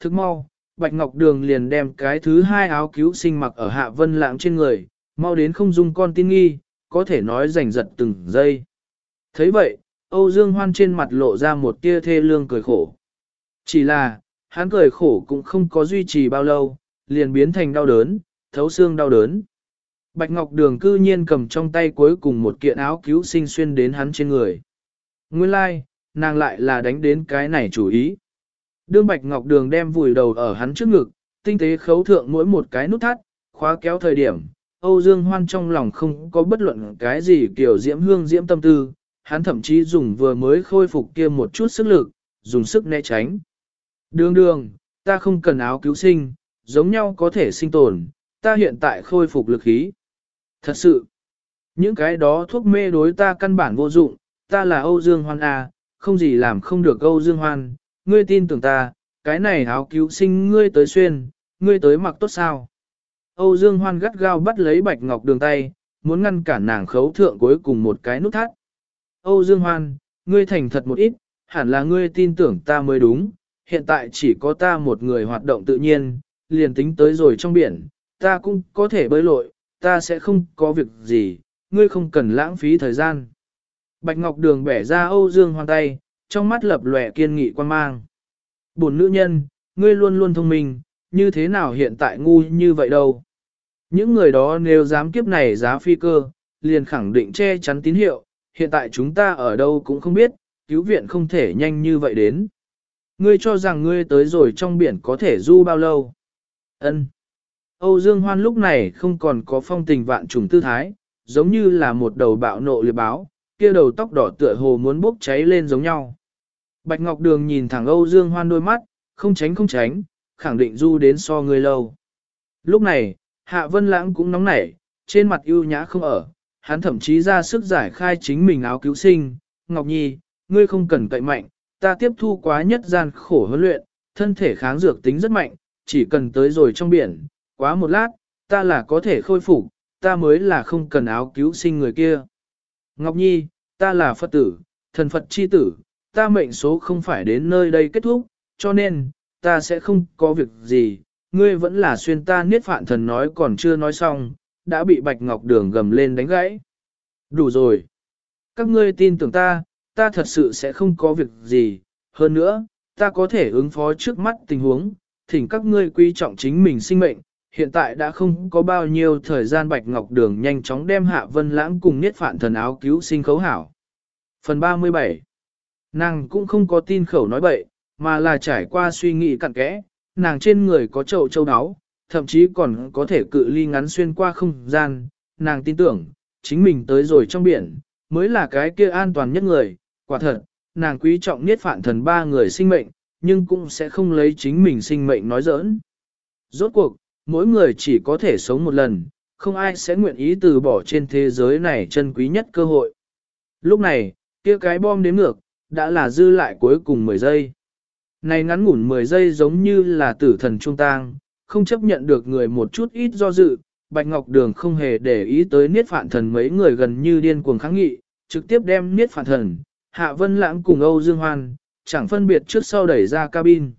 Thức mau, Bạch Ngọc Đường liền đem cái thứ hai áo cứu sinh mặc ở Hạ Vân Lãng trên người, mau đến không dung con tin nghi, có thể nói rảnh giật từng giây. thấy vậy, Âu Dương Hoan trên mặt lộ ra một tia thê lương cười khổ. Chỉ là, hắn cười khổ cũng không có duy trì bao lâu, liền biến thành đau đớn, thấu xương đau đớn. Bạch Ngọc Đường cư nhiên cầm trong tay cuối cùng một kiện áo cứu sinh xuyên đến hắn trên người. Nguyên lai, like, nàng lại là đánh đến cái này chủ ý. Đương Bạch Ngọc Đường đem vùi đầu ở hắn trước ngực, tinh tế khấu thượng mỗi một cái nút thắt, khóa kéo thời điểm, Âu Dương Hoan trong lòng không có bất luận cái gì kiểu diễm hương diễm tâm tư, hắn thậm chí dùng vừa mới khôi phục kia một chút sức lực, dùng sức né tránh. Đường đường, ta không cần áo cứu sinh, giống nhau có thể sinh tồn, ta hiện tại khôi phục lực khí. Thật sự, những cái đó thuốc mê đối ta căn bản vô dụng, ta là Âu Dương Hoan A, không gì làm không được Âu Dương Hoan, ngươi tin tưởng ta, cái này áo cứu sinh ngươi tới xuyên, ngươi tới mặc tốt sao. Âu Dương Hoan gắt gao bắt lấy Bạch Ngọc Đường tay, muốn ngăn cản nàng khấu thượng cuối cùng một cái nút thắt. Âu Dương Hoan, ngươi thành thật một ít, hẳn là ngươi tin tưởng ta mới đúng, hiện tại chỉ có ta một người hoạt động tự nhiên, liền tính tới rồi trong biển, ta cũng có thể bơi lội, ta sẽ không có việc gì, ngươi không cần lãng phí thời gian. Bạch Ngọc Đường bẻ ra Âu Dương Hoan tay, trong mắt lập lòe kiên nghị quan mang. Bổn nữ nhân, ngươi luôn luôn thông minh, như thế nào hiện tại ngu như vậy đâu. Những người đó nếu dám kiếp này giá phi cơ, liền khẳng định che chắn tín hiệu, hiện tại chúng ta ở đâu cũng không biết, cứu viện không thể nhanh như vậy đến. Ngươi cho rằng ngươi tới rồi trong biển có thể du bao lâu? Ân. Âu Dương Hoan lúc này không còn có phong tình vạn trùng tư thái, giống như là một đầu bạo nộ liệt báo, kia đầu tóc đỏ tựa hồ muốn bốc cháy lên giống nhau. Bạch Ngọc Đường nhìn thẳng Âu Dương Hoan đôi mắt, không tránh không tránh, khẳng định du đến so người lâu. Lúc này, Hạ Vân Lãng cũng nóng nảy, trên mặt ưu nhã không ở, hắn thậm chí ra sức giải khai chính mình áo cứu sinh. Ngọc Nhi, ngươi không cần cậy mạnh, ta tiếp thu quá nhất gian khổ huấn luyện, thân thể kháng dược tính rất mạnh, chỉ cần tới rồi trong biển, quá một lát, ta là có thể khôi phục, ta mới là không cần áo cứu sinh người kia. Ngọc Nhi, ta là Phật tử, thần Phật chi tử, ta mệnh số không phải đến nơi đây kết thúc, cho nên, ta sẽ không có việc gì, ngươi vẫn là xuyên ta niết phạn thần nói còn chưa nói xong, đã bị Bạch Ngọc Đường gầm lên đánh gãy. Đủ rồi. Các ngươi tin tưởng ta, ta thật sự sẽ không có việc gì, hơn nữa, ta có thể ứng phó trước mắt tình huống, thỉnh các ngươi quý trọng chính mình sinh mệnh, hiện tại đã không có bao nhiêu thời gian Bạch Ngọc Đường nhanh chóng đem Hạ Vân Lãng cùng Niết Phạn Thần áo cứu sinh khấu hảo. Phần 37 Nàng cũng không có tin khẩu nói bậy, mà là trải qua suy nghĩ cặn kẽ, nàng trên người có chậu châu áo, thậm chí còn có thể cự ly ngắn xuyên qua không gian, nàng tin tưởng, chính mình tới rồi trong biển, mới là cái kia an toàn nhất người, quả thật, nàng quý trọng Niết phản Thần ba người sinh mệnh, nhưng cũng sẽ không lấy chính mình sinh mệnh nói giỡn. Rốt cuộc, mỗi người chỉ có thể sống một lần, không ai sẽ nguyện ý từ bỏ trên thế giới này chân quý nhất cơ hội. Lúc này, kia cái bom đếm ngược, đã là dư lại cuối cùng 10 giây. Này ngắn ngủn 10 giây giống như là tử thần trung tang, không chấp nhận được người một chút ít do dự, Bạch Ngọc Đường không hề để ý tới niết Phạn thần mấy người gần như điên cuồng kháng nghị, trực tiếp đem niết Phạn thần, Hạ Vân Lãng cùng Âu Dương Hoan, chẳng phân biệt trước sau đẩy ra cabin.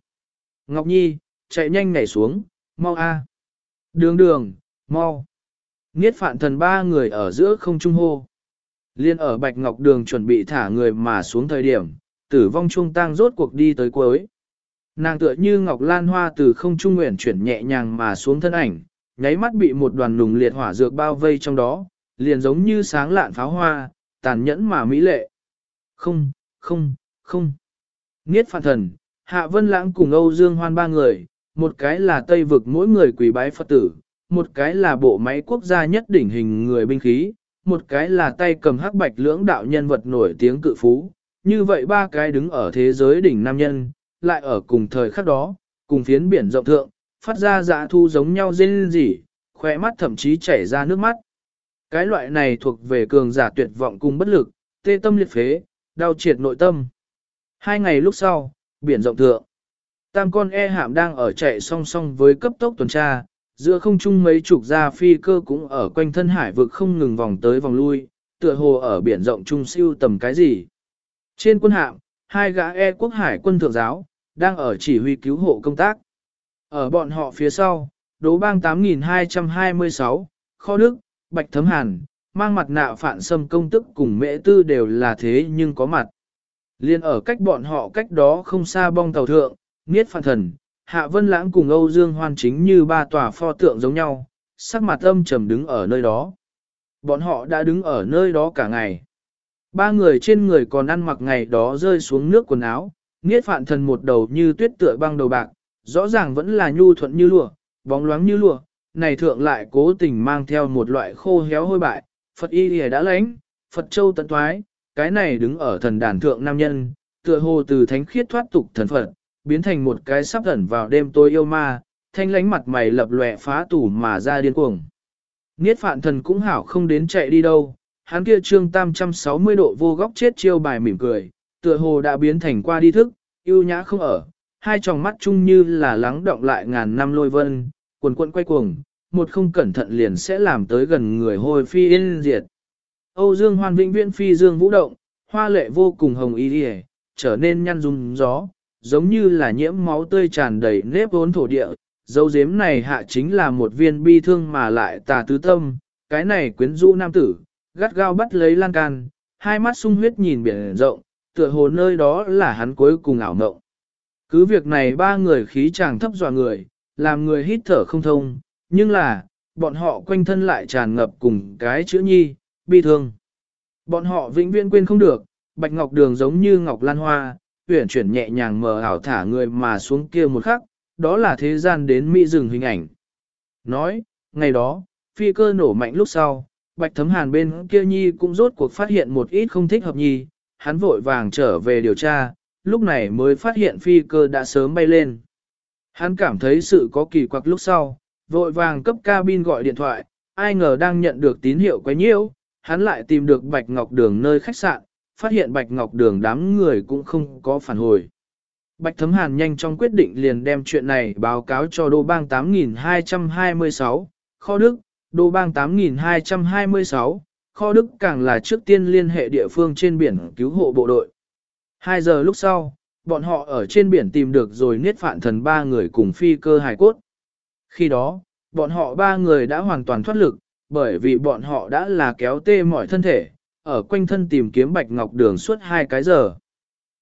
Ngọc Nhi, chạy nhanh nhảy xuống, mau a. Đường đường, mau. Niết phạn thần ba người ở giữa không trung hô. Liên ở Bạch Ngọc Đường chuẩn bị thả người mà xuống thời điểm, tử vong trung tang rốt cuộc đi tới cuối. Nàng tựa như Ngọc Lan Hoa từ không trung nguyện chuyển nhẹ nhàng mà xuống thân ảnh, nháy mắt bị một đoàn nùng liệt hỏa dược bao vây trong đó, liền giống như sáng lạn pháo hoa, tàn nhẫn mà mỹ lệ. Không, không, không. Niết phản thần, Hạ Vân Lãng cùng Âu Dương Hoan ba người, một cái là Tây vực mỗi người quỳ bái Phật tử, một cái là bộ máy quốc gia nhất đỉnh hình người binh khí, một cái là tay cầm hắc bạch lưỡng đạo nhân vật nổi tiếng cự phú. Như vậy ba cái đứng ở thế giới đỉnh nam nhân, lại ở cùng thời khắc đó, cùng phiến biển rộng thượng, phát ra dạ thu giống nhau rên rỉ, khỏe mắt thậm chí chảy ra nước mắt. Cái loại này thuộc về cường giả tuyệt vọng cùng bất lực, tê tâm liệt phế, đau triệt nội tâm. Hai ngày lúc sau, biển rộng thượng. Tam con e hạm đang ở chạy song song với cấp tốc tuần tra, giữa không trung mấy chục gia phi cơ cũng ở quanh thân hải vực không ngừng vòng tới vòng lui, tựa hồ ở biển rộng trung siêu tầm cái gì. Trên quân hạm, hai gã e quốc hải quân thượng giáo, đang ở chỉ huy cứu hộ công tác. Ở bọn họ phía sau, đố bang 8226, kho đức, bạch thấm hàn, mang mặt nạ phản xâm công tức cùng mễ tư đều là thế nhưng có mặt. Liên ở cách bọn họ cách đó không xa bong tàu thượng, Niết phản Thần, Hạ Vân Lãng cùng Âu Dương Hoan chính như ba tòa pho tượng giống nhau, sắc mặt âm trầm đứng ở nơi đó. Bọn họ đã đứng ở nơi đó cả ngày. Ba người trên người còn ăn mặc ngày đó rơi xuống nước quần áo, Niết Phạn Thần một đầu như tuyết tựa băng đầu bạc, rõ ràng vẫn là nhu thuận như lụa, bóng loáng như lụa, này thượng lại cố tình mang theo một loại khô héo hôi bại, Phật y lìa đã lãnh, Phật châu tận thoái, cái này đứng ở thần đàn thượng nam nhân, tựa hồ từ thánh khiết thoát tục thần Phật, biến thành một cái sắp ẩn vào đêm tối yêu ma, thanh lánh mặt mày lập lòe phá tủ mà ra điên cuồng. Niết phạn thần cũng hảo không đến chạy đi đâu, hắn kia trương tam trăm sáu mươi độ vô góc chết chiêu bài mỉm cười, tựa hồ đã biến thành qua đi thức, yêu nhã không ở, hai tròng mắt chung như là lắng động lại ngàn năm lôi vân, quần quận quay cuồng, một không cẩn thận liền sẽ làm tới gần người hồi phi yên diệt. Âu Dương Hoan vĩnh viễn phi dương vũ động, hoa lệ vô cùng hồng y đi trở nên nhăn rung gió, giống như là nhiễm máu tươi tràn đầy nếp vốn thổ địa. Dấu dếm này hạ chính là một viên bi thương mà lại tà tứ tâm, cái này quyến rũ nam tử, gắt gao bắt lấy lan can, hai mắt sung huyết nhìn biển rộng, tựa hồ nơi đó là hắn cuối cùng ảo mộng. Cứ việc này ba người khí chàng thấp dọa người, làm người hít thở không thông, nhưng là, bọn họ quanh thân lại tràn ngập cùng cái chữ nhi, bi thương. Bọn họ vĩnh viễn quên không được, bạch ngọc đường giống như ngọc lan hoa, uyển chuyển nhẹ nhàng mờ ảo thả người mà xuống kia một khắc, đó là thế gian đến mỹ rừng hình ảnh. Nói, ngày đó, phi cơ nổ mạnh lúc sau, bạch thấm hàn bên kia nhi cũng rốt cuộc phát hiện một ít không thích hợp nhi, hắn vội vàng trở về điều tra, lúc này mới phát hiện phi cơ đã sớm bay lên. Hắn cảm thấy sự có kỳ quặc lúc sau, vội vàng cấp cabin gọi điện thoại, ai ngờ đang nhận được tín hiệu quấy nhiễu, hắn lại tìm được Bạch Ngọc Đường nơi khách sạn, phát hiện Bạch Ngọc Đường đám người cũng không có phản hồi. Bạch Thấm Hàn nhanh chóng quyết định liền đem chuyện này báo cáo cho Đô Bang 8226, kho Đức, Đô Bang 8226, kho Đức càng là trước tiên liên hệ địa phương trên biển cứu hộ bộ đội. Hai giờ lúc sau, bọn họ ở trên biển tìm được rồi niết phạn thần ba người cùng phi cơ hải cốt. Khi đó, bọn họ ba người đã hoàn toàn thoát lực, bởi vì bọn họ đã là kéo tê mọi thân thể, ở quanh thân tìm kiếm bạch ngọc đường suốt hai cái giờ.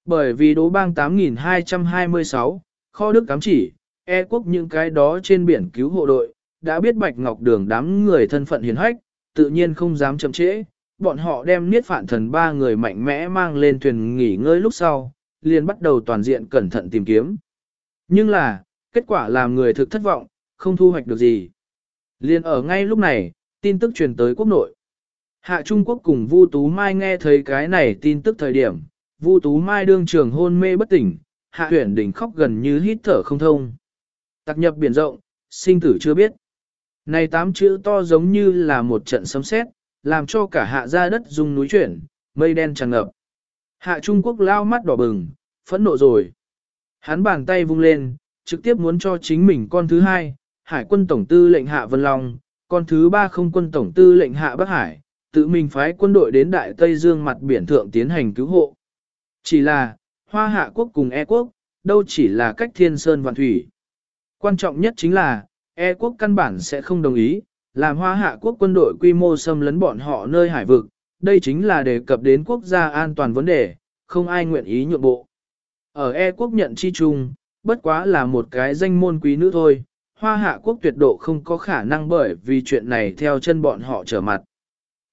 Bởi vì đố bang 8226, kho đức cám chỉ, e quốc những cái đó trên biển cứu hộ đội, đã biết bạch ngọc đường đám người thân phận hiền hách, tự nhiên không dám chậm trễ, bọn họ đem niết phản thần ba người mạnh mẽ mang lên thuyền nghỉ ngơi lúc sau, liền bắt đầu toàn diện cẩn thận tìm kiếm. Nhưng là, kết quả làm người thực thất vọng, không thu hoạch được gì. Liền ở ngay lúc này, tin tức truyền tới quốc nội. Hạ Trung Quốc cùng Vu Tú Mai nghe thấy cái này tin tức thời điểm, Vu Tú Mai đương trường hôn mê bất tỉnh, Hạ Uyển đỉnh khóc gần như hít thở không thông. Tặc nhập biển rộng, sinh tử chưa biết. Này tám chữ to giống như là một trận sấm sét, làm cho cả hạ ra đất rung núi chuyển, mây đen tràn ngập. Hạ Trung Quốc lao mắt đỏ bừng, phẫn nộ rồi. Hắn bàn tay vung lên, trực tiếp muốn cho chính mình con thứ hai, Hải quân Tổng tư lệnh Hạ Vân Long, con thứ ba không quân Tổng tư lệnh Hạ Bắc Hải, tự mình phái quân đội đến Đại Tây Dương mặt biển thượng tiến hành cứu hộ. Chỉ là, Hoa Hạ Quốc cùng E Quốc, đâu chỉ là cách thiên sơn vạn thủy. Quan trọng nhất chính là, E Quốc căn bản sẽ không đồng ý, làm Hoa Hạ Quốc quân đội quy mô xâm lấn bọn họ nơi hải vực, đây chính là đề cập đến quốc gia an toàn vấn đề, không ai nguyện ý nhượng bộ. Ở E quốc nhận chi chung, bất quá là một cái danh môn quý nữ thôi, hoa hạ quốc tuyệt độ không có khả năng bởi vì chuyện này theo chân bọn họ trở mặt.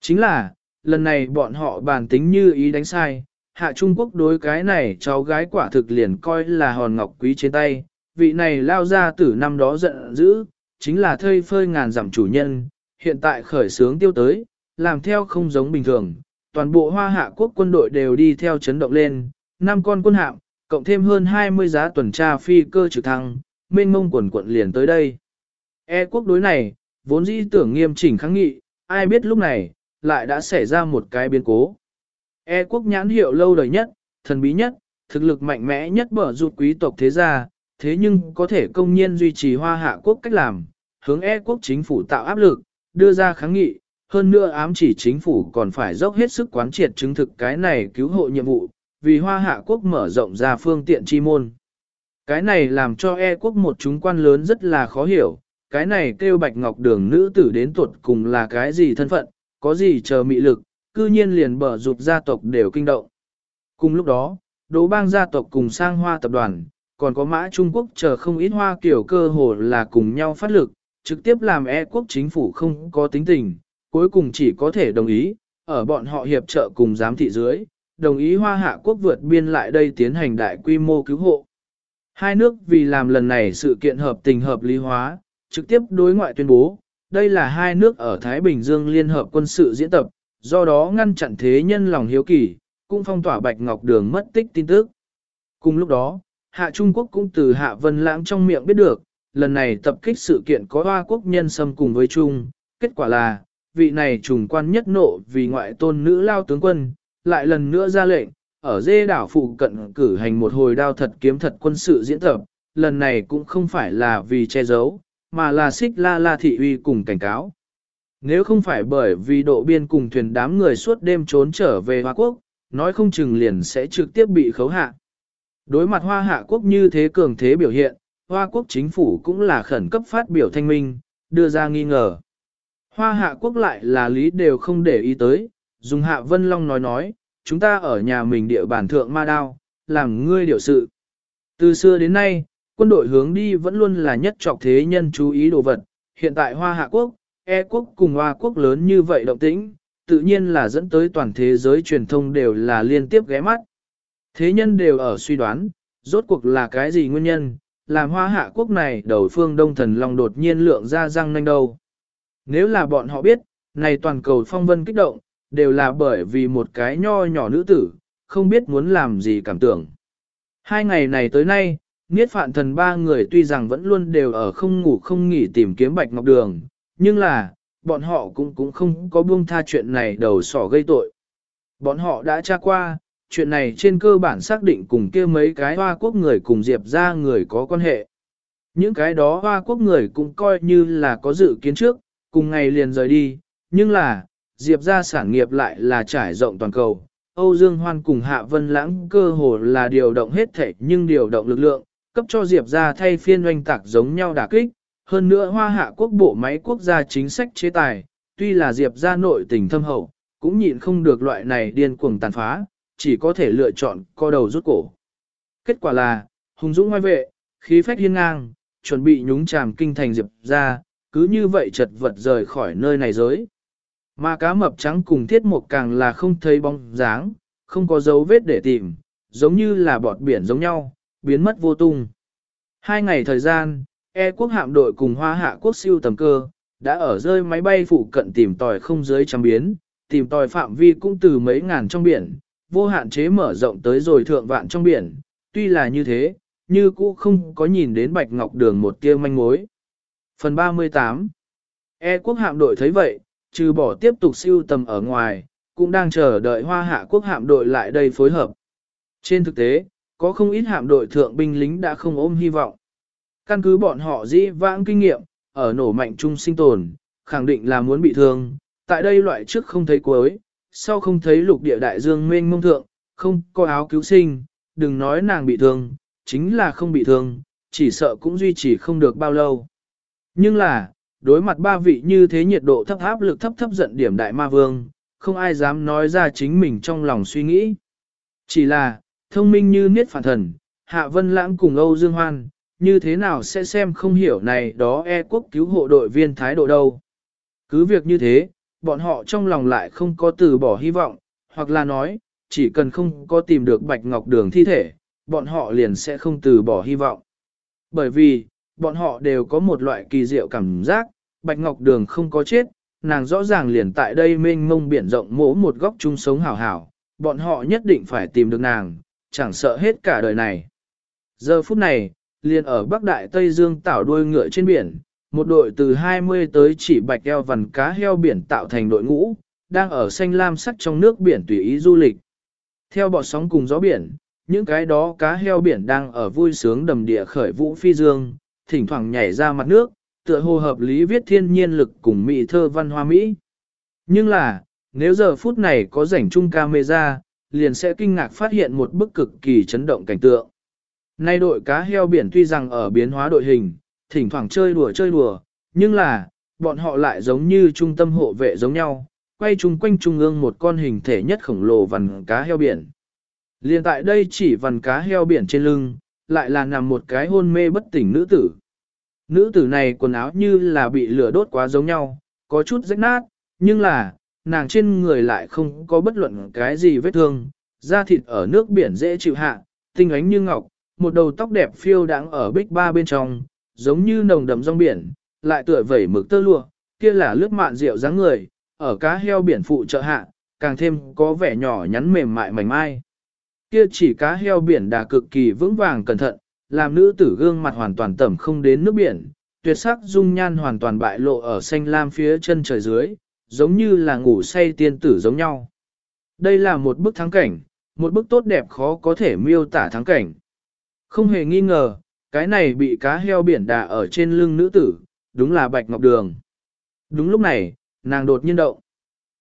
Chính là, lần này bọn họ bàn tính như ý đánh sai, hạ Trung Quốc đối cái này cháu gái quả thực liền coi là hòn ngọc quý trên tay, vị này lao ra từ năm đó giận dữ, chính là thơi phơi ngàn giảm chủ nhân, hiện tại khởi sướng tiêu tới, làm theo không giống bình thường, toàn bộ hoa hạ quốc quân đội đều đi theo chấn động lên, năm con quân hạm, cộng thêm hơn 20 giá tuần tra phi cơ trực thăng, mênh mông quần quận liền tới đây. E quốc đối này, vốn dĩ tưởng nghiêm chỉnh kháng nghị, ai biết lúc này, lại đã xảy ra một cái biến cố. E quốc nhãn hiệu lâu đời nhất, thần bí nhất, thực lực mạnh mẽ nhất bở rụt quý tộc thế gia, thế nhưng có thể công nhiên duy trì hoa hạ quốc cách làm, hướng E quốc chính phủ tạo áp lực, đưa ra kháng nghị, hơn nữa ám chỉ chính phủ còn phải dốc hết sức quán triệt chứng thực cái này cứu hộ nhiệm vụ, vì hoa hạ quốc mở rộng ra phương tiện chi môn. Cái này làm cho e quốc một chúng quan lớn rất là khó hiểu, cái này kêu bạch ngọc đường nữ tử đến tuột cùng là cái gì thân phận, có gì chờ mị lực, cư nhiên liền bở rụt gia tộc đều kinh động. Cùng lúc đó, đỗ bang gia tộc cùng sang hoa tập đoàn, còn có mã Trung Quốc chờ không ít hoa kiểu cơ hồ là cùng nhau phát lực, trực tiếp làm e quốc chính phủ không có tính tình, cuối cùng chỉ có thể đồng ý, ở bọn họ hiệp trợ cùng giám thị dưới, đồng ý hoa hạ quốc vượt biên lại đây tiến hành đại quy mô cứu hộ. Hai nước vì làm lần này sự kiện hợp tình hợp lý hóa, trực tiếp đối ngoại tuyên bố, đây là hai nước ở Thái Bình Dương liên hợp quân sự diễn tập, do đó ngăn chặn thế nhân lòng hiếu kỳ, cũng phong tỏa Bạch Ngọc Đường mất tích tin tức. Cùng lúc đó, Hạ Trung Quốc cũng từ Hạ Vân Lãng trong miệng biết được, lần này tập kích sự kiện có hoa quốc nhân xâm cùng với Trung, kết quả là, vị này trùng quan nhất nộ vì ngoại tôn nữ lao tướng quân, lại lần nữa ra lệnh, ở dê đảo phụ cận cử hành một hồi đao thật kiếm thật quân sự diễn tập, lần này cũng không phải là vì che giấu, mà là xích la la thị uy cùng cảnh cáo. Nếu không phải bởi vì độ biên cùng thuyền đám người suốt đêm trốn trở về Hoa Quốc, nói không chừng liền sẽ trực tiếp bị khấu hạ. Đối mặt Hoa Hạ Quốc như thế cường thế biểu hiện, Hoa Quốc chính phủ cũng là khẩn cấp phát biểu thanh minh, đưa ra nghi ngờ. Hoa Hạ Quốc lại là lý đều không để ý tới, dùng Hạ Vân Long nói nói, chúng ta ở nhà mình địa bàn thượng ma đao, làm ngươi điều sự. Từ xưa đến nay, quân đội hướng đi vẫn luôn là nhất trọc thế nhân chú ý đồ vật, hiện tại Hoa Hạ Quốc, E quốc cùng Hoa Quốc lớn như vậy động tĩnh, tự nhiên là dẫn tới toàn thế giới truyền thông đều là liên tiếp ghé mắt. Thế nhân đều ở suy đoán, rốt cuộc là cái gì nguyên nhân, làm Hoa Hạ Quốc này đầu phương Đông Thần Long đột nhiên lượng ra răng nanh đầu. Nếu là bọn họ biết, này toàn cầu phong vân kích động, đều là bởi vì một cái nho nhỏ nữ tử, không biết muốn làm gì cảm tưởng. Hai ngày này tới nay, Niết Phạn Thần ba người tuy rằng vẫn luôn đều ở không ngủ không nghỉ tìm kiếm Bạch Ngọc Đường, nhưng là, bọn họ cũng cũng không có buông tha chuyện này đầu sỏ gây tội. Bọn họ đã tra qua, chuyện này trên cơ bản xác định cùng kia mấy cái hoa quốc người cùng Diệp ra người có quan hệ. Những cái đó hoa quốc người cũng coi như là có dự kiến trước, cùng ngày liền rời đi, nhưng là, Diệp ra sản nghiệp lại là trải rộng toàn cầu. Âu Dương Hoan cùng Hạ Vân Lãng cơ hồ là điều động hết thể nhưng điều động lực lượng, cấp cho Diệp ra thay phiên doanh tạc giống nhau đả kích. Hơn nữa hoa hạ quốc bộ máy quốc gia chính sách chế tài, tuy là Diệp ra nội tình thâm hậu, cũng nhịn không được loại này điên cuồng tàn phá, chỉ có thể lựa chọn co đầu rút cổ. Kết quả là, hùng dũng ngoài vệ, khí phách hiên ngang, chuẩn bị nhúng chàm kinh thành Diệp ra, cứ như vậy chật vật rời khỏi nơi này giới. Mà cá mập trắng cùng thiết một càng là không thấy bóng dáng, không có dấu vết để tìm, giống như là bọt biển giống nhau, biến mất vô tung. Hai ngày thời gian, E quốc hạm đội cùng hoa hạ quốc siêu tầm cơ, đã ở rơi máy bay phụ cận tìm tòi không dưới trăm biến, tìm tòi phạm vi cũng từ mấy ngàn trong biển, vô hạn chế mở rộng tới rồi thượng vạn trong biển, tuy là như thế, như cũ không có nhìn đến bạch ngọc đường một tia manh mối. Phần 38 E quốc hạm đội thấy vậy, trừ bỏ tiếp tục siêu tầm ở ngoài, cũng đang chờ đợi hoa hạ quốc hạm đội lại đây phối hợp. Trên thực tế, có không ít hạm đội thượng binh lính đã không ôm hy vọng. Căn cứ bọn họ dĩ vãng kinh nghiệm, ở nổ mạnh chung sinh tồn, khẳng định là muốn bị thương, tại đây loại trước không thấy cuối, sau không thấy lục địa đại dương mênh mông thượng, không có áo cứu sinh, đừng nói nàng bị thương, chính là không bị thương, chỉ sợ cũng duy trì không được bao lâu. Nhưng là, đối mặt ba vị như thế nhiệt độ thấp áp lực thấp thấp giận điểm đại ma vương, không ai dám nói ra chính mình trong lòng suy nghĩ. Chỉ là, thông minh như niết phản thần, Hạ Vân Lãng cùng Âu Dương Hoan, như thế nào sẽ xem không hiểu này đó e quốc cứu hộ đội viên thái độ đâu. Cứ việc như thế, bọn họ trong lòng lại không có từ bỏ hy vọng, hoặc là nói, chỉ cần không có tìm được Bạch Ngọc Đường thi thể, bọn họ liền sẽ không từ bỏ hy vọng. Bởi vì, bọn họ đều có một loại kỳ diệu cảm giác, Bạch Ngọc Đường không có chết, nàng rõ ràng liền tại đây mênh mông biển rộng mỗ một góc chung sống hảo hảo, bọn họ nhất định phải tìm được nàng, chẳng sợ hết cả đời này. Giờ phút này, liền ở Bắc Đại Tây Dương tảo đuôi ngựa trên biển, một đội từ 20 tới chỉ bạch eo vằn cá heo biển tạo thành đội ngũ, đang ở xanh lam sắc trong nước biển tùy ý du lịch. Theo bọt sóng cùng gió biển, những cái đó cá heo biển đang ở vui sướng đầm địa khởi vũ phi dương, thỉnh thoảng nhảy ra mặt nước, tựa hồ hợp lý viết thiên nhiên lực cùng mỹ thơ văn hoa Mỹ. Nhưng là, nếu giờ phút này có rảnh chung camera, liền sẽ kinh ngạc phát hiện một bức cực kỳ chấn động cảnh tượng. Nay đội cá heo biển tuy rằng ở biến hóa đội hình, thỉnh thoảng chơi đùa chơi đùa, nhưng là, bọn họ lại giống như trung tâm hộ vệ giống nhau, quay chung quanh trung ương một con hình thể nhất khổng lồ vằn cá heo biển. Liên tại đây chỉ vằn cá heo biển trên lưng, lại là nằm một cái hôn mê bất tỉnh nữ tử. Nữ tử này quần áo như là bị lửa đốt quá giống nhau, có chút rách nát, nhưng là, nàng trên người lại không có bất luận cái gì vết thương, da thịt ở nước biển dễ chịu hạ, tinh ánh như ngọc, một đầu tóc đẹp phiêu đáng ở bích ba bên trong, giống như nồng đậm rong biển, lại tựa vẩy mực tơ lụa, kia là lướt mạn rượu dáng người, ở cá heo biển phụ trợ hạ, càng thêm có vẻ nhỏ nhắn mềm mại mảnh mai. Kia chỉ cá heo biển đà cực kỳ vững vàng cẩn thận, làm nữ tử gương mặt hoàn toàn tẩm không đến nước biển, tuyệt sắc dung nhan hoàn toàn bại lộ ở xanh lam phía chân trời dưới, giống như là ngủ say tiên tử giống nhau. Đây là một bức thắng cảnh, một bức tốt đẹp khó có thể miêu tả thắng cảnh. Không hề nghi ngờ, cái này bị cá heo biển đà ở trên lưng nữ tử, đúng là Bạch Ngọc Đường. Đúng lúc này, nàng đột nhiên động.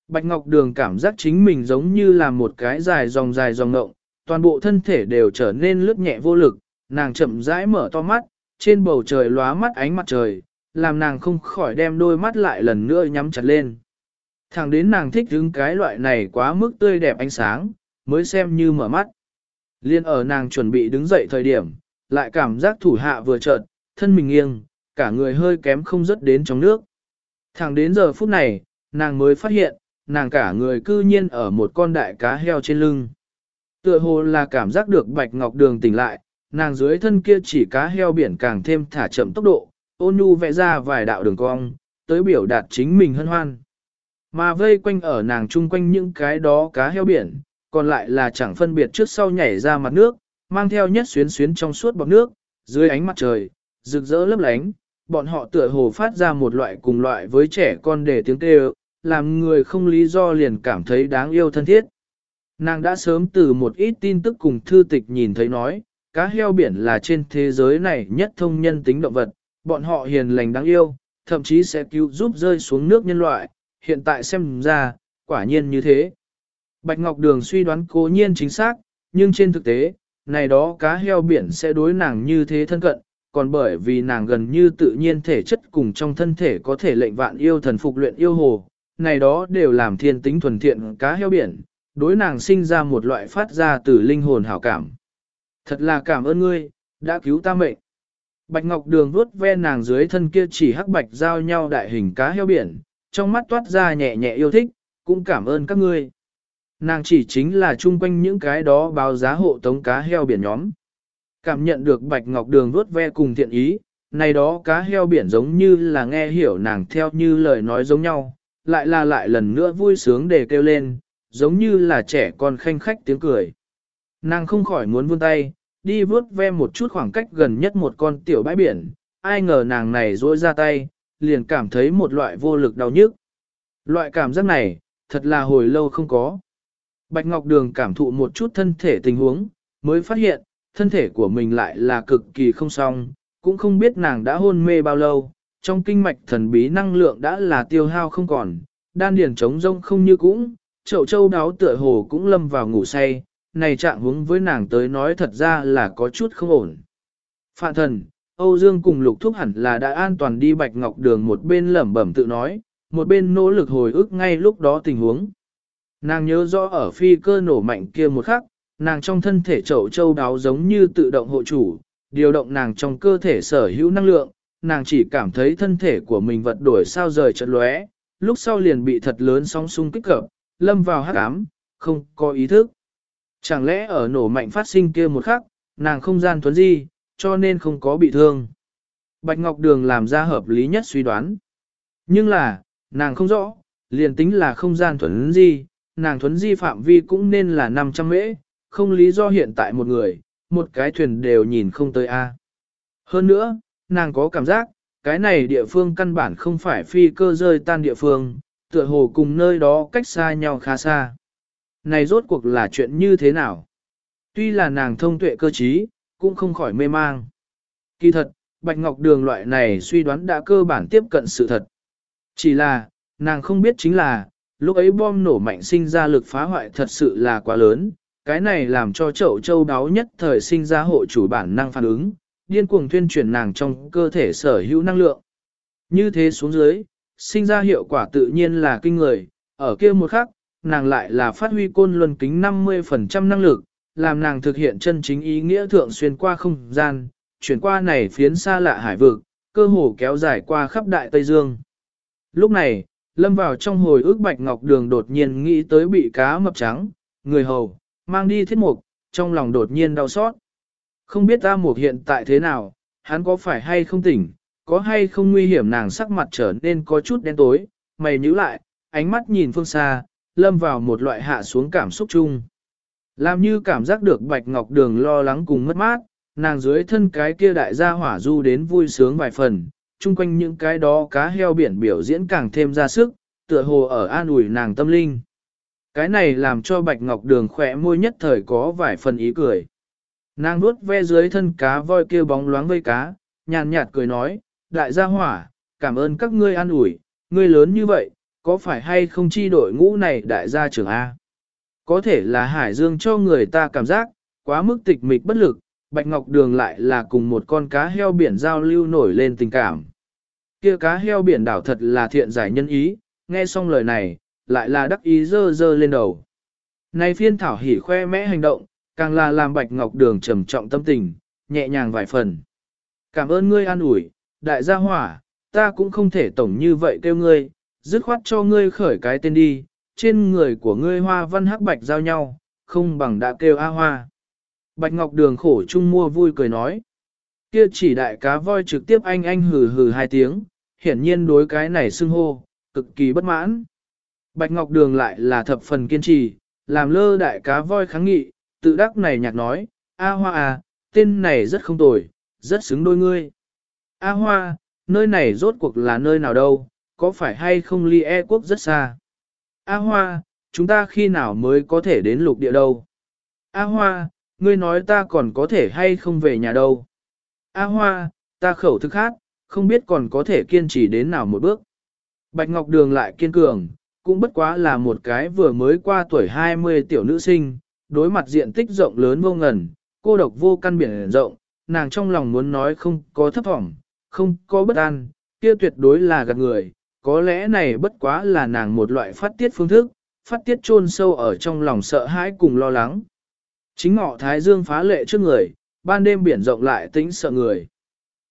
Bạch Ngọc Đường cảm giác chính mình giống như là một cái dài dòng dài dòng ngộng, toàn bộ thân thể đều trở nên lướt nhẹ vô lực, nàng chậm rãi mở to mắt, trên bầu trời lóa mắt ánh mặt trời, làm nàng không khỏi đem đôi mắt lại lần nữa nhắm chặt lên. Thẳng đến nàng thích hứng cái loại này quá mức tươi đẹp ánh sáng, mới xem như mở mắt. Liên ở nàng chuẩn bị đứng dậy thời điểm, lại cảm giác thủ hạ vừa chợt, thân mình nghiêng, cả người hơi kém không dứt đến trong nước. Thẳng đến giờ phút này, nàng mới phát hiện, nàng cả người cư nhiên ở một con đại cá heo trên lưng. Tựa hồ là cảm giác được bạch ngọc đường tỉnh lại, nàng dưới thân kia chỉ cá heo biển càng thêm thả chậm tốc độ, ôn nhu vẽ ra vài đạo đường cong, tới biểu đạt chính mình hân hoan. Mà vây quanh ở nàng chung quanh những cái đó cá heo biển, còn lại là chẳng phân biệt trước sau nhảy ra mặt nước, mang theo nhất xuyến xuyến trong suốt bọt nước, dưới ánh mặt trời, rực rỡ lấp lánh, bọn họ tựa hồ phát ra một loại cùng loại với trẻ con để tiếng kêu, làm người không lý do liền cảm thấy đáng yêu thân thiết. Nàng đã sớm từ một ít tin tức cùng thư tịch nhìn thấy nói, cá heo biển là trên thế giới này nhất thông nhân tính động vật, bọn họ hiền lành đáng yêu, thậm chí sẽ cứu giúp rơi xuống nước nhân loại, hiện tại xem ra, quả nhiên như thế. Bạch Ngọc Đường suy đoán cố nhiên chính xác, nhưng trên thực tế, này đó cá heo biển sẽ đối nàng như thế thân cận, còn bởi vì nàng gần như tự nhiên thể chất cùng trong thân thể có thể lệnh vạn yêu thần phục luyện yêu hồ, này đó đều làm thiên tính thuần thiện cá heo biển, đối nàng sinh ra một loại phát ra từ linh hồn hảo cảm. Thật là cảm ơn ngươi, đã cứu ta mệnh. Bạch Ngọc Đường vuốt ve nàng dưới thân kia chỉ hắc bạch giao nhau đại hình cá heo biển, trong mắt toát ra nhẹ nhẹ yêu thích, cũng cảm ơn các ngươi. Nàng chỉ chính là chung quanh những cái đó báo giá hộ tống cá heo biển nhóm. Cảm nhận được Bạch Ngọc Đường vuốt ve cùng thiện ý, này đó cá heo biển giống như là nghe hiểu nàng theo như lời nói giống nhau, lại là lại lần nữa vui sướng để kêu lên, giống như là trẻ con khanh khách tiếng cười. Nàng không khỏi muốn vươn tay, đi vuốt ve một chút khoảng cách gần nhất một con tiểu bãi biển, ai ngờ nàng này rỗi ra tay, liền cảm thấy một loại vô lực đau nhức. Loại cảm giác này, thật là hồi lâu không có. Bạch Ngọc Đường cảm thụ một chút thân thể tình huống, mới phát hiện, thân thể của mình lại là cực kỳ không xong, cũng không biết nàng đã hôn mê bao lâu, trong kinh mạch thần bí năng lượng đã là tiêu hao không còn, đan điền trống rông không như cũng, chậu châu đáo tựa hồ cũng lâm vào ngủ say, này trạng hướng với nàng tới nói thật ra là có chút không ổn. Phạn thần, Âu Dương cùng lục thúc hẳn là đã an toàn đi bạch ngọc đường một bên lẩm bẩm tự nói, một bên nỗ lực hồi ức ngay lúc đó tình huống. Nàng nhớ rõ ở phi cơ nổ mạnh kia một khắc, nàng trong thân thể chậu châu đáo giống như tự động hộ chủ, điều động nàng trong cơ thể sở hữu năng lượng, nàng chỉ cảm thấy thân thể của mình vật đổi sao rời chật lóe, lúc sau liền bị thật lớn sóng xung kích cập, lâm vào hắc ám, không có ý thức. Chẳng lẽ ở nổ mạnh phát sinh kia một khắc, nàng không gian thuấn di, cho nên không có bị thương. Bạch Ngọc Đường làm ra hợp lý nhất suy đoán. Nhưng là, nàng không rõ, liền tính là không gian thuấn di, nàng thuấn di phạm vi cũng nên là 500 mễ, không lý do hiện tại một người, một cái thuyền đều nhìn không tới A. Hơn nữa, nàng có cảm giác, cái này địa phương căn bản không phải phi cơ rơi tan địa phương, tựa hồ cùng nơi đó cách xa nhau khá xa. Này rốt cuộc là chuyện như thế nào? Tuy là nàng thông tuệ cơ trí, cũng không khỏi mê mang. Kỳ thật, Bạch Ngọc Đường loại này suy đoán đã cơ bản tiếp cận sự thật. Chỉ là, nàng không biết chính là, lúc ấy bom nổ mạnh sinh ra lực phá hoại thật sự là quá lớn, cái này làm cho chậu châu đáo nhất thời sinh ra hộ chủ bản năng phản ứng, điên cuồng tuyên truyền nàng trong cơ thể sở hữu năng lượng. Như thế xuống dưới, sinh ra hiệu quả tự nhiên là kinh người, ở kia một khắc, nàng lại là phát huy côn luân kính 50% năng lực, làm nàng thực hiện chân chính ý nghĩa thượng xuyên qua không gian, chuyển qua này phiến xa lạ hải vực, cơ hồ kéo dài qua khắp đại Tây Dương. Lúc này, lâm vào trong hồi ức bạch ngọc đường đột nhiên nghĩ tới bị cá mập trắng, người hầu, mang đi thiết mục, trong lòng đột nhiên đau xót. Không biết ta mục hiện tại thế nào, hắn có phải hay không tỉnh, có hay không nguy hiểm nàng sắc mặt trở nên có chút đen tối, mày nhíu lại, ánh mắt nhìn phương xa, lâm vào một loại hạ xuống cảm xúc chung. Làm như cảm giác được bạch ngọc đường lo lắng cùng mất mát, nàng dưới thân cái kia đại gia hỏa du đến vui sướng vài phần, chung quanh những cái đó cá heo biển biểu diễn càng thêm ra sức, tựa hồ ở an ủi nàng tâm linh. Cái này làm cho bạch ngọc đường khỏe môi nhất thời có vài phần ý cười. Nàng nuốt ve dưới thân cá voi kia bóng loáng vây cá, nhàn nhạt cười nói, đại gia hỏa, cảm ơn các ngươi an ủi, ngươi lớn như vậy, có phải hay không chi đội ngũ này đại gia trưởng A? Có thể là Hải Dương cho người ta cảm giác, quá mức tịch mịch bất lực, Bạch Ngọc Đường lại là cùng một con cá heo biển giao lưu nổi lên tình cảm. Kia cá heo biển đảo thật là thiện giải nhân ý, nghe xong lời này, lại là đắc ý dơ dơ lên đầu. Này phiên thảo hỉ khoe mẽ hành động, càng là làm Bạch Ngọc Đường trầm trọng tâm tình, nhẹ nhàng vài phần. Cảm ơn ngươi an ủi, đại gia hỏa, ta cũng không thể tổng như vậy kêu ngươi, dứt khoát cho ngươi khởi cái tên đi, trên người của ngươi hoa văn hắc bạch giao nhau, không bằng đã kêu A hoa. Bạch Ngọc Đường khổ chung mua vui cười nói. Kia chỉ đại cá voi trực tiếp anh anh hừ hừ hai tiếng, hiển nhiên đối cái này xưng hô, cực kỳ bất mãn. Bạch Ngọc Đường lại là thập phần kiên trì, làm lơ đại cá voi kháng nghị, tự đắc này nhạc nói, A Hoa à, tên này rất không tồi, rất xứng đôi ngươi. A Hoa, nơi này rốt cuộc là nơi nào đâu, có phải hay không ly e quốc rất xa? A Hoa, chúng ta khi nào mới có thể đến lục địa đâu? A Hoa, ngươi nói ta còn có thể hay không về nhà đâu? A Hoa, ta khẩu thức hát, không biết còn có thể kiên trì đến nào một bước. Bạch Ngọc Đường lại kiên cường, cũng bất quá là một cái vừa mới qua tuổi 20 tiểu nữ sinh, đối mặt diện tích rộng lớn vô ngần, cô độc vô căn biển rộng, nàng trong lòng muốn nói không có thấp thỏm, không có bất an, kia tuyệt đối là gạt người, có lẽ này bất quá là nàng một loại phát tiết phương thức, phát tiết chôn sâu ở trong lòng sợ hãi cùng lo lắng. Chính ngọ thái dương phá lệ trước người, ban đêm biển rộng lại tĩnh sợ người.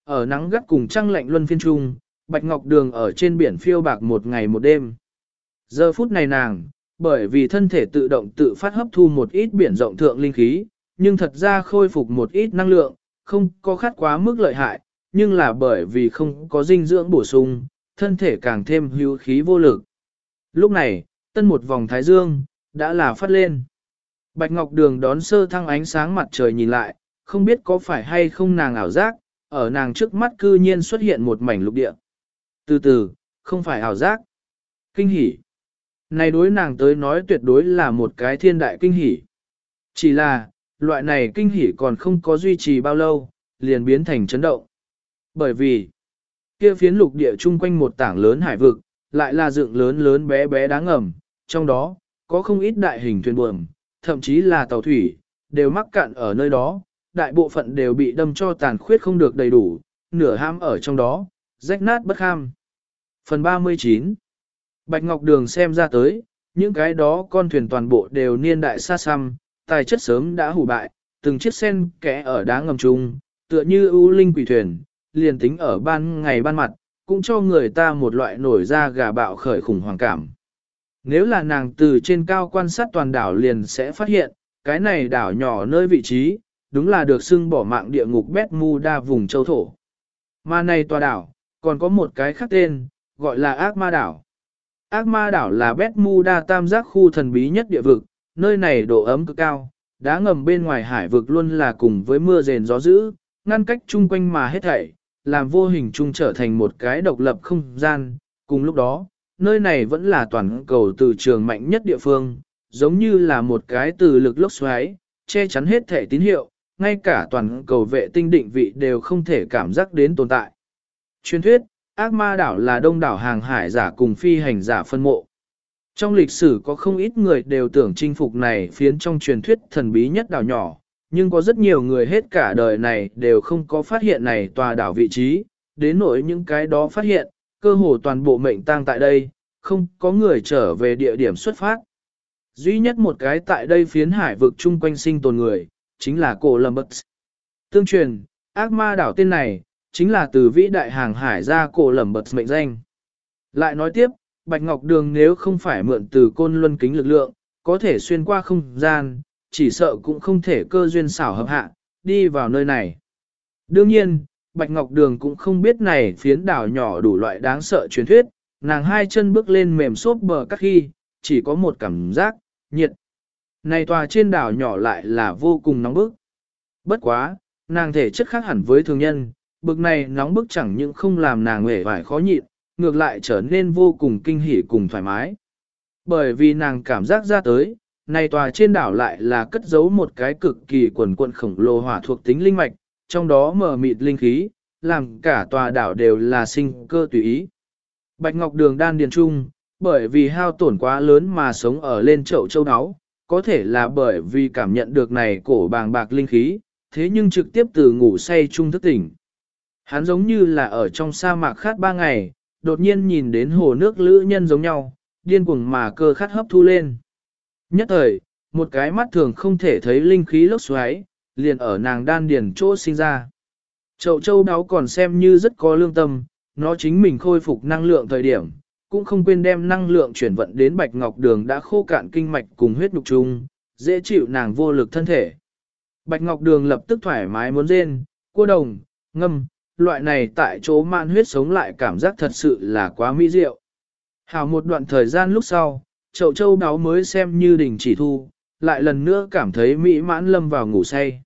Ở nắng gắt cùng trăng lạnh luân phiên trung, Bạch Ngọc Đường ở trên biển phiêu bạc một ngày một đêm. Giờ phút này nàng, bởi vì thân thể tự động tự phát hấp thu một ít biển rộng thượng linh khí, nhưng thật ra khôi phục một ít năng lượng, không có khát quá mức lợi hại, nhưng là bởi vì không có dinh dưỡng bổ sung, thân thể càng thêm hữu khí vô lực. Lúc này, tân một vòng thái dương, đã là phát lên. Bạch Ngọc Đường đón sơ thăng ánh sáng mặt trời nhìn lại, không biết có phải hay không nàng ảo giác, ở nàng trước mắt cư nhiên xuất hiện một mảnh lục địa. Từ từ, không phải ảo giác. Kinh hỉ. Này đối nàng tới nói tuyệt đối là một cái thiên đại kinh hỉ. Chỉ là, loại này kinh hỉ còn không có duy trì bao lâu, liền biến thành chấn động. Bởi vì, kia phiến lục địa chung quanh một tảng lớn hải vực, lại là dựng lớn lớn bé bé đáng ngầm, trong đó, có không ít đại hình thuyền buồm, thậm chí là tàu thủy, đều mắc cạn ở nơi đó, đại bộ phận đều bị đâm cho tàn khuyết không được đầy đủ, nửa ham ở trong đó, rách nát bất ham Phần 39 Bạch Ngọc Đường xem ra tới, những cái đó con thuyền toàn bộ đều niên đại xa xăm, tài chất sớm đã hủ bại, từng chiếc sen kẽ ở đá ngầm chung tựa như ưu linh quỷ thuyền, liền tính ở ban ngày ban mặt, cũng cho người ta một loại nổi ra gà bạo khởi khủng hoảng cảm. Nếu là nàng từ trên cao quan sát toàn đảo liền sẽ phát hiện, cái này đảo nhỏ nơi vị trí, đúng là được xưng bỏ mạng địa ngục Bermuda vùng châu thổ. Mà này tòa đảo, còn có một cái khác tên, gọi là ác ma đảo. Ác ma đảo là Bermuda tam giác khu thần bí nhất địa vực, nơi này độ ấm cực cao, đá ngầm bên ngoài hải vực luôn là cùng với mưa rền gió dữ, ngăn cách chung quanh mà hết thảy, làm vô hình chung trở thành một cái độc lập không gian. Cùng lúc đó, nơi này vẫn là toàn cầu từ trường mạnh nhất địa phương, giống như là một cái từ lực lốc xoáy, che chắn hết thể tín hiệu, ngay cả toàn cầu vệ tinh định vị đều không thể cảm giác đến tồn tại. Truyền thuyết, ác ma đảo là đông đảo hàng hải giả cùng phi hành giả phân mộ. Trong lịch sử có không ít người đều tưởng chinh phục này phiến trong truyền thuyết thần bí nhất đảo nhỏ, nhưng có rất nhiều người hết cả đời này đều không có phát hiện này tòa đảo vị trí, đến nỗi những cái đó phát hiện, cơ hồ toàn bộ mệnh tang tại đây, không có người trở về địa điểm xuất phát. Duy nhất một cái tại đây phiến hải vực chung quanh sinh tồn người, chính là cổ Columbus. Tương truyền, ác ma đảo tên này, chính là từ vĩ đại hàng hải ra cổ Columbus mệnh danh. Lại nói tiếp, Bạch Ngọc Đường nếu không phải mượn từ côn luân kính lực lượng, có thể xuyên qua không gian, chỉ sợ cũng không thể cơ duyên xảo hợp hạ, đi vào nơi này. Đương nhiên, Bạch Ngọc Đường cũng không biết này phiến đảo nhỏ đủ loại đáng sợ truyền thuyết, nàng hai chân bước lên mềm xốp bờ các khi, chỉ có một cảm giác, nhiệt. Này tòa trên đảo nhỏ lại là vô cùng nóng bức. Bất quá, nàng thể chất khác hẳn với thường nhân, bực này nóng bức chẳng những không làm nàng nghề vải khó nhịn, ngược lại trở nên vô cùng kinh hỉ cùng thoải mái. Bởi vì nàng cảm giác ra tới, này tòa trên đảo lại là cất giấu một cái cực kỳ quần quận khổng lồ hỏa thuộc tính linh mạch, trong đó mở mịt linh khí, làm cả tòa đảo đều là sinh cơ tùy ý. Bạch Ngọc Đường đan điền trung, bởi vì hao tổn quá lớn mà sống ở lên chậu châu đáo, có thể là bởi vì cảm nhận được này cổ bàng bạc linh khí, thế nhưng trực tiếp từ ngủ say trung thức tỉnh. Hắn giống như là ở trong sa mạc khát ba ngày, đột nhiên nhìn đến hồ nước lữ nhân giống nhau, điên cuồng mà cơ khát hấp thu lên. Nhất thời, một cái mắt thường không thể thấy linh khí lốc xoáy, liền ở nàng đan điền chỗ sinh ra. Chậu châu đáo còn xem như rất có lương tâm, nó chính mình khôi phục năng lượng thời điểm, cũng không quên đem năng lượng chuyển vận đến bạch ngọc đường đã khô cạn kinh mạch cùng huyết nhục chung, dễ chịu nàng vô lực thân thể. Bạch ngọc đường lập tức thoải mái muốn rên, cua đồng, ngâm, loại này tại chỗ man huyết sống lại cảm giác thật sự là quá mỹ diệu. Hào một đoạn thời gian lúc sau, chậu châu đáo mới xem như đình chỉ thu, lại lần nữa cảm thấy mỹ mãn lâm vào ngủ say.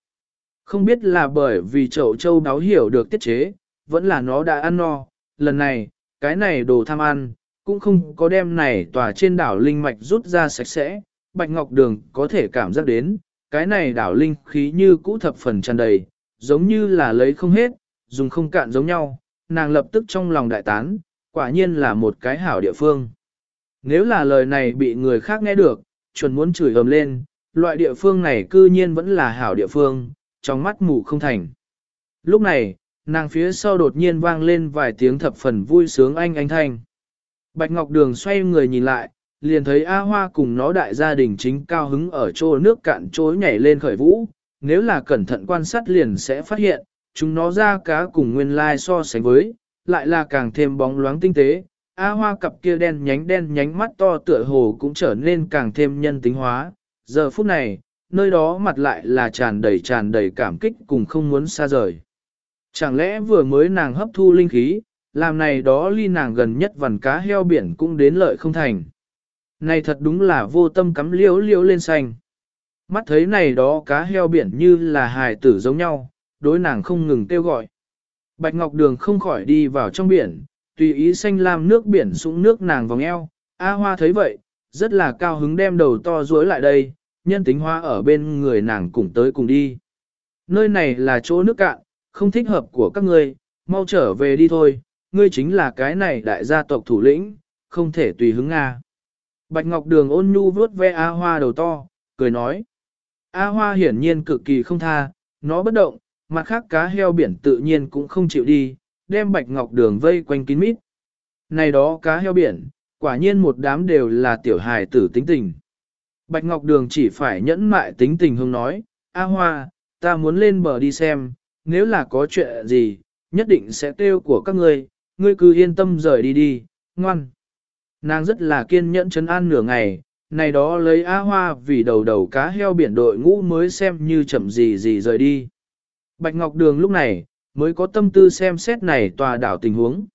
Không biết là bởi vì chậu châu đáo hiểu được tiết chế, vẫn là nó đã ăn no, lần này, cái này đồ tham ăn, cũng không có đem này tòa trên đảo linh mạch rút ra sạch sẽ, bạch ngọc đường có thể cảm giác đến, cái này đảo linh khí như cũ thập phần tràn đầy, giống như là lấy không hết, dùng không cạn giống nhau, nàng lập tức trong lòng đại tán, quả nhiên là một cái hảo địa phương. Nếu là lời này bị người khác nghe được, chuẩn muốn chửi ầm lên, loại địa phương này cư nhiên vẫn là hảo địa phương, trong mắt mù không thành. Lúc này, nàng phía sau đột nhiên vang lên vài tiếng thập phần vui sướng anh anh thanh. Bạch Ngọc Đường xoay người nhìn lại, liền thấy A Hoa cùng nó đại gia đình chính cao hứng ở chỗ nước cạn trối nhảy lên khởi vũ, nếu là cẩn thận quan sát liền sẽ phát hiện, chúng nó ra cá cùng nguyên lai so sánh với, lại là càng thêm bóng loáng tinh tế. A Hoa cặp kia đen nhánh đen nhánh mắt to tựa hồ cũng trở nên càng thêm nhân tính hóa. Giờ phút này, nơi đó mặt lại là tràn đầy tràn đầy cảm kích cùng không muốn xa rời. Chẳng lẽ vừa mới nàng hấp thu linh khí, làm này đó ly nàng gần nhất vằn cá heo biển cũng đến lợi không thành. Này thật đúng là vô tâm cắm liễu liễu lên xanh. Mắt thấy này đó cá heo biển như là hài tử giống nhau, đối nàng không ngừng kêu gọi. Bạch Ngọc Đường không khỏi đi vào trong biển, tùy ý xanh lam nước biển sũng nước nàng vòng eo. A Hoa thấy vậy, rất là cao hứng đem đầu to duỗi lại đây, nhân tính hoa ở bên người nàng cùng tới cùng đi. Nơi này là chỗ nước cạn, không thích hợp của các ngươi, mau trở về đi thôi, ngươi chính là cái này đại gia tộc thủ lĩnh, không thể tùy hứng Nga. Bạch Ngọc Đường ôn nhu vuốt ve A Hoa đầu to, cười nói. A Hoa hiển nhiên cực kỳ không tha, nó bất động, mặt khác cá heo biển tự nhiên cũng không chịu đi, đem Bạch Ngọc Đường vây quanh kín mít. Này đó cá heo biển, quả nhiên một đám đều là tiểu hài tử tính tình. Bạch Ngọc Đường chỉ phải nhẫn mại tính tình hương nói, A Hoa, ta muốn lên bờ đi xem, nếu là có chuyện gì, nhất định sẽ kêu của các ngươi, ngươi cứ yên tâm rời đi đi, ngoan. Nàng rất là kiên nhẫn chấn an nửa ngày, này đó lấy A Hoa vì đầu đầu cá heo biển đội ngũ mới xem như chậm gì gì rời đi. Bạch Ngọc Đường lúc này, mới có tâm tư xem xét này tòa đảo tình huống.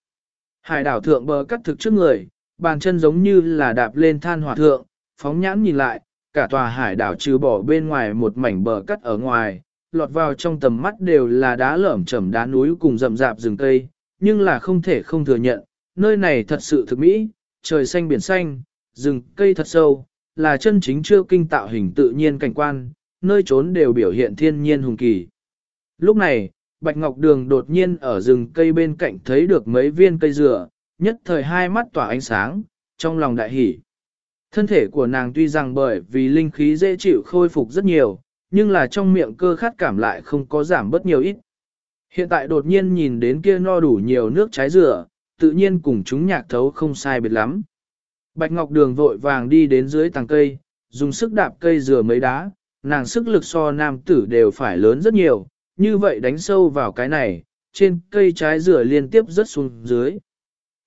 Hải đảo thượng bờ cắt thực trước người, bàn chân giống như là đạp lên than hỏa thượng, phóng nhãn nhìn lại, cả tòa hải đảo trừ bỏ bên ngoài một mảnh bờ cắt ở ngoài, lọt vào trong tầm mắt đều là đá lởm chởm đá núi cùng rậm rạp rừng cây, nhưng là không thể không thừa nhận, nơi này thật sự thực mỹ, trời xanh biển xanh, rừng cây thật sâu, là chân chính chưa kinh tạo hình tự nhiên cảnh quan, nơi trốn đều biểu hiện thiên nhiên hùng kỳ. Lúc này, Bạch Ngọc Đường đột nhiên ở rừng cây bên cạnh thấy được mấy viên cây dừa, nhất thời hai mắt tỏa ánh sáng, trong lòng đại hỉ. Thân thể của nàng tuy rằng bởi vì linh khí dễ chịu khôi phục rất nhiều, nhưng là trong miệng cơ khát cảm lại không có giảm bớt nhiều ít. Hiện tại đột nhiên nhìn đến kia no đủ nhiều nước trái dừa, tự nhiên cùng chúng nhạc thấu không sai biệt lắm. Bạch Ngọc Đường vội vàng đi đến dưới tàng cây, dùng sức đạp cây dừa mấy đá, nàng sức lực so nam tử đều phải lớn rất nhiều, như vậy đánh sâu vào cái này, trên cây trái dừa liên tiếp rớt xuống dưới.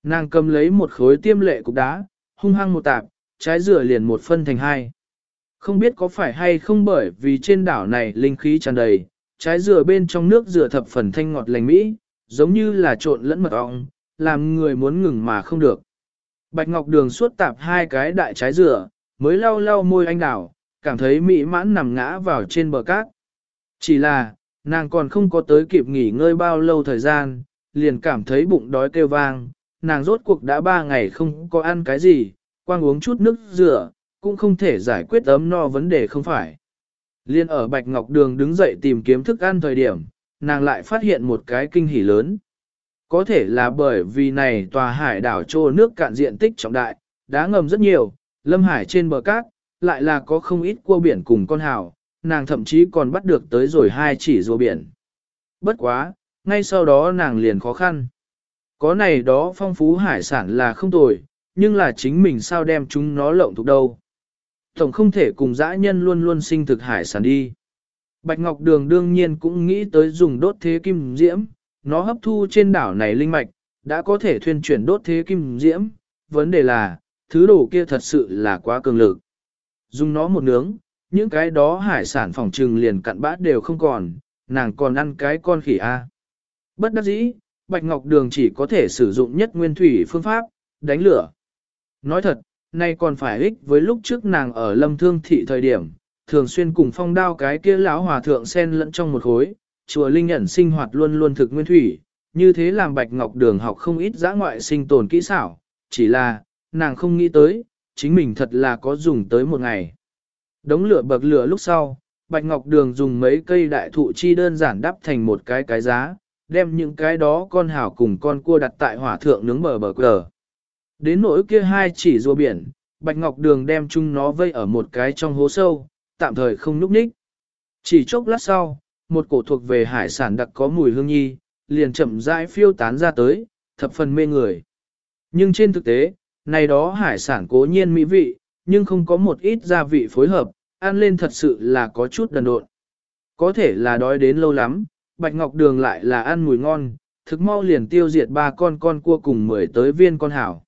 Nàng cầm lấy một khối tiêm lệ cục đá, hung hăng một tạp, trái dừa liền một phân thành hai. Không biết có phải hay không bởi vì trên đảo này linh khí tràn đầy, trái dừa bên trong nước dừa thập phần thanh ngọt lành mỹ, giống như là trộn lẫn mật ong, làm người muốn ngừng mà không được. Bạch Ngọc Đường suốt tạp hai cái đại trái dừa, mới lau lau môi anh đảo, cảm thấy mỹ mãn nằm ngã vào trên bờ cát. Chỉ là, nàng còn không có tới kịp nghỉ ngơi bao lâu thời gian, liền cảm thấy bụng đói kêu vang, nàng rốt cuộc đã ba ngày không có ăn cái gì, quang uống chút nước rửa, cũng không thể giải quyết ấm no vấn đề không phải. Liên ở Bạch Ngọc Đường đứng dậy tìm kiếm thức ăn thời điểm, nàng lại phát hiện một cái kinh hỉ lớn. Có thể là bởi vì này tòa hải đảo trô nước cạn diện tích trọng đại, đá ngầm rất nhiều, lâm hải trên bờ cát, lại là có không ít cua biển cùng con hào, nàng thậm chí còn bắt được tới rồi hai chỉ rùa biển. Bất quá, ngay sau đó nàng liền khó khăn. Có này đó phong phú hải sản là không tồi, nhưng là chính mình sao đem chúng nó lộng thuộc đâu. Tổng không thể cùng dã nhân luôn luôn sinh thực hải sản đi. Bạch Ngọc Đường đương nhiên cũng nghĩ tới dùng đốt thế kim diễm, nó hấp thu trên đảo này linh mạch, đã có thể thuyên chuyển đốt thế kim diễm, vấn đề là, thứ đồ kia thật sự là quá cường lực. Dùng nó một nướng, những cái đó hải sản phòng trừng liền cặn bã đều không còn, nàng còn ăn cái con khỉ A. Bất đắc dĩ, Bạch Ngọc Đường chỉ có thể sử dụng nhất nguyên thủy phương pháp, đánh lửa. Nói thật, nay còn phải ích với lúc trước nàng ở lâm thương thị thời điểm, thường xuyên cùng phong đao cái kia lão hòa thượng sen lẫn trong một khối, chùa linh ẩn sinh hoạt luôn luôn thực nguyên thủy, như thế làm Bạch Ngọc Đường học không ít giã ngoại sinh tồn kỹ xảo, chỉ là, nàng không nghĩ tới, chính mình thật là có dùng tới một ngày. Đống lửa bậc lửa lúc sau, Bạch Ngọc Đường dùng mấy cây đại thụ chi đơn giản đắp thành một cái cái giá, đem những cái đó con hảo cùng con cua đặt tại hỏa thượng nướng bờ bờ cờ. Đến nỗi kia hai chỉ rùa biển, Bạch Ngọc Đường đem chung nó vây ở một cái trong hố sâu, tạm thời không núp ních. Chỉ chốc lát sau, một cổ thuộc về hải sản đặc có mùi hương nhi, liền chậm rãi phiêu tán ra tới, thập phần mê người. Nhưng trên thực tế, này đó hải sản cố nhiên mỹ vị, nhưng không có một ít gia vị phối hợp, ăn lên thật sự là có chút đần độn. Có thể là đói đến lâu lắm, Bạch Ngọc Đường lại là ăn mùi ngon, thực mau liền tiêu diệt ba con con cua cùng mười tới viên con hảo.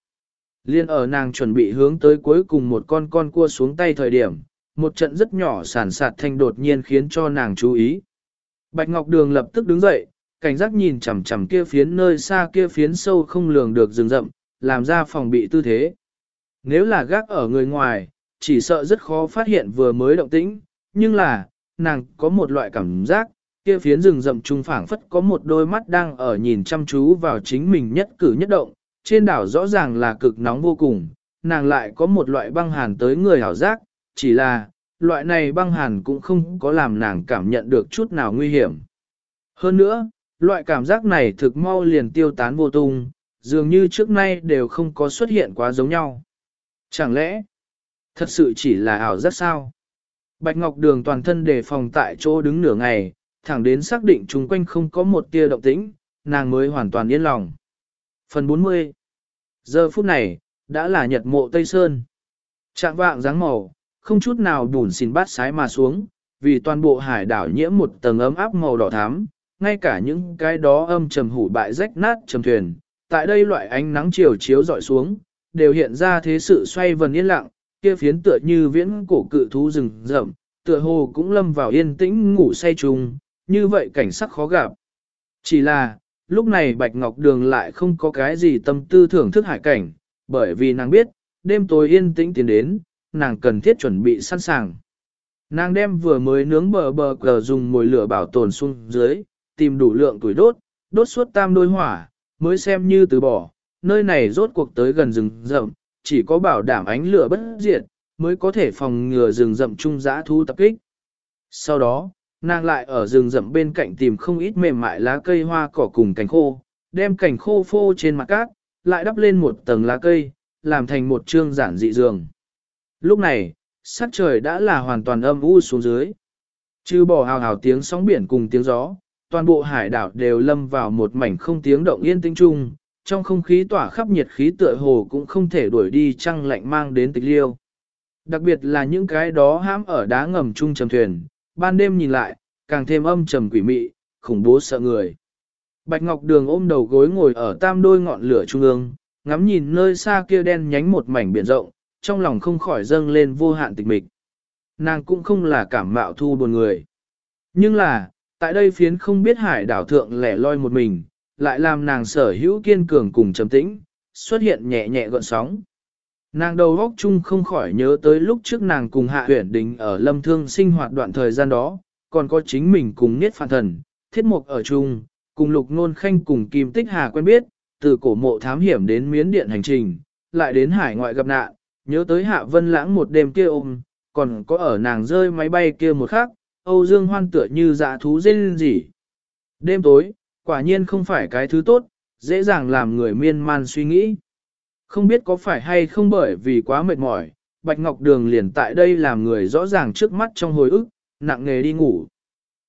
Liên ở nàng chuẩn bị hướng tới cuối cùng một con con cua xuống tay thời điểm, một trận rất nhỏ sản sạt thanh đột nhiên khiến cho nàng chú ý. Bạch Ngọc Đường lập tức đứng dậy, cảnh giác nhìn chằm chằm kia phiến nơi xa kia phiến sâu không lường được rừng rậm, làm ra phòng bị tư thế. Nếu là gác ở người ngoài, chỉ sợ rất khó phát hiện vừa mới động tĩnh, nhưng là, nàng có một loại cảm giác, kia phiến rừng rậm trung phảng phất có một đôi mắt đang ở nhìn chăm chú vào chính mình nhất cử nhất động, trên đảo rõ ràng là cực nóng vô cùng, nàng lại có một loại băng hàn tới người hảo giác, chỉ là, loại này băng hàn cũng không có làm nàng cảm nhận được chút nào nguy hiểm. Hơn nữa, loại cảm giác này thực mau liền tiêu tán vô tung, dường như trước nay đều không có xuất hiện quá giống nhau. Chẳng lẽ, thật sự chỉ là ảo giác sao? Bạch Ngọc Đường toàn thân đề phòng tại chỗ đứng nửa ngày, thẳng đến xác định chung quanh không có một tia động tĩnh, nàng mới hoàn toàn yên lòng. Phần 40 Giờ phút này, đã là nhật mộ Tây Sơn. Trạng vạng dáng màu, không chút nào bùn xin bát sái mà xuống, vì toàn bộ hải đảo nhiễm một tầng ấm áp màu đỏ thắm, ngay cả những cái đó âm trầm hủ bại rách nát trầm thuyền, tại đây loại ánh nắng chiều chiếu dọi xuống, đều hiện ra thế sự xoay vần yên lặng, kia phiến tựa như viễn cổ cự thú rừng rậm, tựa hồ cũng lâm vào yên tĩnh ngủ say trùng, như vậy cảnh sắc khó gặp. Chỉ là, lúc này Bạch Ngọc Đường lại không có cái gì tâm tư thưởng thức hải cảnh, bởi vì nàng biết, đêm tối yên tĩnh tiến đến, nàng cần thiết chuẩn bị sẵn sàng. Nàng đem vừa mới nướng bờ bờ cờ dùng mồi lửa bảo tồn xuống dưới, tìm đủ lượng tuổi đốt, đốt suốt tam đôi hỏa, mới xem như từ bỏ, nơi này rốt cuộc tới gần rừng rậm, chỉ có bảo đảm ánh lửa bất diệt, mới có thể phòng ngừa rừng rậm trung giã thu tập kích. Sau đó, nàng lại ở rừng rậm bên cạnh tìm không ít mềm mại lá cây hoa cỏ cùng cành khô, đem cành khô phô trên mặt cát, lại đắp lên một tầng lá cây, làm thành một trương giản dị giường. Lúc này, sắc trời đã là hoàn toàn âm u xuống dưới. Trừ bỏ hào hào tiếng sóng biển cùng tiếng gió, toàn bộ hải đảo đều lâm vào một mảnh không tiếng động yên tĩnh chung, trong không khí tỏa khắp nhiệt khí tựa hồ cũng không thể đuổi đi trăng lạnh mang đến tịch liêu. Đặc biệt là những cái đó hãm ở đá ngầm chung trầm thuyền, ban đêm nhìn lại, càng thêm âm trầm quỷ mị, khủng bố sợ người. Bạch Ngọc Đường ôm đầu gối ngồi ở tam đôi ngọn lửa trung ương, ngắm nhìn nơi xa kia đen nhánh một mảnh biển rộng, trong lòng không khỏi dâng lên vô hạn tịch mịch. Nàng cũng không là cảm mạo thu buồn người. Nhưng là, tại đây phiến không biết hải đảo thượng lẻ loi một mình, lại làm nàng sở hữu kiên cường cùng trầm tĩnh, xuất hiện nhẹ nhẹ gọn sóng. Nàng đầu góc chung không khỏi nhớ tới lúc trước nàng cùng hạ huyển đình ở lâm thương sinh hoạt đoạn thời gian đó, còn có chính mình cùng niết phản thần, thiết mục ở chung, cùng lục nôn khanh cùng kim tích hà quen biết, từ cổ mộ thám hiểm đến miến điện hành trình, lại đến hải ngoại gặp nạn, nhớ tới hạ vân lãng một đêm kia ôm, còn có ở nàng rơi máy bay kia một khắc, Âu Dương hoan tựa như dạ thú rên rỉ. Đêm tối, quả nhiên không phải cái thứ tốt, dễ dàng làm người miên man suy nghĩ. Không biết có phải hay không bởi vì quá mệt mỏi, Bạch Ngọc Đường liền tại đây làm người rõ ràng trước mắt trong hồi ức, nặng nghề đi ngủ.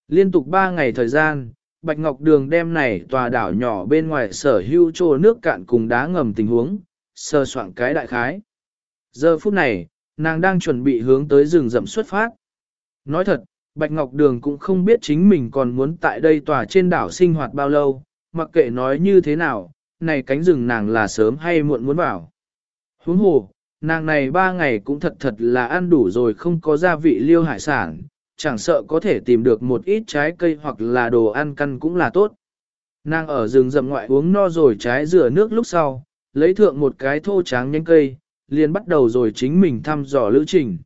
Liên tục 3 ngày thời gian, Bạch Ngọc Đường đem này tòa đảo nhỏ bên ngoài sở hữu trô nước cạn cùng đá ngầm tình huống, sơ soạn cái đại khái. Giờ phút này, nàng đang chuẩn bị hướng tới rừng rậm xuất phát. Nói thật, Bạch Ngọc Đường cũng không biết chính mình còn muốn tại đây tòa trên đảo sinh hoạt bao lâu, mặc kệ nói như thế nào, này cánh rừng nàng là sớm hay muộn muốn vào. Huống hồ, nàng này ba ngày cũng thật thật là ăn đủ rồi không có gia vị liêu hải sản, chẳng sợ có thể tìm được một ít trái cây hoặc là đồ ăn căn cũng là tốt. Nàng ở rừng rậm ngoại uống no rồi trái rửa nước lúc sau, lấy thượng một cái thô tráng nhánh cây, liền bắt đầu rồi chính mình thăm dò lữ trình.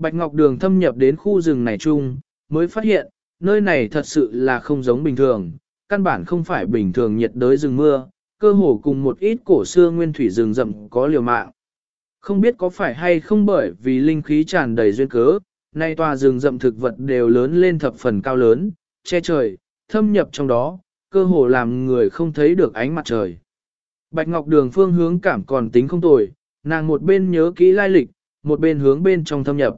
Bạch Ngọc Đường thâm nhập đến khu rừng này chung, mới phát hiện, nơi này thật sự là không giống bình thường, căn bản không phải bình thường nhiệt đới rừng mưa, cơ hồ cùng một ít cổ xưa nguyên thủy rừng rậm có liều mạng. Không biết có phải hay không bởi vì linh khí tràn đầy duyên cớ, nay tòa rừng rậm thực vật đều lớn lên thập phần cao lớn, che trời, thâm nhập trong đó, cơ hồ làm người không thấy được ánh mặt trời. Bạch Ngọc Đường phương hướng cảm còn tính không tồi, nàng một bên nhớ kỹ lai lịch, một bên hướng bên trong thâm nhập.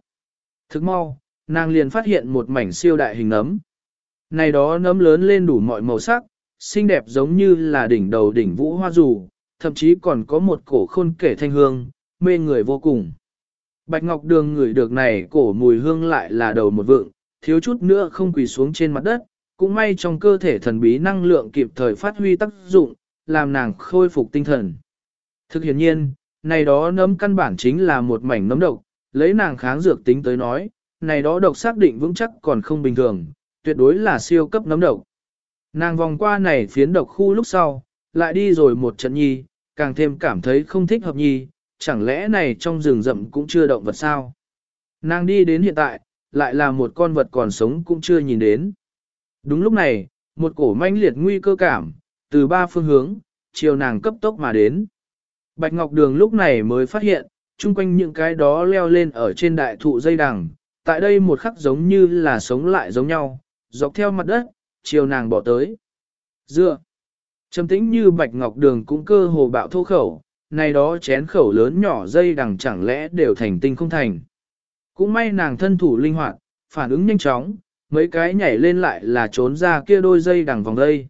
Thức mau, nàng liền phát hiện một mảnh siêu đại hình nấm. Này đó nấm lớn lên đủ mọi màu sắc, xinh đẹp giống như là đỉnh đầu đỉnh vũ hoa dù, thậm chí còn có một cổ khôn kể thanh hương, mê người vô cùng. Bạch Ngọc Đường ngửi được này cổ mùi hương lại là đầu một vượng, thiếu chút nữa không quỳ xuống trên mặt đất, cũng may trong cơ thể thần bí năng lượng kịp thời phát huy tác dụng, làm nàng khôi phục tinh thần. Thực hiện nhiên, này đó nấm căn bản chính là một mảnh nấm độc, lấy nàng kháng dược tính tới nói, này đó độc xác định vững chắc còn không bình thường, tuyệt đối là siêu cấp nấm độc. Nàng vòng qua này phiến độc khu lúc sau, lại đi rồi một trận nhi, càng thêm cảm thấy không thích hợp nhi, chẳng lẽ này trong rừng rậm cũng chưa động vật sao? Nàng đi đến hiện tại, lại là một con vật còn sống cũng chưa nhìn đến. Đúng lúc này, một cổ manh liệt nguy cơ cảm, từ ba phương hướng, chiều nàng cấp tốc mà đến. Bạch Ngọc Đường lúc này mới phát hiện, chung quanh những cái đó leo lên ở trên đại thụ dây đằng, tại đây một khắc giống như là sống lại giống nhau, dọc theo mặt đất, chiều nàng bỏ tới. Dựa, trầm tĩnh như Bạch Ngọc Đường cũng cơ hồ bạo thô khẩu, này đó chén khẩu lớn nhỏ dây đằng chẳng lẽ đều thành tinh không thành. Cũng may nàng thân thủ linh hoạt, phản ứng nhanh chóng, mấy cái nhảy lên lại là trốn ra kia đôi dây đằng vòng dây.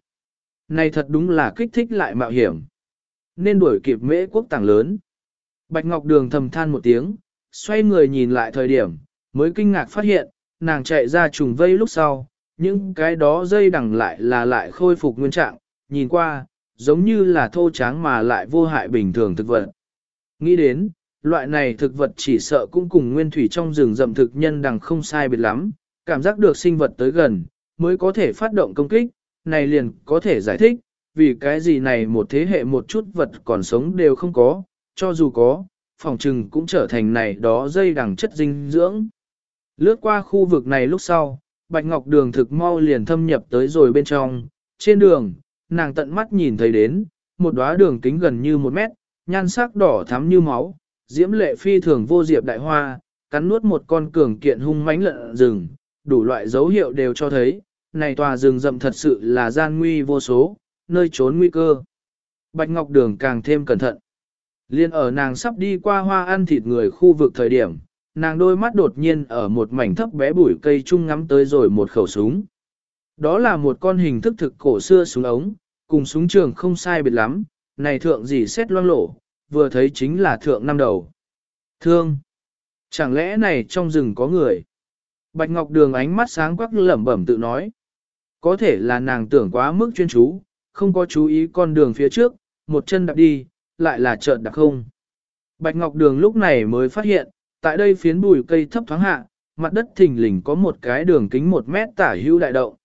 Này thật đúng là kích thích lại mạo hiểm. Nên đuổi kịp mễ quốc tảng lớn. Bạch Ngọc Đường thầm than một tiếng, xoay người nhìn lại thời điểm, mới kinh ngạc phát hiện, nàng chạy ra trùng vây lúc sau, những cái đó dây đằng lại là lại khôi phục nguyên trạng, nhìn qua, giống như là thô tráng mà lại vô hại bình thường thực vật. Nghĩ đến, loại này thực vật chỉ sợ cũng cùng nguyên thủy trong rừng rậm thực nhân đằng không sai biệt lắm, cảm giác được sinh vật tới gần, mới có thể phát động công kích, này liền có thể giải thích, vì cái gì này một thế hệ một chút vật còn sống đều không có, cho dù có, phòng trừng cũng trở thành này đó dây đằng chất dinh dưỡng. Lướt qua khu vực này lúc sau, Bạch Ngọc Đường thực mau liền thâm nhập tới rồi bên trong, trên đường, nàng tận mắt nhìn thấy đến, một đóa đường kính gần như một mét, nhan sắc đỏ thắm như máu, diễm lệ phi thường vô diệp đại hoa, cắn nuốt một con cường kiện hung mãnh lợn rừng, đủ loại dấu hiệu đều cho thấy, này tòa rừng rậm thật sự là gian nguy vô số, nơi trốn nguy cơ. Bạch Ngọc Đường càng thêm cẩn thận. Liên ở nàng sắp đi qua hoa ăn thịt người khu vực thời điểm, nàng đôi mắt đột nhiên ở một mảnh thấp bé bụi cây chung ngắm tới rồi một khẩu súng. Đó là một con hình thức thực cổ xưa súng ống, cùng súng trường không sai biệt lắm, này thượng gì xét loang lổ, vừa thấy chính là thượng năm đầu. Thương! Chẳng lẽ này trong rừng có người? Bạch Ngọc Đường ánh mắt sáng quắc lẩm bẩm tự nói. Có thể là nàng tưởng quá mức chuyên chú, không có chú ý con đường phía trước, một chân đạp đi, lại là chợt đặc không. Bạch Ngọc Đường lúc này mới phát hiện, tại đây phiến bùi cây thấp thoáng hạ, mặt đất thình lình có một cái đường kính một mét tả hữu đại động.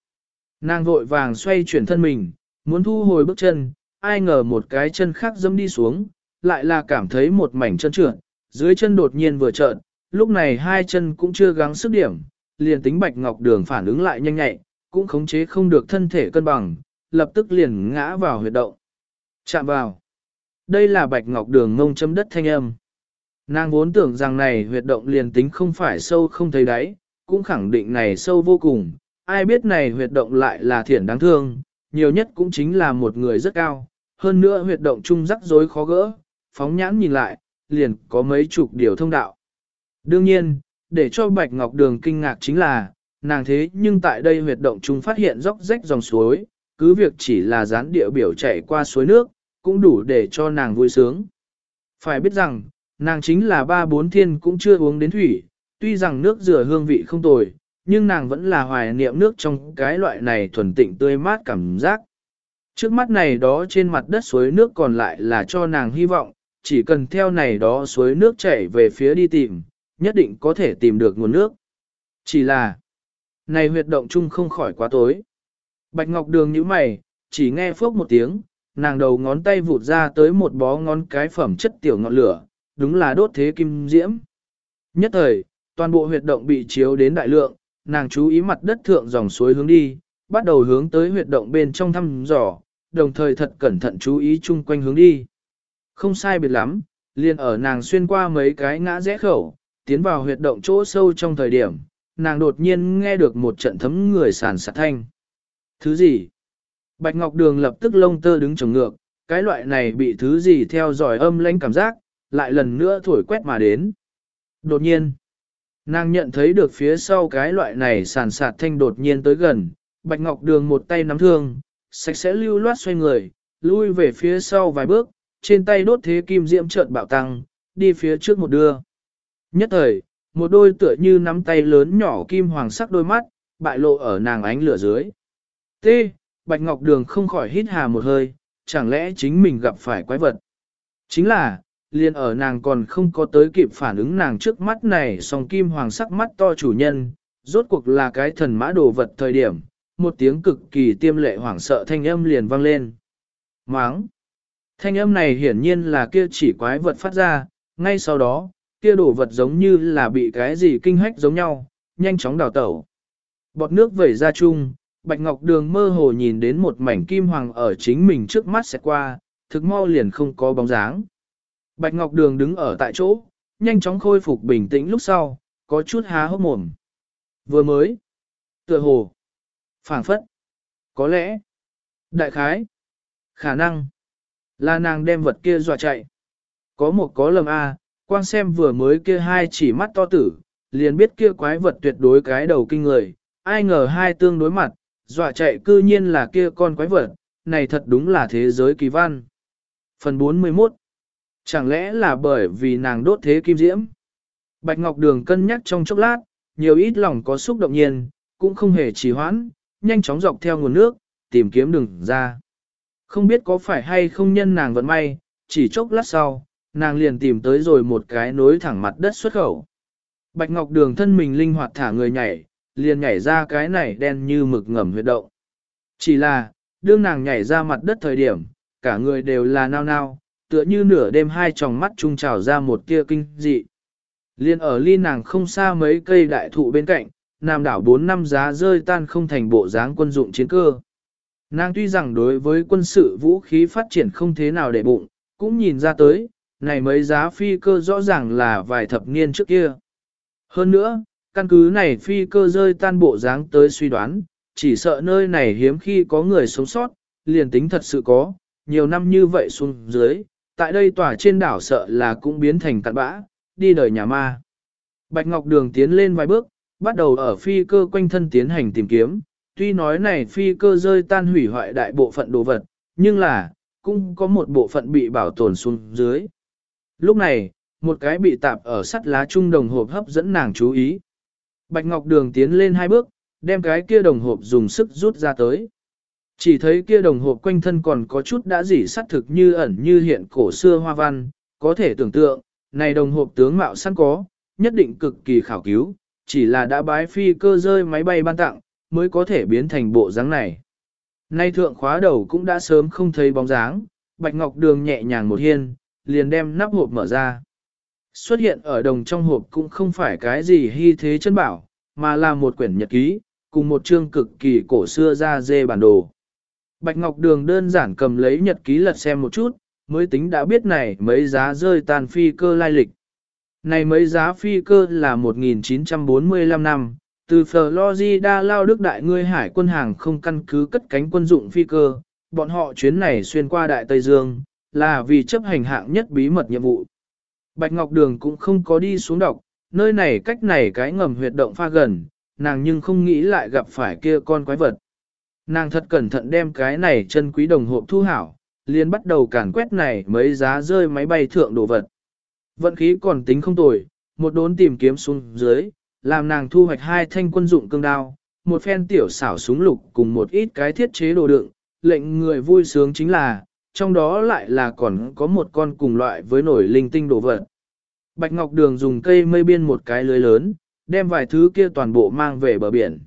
Nàng vội vàng xoay chuyển thân mình, muốn thu hồi bước chân, ai ngờ một cái chân khác dâm đi xuống, lại là cảm thấy một mảnh chân trượt, dưới chân đột nhiên vừa trợn, lúc này hai chân cũng chưa gắng sức điểm, liền tính bạch ngọc đường phản ứng lại nhanh nhạy, cũng khống chế không được thân thể cân bằng, lập tức liền ngã vào huyệt động. Chạm vào. Đây là bạch ngọc đường ngông chấm đất thanh âm. Nàng vốn tưởng rằng này huyệt động liền tính không phải sâu không thấy đáy, cũng khẳng định này sâu vô cùng, ai biết này huyệt động lại là thiển đáng thương, nhiều nhất cũng chính là một người rất cao, hơn nữa huyệt động chung rắc rối khó gỡ, phóng nhãn nhìn lại, liền có mấy chục điều thông đạo. Đương nhiên, để cho Bạch Ngọc Đường kinh ngạc chính là, nàng thế nhưng tại đây huyệt động chung phát hiện dốc rách dòng suối, cứ việc chỉ là dán địa biểu chảy qua suối nước, cũng đủ để cho nàng vui sướng. Phải biết rằng, nàng chính là ba bốn thiên cũng chưa uống đến thủy, tuy rằng nước rửa hương vị không tồi, nhưng nàng vẫn là hoài niệm nước trong cái loại này thuần tịnh tươi mát cảm giác. Trước mắt này đó trên mặt đất suối nước còn lại là cho nàng hy vọng, chỉ cần theo này đó suối nước chảy về phía đi tìm, nhất định có thể tìm được nguồn nước. Chỉ là, này huyệt động chung không khỏi quá tối. Bạch Ngọc Đường như mày, chỉ nghe phốc một tiếng, nàng đầu ngón tay vụt ra tới một bó ngón cái phẩm chất tiểu ngọn lửa, đúng là đốt thế kim diễm. Nhất thời, toàn bộ huyệt động bị chiếu đến đại lượng, nàng chú ý mặt đất thượng dòng suối hướng đi, bắt đầu hướng tới huyệt động bên trong thăm dò, đồng thời thật cẩn thận chú ý chung quanh hướng đi. Không sai biệt lắm, liền ở nàng xuyên qua mấy cái ngã rẽ khẩu, tiến vào huyệt động chỗ sâu trong thời điểm, nàng đột nhiên nghe được một trận thấm người sàn sạt thanh. Thứ gì? Bạch Ngọc Đường lập tức lông tơ đứng trồng ngược, cái loại này bị thứ gì theo dõi âm lãnh cảm giác, lại lần nữa thổi quét mà đến. Đột nhiên, nàng nhận thấy được phía sau cái loại này sàn sạt thanh đột nhiên tới gần, Bạch Ngọc Đường một tay nắm thương, sạch sẽ lưu loát xoay người, lui về phía sau vài bước, trên tay đốt thế kim diễm chợt bạo tăng, đi phía trước một đưa. Nhất thời, một đôi tựa như nắm tay lớn nhỏ kim hoàng sắc đôi mắt, bại lộ ở nàng ánh lửa dưới. T. Bạch Ngọc Đường không khỏi hít hà một hơi, chẳng lẽ chính mình gặp phải quái vật. Chính là, liền ở nàng còn không có tới kịp phản ứng nàng trước mắt này song kim hoàng sắc mắt to chủ nhân, rốt cuộc là cái thần mã đồ vật thời điểm, một tiếng cực kỳ tiêm lệ hoảng sợ thanh âm liền vang lên. Máng! Thanh âm này hiển nhiên là kia chỉ quái vật phát ra, ngay sau đó, kia đồ vật giống như là bị cái gì kinh hách giống nhau, nhanh chóng đào tẩu. Bọt nước vẩy ra chung, Bạch Ngọc Đường mơ hồ nhìn đến một mảnh kim hoàng ở chính mình trước mắt sẽ qua, thực mau liền không có bóng dáng. Bạch Ngọc Đường đứng ở tại chỗ, nhanh chóng khôi phục bình tĩnh lúc sau, có chút há hốc mồm. Vừa mới, tựa hồ, phảng phất, có lẽ, đại khái, khả năng, là nàng đem vật kia dọa chạy. Có một có lầm a, quang xem vừa mới kia hai chỉ mắt to tử, liền biết kia quái vật tuyệt đối cái đầu kinh người, ai ngờ hai tương đối mặt, dọa chạy cư nhiên là kia con quái vật, này thật đúng là thế giới kỳ văn. Phần 41 Chẳng lẽ là bởi vì nàng đốt thế kim diễm? Bạch Ngọc Đường cân nhắc trong chốc lát, nhiều ít lòng có xúc động nhiên, cũng không hề trì hoãn, nhanh chóng dọc theo nguồn nước, tìm kiếm đường ra. Không biết có phải hay không nhân nàng vận may, chỉ chốc lát sau, nàng liền tìm tới rồi một cái nối thẳng mặt đất xuất khẩu. Bạch Ngọc Đường thân mình linh hoạt thả người nhảy, liền nhảy ra cái này đen như mực ngầm huyệt động. Chỉ là, đương nàng nhảy ra mặt đất thời điểm, cả người đều là nao nao, tựa như nửa đêm hai tròng mắt trung trào ra một tia kinh dị. Liên ở ly nàng không xa mấy cây đại thụ bên cạnh, nam đảo 4 năm giá rơi tan không thành bộ dáng quân dụng chiến cơ. Nàng tuy rằng đối với quân sự vũ khí phát triển không thế nào để bụng, cũng nhìn ra tới, này mấy giá phi cơ rõ ràng là vài thập niên trước kia. Hơn nữa, căn cứ này phi cơ rơi tan bộ dáng tới suy đoán, chỉ sợ nơi này hiếm khi có người sống sót, liền tính thật sự có, nhiều năm như vậy xuống dưới, tại đây tòa trên đảo sợ là cũng biến thành cặn bã, đi đời nhà ma. Bạch Ngọc Đường tiến lên vài bước, bắt đầu ở phi cơ quanh thân tiến hành tìm kiếm, tuy nói này phi cơ rơi tan hủy hoại đại bộ phận đồ vật, nhưng là, cũng có một bộ phận bị bảo tồn xuống dưới. Lúc này, một cái bị tạp ở sắt lá trung đồng hộp hấp dẫn nàng chú ý. Bạch Ngọc Đường tiến lên hai bước, đem cái kia đồng hộp dùng sức rút ra tới. Chỉ thấy kia đồng hộp quanh thân còn có chút đã dỉ sắt thực như ẩn như hiện cổ xưa hoa văn, có thể tưởng tượng, này đồng hộp tướng mạo sẵn có, nhất định cực kỳ khảo cứu, chỉ là đã bái phi cơ rơi máy bay ban tặng, mới có thể biến thành bộ dáng này. Nay thượng khóa đầu cũng đã sớm không thấy bóng dáng, Bạch Ngọc Đường nhẹ nhàng một hiên, liền đem nắp hộp mở ra. Xuất hiện ở đồng trong hộp cũng không phải cái gì hy thế chân bảo, mà là một quyển nhật ký, cùng một chương cực kỳ cổ xưa ra dê bản đồ. Bạch Ngọc Đường đơn giản cầm lấy nhật ký lật xem một chút, mới tính đã biết này mấy giá rơi tàn phi cơ lai lịch. Này mấy giá phi cơ là 1945 năm, từ Florida lao Đức Đại ngươi hải quân hàng không căn cứ cất cánh quân dụng phi cơ, bọn họ chuyến này xuyên qua Đại Tây Dương, là vì chấp hành hạng nhất bí mật nhiệm vụ. Bạch Ngọc Đường cũng không có đi xuống đọc, nơi này cách này cái ngầm huyệt động pha gần, nàng nhưng không nghĩ lại gặp phải kia con quái vật. Nàng thật cẩn thận đem cái này chân quý đồng hộp thu hảo, liền bắt đầu càn quét này mấy giá rơi máy bay thượng đồ vật. Vận khí còn tính không tồi, một đốn tìm kiếm xuống dưới, làm nàng thu hoạch hai thanh quân dụng cương đao, một phen tiểu xảo súng lục cùng một ít cái thiết chế đồ đựng, lệnh người vui sướng chính là, trong đó lại là còn có một con cùng loại với nổi linh tinh đồ vật. Bạch Ngọc Đường dùng cây mây biên một cái lưới lớn, đem vài thứ kia toàn bộ mang về bờ biển.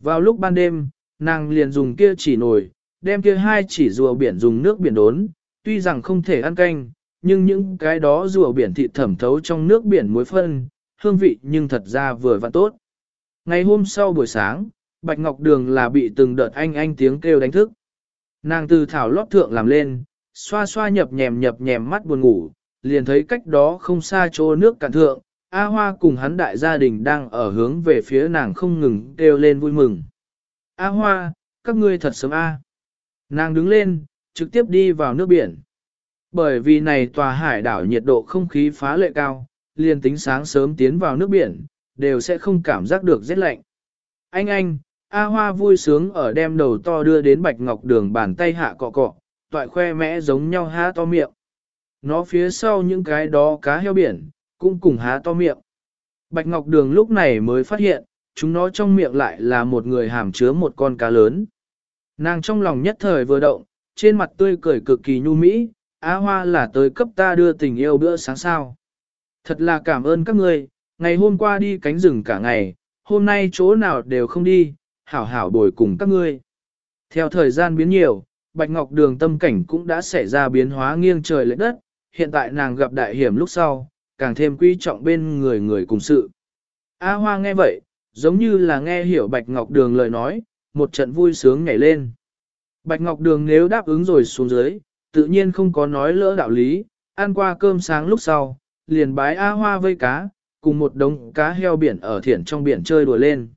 Vào lúc ban đêm, nàng liền dùng kia chỉ nổi, đem kia hai chỉ rùa biển dùng nước biển đốn, tuy rằng không thể ăn canh, nhưng những cái đó rùa biển thịt thẩm thấu trong nước biển muối phân, hương vị nhưng thật ra vừa và tốt. Ngày hôm sau buổi sáng, Bạch Ngọc Đường là bị từng đợt anh anh tiếng kêu đánh thức. Nàng từ thảo lót thượng làm lên, xoa xoa nhập nhèm nhập nhèm mắt buồn ngủ, liền thấy cách đó không xa chỗ nước cạn thượng, A Hoa cùng hắn đại gia đình đang ở hướng về phía nàng không ngừng kêu lên vui mừng. A Hoa, các ngươi thật sớm A. Nàng đứng lên, trực tiếp đi vào nước biển. Bởi vì này tòa hải đảo nhiệt độ không khí phá lệ cao, liền tính sáng sớm tiến vào nước biển, đều sẽ không cảm giác được rét lạnh. Anh anh, A Hoa vui sướng ở đem đầu to đưa đến Bạch Ngọc Đường bàn tay hạ cọ cọ, toại khoe mẽ giống nhau há to miệng. Nó phía sau những cái đó cá heo biển, cũng cùng há to miệng. Bạch Ngọc Đường lúc này mới phát hiện, chúng nó trong miệng lại là một người hàm chứa một con cá lớn. Nàng trong lòng nhất thời vừa động, trên mặt tươi cười cực kỳ nhu mỹ, Á Hoa là tới cấp ta đưa tình yêu bữa sáng sao. Thật là cảm ơn các ngươi, ngày hôm qua đi cánh rừng cả ngày, hôm nay chỗ nào đều không đi, hảo hảo bồi cùng các ngươi. Theo thời gian biến nhiều, Bạch Ngọc Đường tâm cảnh cũng đã xảy ra biến hóa nghiêng trời lệ đất, hiện tại nàng gặp đại hiểm lúc sau, càng thêm quý trọng bên người người cùng sự. A Hoa nghe vậy, giống như là nghe hiểu Bạch Ngọc Đường lời nói, một trận vui sướng nhảy lên. Bạch Ngọc Đường nếu đáp ứng rồi xuống dưới, tự nhiên không có nói lỡ đạo lý, ăn qua cơm sáng lúc sau, liền bái A Hoa vây cá, cùng một đống cá heo biển ở thiển trong biển chơi đùa lên.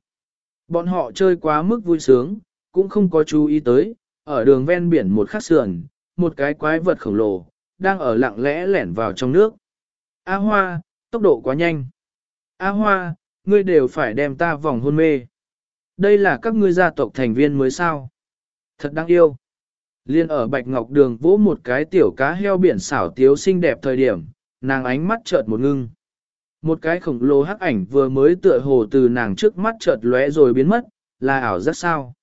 Bọn họ chơi quá mức vui sướng, cũng không có chú ý tới, ở đường ven biển một khắc sườn, một cái quái vật khổng lồ, đang ở lặng lẽ lẻn vào trong nước. A Hoa, tốc độ quá nhanh. A Hoa, ngươi đều phải đem ta vòng hôn mê. Đây là các ngươi gia tộc thành viên mới sao. Thật đáng yêu. Liên ở Bạch Ngọc Đường vỗ một cái tiểu cá heo biển xảo tiếu xinh đẹp thời điểm, nàng ánh mắt chợt một ngưng. Một cái khổng lồ hắc ảnh vừa mới tựa hồ từ nàng trước mắt chợt lóe rồi biến mất, là ảo rất sao.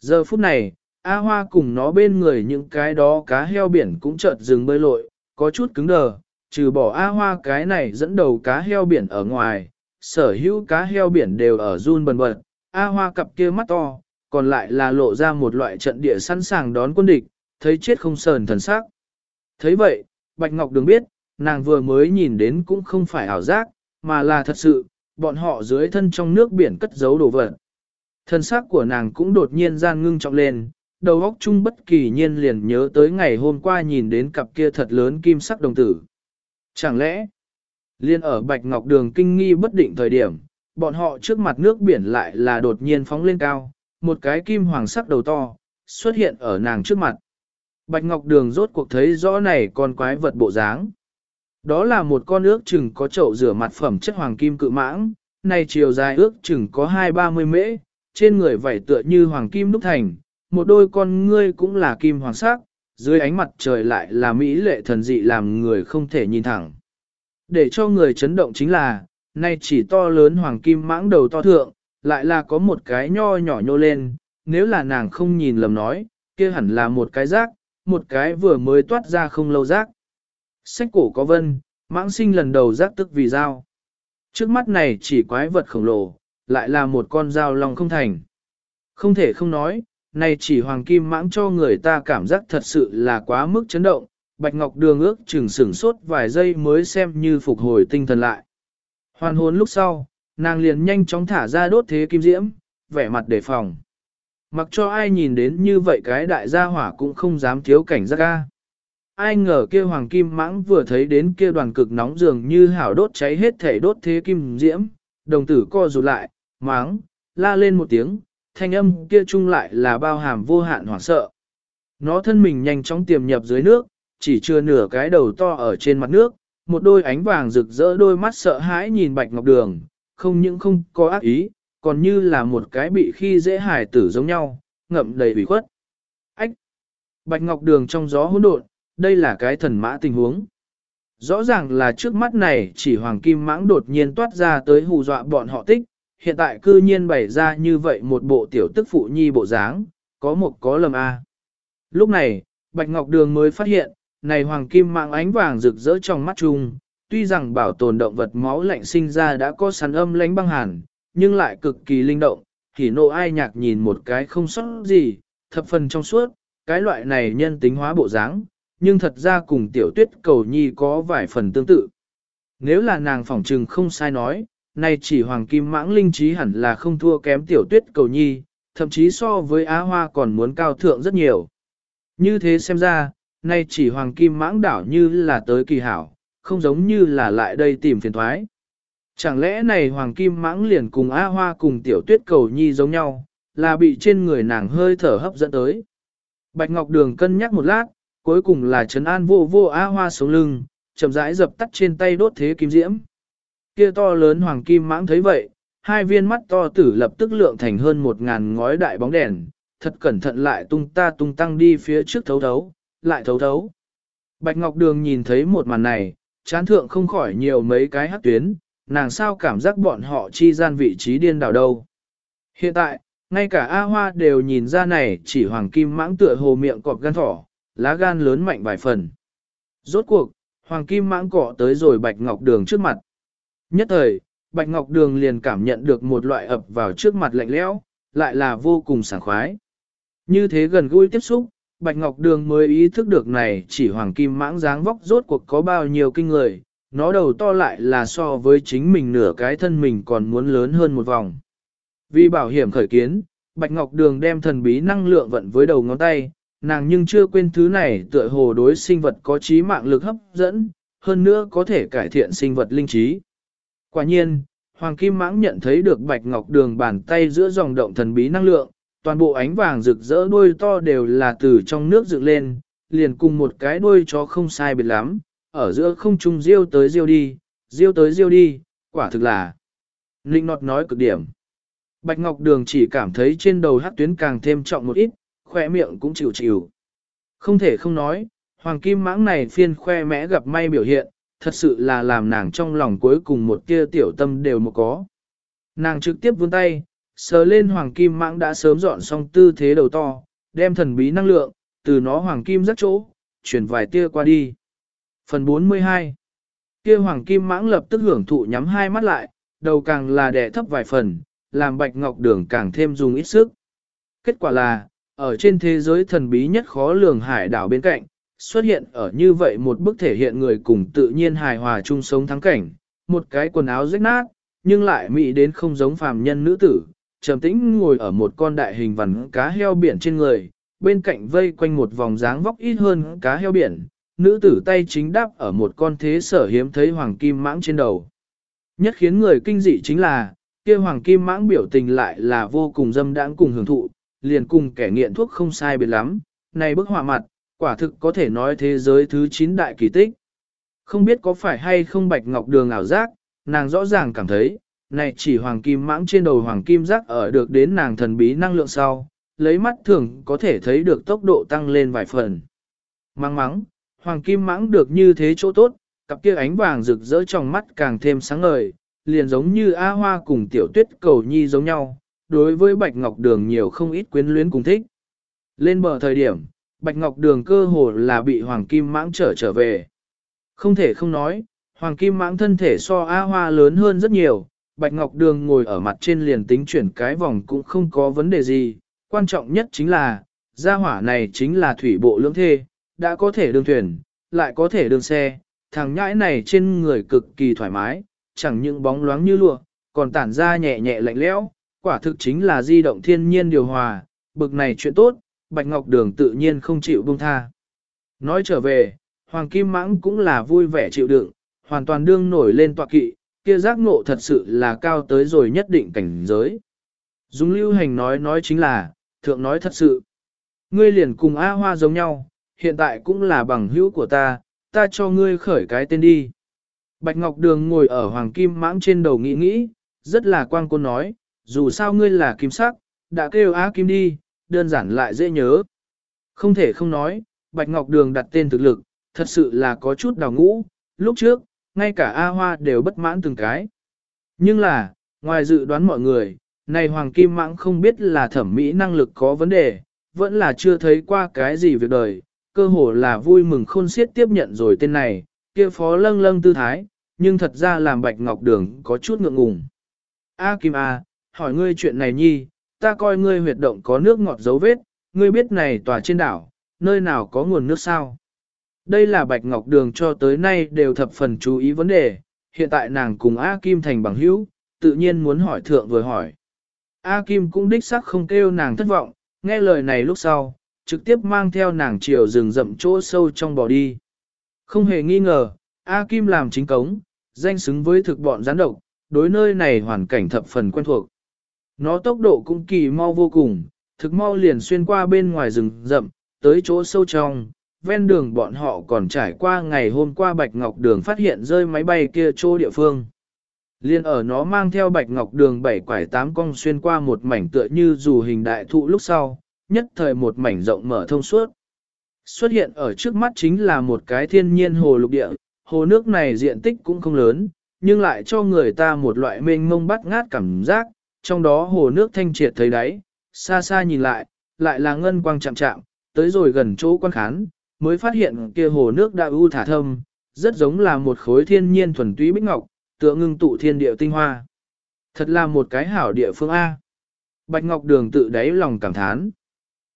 Giờ phút này, A Hoa cùng nó bên người những cái đó cá heo biển cũng chợt dừng bơi lội, có chút cứng đờ, trừ bỏ A Hoa cái này dẫn đầu cá heo biển ở ngoài, sở hữu cá heo biển đều ở run bần bật, A Hoa cặp kia mắt to, còn lại là lộ ra một loại trận địa sẵn sàng đón quân địch, thấy chết không sờn thần sắc. thấy vậy, Bạch Ngọc Đường biết, nàng vừa mới nhìn đến cũng không phải ảo giác, mà là thật sự, bọn họ dưới thân trong nước biển cất giấu đồ vật. Thân xác của nàng cũng đột nhiên gian ngưng trọng lên, đầu óc chung bất kỳ nhiên liền nhớ tới ngày hôm qua nhìn đến cặp kia thật lớn kim sắc đồng tử. Chẳng lẽ, liên ở Bạch Ngọc Đường kinh nghi bất định thời điểm, bọn họ trước mặt nước biển lại là đột nhiên phóng lên cao, một cái kim hoàng sắc đầu to, xuất hiện ở nàng trước mặt. Bạch Ngọc Đường rốt cuộc thấy rõ này con quái vật bộ dáng. Đó là một con ước chừng có chậu rửa mặt phẩm chất hoàng kim cự mãng, này chiều dài ước chừng có hai ba mươi mễ, trên người vảy tựa như hoàng kim đúc thành, một đôi con ngươi cũng là kim hoàng sắc, dưới ánh mặt trời lại là mỹ lệ thần dị làm người không thể nhìn thẳng. Để cho người chấn động chính là, nay chỉ to lớn hoàng kim mãng đầu to thượng, lại là có một cái nho nhỏ nhô lên, nếu là nàng không nhìn lầm nói, kia hẳn là một cái rác, một cái vừa mới toát ra không lâu rác. Sách cổ có vân, mãng sinh lần đầu giác tức vì dao. Trước mắt này chỉ quái vật khổng lồ, lại là một con dao lòng không thành. Không thể không nói, này chỉ hoàng kim mãng cho người ta cảm giác thật sự là quá mức chấn động, Bạch Ngọc Đường ước chừng sửng sốt vài giây mới xem như phục hồi tinh thần lại. Hoàn hồn lúc sau, nàng liền nhanh chóng thả ra đốt thế kim diễm, vẻ mặt đề phòng. Mặc cho ai nhìn đến như vậy cái đại gia hỏa cũng không dám thiếu cảnh giác ca. Ai ngờ kia hoàng kim mãng vừa thấy đến kia đoàn cực nóng dường như hảo đốt cháy hết thể đốt thế kim diễm, đồng tử co rụt lại, mãng la lên một tiếng, thanh âm kia chung lại là bao hàm vô hạn hoảng sợ. Nó thân mình nhanh chóng tiềm nhập dưới nước, chỉ chưa nửa cái đầu to ở trên mặt nước, một đôi ánh vàng rực rỡ đôi mắt sợ hãi nhìn bạch ngọc đường, không những không có ác ý, còn như là một cái bị khi dễ hài tử giống nhau, ngậm đầy ủy khuất. Ách! Bạch ngọc đường trong gió hỗn độn, đây là cái thần mã tình huống. Rõ ràng là trước mắt này chỉ hoàng kim mãng đột nhiên toát ra tới hù dọa bọn họ tích, hiện tại cư nhiên bày ra như vậy một bộ tiểu tức phụ nhi bộ dáng, có một có lầm a. Lúc này, Bạch Ngọc Đường mới phát hiện, này hoàng kim mạng ánh vàng rực rỡ trong mắt chung, tuy rằng bảo tồn động vật máu lạnh sinh ra đã có sắn âm lánh băng hàn, nhưng lại cực kỳ linh động, thì nộ ai nhạc nhìn một cái không sót gì, thập phần trong suốt, cái loại này nhân tính hóa bộ dáng, nhưng thật ra cùng tiểu tuyết cầu nhi có vài phần tương tự. Nếu là nàng phỏng trừng không sai nói, nay chỉ hoàng kim mãng linh trí hẳn là không thua kém tiểu tuyết cầu nhi, thậm chí so với á hoa còn muốn cao thượng rất nhiều. Như thế xem ra, nay chỉ hoàng kim mãng đảo như là tới kỳ hảo, không giống như là lại đây tìm phiền thoái. Chẳng lẽ này hoàng kim mãng liền cùng á hoa cùng tiểu tuyết cầu nhi giống nhau, là bị trên người nàng hơi thở hấp dẫn tới. Bạch Ngọc Đường cân nhắc một lát, cuối cùng là trấn an vô vô á hoa sống lưng, chậm rãi dập tắt trên tay đốt thế kim diễm. Kia to lớn hoàng kim mãng thấy vậy, hai viên mắt to tử lập tức lượng thành hơn một ngàn ngói đại bóng đèn, thật cẩn thận lại tung ta tung tăng đi phía trước thấu thấu, lại thấu thấu. Bạch Ngọc Đường nhìn thấy một màn này, chán thượng không khỏi nhiều mấy cái hát tuyến, nàng sao cảm giác bọn họ chi gian vị trí điên đảo đâu. Hiện tại, ngay cả A Hoa đều nhìn ra này chỉ hoàng kim mãng tựa hồ miệng cọp gan thỏ, lá gan lớn mạnh vài phần. Rốt cuộc, hoàng kim mãng cọ tới rồi Bạch Ngọc Đường trước mặt. Nhất thời, Bạch Ngọc Đường liền cảm nhận được một loại ập vào trước mặt lạnh lẽo, lại là vô cùng sảng khoái. Như thế gần gũi tiếp xúc, Bạch Ngọc Đường mới ý thức được này chỉ hoàng kim mãng dáng vóc rốt cuộc có bao nhiêu kinh người, nó đầu to lại là so với chính mình nửa cái thân mình còn muốn lớn hơn một vòng. Vì bảo hiểm khởi kiến, Bạch Ngọc Đường đem thần bí năng lượng vận với đầu ngón tay, nàng nhưng chưa quên thứ này tựa hồ đối sinh vật có trí mạng lực hấp dẫn, hơn nữa có thể cải thiện sinh vật linh trí. Quả nhiên, Hoàng Kim Mãng nhận thấy được Bạch Ngọc Đường bàn tay giữa dòng động thần bí năng lượng, toàn bộ ánh vàng rực rỡ đuôi to đều là từ trong nước dựng lên, liền cùng một cái đuôi chó không sai biệt lắm, ở giữa không trung riêu tới riêu đi, riêu tới riêu đi, quả thực là. Linh nọt nói cực điểm. Bạch Ngọc Đường chỉ cảm thấy trên đầu hát tuyến càng thêm trọng một ít, khoe miệng cũng chịu chịu. Không thể không nói, Hoàng Kim Mãng này phiên khoe mẽ gặp may biểu hiện, thật sự là làm nàng trong lòng cuối cùng một tia tiểu tâm đều một có. Nàng trực tiếp vươn tay, sờ lên hoàng kim mãng đã sớm dọn xong tư thế đầu to, đem thần bí năng lượng, từ nó hoàng kim rất chỗ, chuyển vài tia qua đi. Phần 42 Kia hoàng kim mãng lập tức hưởng thụ nhắm hai mắt lại, đầu càng là đẻ thấp vài phần, làm bạch ngọc đường càng thêm dùng ít sức. Kết quả là, ở trên thế giới thần bí nhất khó lường hải đảo bên cạnh, xuất hiện ở như vậy một bức thể hiện người cùng tự nhiên hài hòa chung sống thắng cảnh, một cái quần áo rách nát, nhưng lại mỹ đến không giống phàm nhân nữ tử, trầm tĩnh ngồi ở một con đại hình vằn cá heo biển trên người, bên cạnh vây quanh một vòng dáng vóc ít hơn cá heo biển, nữ tử tay chính đáp ở một con thế sở hiếm thấy hoàng kim mãng trên đầu. Nhất khiến người kinh dị chính là, kia hoàng kim mãng biểu tình lại là vô cùng dâm đãng cùng hưởng thụ, liền cùng kẻ nghiện thuốc không sai biệt lắm, này bức họa mặt, Quả thực có thể nói thế giới thứ 9 đại kỳ tích. Không biết có phải hay không bạch ngọc đường ảo giác, nàng rõ ràng cảm thấy, này chỉ hoàng kim mãng trên đầu hoàng kim giác ở được đến nàng thần bí năng lượng sau, lấy mắt thường có thể thấy được tốc độ tăng lên vài phần. Mắng mắng, hoàng kim mãng được như thế chỗ tốt, cặp kia ánh vàng rực rỡ trong mắt càng thêm sáng ngời, liền giống như A Hoa cùng tiểu tuyết cầu nhi giống nhau, đối với Bạch Ngọc Đường nhiều không ít quyến luyến cùng thích. Lên bờ thời điểm, Bạch Ngọc Đường cơ hồ là bị Hoàng Kim Mãng trở trở về. Không thể không nói, Hoàng Kim Mãng thân thể so A Hoa lớn hơn rất nhiều, Bạch Ngọc Đường ngồi ở mặt trên liền tính chuyển cái vòng cũng không có vấn đề gì, quan trọng nhất chính là, gia hỏa này chính là thủy bộ lưỡng thê, đã có thể đường thuyền, lại có thể đường xe, thằng nhãi này trên người cực kỳ thoải mái, chẳng những bóng loáng như lụa, còn tản ra nhẹ nhẹ lạnh lẽo, quả thực chính là di động thiên nhiên điều hòa, bực này chuyện tốt, Bạch Ngọc Đường tự nhiên không chịu buông tha. Nói trở về, Hoàng Kim Mãng cũng là vui vẻ chịu đựng, hoàn toàn đương nổi lên tọa kỵ, kia giác ngộ thật sự là cao tới rồi nhất định cảnh giới. Dung lưu hành nói nói chính là, thượng nói thật sự. Ngươi liền cùng A Hoa giống nhau, hiện tại cũng là bằng hữu của ta, ta cho ngươi khởi cái tên đi. Bạch Ngọc Đường ngồi ở Hoàng Kim Mãng trên đầu nghĩ nghĩ, rất là quang côn nói, dù sao ngươi là kim sắc, đã kêu á kim đi, đơn giản lại dễ nhớ. Không thể không nói, Bạch Ngọc Đường đặt tên thực lực, thật sự là có chút đào ngũ, lúc trước, ngay cả A Hoa đều bất mãn từng cái. Nhưng là, ngoài dự đoán mọi người, này Hoàng Kim Mãng không biết là thẩm mỹ năng lực có vấn đề, vẫn là chưa thấy qua cái gì việc đời, cơ hồ là vui mừng khôn xiết tiếp nhận rồi tên này, kia phó lâng lâng tư thái, nhưng thật ra làm Bạch Ngọc Đường có chút ngượng ngùng. A Kim A, hỏi ngươi chuyện này nhi, ta coi ngươi huyệt động có nước ngọt dấu vết, ngươi biết này tòa trên đảo, nơi nào có nguồn nước sao? Đây là Bạch Ngọc Đường cho tới nay đều thập phần chú ý vấn đề, hiện tại nàng cùng A Kim thành bằng hữu, tự nhiên muốn hỏi thượng vừa hỏi. A Kim cũng đích xác không kêu nàng thất vọng, nghe lời này lúc sau, trực tiếp mang theo nàng chiều rừng rậm chỗ sâu trong bò đi. Không hề nghi ngờ, A Kim làm chính cống, danh xứng với thực bọn gián độc, đối nơi này hoàn cảnh thập phần quen thuộc. Nó tốc độ cũng kỳ mau vô cùng, thực mau liền xuyên qua bên ngoài rừng rậm, tới chỗ sâu trong, ven đường bọn họ còn trải qua ngày hôm qua Bạch Ngọc Đường phát hiện rơi máy bay kia chỗ địa phương. Liên ở nó mang theo Bạch Ngọc Đường bảy quải tám cong xuyên qua một mảnh tựa như dù hình đại thụ lúc sau, nhất thời một mảnh rộng mở thông suốt. Xuất hiện ở trước mắt chính là một cái thiên nhiên hồ lục địa, hồ nước này diện tích cũng không lớn, nhưng lại cho người ta một loại mênh mông bắt ngát cảm giác, trong đó hồ nước thanh triệt thấy đáy, xa xa nhìn lại, lại là ngân quang chạm chạm, tới rồi gần chỗ quan khán, mới phát hiện kia hồ nước đã ưu thả thâm, rất giống là một khối thiên nhiên thuần túy bích ngọc, tựa ngưng tụ thiên địa tinh hoa. Thật là một cái hảo địa phương A. Bạch Ngọc Đường tự đáy lòng cảm thán.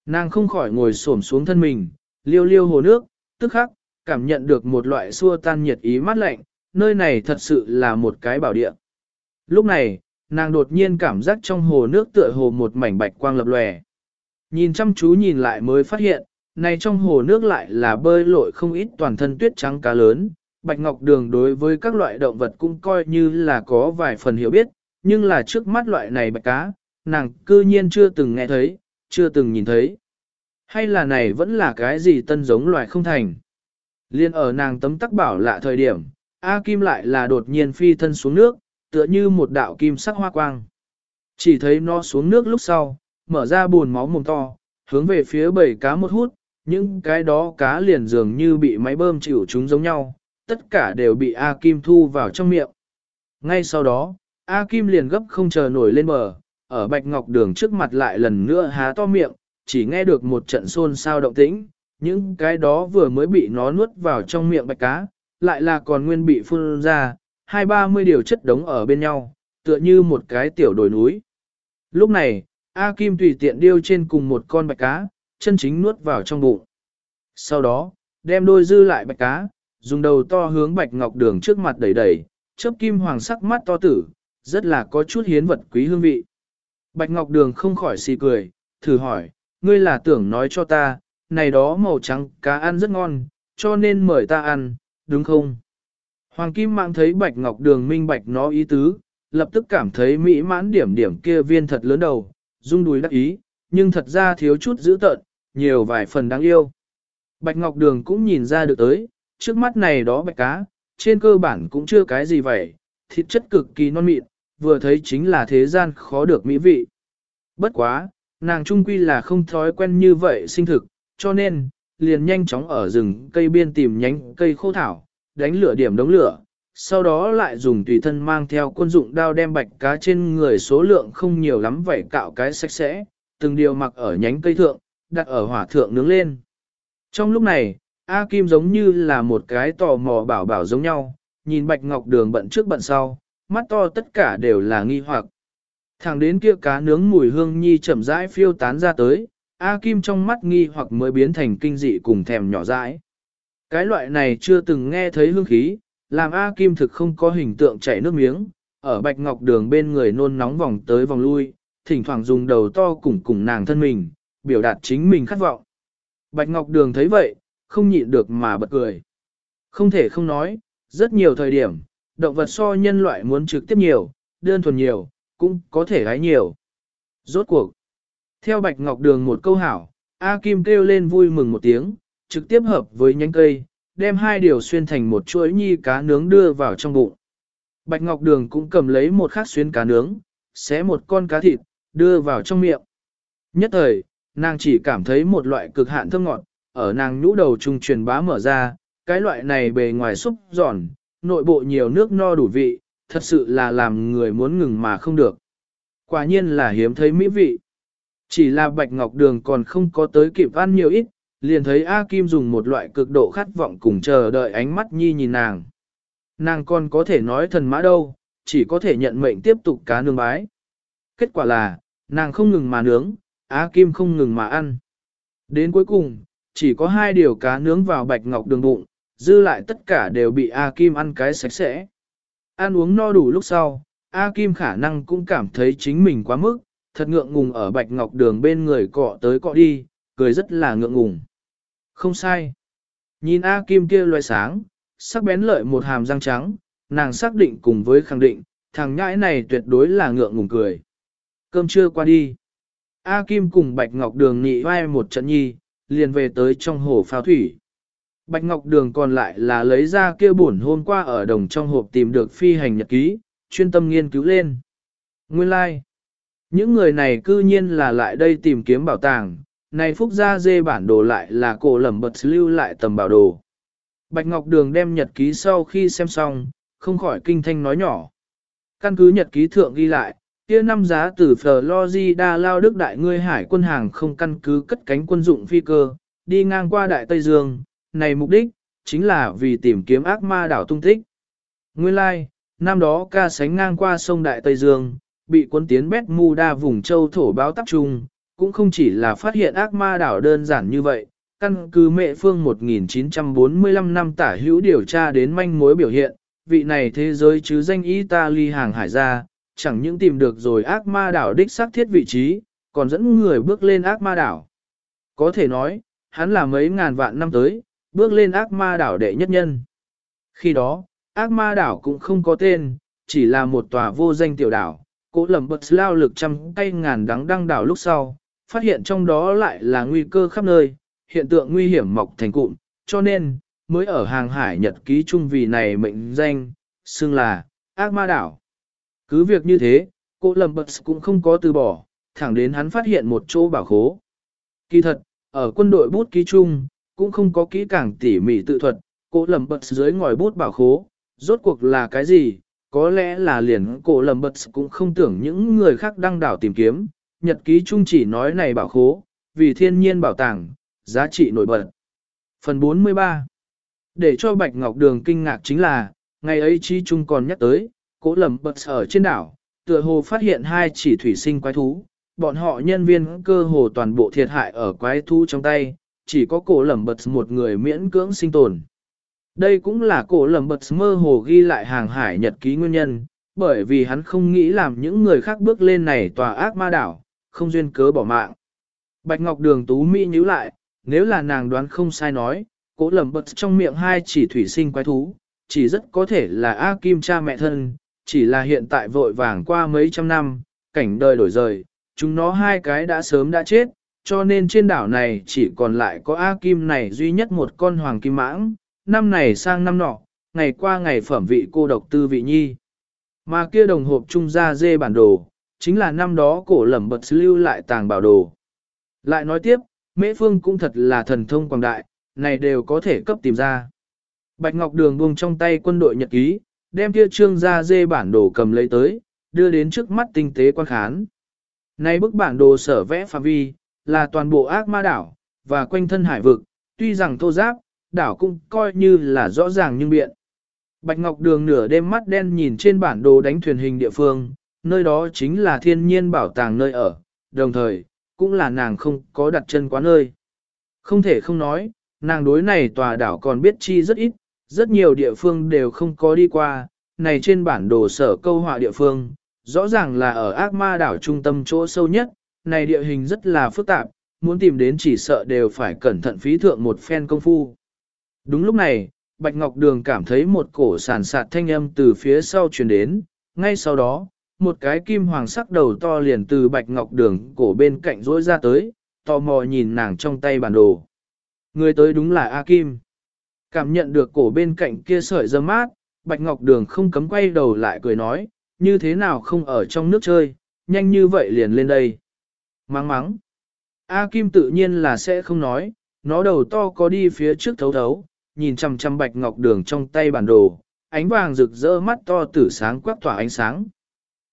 Nàng không khỏi ngồi xổm xuống thân mình, liêu liêu hồ nước, tức khắc, cảm nhận được một loại xua tan nhiệt ý mát lạnh, nơi này thật sự là một cái bảo địa. Lúc này, nàng đột nhiên cảm giác trong hồ nước tựa hồ một mảnh bạch quang lập lòe. Nhìn chăm chú nhìn lại mới phát hiện, này trong hồ nước lại là bơi lội không ít toàn thân tuyết trắng cá lớn. Bạch Ngọc Đường đối với các loại động vật cũng coi như là có vài phần hiểu biết, nhưng là trước mắt loại này bạch cá, nàng cư nhiên chưa từng nghe thấy, chưa từng nhìn thấy. Hay là này vẫn là cái gì tân giống loài không thành. Liên ở nàng tấm tắc bảo lạ thời điểm, A Kim lại là đột nhiên phi thân xuống nước, tựa như một đạo kim sắc hoa quang. Chỉ thấy nó xuống nước lúc sau, mở ra buồn máu mồm to, hướng về phía bầy cá một hút, những cái đó cá liền dường như bị máy bơm chịu chúng giống nhau, tất cả đều bị A Kim thu vào trong miệng. Ngay sau đó, A Kim liền gấp không chờ nổi lên bờ, ở Bạch Ngọc Đường trước mặt lại lần nữa há to miệng, chỉ nghe được một trận xôn xao động tĩnh, những cái đó vừa mới bị nó nuốt vào trong miệng bạch cá, lại là còn nguyên bị phun ra, hai ba mươi điều chất đống ở bên nhau, tựa như một cái tiểu đồi núi. Lúc này, A Kim tùy tiện điêu trên cùng một con bạch cá, chân chính nuốt vào trong bụng. Sau đó, đem đôi dư lại bạch cá, dùng đầu to hướng bạch ngọc đường trước mặt đẩy đẩy, chớp kim hoàng sắc mắt to tử, rất là có chút hiến vật quý hương vị. Bạch ngọc đường không khỏi xì cười, thử hỏi, ngươi là tưởng nói cho ta, này đó màu trắng cá ăn rất ngon, cho nên mời ta ăn, đúng không? Hoàng Kim Mạng thấy bạch ngọc đường minh bạch nó ý tứ, lập tức cảm thấy mỹ mãn điểm điểm kia viên thật lớn đầu, rung đùi đắc ý, nhưng thật ra thiếu chút dữ tợn, nhiều vài phần đáng yêu. Bạch Ngọc Đường cũng nhìn ra được tới, trước mắt này đó bạch cá, trên cơ bản cũng chưa cái gì vậy, thịt chất cực kỳ non mịn, vừa thấy chính là thế gian khó được mỹ vị. Bất quá, nàng trung quy là không thói quen như vậy sinh thực, cho nên, liền nhanh chóng ở rừng cây biên tìm nhánh cây khô thảo, đánh lửa điểm đống lửa, sau đó lại dùng tùy thân mang theo quân dụng đao đem bạch cá trên người số lượng không nhiều lắm vậy cạo cái sạch sẽ, từng điều mặc ở nhánh cây thượng, đặt ở hỏa thượng nướng lên. Trong lúc này, A Kim giống như là một cái tò mò bảo bảo giống nhau, nhìn bạch ngọc đường bận trước bận sau, mắt to tất cả đều là nghi hoặc. Thẳng đến kia cá nướng mùi hương nhi chậm rãi phiêu tán ra tới, A Kim trong mắt nghi hoặc mới biến thành kinh dị cùng thèm nhỏ dãi. Cái loại này chưa từng nghe thấy hương khí, làm A Kim thực không có hình tượng chảy nước miếng, ở bạch ngọc đường bên người nôn nóng vòng tới vòng lui, thỉnh thoảng dùng đầu to cùng cùng nàng thân mình, biểu đạt chính mình khát vọng. Bạch ngọc đường thấy vậy, không nhịn được mà bật cười. Không thể không nói, rất nhiều thời điểm, động vật so nhân loại muốn trực tiếp nhiều, đơn thuần nhiều, cũng có thể gái nhiều. Rốt cuộc. Theo Bạch Ngọc Đường một câu hảo, A Kim kêu lên vui mừng một tiếng, trực tiếp hợp với nhánh cây, đem hai điều xuyên thành một chuỗi nhi cá nướng đưa vào trong bụng. Bạch Ngọc Đường cũng cầm lấy một khát xuyên cá nướng, xé một con cá thịt, đưa vào trong miệng. Nhất thời, nàng chỉ cảm thấy một loại cực hạn thơm ngọt, ở nàng nhũ đầu trung truyền bá mở ra, cái loại này bề ngoài xúc giòn, nội bộ nhiều nước no đủ vị, thật sự là làm người muốn ngừng mà không được. Quả nhiên là hiếm thấy mỹ vị. Chỉ là bạch ngọc đường còn không có tới kịp ăn nhiều ít, liền thấy A Kim dùng một loại cực độ khát vọng cùng chờ đợi ánh mắt nhi nhìn nàng. Nàng còn có thể nói thần mã đâu, chỉ có thể nhận mệnh tiếp tục cá nướng bái. Kết quả là, nàng không ngừng mà nướng, A Kim không ngừng mà ăn. Đến cuối cùng, chỉ có hai điều cá nướng vào bạch ngọc đường bụng, dư lại tất cả đều bị A Kim ăn cái sạch sẽ. Ăn uống no đủ lúc sau, A Kim khả năng cũng cảm thấy chính mình quá mức, thật ngượng ngùng ở bạch ngọc đường bên người cọ tới cọ đi, cười rất là ngượng ngùng. Không sai. Nhìn A Kim kia loài sáng, sắc bén lợi một hàm răng trắng, nàng xác định cùng với khẳng định, thằng nhãi này tuyệt đối là ngượng ngùng cười. Cơm trưa qua đi. A Kim cùng Bạch Ngọc Đường nhị vai một trận nhi, liền về tới trong hồ phao thủy. Bạch Ngọc Đường còn lại là lấy ra kia buồn hôm qua ở đồng trong hộp tìm được phi hành nhật ký, chuyên tâm nghiên cứu lên. Nguyên lai, like. những người này cư nhiên là lại đây tìm kiếm bảo tàng, này phúc gia dê bản đồ lại là cổ lầm bật lưu lại tầm bảo đồ. Bạch Ngọc Đường đem nhật ký sau khi xem xong, không khỏi kinh thanh nói nhỏ. Căn cứ nhật ký thượng ghi lại, kia năm giá từ Florida lao đức đại ngươi hải quân hàng không căn cứ cất cánh quân dụng phi cơ, đi ngang qua đại Tây Dương, này mục đích, chính là vì tìm kiếm ác ma đảo tung tích. Nguyên lai, like, năm đó ca sánh ngang qua sông Đại Tây Dương, bị quân tiến bét mu đa vùng châu thổ báo tắc trung, cũng không chỉ là phát hiện ác ma đảo đơn giản như vậy, căn cứ mệ phương 1945 năm tả hữu điều tra đến manh mối biểu hiện, vị này thế giới chứ danh Italy hàng hải ra, chẳng những tìm được rồi ác ma đảo đích xác thiết vị trí, còn dẫn người bước lên ác ma đảo. Có thể nói, hắn là mấy ngàn vạn năm tới, bước lên ác ma đảo đệ nhất nhân. Khi đó, ác ma đảo cũng không có tên, chỉ là một tòa vô danh tiểu đảo, cố lầm bật lao lực trăm tay ngàn đắng đăng đảo lúc sau, phát hiện trong đó lại là nguy cơ khắp nơi, hiện tượng nguy hiểm mọc thành cụm, cho nên, mới ở hàng hải nhật ký chung vì này mệnh danh, xưng là, ác ma đảo. Cứ việc như thế, cô lầm bật cũng không có từ bỏ, thẳng đến hắn phát hiện một chỗ bảo khố. Kỳ thật, ở quân đội bút ký chung, cũng không có kỹ càng tỉ mỉ tự thuật, cô lầm bật dưới ngòi bút bảo khố, rốt cuộc là cái gì, có lẽ là liền cổ lầm bật cũng không tưởng những người khác đăng đảo tìm kiếm, nhật ký chung chỉ nói này bảo khố, vì thiên nhiên bảo tàng, giá trị nổi bật. Phần 43 Để cho Bạch Ngọc Đường kinh ngạc chính là, ngày ấy chi chung còn nhắc tới, cố lầm bật ở trên đảo, tựa hồ phát hiện hai chỉ thủy sinh quái thú, bọn họ nhân viên cơ hồ toàn bộ thiệt hại ở quái thú trong tay, chỉ có cổ lầm bật một người miễn cưỡng sinh tồn. Đây cũng là cổ lầm bật mơ hồ ghi lại hàng hải nhật ký nguyên nhân, bởi vì hắn không nghĩ làm những người khác bước lên này tòa ác ma đảo, không duyên cớ bỏ mạng. Bạch Ngọc Đường Tú Mỹ nhíu lại, nếu là nàng đoán không sai nói, cố lầm bật trong miệng hai chỉ thủy sinh quái thú, chỉ rất có thể là A Kim cha mẹ thân, chỉ là hiện tại vội vàng qua mấy trăm năm, cảnh đời đổi rời, chúng nó hai cái đã sớm đã chết, cho nên trên đảo này chỉ còn lại có A Kim này duy nhất một con hoàng kim mãng, năm này sang năm nọ, ngày qua ngày phẩm vị cô độc tư vị nhi. Mà kia đồng hộp trung ra dê bản đồ, chính là năm đó cổ lẩm bật lưu lại tàng bảo đồ. Lại nói tiếp, Mễ Phương cũng thật là thần thông quảng đại, này đều có thể cấp tìm ra. Bạch Ngọc Đường buông trong tay quân đội nhật ký, đem kia trương ra dê bản đồ cầm lấy tới, đưa đến trước mắt tinh tế quan khán. Này bức bản đồ sở vẽ phạm vi, là toàn bộ ác ma đảo, và quanh thân hải vực, tuy rằng thô giáp, đảo cũng coi như là rõ ràng nhưng biện. Bạch Ngọc Đường nửa đêm mắt đen nhìn trên bản đồ đánh thuyền hình địa phương, nơi đó chính là thiên nhiên bảo tàng nơi ở, đồng thời, cũng là nàng không có đặt chân quá nơi. Không thể không nói, nàng đối này tòa đảo còn biết chi rất ít, rất nhiều địa phương đều không có đi qua, này trên bản đồ sở câu họa địa phương, rõ ràng là ở ác ma đảo trung tâm chỗ sâu nhất, này địa hình rất là phức tạp, muốn tìm đến chỉ sợ đều phải cẩn thận phí thượng một phen công phu. Đúng lúc này, Bạch Ngọc Đường cảm thấy một cổ sàn sạt thanh âm từ phía sau truyền đến, ngay sau đó, một cái kim hoàng sắc đầu to liền từ Bạch Ngọc Đường cổ bên cạnh rỗi ra tới, tò mò nhìn nàng trong tay bản đồ. Người tới đúng là A Kim. Cảm nhận được cổ bên cạnh kia sợi dâm mát, Bạch Ngọc Đường không cấm quay đầu lại cười nói, như thế nào không ở trong nước chơi, nhanh như vậy liền lên đây. Mắng mắng. A Kim tự nhiên là sẽ không nói, nó đầu to có đi phía trước thấu thấu, nhìn chăm chăm Bạch Ngọc Đường trong tay bản đồ, ánh vàng rực rỡ mắt to tử sáng quắc tỏa ánh sáng.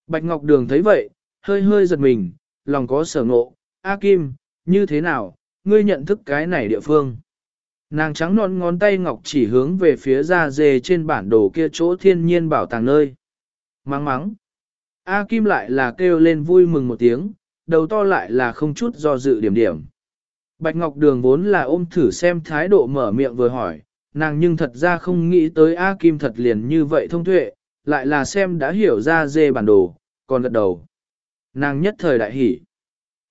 Bạch Ngọc Đường thấy vậy, hơi hơi giật mình, lòng có sở ngộ, A Kim, như thế nào, ngươi nhận thức cái này địa phương. Nàng trắng non ngón tay ngọc chỉ hướng về phía ra dề trên bản đồ kia chỗ thiên nhiên bảo tàng nơi. Mắng mắng. A Kim lại là kêu lên vui mừng một tiếng, đầu to lại là không chút do dự điểm điểm. Bạch Ngọc Đường vốn là ôm thử xem thái độ mở miệng vừa hỏi, nàng nhưng thật ra không nghĩ tới A Kim thật liền như vậy thông tuệ, lại là xem đã hiểu ra dê bản đồ, còn gật đầu. Nàng nhất thời đại hỉ.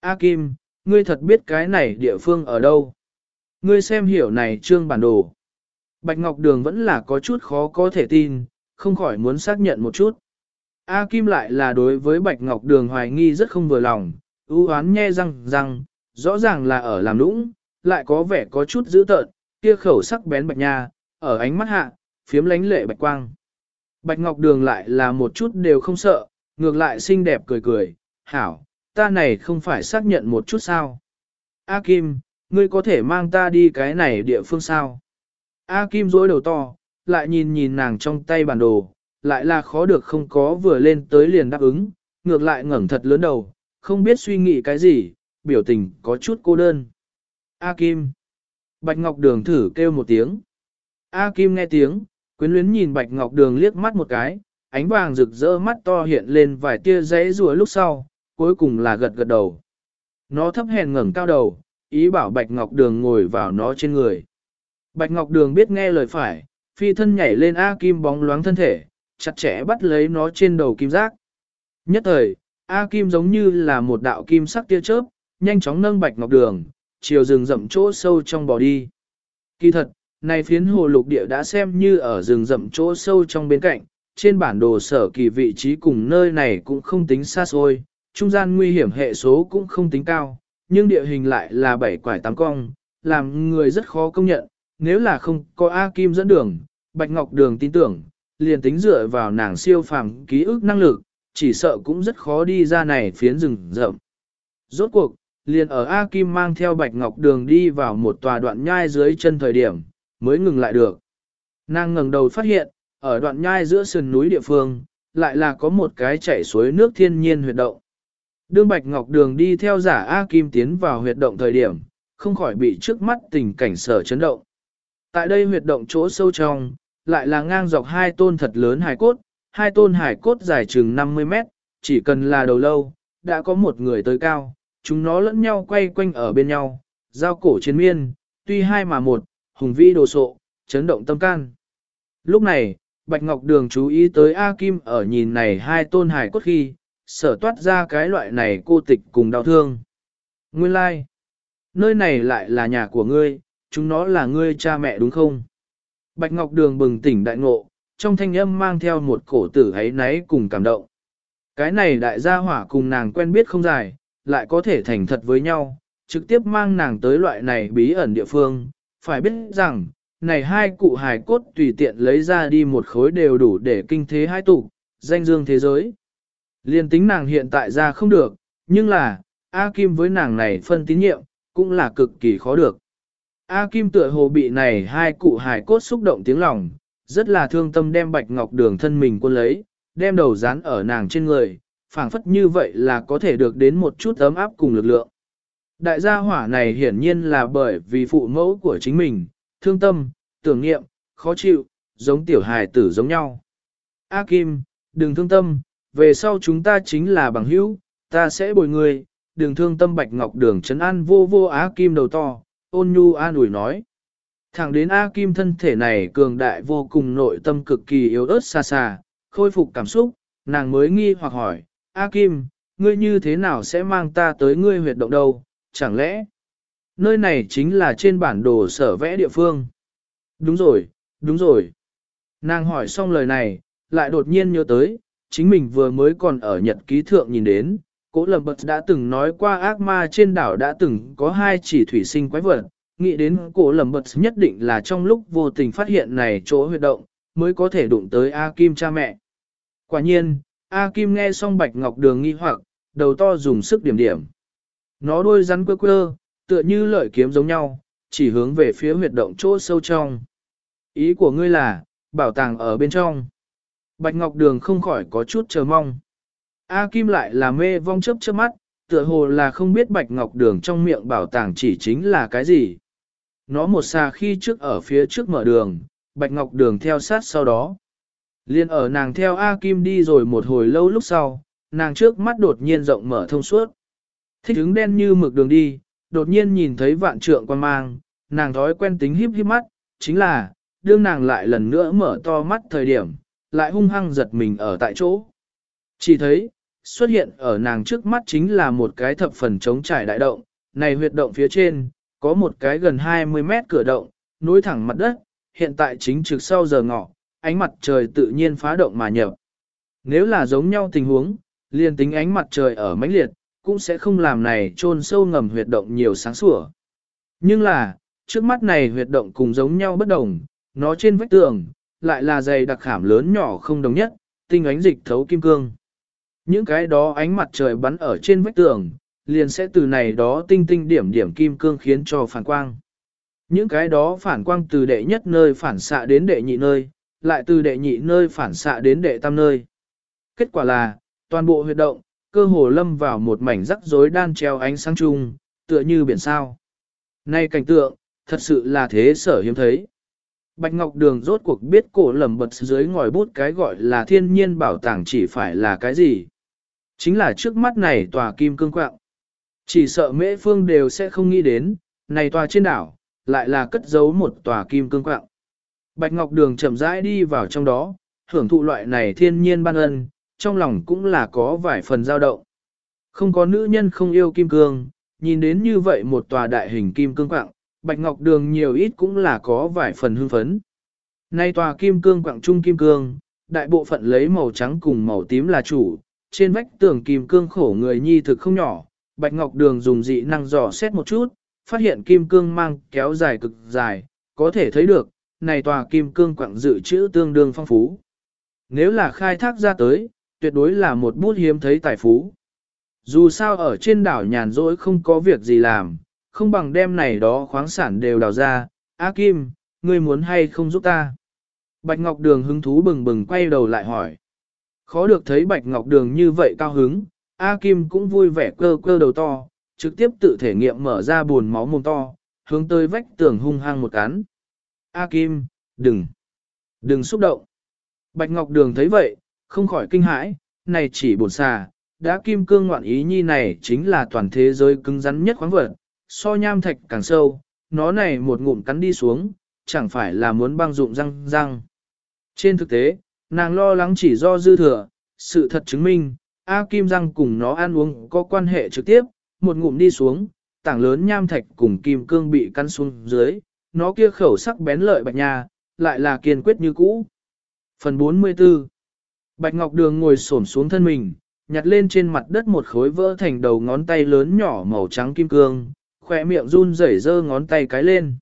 A Kim, ngươi thật biết cái này địa phương ở đâu. Ngươi xem hiểu này trương bản đồ. Bạch Ngọc Đường vẫn là có chút khó có thể tin, không khỏi muốn xác nhận một chút. A Kim lại là đối với Bạch Ngọc Đường hoài nghi rất không vừa lòng, ưu hoán nhe răng răng, rõ ràng là ở làm nũng, lại có vẻ có chút dữ tợn, kia khẩu sắc bén bạch nha, ở ánh mắt hạ, phiếm lánh lệ bạch quang. Bạch Ngọc Đường lại là một chút đều không sợ, ngược lại xinh đẹp cười cười, hảo, ta này không phải xác nhận một chút sao. A Kim, ngươi có thể mang ta đi cái này địa phương sao? A Kim rối đầu to, lại nhìn nhìn nàng trong tay bản đồ, lại là khó được không có vừa lên tới liền đáp ứng, ngược lại ngẩng thật lớn đầu, không biết suy nghĩ cái gì, biểu tình có chút cô đơn. A Kim. Bạch Ngọc Đường thử kêu một tiếng. A Kim nghe tiếng, quyến luyến nhìn Bạch Ngọc Đường liếc mắt một cái, ánh vàng rực rỡ mắt to hiện lên vài tia rẽ rùa lúc sau, cuối cùng là gật gật đầu. Nó thấp hèn ngẩng cao đầu, ý bảo Bạch Ngọc Đường ngồi vào nó trên người. Bạch Ngọc Đường biết nghe lời phải, phi thân nhảy lên A Kim bóng loáng thân thể, chặt chẽ bắt lấy nó trên đầu kim giác. Nhất thời, A Kim giống như là một đạo kim sắc tia chớp, nhanh chóng nâng Bạch Ngọc Đường, chiều rừng rậm chỗ sâu trong bò đi. Kỳ thật, này phiến hồ lục địa đã xem như ở rừng rậm chỗ sâu trong bên cạnh, trên bản đồ sở kỳ vị trí cùng nơi này cũng không tính xa xôi, trung gian nguy hiểm hệ số cũng không tính cao, nhưng địa hình lại là bảy quải tám cong, làm người rất khó công nhận, nếu là không có A Kim dẫn đường, Bạch Ngọc Đường tin tưởng, liền tính dựa vào nàng siêu phàm ký ức năng lực, chỉ sợ cũng rất khó đi ra này phiến rừng rậm. Rốt cuộc, liền ở A Kim mang theo Bạch Ngọc Đường đi vào một tòa đoạn nhai dưới chân thời điểm, mới ngừng lại được. Nàng ngẩng đầu phát hiện, ở đoạn nhai giữa sườn núi địa phương, lại là có một cái chảy suối nước thiên nhiên huyệt động. Đương Bạch Ngọc Đường đi theo giả A Kim tiến vào huyệt động thời điểm, không khỏi bị trước mắt tình cảnh sở chấn động. Tại đây huyệt động chỗ sâu trong, lại là ngang dọc hai tôn thật lớn hải cốt, hai tôn hải cốt dài chừng 50 mét, chỉ cần là đầu lâu, đã có một người tới cao, chúng nó lẫn nhau quay quanh ở bên nhau, giao cổ chiến miên, tuy hai mà một, hùng vĩ đồ sộ, chấn động tâm can. Lúc này, Bạch Ngọc Đường chú ý tới A Kim ở nhìn này hai tôn hải cốt khi, sở toát ra cái loại này cô tịch cùng đau thương. Nguyên lai, like. nơi này lại là nhà của ngươi, chúng nó là ngươi cha mẹ đúng không? Bạch Ngọc Đường bừng tỉnh đại ngộ, trong thanh âm mang theo một cổ tử ấy náy cùng cảm động. Cái này đại gia hỏa cùng nàng quen biết không dài, lại có thể thành thật với nhau, trực tiếp mang nàng tới loại này bí ẩn địa phương, phải biết rằng, này hai cụ hài cốt tùy tiện lấy ra đi một khối đều đủ để kinh thế hai tụ, danh dương thế giới. Liên tính nàng hiện tại ra không được, nhưng là, A Kim với nàng này phân tín nhiệm, cũng là cực kỳ khó được. A Kim tựa hồ bị này hai cụ hài cốt xúc động tiếng lòng, rất là thương tâm đem bạch ngọc đường thân mình quân lấy, đem đầu dán ở nàng trên người, phảng phất như vậy là có thể được đến một chút ấm áp cùng lực lượng. Đại gia hỏa này hiển nhiên là bởi vì phụ mẫu của chính mình, thương tâm, tưởng nghiệm, khó chịu, giống tiểu hài tử giống nhau. A Kim, đừng thương tâm, về sau chúng ta chính là bằng hữu, ta sẽ bồi người, đừng thương tâm bạch ngọc đường Trấn an vô vô A Kim đầu to, ôn nhu an ủi nói. Thẳng đến A Kim thân thể này cường đại vô cùng nội tâm cực kỳ yếu ớt xa xa, khôi phục cảm xúc, nàng mới nghi hoặc hỏi, A Kim, ngươi như thế nào sẽ mang ta tới ngươi huyệt động đâu, chẳng lẽ nơi này chính là trên bản đồ sở vẽ địa phương? Đúng rồi, đúng rồi. Nàng hỏi xong lời này, lại đột nhiên nhớ tới, chính mình vừa mới còn ở nhật ký thượng nhìn đến, Cố Lâm Bật đã từng nói qua ác ma trên đảo đã từng có hai chỉ thủy sinh quái vật, nghĩ đến Cố Lâm Bật nhất định là trong lúc vô tình phát hiện này chỗ huyệt động, mới có thể đụng tới A Kim cha mẹ. Quả nhiên, A Kim nghe xong Bạch Ngọc Đường nghi hoặc, đầu to dùng sức điểm điểm. Nó đôi rắn quơ quơ, tựa như lợi kiếm giống nhau, chỉ hướng về phía huyệt động chỗ sâu trong. Ý của ngươi là, bảo tàng ở bên trong. Bạch Ngọc Đường không khỏi có chút chờ mong. A Kim lại là mê vong chớp chớp mắt, tựa hồ là không biết Bạch Ngọc Đường trong miệng bảo tàng chỉ chính là cái gì. Nó một xa khi trước ở phía trước mở đường, Bạch Ngọc Đường theo sát sau đó. Liên ở nàng theo A Kim đi rồi một hồi lâu lúc sau, nàng trước mắt đột nhiên rộng mở thông suốt. Thích hứng đen như mực đường đi, đột nhiên nhìn thấy vạn trượng quan mang, nàng thói quen tính híp híp mắt, chính là, đương nàng lại lần nữa mở to mắt thời điểm, lại hung hăng giật mình ở tại chỗ. Chỉ thấy, xuất hiện ở nàng trước mắt chính là một cái thập phần trống trải đại động, này huyệt động phía trên, có một cái gần 20 mét cửa động, nối thẳng mặt đất, hiện tại chính trực sau giờ ngọ, ánh mặt trời tự nhiên phá động mà nhập. Nếu là giống nhau tình huống, liền tính ánh mặt trời ở mãnh liệt, cũng sẽ không làm này trôn sâu ngầm huyệt động nhiều sáng sủa. Nhưng là, trước mắt này huyệt động cùng giống nhau bất đồng, nó trên vách tường, lại là dày đặc khảm lớn nhỏ không đồng nhất, tinh ánh dịch thấu kim cương. Những cái đó ánh mặt trời bắn ở trên vách tường, liền sẽ từ này đó tinh tinh điểm điểm kim cương khiến cho phản quang. Những cái đó phản quang từ đệ nhất nơi phản xạ đến đệ nhị nơi, lại từ đệ nhị nơi phản xạ đến đệ tam nơi. Kết quả là, toàn bộ huyệt động, cơ hồ lâm vào một mảnh rắc rối đan treo ánh sáng chung, tựa như biển sao. Nay cảnh tượng, thật sự là thế sở hiếm thấy. Bạch Ngọc Đường rốt cuộc biết cổ lầm bật dưới ngòi bút cái gọi là thiên nhiên bảo tàng chỉ phải là cái gì. Chính là trước mắt này tòa kim cương quạng. Chỉ sợ mễ phương đều sẽ không nghĩ đến, này tòa trên đảo, lại là cất giấu một tòa kim cương quạng. Bạch Ngọc Đường chậm rãi đi vào trong đó, hưởng thụ loại này thiên nhiên ban ân, trong lòng cũng là có vài phần dao động. Không có nữ nhân không yêu kim cương, nhìn đến như vậy một tòa đại hình kim cương quạng, Bạch Ngọc Đường nhiều ít cũng là có vài phần hưng phấn. Nay tòa kim cương quạng trung kim cương, đại bộ phận lấy màu trắng cùng màu tím là chủ, trên vách tường kim cương khổ người nhi thực không nhỏ, Bạch Ngọc Đường dùng dị năng dò xét một chút, phát hiện kim cương mang kéo dài cực dài, có thể thấy được, này tòa kim cương quặng dự trữ tương đương phong phú. Nếu là khai thác ra tới, tuyệt đối là một bút hiếm thấy tài phú. Dù sao ở trên đảo nhàn rỗi không có việc gì làm, không bằng đem này đó khoáng sản đều đào ra, A Kim, ngươi muốn hay không giúp ta? Bạch Ngọc Đường hứng thú bừng bừng quay đầu lại hỏi. Khó được thấy Bạch Ngọc Đường như vậy cao hứng, A Kim cũng vui vẻ cơ cơ đầu to, trực tiếp tự thể nghiệm mở ra buồn máu mồm to, hướng tới vách tường hung hăng một cắn. A Kim, đừng, đừng xúc động. Bạch Ngọc Đường thấy vậy, không khỏi kinh hãi, này chỉ bổn xà, đã kim cương ngoạn ý nhi này chính là toàn thế giới cứng rắn nhất khoáng vật, so nham thạch càng sâu, nó này một ngụm cắn đi xuống, chẳng phải là muốn băng dụng răng răng. Trên thực tế, nàng lo lắng chỉ do dư thừa, sự thật chứng minh, A Kim răng cùng nó ăn uống có quan hệ trực tiếp, một ngụm đi xuống, tảng lớn nham thạch cùng kim cương bị cắn xuống dưới, nó kia khẩu sắc bén lợi bạch nha, lại là kiên quyết như cũ. Phần 44 Bạch Ngọc Đường ngồi xổm xuống thân mình, nhặt lên trên mặt đất một khối vỡ thành đầu ngón tay lớn nhỏ màu trắng kim cương, khỏe miệng run rẩy giơ ngón tay cái lên.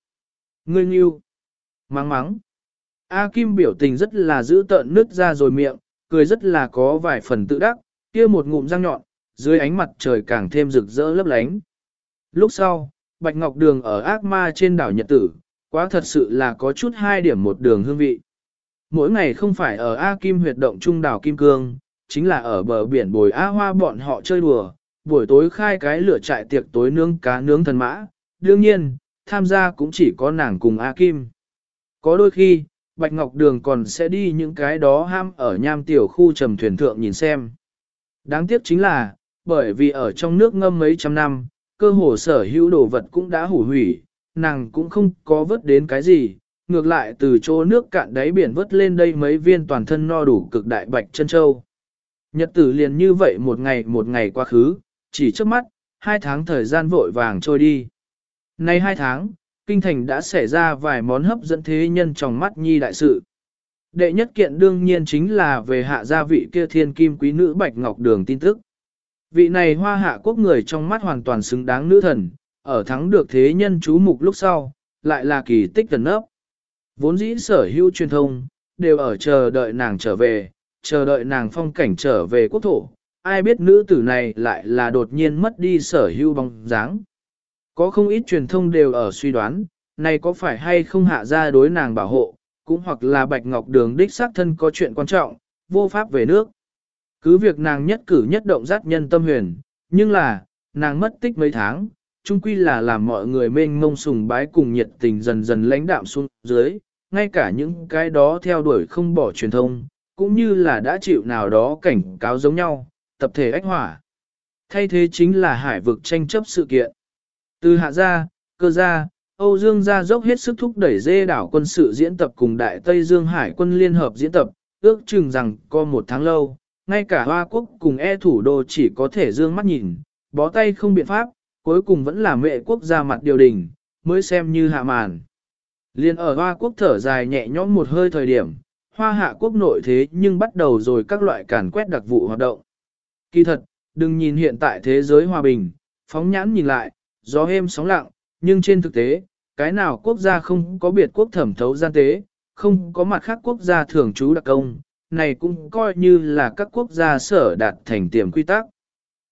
Ngươi nghiêu. Mắng mắng. A Kim biểu tình rất là giữ tợn nứt ra rồi miệng, cười rất là có vài phần tự đắc, kia một ngụm răng nhọn, dưới ánh mặt trời càng thêm rực rỡ lấp lánh. Lúc sau, Bạch Ngọc Đường ở ác ma trên đảo Nhật Tử, quá thật sự là có chút hai điểm một đường hương vị. Mỗi ngày không phải ở A Kim huyệt động trung đảo Kim Cương, chính là ở bờ biển bồi A Hoa bọn họ chơi đùa, buổi tối khai cái lửa trại tiệc tối nướng cá nướng thần mã, đương nhiên, tham gia cũng chỉ có nàng cùng A Kim. Có đôi khi, Bạch Ngọc Đường còn sẽ đi những cái đó ham ở nham tiểu khu trầm thuyền thượng nhìn xem. Đáng tiếc chính là, bởi vì ở trong nước ngâm mấy trăm năm, cơ hồ sở hữu đồ vật cũng đã hủ hủy, nàng cũng không có vớt đến cái gì, ngược lại từ chỗ nước cạn đáy biển vớt lên đây mấy viên toàn thân no đủ cực đại bạch chân châu. Nhật tử liền như vậy một ngày một ngày quá khứ, chỉ trước mắt, hai tháng thời gian vội vàng trôi đi. Nay hai tháng, kinh thành đã xảy ra vài món hấp dẫn thế nhân trong mắt nhi đại sự. Đệ nhất kiện đương nhiên chính là về hạ gia vị kia thiên kim quý nữ Bạch Ngọc Đường tin tức. Vị này hoa hạ quốc người trong mắt hoàn toàn xứng đáng nữ thần, ở thắng được thế nhân chú mục lúc sau, lại là kỳ tích gần ấp. Vốn dĩ sở hữu truyền thông, đều ở chờ đợi nàng trở về, chờ đợi nàng phong cảnh trở về quốc thổ. Ai biết nữ tử này lại là đột nhiên mất đi sở hữu bóng dáng. Có không ít truyền thông đều ở suy đoán, này có phải hay không hạ ra đối nàng bảo hộ, cũng hoặc là Bạch Ngọc Đường đích xác thân có chuyện quan trọng, vô pháp về nước. Cứ việc nàng nhất cử nhất động giác nhân tâm huyền, nhưng là, nàng mất tích mấy tháng, chung quy là làm mọi người mênh mông sùng bái cùng nhiệt tình dần dần lãnh đạm xuống dưới, ngay cả những cái đó theo đuổi không bỏ truyền thông, cũng như là đã chịu nào đó cảnh cáo giống nhau, tập thể ách hỏa. Thay thế chính là hải vực tranh chấp sự kiện. Từ hạ gia, cơ gia, Âu Dương gia dốc hết sức thúc đẩy dê đảo quân sự diễn tập cùng Đại Tây Dương Hải quân liên hợp diễn tập, ước chừng rằng có một tháng lâu, ngay cả Hoa Quốc cùng e thủ đô chỉ có thể dương mắt nhìn, bó tay không biện pháp, cuối cùng vẫn là mẹ quốc gia mặt điều đình, mới xem như hạ màn. Liên ở Hoa Quốc thở dài nhẹ nhõm một hơi thời điểm, Hoa Hạ Quốc nội thế nhưng bắt đầu rồi các loại càn quét đặc vụ hoạt động. Kỳ thật, đừng nhìn hiện tại thế giới hòa bình, phóng nhãn nhìn lại, gió êm sóng lặng, nhưng trên thực tế, cái nào quốc gia không có biệt quốc thẩm thấu gian tế, không có mặt khác quốc gia thường trú đặc công, này cũng coi như là các quốc gia sở đạt thành tiềm quy tắc.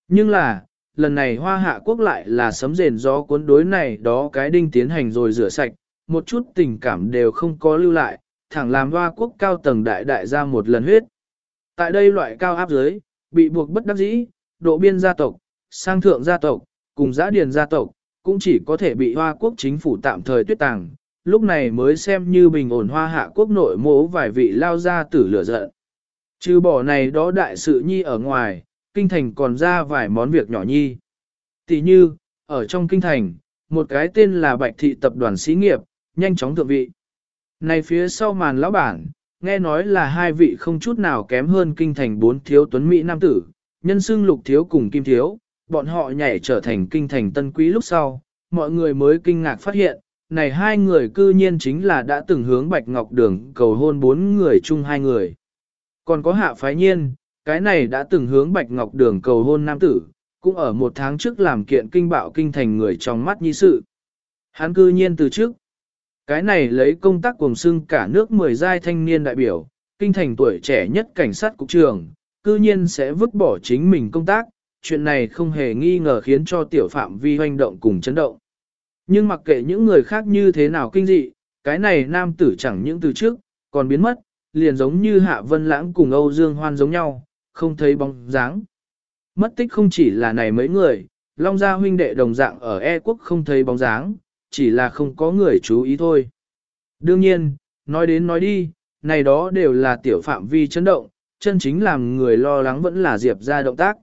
Nhưng là, lần này hoa hạ quốc lại là sấm rền gió cuốn đối này đó cái đinh tiến hành rồi rửa sạch, một chút tình cảm đều không có lưu lại, thẳng làm hoa quốc cao tầng đại đại ra một lần huyết. Tại đây loại cao áp giới, bị buộc bất đắc dĩ, độ biên gia tộc, sang thượng gia tộc, cùng giã điền gia tộc, cũng chỉ có thể bị hoa quốc chính phủ tạm thời tuyết tàng, lúc này mới xem như bình ổn hoa hạ quốc nội mố vài vị lao ra tử lửa giận. Trừ bỏ này đó đại sự nhi ở ngoài, kinh thành còn ra vài món việc nhỏ nhi. Tỷ như, ở trong kinh thành, một cái tên là Bạch Thị Tập đoàn Xí nghiệp, nhanh chóng thượng vị. Này phía sau màn lão bản, nghe nói là hai vị không chút nào kém hơn kinh thành bốn thiếu tuấn Mỹ nam tử, nhân xưng lục thiếu cùng kim thiếu, bọn họ nhảy trở thành kinh thành tân quý lúc sau, mọi người mới kinh ngạc phát hiện, này hai người cư nhiên chính là đã từng hướng Bạch Ngọc Đường cầu hôn bốn người chung hai người. Còn có hạ phái nhiên, cái này đã từng hướng Bạch Ngọc Đường cầu hôn nam tử, cũng ở một tháng trước làm kiện kinh bạo kinh thành người trong mắt nhi sự. Hắn cư nhiên từ trước. Cái này lấy công tác cùng xưng cả nước mười giai thanh niên đại biểu, kinh thành tuổi trẻ nhất cảnh sát cục trường, cư nhiên sẽ vứt bỏ chính mình công tác, chuyện này không hề nghi ngờ khiến cho tiểu phạm vi hoành động cùng chấn động. Nhưng mặc kệ những người khác như thế nào kinh dị, cái này nam tử chẳng những từ trước, còn biến mất, liền giống như Hạ Vân Lãng cùng Âu Dương Hoan giống nhau, không thấy bóng dáng. Mất tích không chỉ là này mấy người, Long Gia huynh đệ đồng dạng ở E quốc không thấy bóng dáng, chỉ là không có người chú ý thôi. Đương nhiên, nói đến nói đi, này đó đều là tiểu phạm vi chấn động, chân chính làm người lo lắng vẫn là Diệp ra động tác.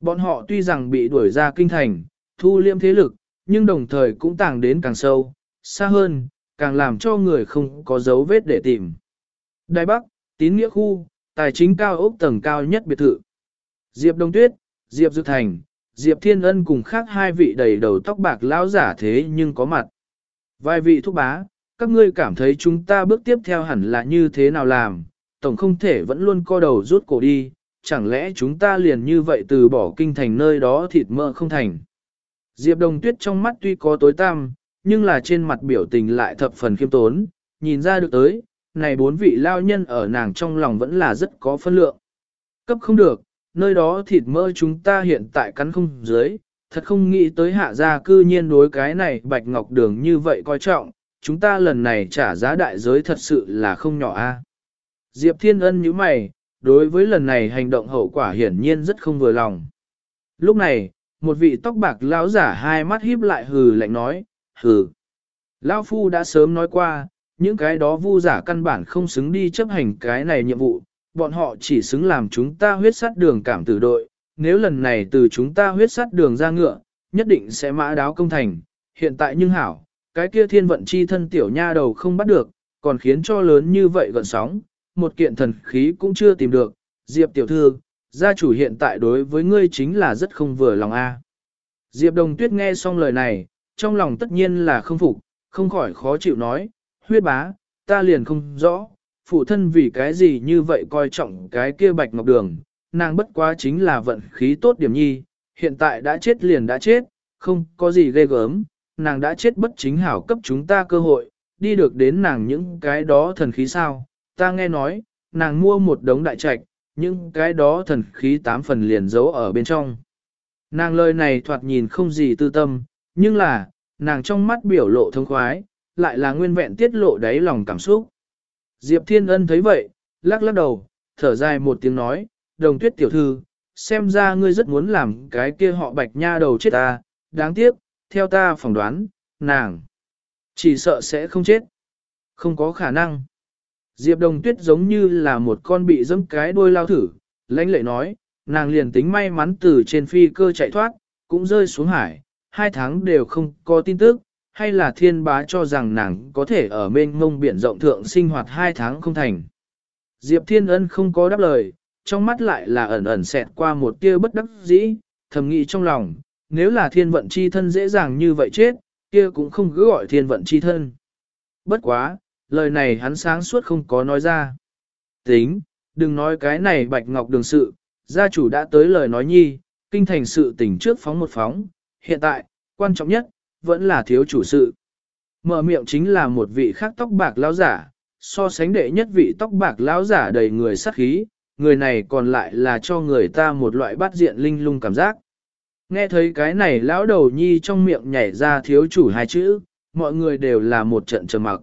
Bọn họ tuy rằng bị đuổi ra kinh thành, thu liêm thế lực, nhưng đồng thời cũng tàng đến càng sâu, xa hơn, càng làm cho người không có dấu vết để tìm. Đài Bắc, tín nghĩa khu, tài chính cao ốc tầng cao nhất biệt thự. Diệp Đông Tuyết, Diệp Dược Thành, Diệp Thiên Ân cùng khác hai vị đầy đầu tóc bạc lão giả thế nhưng có mặt. Vài vị thúc bá, các ngươi cảm thấy chúng ta bước tiếp theo hẳn là như thế nào làm, tổng không thể vẫn luôn co đầu rút cổ đi, chẳng lẽ chúng ta liền như vậy từ bỏ kinh thành nơi đó thịt mỡ không thành. Diệp Đồng Tuyết trong mắt tuy có tối tăm, nhưng là trên mặt biểu tình lại thập phần khiêm tốn, nhìn ra được tới, này bốn vị lao nhân ở nàng trong lòng vẫn là rất có phân lượng. Cấp không được, nơi đó thịt mỡ chúng ta hiện tại cắn không dưới, thật không nghĩ tới hạ gia cư nhiên đối cái này bạch ngọc đường như vậy coi trọng, chúng ta lần này trả giá đại giới thật sự là không nhỏ a. Diệp Thiên Ân như mày, đối với lần này hành động hậu quả hiển nhiên rất không vừa lòng. Lúc này, một vị tóc bạc lão giả hai mắt híp lại hừ lạnh nói, hừ. Lão Phu đã sớm nói qua, những cái đó vu giả căn bản không xứng đi chấp hành cái này nhiệm vụ, bọn họ chỉ xứng làm chúng ta huyết sát đường cảm tử đội, nếu lần này từ chúng ta huyết sát đường ra ngựa, nhất định sẽ mã đáo công thành, hiện tại nhưng hảo, cái kia thiên vận chi thân tiểu nha đầu không bắt được, còn khiến cho lớn như vậy gần sóng, một kiện thần khí cũng chưa tìm được, Diệp tiểu thư, gia chủ hiện tại đối với ngươi chính là rất không vừa lòng a. Diệp Đồng Tuyết nghe xong lời này, trong lòng tất nhiên là không phục, không khỏi khó chịu nói, huyết bá, ta liền không rõ, phụ thân vì cái gì như vậy coi trọng cái kia bạch ngọc đường, nàng bất quá chính là vận khí tốt điểm nhi, hiện tại đã chết liền đã chết, không có gì ghê gớm, nàng đã chết bất chính hảo cấp chúng ta cơ hội, đi được đến nàng những cái đó thần khí sao, ta nghe nói, nàng mua một đống đại trạch, những cái đó thần khí tám phần liền giấu ở bên trong. Nàng lời này thoạt nhìn không gì tư tâm, nhưng là, nàng trong mắt biểu lộ thông khoái, lại là nguyên vẹn tiết lộ đáy lòng cảm xúc. Diệp Thiên Ân thấy vậy, lắc lắc đầu, thở dài một tiếng nói, đồng tuyết tiểu thư, xem ra ngươi rất muốn làm cái kia họ bạch nha đầu chết ta, đáng tiếc, theo ta phỏng đoán, nàng chỉ sợ sẽ không chết. Không có khả năng. Diệp Đồng Tuyết giống như là một con bị dẫm cái đuôi lao thử, lãnh lệ nói, nàng liền tính may mắn từ trên phi cơ chạy thoát, cũng rơi xuống hải, hai tháng đều không có tin tức, hay là thiên bá cho rằng nàng có thể ở bên ngông biển rộng thượng sinh hoạt hai tháng không thành. Diệp Thiên Ân không có đáp lời, trong mắt lại là ẩn ẩn xẹt qua một tia bất đắc dĩ, thầm nghĩ trong lòng, nếu là thiên vận chi thân dễ dàng như vậy chết, kia cũng không cứ gọi thiên vận chi thân. Bất quá, lời này hắn sáng suốt không có nói ra. Tính, đừng nói cái này bạch ngọc đường sự, gia chủ đã tới lời nói nhi, kinh thành sự tình trước phóng một phóng, hiện tại, quan trọng nhất, vẫn là thiếu chủ sự. Mở miệng chính là một vị khác tóc bạc lão giả, so sánh đệ nhất vị tóc bạc lão giả đầy người sắc khí, người này còn lại là cho người ta một loại bắt diện linh lung cảm giác. Nghe thấy cái này lão đầu nhi trong miệng nhảy ra thiếu chủ hai chữ, mọi người đều là một trận trầm mặc.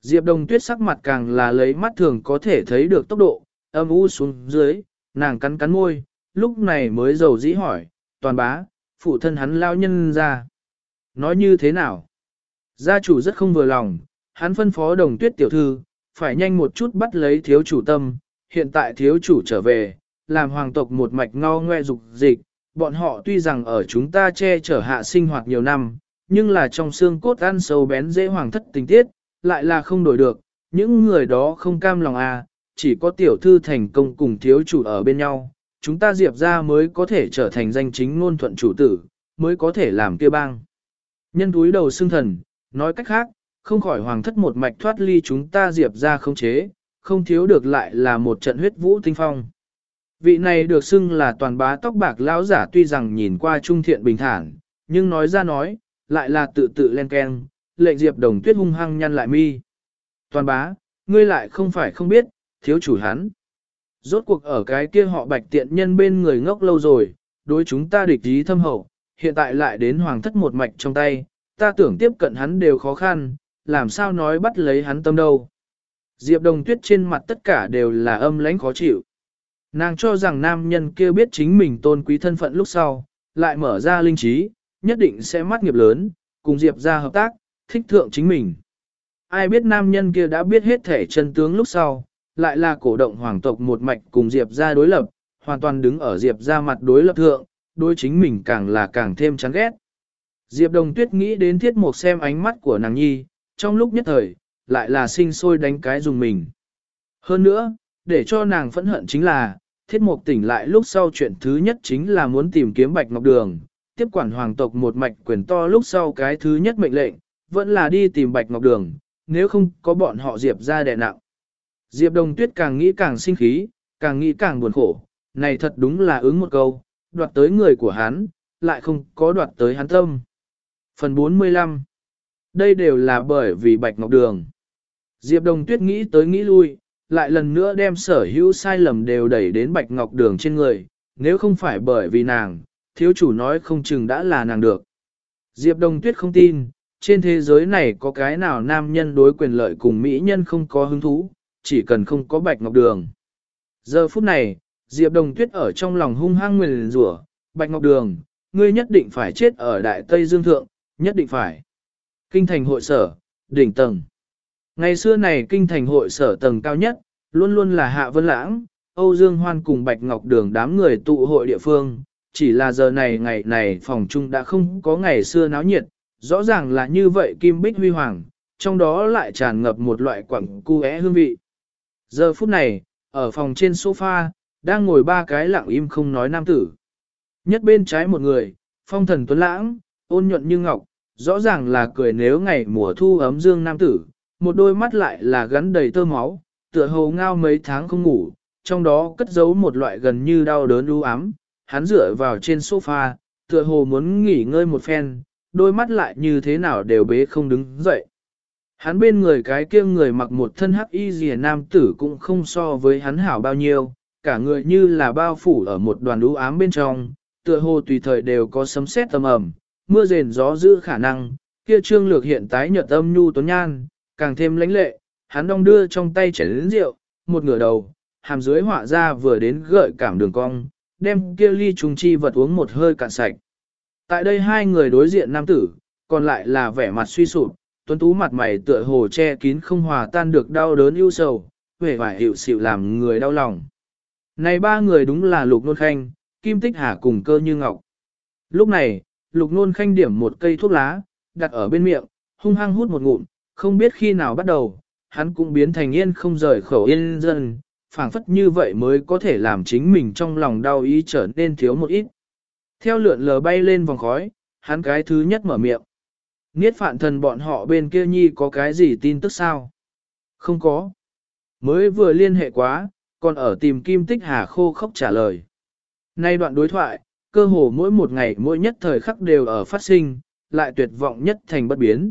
Diệp Đồng Tuyết sắc mặt càng là lấy mắt thường có thể thấy được tốc độ, âm u xuống dưới, nàng cắn cắn môi, lúc này mới dầu dĩ hỏi, toàn bá, phụ thân hắn lao nhân ra. Nói như thế nào? Gia chủ rất không vừa lòng, hắn phân phó đồng tuyết tiểu thư, phải nhanh một chút bắt lấy thiếu chủ tâm, hiện tại thiếu chủ trở về, làm hoàng tộc một mạch ngao ngoe dục dịch, bọn họ tuy rằng ở chúng ta che chở hạ sinh hoạt nhiều năm, nhưng là trong xương cốt ăn sâu bén dễ hoàng thất tình tiết, lại là không đổi được, những người đó không cam lòng à, chỉ có tiểu thư thành công cùng thiếu chủ ở bên nhau, chúng ta diệp ra mới có thể trở thành danh chính ngôn thuận chủ tử, mới có thể làm kia bang. Nhân túi đầu xương thần, nói cách khác, không khỏi hoàng thất một mạch thoát ly chúng ta diệp ra không chế, không thiếu được lại là một trận huyết vũ tinh phong. Vị này được xưng là toàn bá tóc bạc lão giả tuy rằng nhìn qua trung thiện bình thản, nhưng nói ra nói, lại là tự tự len keng, lệnh diệp đồng tuyết hung hăng nhăn lại mi. Toàn bá, ngươi lại không phải không biết, thiếu chủ hắn. Rốt cuộc ở cái kia họ bạch tiện nhân bên người ngốc lâu rồi, đối chúng ta địch ý thâm hậu, hiện tại lại đến hoàng thất một mạch trong tay, ta tưởng tiếp cận hắn đều khó khăn, làm sao nói bắt lấy hắn tâm đâu. Diệp đồng tuyết trên mặt tất cả đều là âm lãnh khó chịu. Nàng cho rằng nam nhân kia biết chính mình tôn quý thân phận lúc sau, lại mở ra linh trí, nhất định sẽ mắt nghiệp lớn, cùng Diệp ra hợp tác, thích thượng chính mình. Ai biết nam nhân kia đã biết hết thể chân tướng lúc sau, lại là cổ động hoàng tộc một mạch cùng Diệp ra đối lập, hoàn toàn đứng ở Diệp ra mặt đối lập thượng, đôi chính mình càng là càng thêm chán ghét. Diệp Đồng Tuyết nghĩ đến thiết mục xem ánh mắt của nàng nhi, trong lúc nhất thời, lại là sinh sôi đánh cái dùng mình. Hơn nữa, để cho nàng phẫn hận chính là, thiết mục tỉnh lại lúc sau chuyện thứ nhất chính là muốn tìm kiếm Bạch Ngọc Đường, tiếp quản hoàng tộc một mạch quyền to lúc sau cái thứ nhất mệnh lệnh, vẫn là đi tìm Bạch Ngọc Đường, nếu không có bọn họ Diệp ra đè nặng. Diệp Đồng Tuyết càng nghĩ càng sinh khí, càng nghĩ càng buồn khổ, này thật đúng là ứng một câu, đoạt tới người của hắn, lại không có đoạt tới hắn tâm. Phần 45 Đây đều là bởi vì Bạch Ngọc Đường. Diệp Đồng Tuyết nghĩ tới nghĩ lui, lại lần nữa đem sở hữu sai lầm đều đẩy đến Bạch Ngọc Đường trên người, nếu không phải bởi vì nàng, thiếu chủ nói không chừng đã là nàng được. Diệp Đồng Tuyết không tin, trên thế giới này có cái nào nam nhân đối quyền lợi cùng mỹ nhân không có hứng thú, chỉ cần không có Bạch Ngọc Đường. Giờ phút này, Diệp Đồng Tuyết ở trong lòng hung hăng nguyền rủa, Bạch Ngọc Đường, ngươi nhất định phải chết ở Đại Tây Dương Thượng, nhất định phải. Kinh thành hội sở, đỉnh tầng. Ngày xưa này kinh thành hội sở tầng cao nhất, luôn luôn là Hạ Vân Lãng, Âu Dương Hoan cùng Bạch Ngọc Đường đám người tụ hội địa phương, chỉ là giờ này ngày này phòng chung đã không có ngày xưa náo nhiệt, rõ ràng là như vậy kim bích huy hoàng, trong đó lại tràn ngập một loại quẳng cu hương vị. Giờ phút này, ở phòng trên sofa, đang ngồi ba cái lặng im không nói nam tử. Nhất bên trái một người, phong thần tuấn lãng, ôn nhuận như ngọc, rõ ràng là cười nếu ngày mùa thu ấm dương nam tử, một đôi mắt lại là gắn đầy tơ máu, tựa hồ ngao mấy tháng không ngủ, trong đó cất giấu một loại gần như đau đớn u ám, hắn dựa vào trên sofa, tựa hồ muốn nghỉ ngơi một phen, đôi mắt lại như thế nào đều bế không đứng dậy. Hắn bên người cái kia người mặc một thân hắc y rìa nam tử cũng không so với hắn hảo bao nhiêu, cả người như là bao phủ ở một đoàn lũ ám bên trong, tựa hồ tùy thời đều có sấm sét tầm ẩm, mưa rền gió giữ khả năng, kia trương lược hiện tái nhợt âm nhu tuấn nhan, càng thêm lãnh lệ, hắn đong đưa trong tay chảy đến rượu, một ngửa đầu, hàm dưới họa ra vừa đến gợi cảm đường cong, đem kia ly trùng chi vật uống một hơi cạn sạch. Tại đây hai người đối diện nam tử, còn lại là vẻ mặt suy sụp, tuấn tú mặt mày tựa hồ che kín không hòa tan được đau đớn ưu sầu, vẻ vải hiệu xịu làm người đau lòng. Này ba người đúng là lục nôn khanh, kim tích hà cùng cơ như ngọc. Lúc này, lục nôn khanh điểm một cây thuốc lá, đặt ở bên miệng, hung hăng hút một ngụm, không biết khi nào bắt đầu, hắn cũng biến thành yên không rời khẩu yên dân, phảng phất như vậy mới có thể làm chính mình trong lòng đau ý trở nên thiếu một ít. Theo lượn lờ bay lên vòng khói, hắn cái thứ nhất mở miệng. Niết phạn thần bọn họ bên kia nhi có cái gì tin tức sao? Không có. Mới vừa liên hệ quá, còn ở tìm kim tích hà khô khốc trả lời. Nay đoạn đối thoại, cơ hồ mỗi một ngày mỗi nhất thời khắc đều ở phát sinh, lại tuyệt vọng nhất thành bất biến.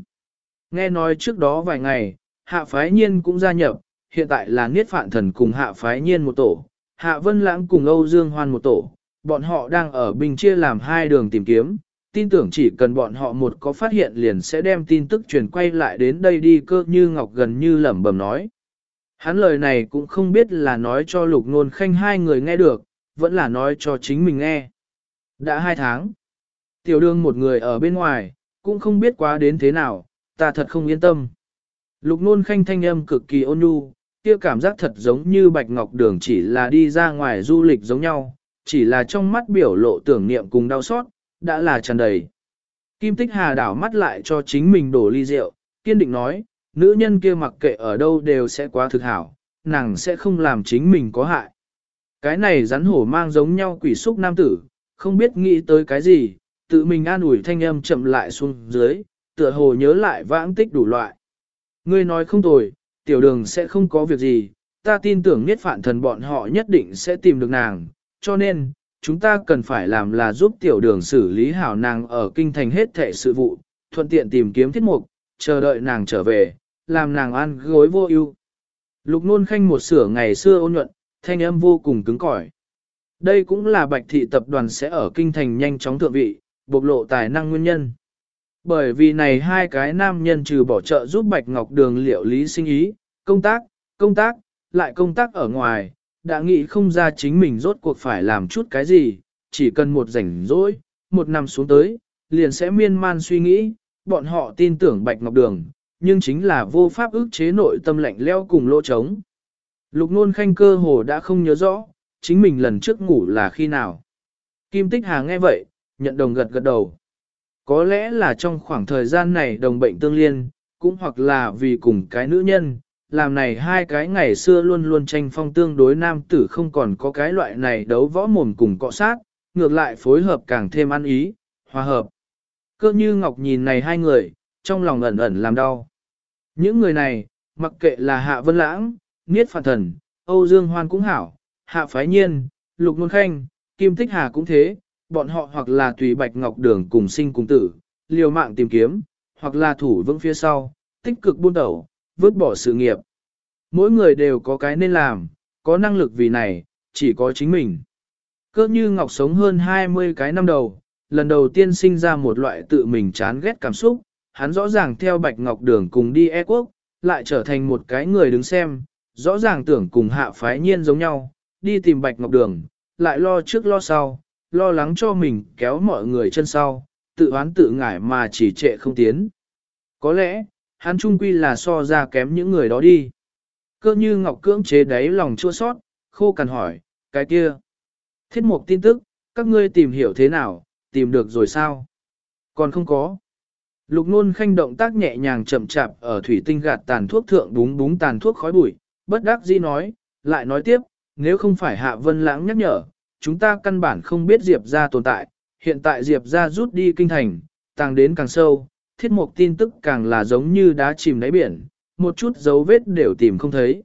Nghe nói trước đó vài ngày, hạ phái nhiên cũng gia nhập, hiện tại là Niết Phạn Thần cùng Hạ Phái Nhiên một tổ, Hạ Vân Lãng cùng Âu Dương Hoan một tổ, bọn họ đang ở bình chia làm hai đường tìm kiếm, tin tưởng chỉ cần bọn họ một có phát hiện liền sẽ đem tin tức truyền quay lại đến đây đi cơ như Ngọc gần như lẩm bẩm nói. Hắn lời này cũng không biết là nói cho lục ngôn khanh hai người nghe được, vẫn là nói cho chính mình nghe. Đã hai tháng, tiểu đương một người ở bên ngoài, cũng không biết quá đến thế nào, ta thật không yên tâm. Lục ngôn khanh thanh âm cực kỳ ôn nhu, kia cảm giác thật giống như bạch ngọc đường chỉ là đi ra ngoài du lịch giống nhau, chỉ là trong mắt biểu lộ tưởng niệm cùng đau xót, đã là tràn đầy. Kim Tích Hà đảo mắt lại cho chính mình đổ ly rượu, kiên định nói, nữ nhân kia mặc kệ ở đâu đều sẽ quá thực hảo, nàng sẽ không làm chính mình có hại. Cái này rắn hổ mang giống nhau quỷ xúc nam tử, không biết nghĩ tới cái gì, tự mình an ủi thanh âm chậm lại xuống dưới, tựa hồ nhớ lại vãng tích đủ loại. Ngươi nói không tồi, tiểu đường sẽ không có việc gì, ta tin tưởng niết phản thần bọn họ nhất định sẽ tìm được nàng, cho nên, chúng ta cần phải làm là giúp tiểu đường xử lý hảo nàng ở kinh thành hết thệ sự vụ, thuận tiện tìm kiếm thiết mục, chờ đợi nàng trở về, làm nàng an gối vô ưu. Lục nôn khanh một sửa ngày xưa ôn nhuận, thanh âm vô cùng cứng cỏi. Đây cũng là bạch thị tập đoàn sẽ ở kinh thành nhanh chóng thượng vị, bộc lộ tài năng nguyên nhân. Bởi vì này hai cái nam nhân trừ bỏ trợ giúp Bạch Ngọc Đường liệu lý sinh ý, công tác, công tác, lại công tác ở ngoài, đã nghĩ không ra chính mình rốt cuộc phải làm chút cái gì, chỉ cần một rảnh rỗi, một năm xuống tới, liền sẽ miên man suy nghĩ, bọn họ tin tưởng Bạch Ngọc Đường, nhưng chính là vô pháp ức chế nội tâm lạnh leo cùng lỗ trống. Lục nôn khanh cơ hồ đã không nhớ rõ, chính mình lần trước ngủ là khi nào. Kim Tích Hà nghe vậy, nhận đồng gật gật đầu. Có lẽ là trong khoảng thời gian này đồng bệnh tương liên, cũng hoặc là vì cùng cái nữ nhân, làm này hai cái ngày xưa luôn luôn tranh phong tương đối nam tử không còn có cái loại này đấu võ mồm cùng cọ sát, ngược lại phối hợp càng thêm ăn ý, hòa hợp. Cơ như Ngọc nhìn này hai người, trong lòng ẩn ẩn làm đau. Những người này, mặc kệ là Hạ Vân Lãng, Niết Phản Thần, Âu Dương Hoan cũng hảo, Hạ Phái Nhiên, Lục Nôn Khanh, Kim Tích Hà cũng thế, bọn họ hoặc là tùy bạch ngọc đường cùng sinh cùng tử, liều mạng tìm kiếm, hoặc là thủ vững phía sau, tích cực buôn đầu, vứt bỏ sự nghiệp. Mỗi người đều có cái nên làm, có năng lực vì này, chỉ có chính mình. Cơ như Ngọc sống hơn 20 cái năm đầu, lần đầu tiên sinh ra một loại tự mình chán ghét cảm xúc, hắn rõ ràng theo Bạch Ngọc Đường cùng đi e quốc, lại trở thành một cái người đứng xem, rõ ràng tưởng cùng hạ phái nhiên giống nhau, đi tìm Bạch Ngọc Đường, lại lo trước lo sau, lo lắng cho mình kéo mọi người chân sau, tự oán tự ngải mà chỉ trệ không tiến. Có lẽ, hắn trung quy là so ra kém những người đó đi. Cơ như Ngọc cưỡng chế đáy lòng chua sót, khô cằn hỏi, cái kia. Thiết mục tin tức, các ngươi tìm hiểu thế nào, tìm được rồi sao? Còn không có. Lục nôn khanh động tác nhẹ nhàng chậm chạp ở thủy tinh gạt tàn thuốc thượng búng búng tàn thuốc khói bụi, bất đắc dĩ nói, lại nói tiếp, nếu không phải hạ vân lãng nhắc nhở, chúng ta căn bản không biết Diệp ra tồn tại, hiện tại Diệp ra rút đi kinh thành, tàng đến càng sâu, thiết mục tin tức càng là giống như đá chìm đáy biển, một chút dấu vết đều tìm không thấy.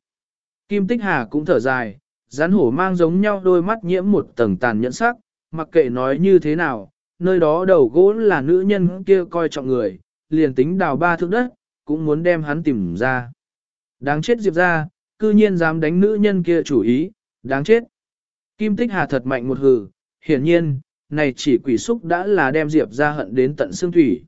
Kim Tích Hà cũng thở dài, rắn hổ mang giống nhau đôi mắt nhiễm một tầng tàn nhẫn sắc, mặc kệ nói như thế nào, nơi đó đầu gỗ là nữ nhân kia coi trọng người, liền tính đào ba thước đất, cũng muốn đem hắn tìm ra. Đáng chết Diệp ra, cư nhiên dám đánh nữ nhân kia chủ ý, đáng chết. Kim Tích Hà thật mạnh một hừ, hiển nhiên, này chỉ quỷ xúc đã là đem Diệp ra hận đến tận xương thủy.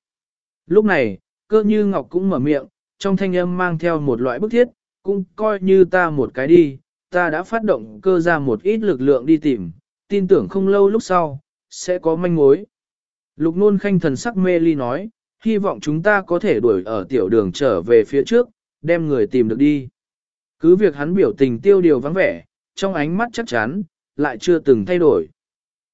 Lúc này, cơ như Ngọc cũng mở miệng, trong thanh âm mang theo một loại bức thiết, cũng coi như ta một cái đi, ta đã phát động cơ ra một ít lực lượng đi tìm, tin tưởng không lâu lúc sau, sẽ có manh mối. Lục nôn khanh thần sắc mê ly nói, hy vọng chúng ta có thể đuổi ở tiểu đường trở về phía trước, đem người tìm được đi. Cứ việc hắn biểu tình tiêu điều vắng vẻ, trong ánh mắt chắc chắn, lại chưa từng thay đổi.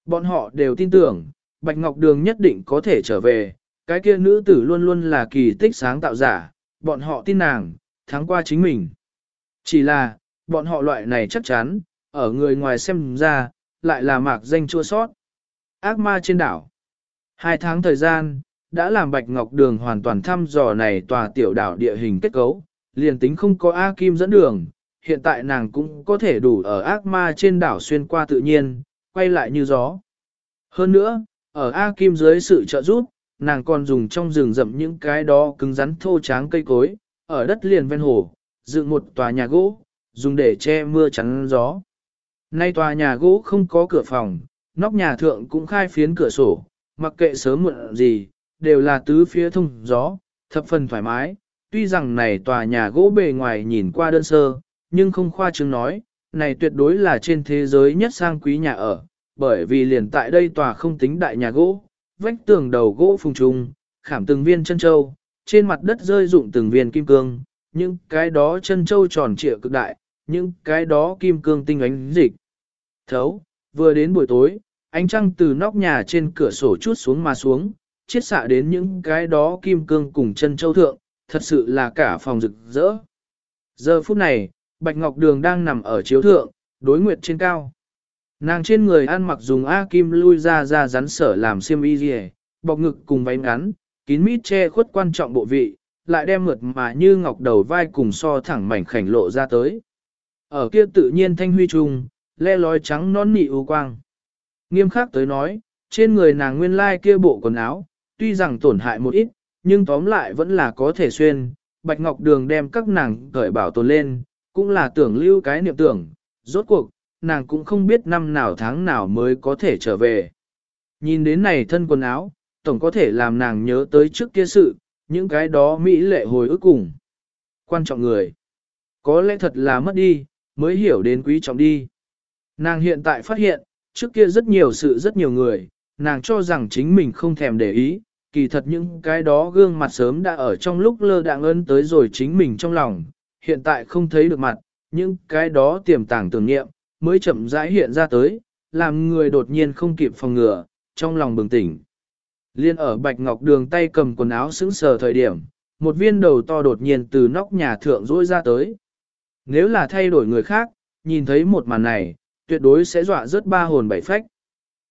Bọn họ đều tin tưởng, Bạch Ngọc Đường nhất định có thể trở về, cái kia nữ tử luôn luôn là kỳ tích sáng tạo giả, bọn họ tin nàng, thắng qua chính mình. Chỉ là, bọn họ loại này chắc chắn, ở người ngoài xem ra, lại là mạc danh chua sót. Ác ma trên đảo. Hai tháng thời gian, đã làm Bạch Ngọc Đường hoàn toàn thăm dò này tòa tiểu đảo địa hình kết cấu, liền tính không có A Kim dẫn đường, hiện tại nàng cũng có thể đủ ở ác ma trên đảo xuyên qua tự nhiên, quay lại như gió. Hơn nữa, ở A Kim dưới sự trợ giúp, nàng còn dùng trong rừng rậm những cái đó cứng rắn thô tráng cây cối, ở đất liền ven hồ, dựng một tòa nhà gỗ, dùng để che mưa chắn gió. Nay tòa nhà gỗ không có cửa phòng, nóc nhà thượng cũng khai phiến cửa sổ, mặc kệ sớm muộn gì, đều là tứ phía thông gió, thập phần thoải mái. Tuy rằng này tòa nhà gỗ bề ngoài nhìn qua đơn sơ, nhưng không khoa trương nói, này tuyệt đối là trên thế giới nhất sang quý nhà ở, bởi vì liền tại đây tòa không tính đại nhà gỗ, vách tường đầu gỗ phùng trùng, khảm từng viên chân châu, trên mặt đất rơi rụng từng viên kim cương, những cái đó chân châu tròn trịa cực đại, những cái đó kim cương tinh ánh dịch. Thấu, vừa đến buổi tối, ánh trăng từ nóc nhà trên cửa sổ chút xuống mà xuống, chiết xạ đến những cái đó kim cương cùng chân châu thượng, thật sự là cả phòng rực rỡ. Giờ phút này, Bạch Ngọc Đường đang nằm ở chiếu thượng, đối nguyệt trên cao. Nàng trên người ăn mặc dùng A kim lui ra ra rắn sở làm xiêm y dì bọc ngực cùng váy ngắn, kín mít che khuất quan trọng bộ vị, lại đem mượt mà như ngọc đầu vai cùng so thẳng mảnh khảnh lộ ra tới. Ở kia tự nhiên thanh huy trung, le lói trắng non nị ưu quang. Nghiêm khắc tới nói, trên người nàng nguyên lai kia bộ quần áo, tuy rằng tổn hại một ít, nhưng tóm lại vẫn là có thể xuyên. Bạch Ngọc Đường đem các nàng cởi bảo tồn lên, cũng là tưởng lưu cái niệm tưởng, rốt cuộc, nàng cũng không biết năm nào tháng nào mới có thể trở về. Nhìn đến này thân quần áo, tổng có thể làm nàng nhớ tới trước kia sự, những cái đó mỹ lệ hồi ức cùng. Quan trọng người, có lẽ thật là mất đi, mới hiểu đến quý trọng đi. Nàng hiện tại phát hiện, trước kia rất nhiều sự rất nhiều người, nàng cho rằng chính mình không thèm để ý, kỳ thật những cái đó gương mặt sớm đã ở trong lúc lơ đạng ơn tới rồi chính mình trong lòng, hiện tại không thấy được mặt, những cái đó tiềm tàng tưởng nghiệm, mới chậm rãi hiện ra tới, làm người đột nhiên không kịp phòng ngừa, trong lòng bừng tỉnh. Liên ở bạch ngọc đường tay cầm quần áo sững sờ thời điểm, một viên đầu to đột nhiên từ nóc nhà thượng rỗi ra tới. Nếu là thay đổi người khác, nhìn thấy một màn này, tuyệt đối sẽ dọa rớt ba hồn bảy phách.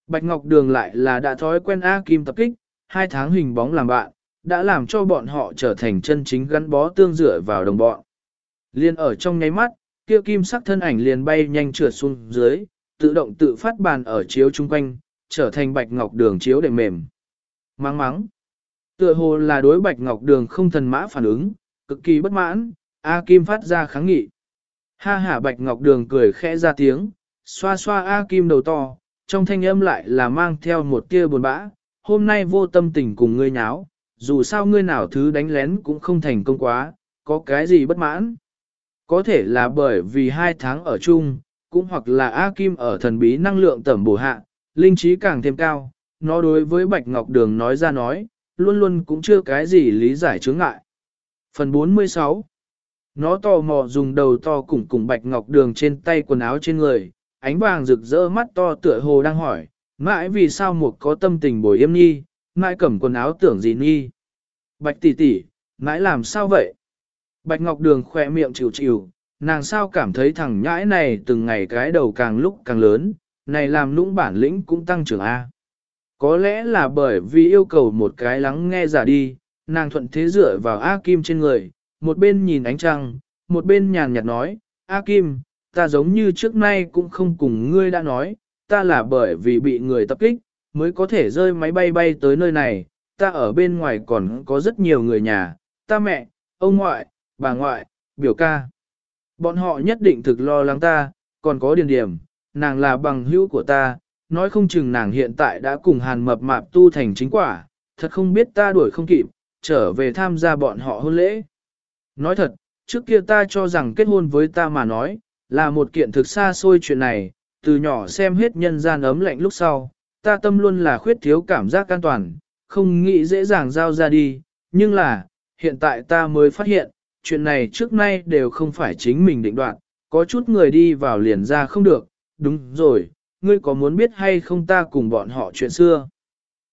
Bạch Ngọc Đường lại là đã thói quen A Kim tập kích, hai tháng hình bóng làm bạn, đã làm cho bọn họ trở thành chân chính gắn bó tương dựa vào đồng bọn. Liên ở trong nháy mắt, kia kim sắc thân ảnh liền bay nhanh trượt xuống dưới, tự động tự phát bàn ở chiếu chung quanh, trở thành bạch ngọc đường chiếu để mềm. Mắng mắng. Tựa hồ là đối bạch ngọc đường không thần mã phản ứng, cực kỳ bất mãn, A Kim phát ra kháng nghị. Ha ha bạch ngọc đường cười khẽ ra tiếng, xoa xoa A Kim đầu to, trong thanh âm lại là mang theo một tia buồn bã, hôm nay vô tâm tình cùng ngươi nháo, dù sao ngươi nào thứ đánh lén cũng không thành công quá, có cái gì bất mãn. Có thể là bởi vì hai tháng ở chung, cũng hoặc là A Kim ở thần bí năng lượng tẩm bổ hạ, linh trí càng thêm cao, nó đối với Bạch Ngọc Đường nói ra nói, luôn luôn cũng chưa cái gì lý giải chướng ngại. Phần 46 Nó tò mò dùng đầu to cùng cùng Bạch Ngọc Đường trên tay quần áo trên người, ánh vàng rực rỡ mắt to tựa hồ đang hỏi, mãi vì sao một có tâm tình bồi yêm nhi, mãi cầm quần áo tưởng gì nhi. Bạch tỷ tỷ, mãi làm sao vậy? Bạch Ngọc Đường khỏe miệng chịu chịu, nàng sao cảm thấy thằng nhãi này từng ngày cái đầu càng lúc càng lớn, này làm lũng bản lĩnh cũng tăng trưởng A. Có lẽ là bởi vì yêu cầu một cái lắng nghe giả đi, nàng thuận thế dựa vào A Kim trên người, một bên nhìn ánh trăng, một bên nhàn nhạt nói, A Kim, ta giống như trước nay cũng không cùng ngươi đã nói, ta là bởi vì bị người tập kích, mới có thể rơi máy bay bay tới nơi này, ta ở bên ngoài còn có rất nhiều người nhà, ta mẹ, ông ngoại, bà ngoại, biểu ca. Bọn họ nhất định thực lo lắng ta, còn có điền điểm, nàng là bằng hữu của ta, nói không chừng nàng hiện tại đã cùng hàn mập mạp tu thành chính quả, thật không biết ta đuổi không kịp, trở về tham gia bọn họ hôn lễ. Nói thật, trước kia ta cho rằng kết hôn với ta mà nói, là một kiện thực xa xôi chuyện này, từ nhỏ xem hết nhân gian ấm lạnh lúc sau, ta tâm luôn là khuyết thiếu cảm giác an toàn, không nghĩ dễ dàng giao ra đi, nhưng là, hiện tại ta mới phát hiện, chuyện này trước nay đều không phải chính mình định đoạt, có chút người đi vào liền ra không được, đúng rồi, ngươi có muốn biết hay không ta cùng bọn họ chuyện xưa.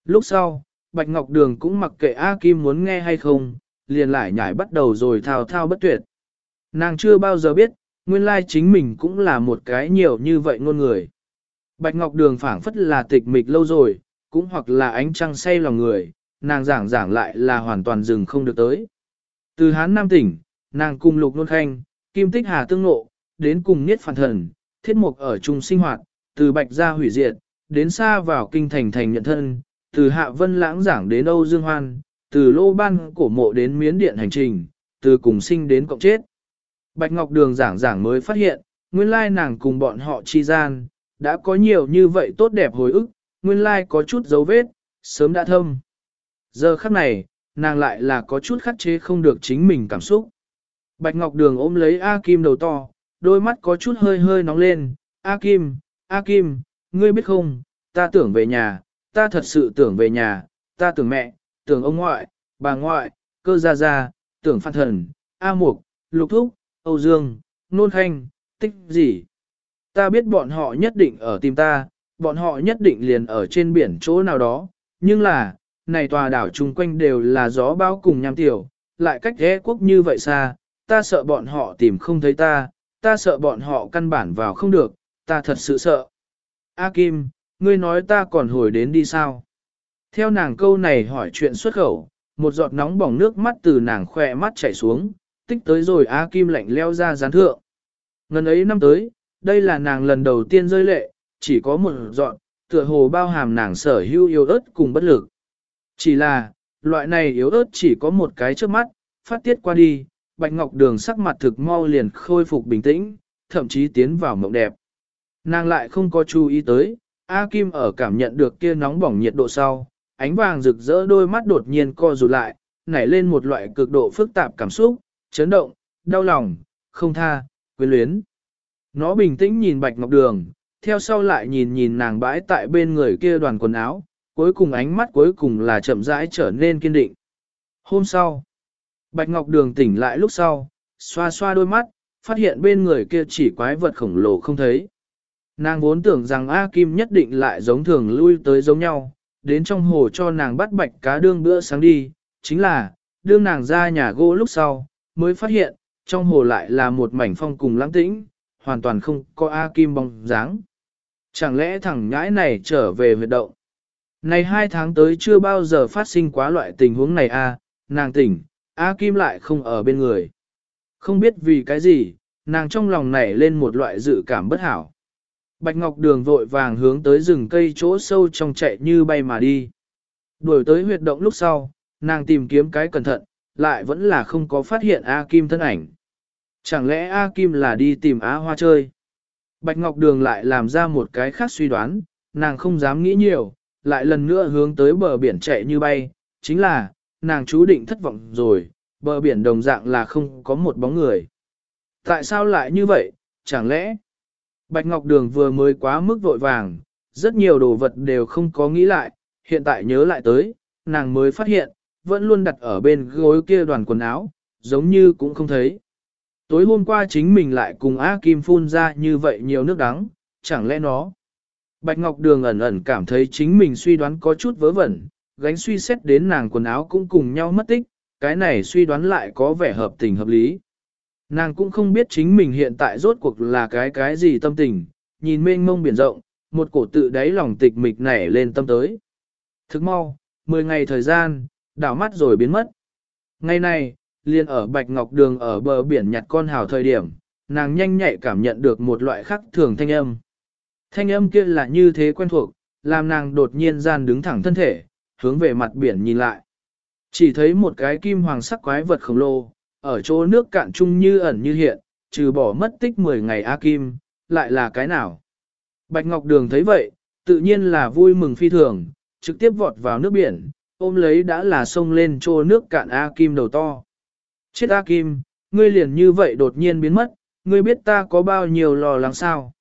Lúc sau, Bạch Ngọc Đường cũng mặc kệ A Kim muốn nghe hay không, liền lại nhảy bắt đầu rồi thao thao bất tuyệt. Nàng chưa bao giờ biết, nguyên lai chính mình cũng là một cái nhiều như vậy ngôn người. Bạch Ngọc Đường phảng phất là tịch mịch lâu rồi, cũng hoặc là ánh trăng say lòng người, nàng giảng giảng lại là hoàn toàn dừng không được tới. Từ Hán Nam tỉnh, nàng cùng Lục Nôn Khanh, Kim Tích Hà tương ngộ, đến cùng Niết Phản Thần, thiết mục ở chung sinh hoạt, từ Bạch gia hủy diệt, đến xa vào kinh thành thành nhận thân, từ Hạ Vân lãng giảng đến Âu Dương Hoan, từ Lô Ban cổ mộ đến Miến Điện hành trình, từ cùng sinh đến cộng chết. Bạch Ngọc Đường giảng giảng mới phát hiện, nguyên lai nàng cùng bọn họ chi gian, đã có nhiều như vậy tốt đẹp hồi ức, nguyên lai có chút dấu vết, sớm đã thâm. Giờ khắc này, nàng lại là có chút khắc chế không được chính mình cảm xúc. Bạch Ngọc Đường ôm lấy A Kim đầu to, đôi mắt có chút hơi hơi nóng lên, A Kim, A Kim, ngươi biết không, ta tưởng về nhà, ta thật sự tưởng về nhà, ta tưởng mẹ, tưởng ông ngoại, bà ngoại, cơ gia gia, tưởng phan thần, A Mục, Lục Thúc, Âu Dương, Nôn Khanh, tích gì. Ta biết bọn họ nhất định ở tìm ta, bọn họ nhất định liền ở trên biển chỗ nào đó, nhưng là, này tòa đảo chung quanh đều là gió bao cùng nham tiểu, lại cách ghé quốc như vậy xa, ta sợ bọn họ tìm không thấy ta, ta sợ bọn họ căn bản vào không được, ta thật sự sợ. A Kim, ngươi nói ta còn hồi đến đi sao? Theo nàng câu này hỏi chuyện xuất khẩu, một giọt nóng bỏng nước mắt từ nàng khỏe mắt chảy xuống, tích tới rồi A Kim lạnh leo ra gián thượng. Ngần ấy năm tới, đây là nàng lần đầu tiên rơi lệ, chỉ có một dọn, tựa hồ bao hàm nàng sở hữu yếu ớt cùng bất lực. Chỉ là, loại này yếu ớt chỉ có một cái trước mắt, phát tiết qua đi, Bạch Ngọc Đường sắc mặt thực mau liền khôi phục bình tĩnh, thậm chí tiến vào mộng đẹp. Nàng lại không có chú ý tới, A Kim ở cảm nhận được kia nóng bỏng nhiệt độ sau, ánh vàng rực rỡ đôi mắt đột nhiên co rụt lại, nảy lên một loại cực độ phức tạp cảm xúc, chấn động, đau lòng, không tha, quyến luyến. Nó bình tĩnh nhìn Bạch Ngọc Đường, theo sau lại nhìn nhìn nàng bãi tại bên người kia đoàn quần áo, cuối cùng ánh mắt cuối cùng là chậm rãi trở nên kiên định. Hôm sau, Bạch Ngọc Đường tỉnh lại lúc sau, xoa xoa đôi mắt, phát hiện bên người kia chỉ quái vật khổng lồ không thấy. Nàng vốn tưởng rằng A Kim nhất định lại giống thường lui tới giống nhau, đến trong hồ cho nàng bắt bạch cá đương bữa sáng đi, chính là, đương nàng ra nhà gỗ lúc sau, mới phát hiện, trong hồ lại là một mảnh phong cùng lãng tĩnh, hoàn toàn không có A Kim bóng dáng. Chẳng lẽ thằng nhãi này trở về huyệt động? Này hai tháng tới chưa bao giờ phát sinh quá loại tình huống này a, nàng tỉnh, A Kim lại không ở bên người. Không biết vì cái gì, nàng trong lòng nảy lên một loại dự cảm bất hảo. Bạch Ngọc Đường vội vàng hướng tới rừng cây chỗ sâu trong chạy như bay mà đi. Đuổi tới huyệt động lúc sau, nàng tìm kiếm cái cẩn thận, lại vẫn là không có phát hiện A Kim thân ảnh. Chẳng lẽ A Kim là đi tìm Á Hoa chơi? Bạch Ngọc Đường lại làm ra một cái khác suy đoán, nàng không dám nghĩ nhiều, lại lần nữa hướng tới bờ biển chạy như bay, chính là, nàng chú định thất vọng rồi, bờ biển đồng dạng là không có một bóng người. Tại sao lại như vậy, chẳng lẽ? Bạch Ngọc Đường vừa mới quá mức vội vàng, rất nhiều đồ vật đều không có nghĩ lại, hiện tại nhớ lại tới, nàng mới phát hiện, vẫn luôn đặt ở bên gối kia đoàn quần áo, giống như cũng không thấy. Tối hôm qua chính mình lại cùng A Kim phun ra như vậy nhiều nước đắng, chẳng lẽ nó. Bạch Ngọc Đường ẩn ẩn cảm thấy chính mình suy đoán có chút vớ vẩn, gánh suy xét đến nàng quần áo cũng cùng nhau mất tích, cái này suy đoán lại có vẻ hợp tình hợp lý. Nàng cũng không biết chính mình hiện tại rốt cuộc là cái cái gì tâm tình, nhìn mênh mông biển rộng, một cổ tự đáy lòng tịch mịch nảy lên tâm tới. Thức mau, 10 ngày thời gian, đảo mắt rồi biến mất. Ngày nay, liền ở Bạch Ngọc Đường ở bờ biển nhặt con hào thời điểm, nàng nhanh nhạy cảm nhận được một loại khắc thường thanh âm. Thanh âm kia là như thế quen thuộc, làm nàng đột nhiên gian đứng thẳng thân thể, hướng về mặt biển nhìn lại. Chỉ thấy một cái kim hoàng sắc quái vật khổng lồ, ở chỗ nước cạn trung như ẩn như hiện, trừ bỏ mất tích 10 ngày A Kim, lại là cái nào? Bạch Ngọc Đường thấy vậy, tự nhiên là vui mừng phi thường, trực tiếp vọt vào nước biển, ôm lấy đã là sông lên trô nước cạn A Kim đầu to. Chết A Kim, ngươi liền như vậy đột nhiên biến mất, ngươi biết ta có bao nhiêu lo lắng sao?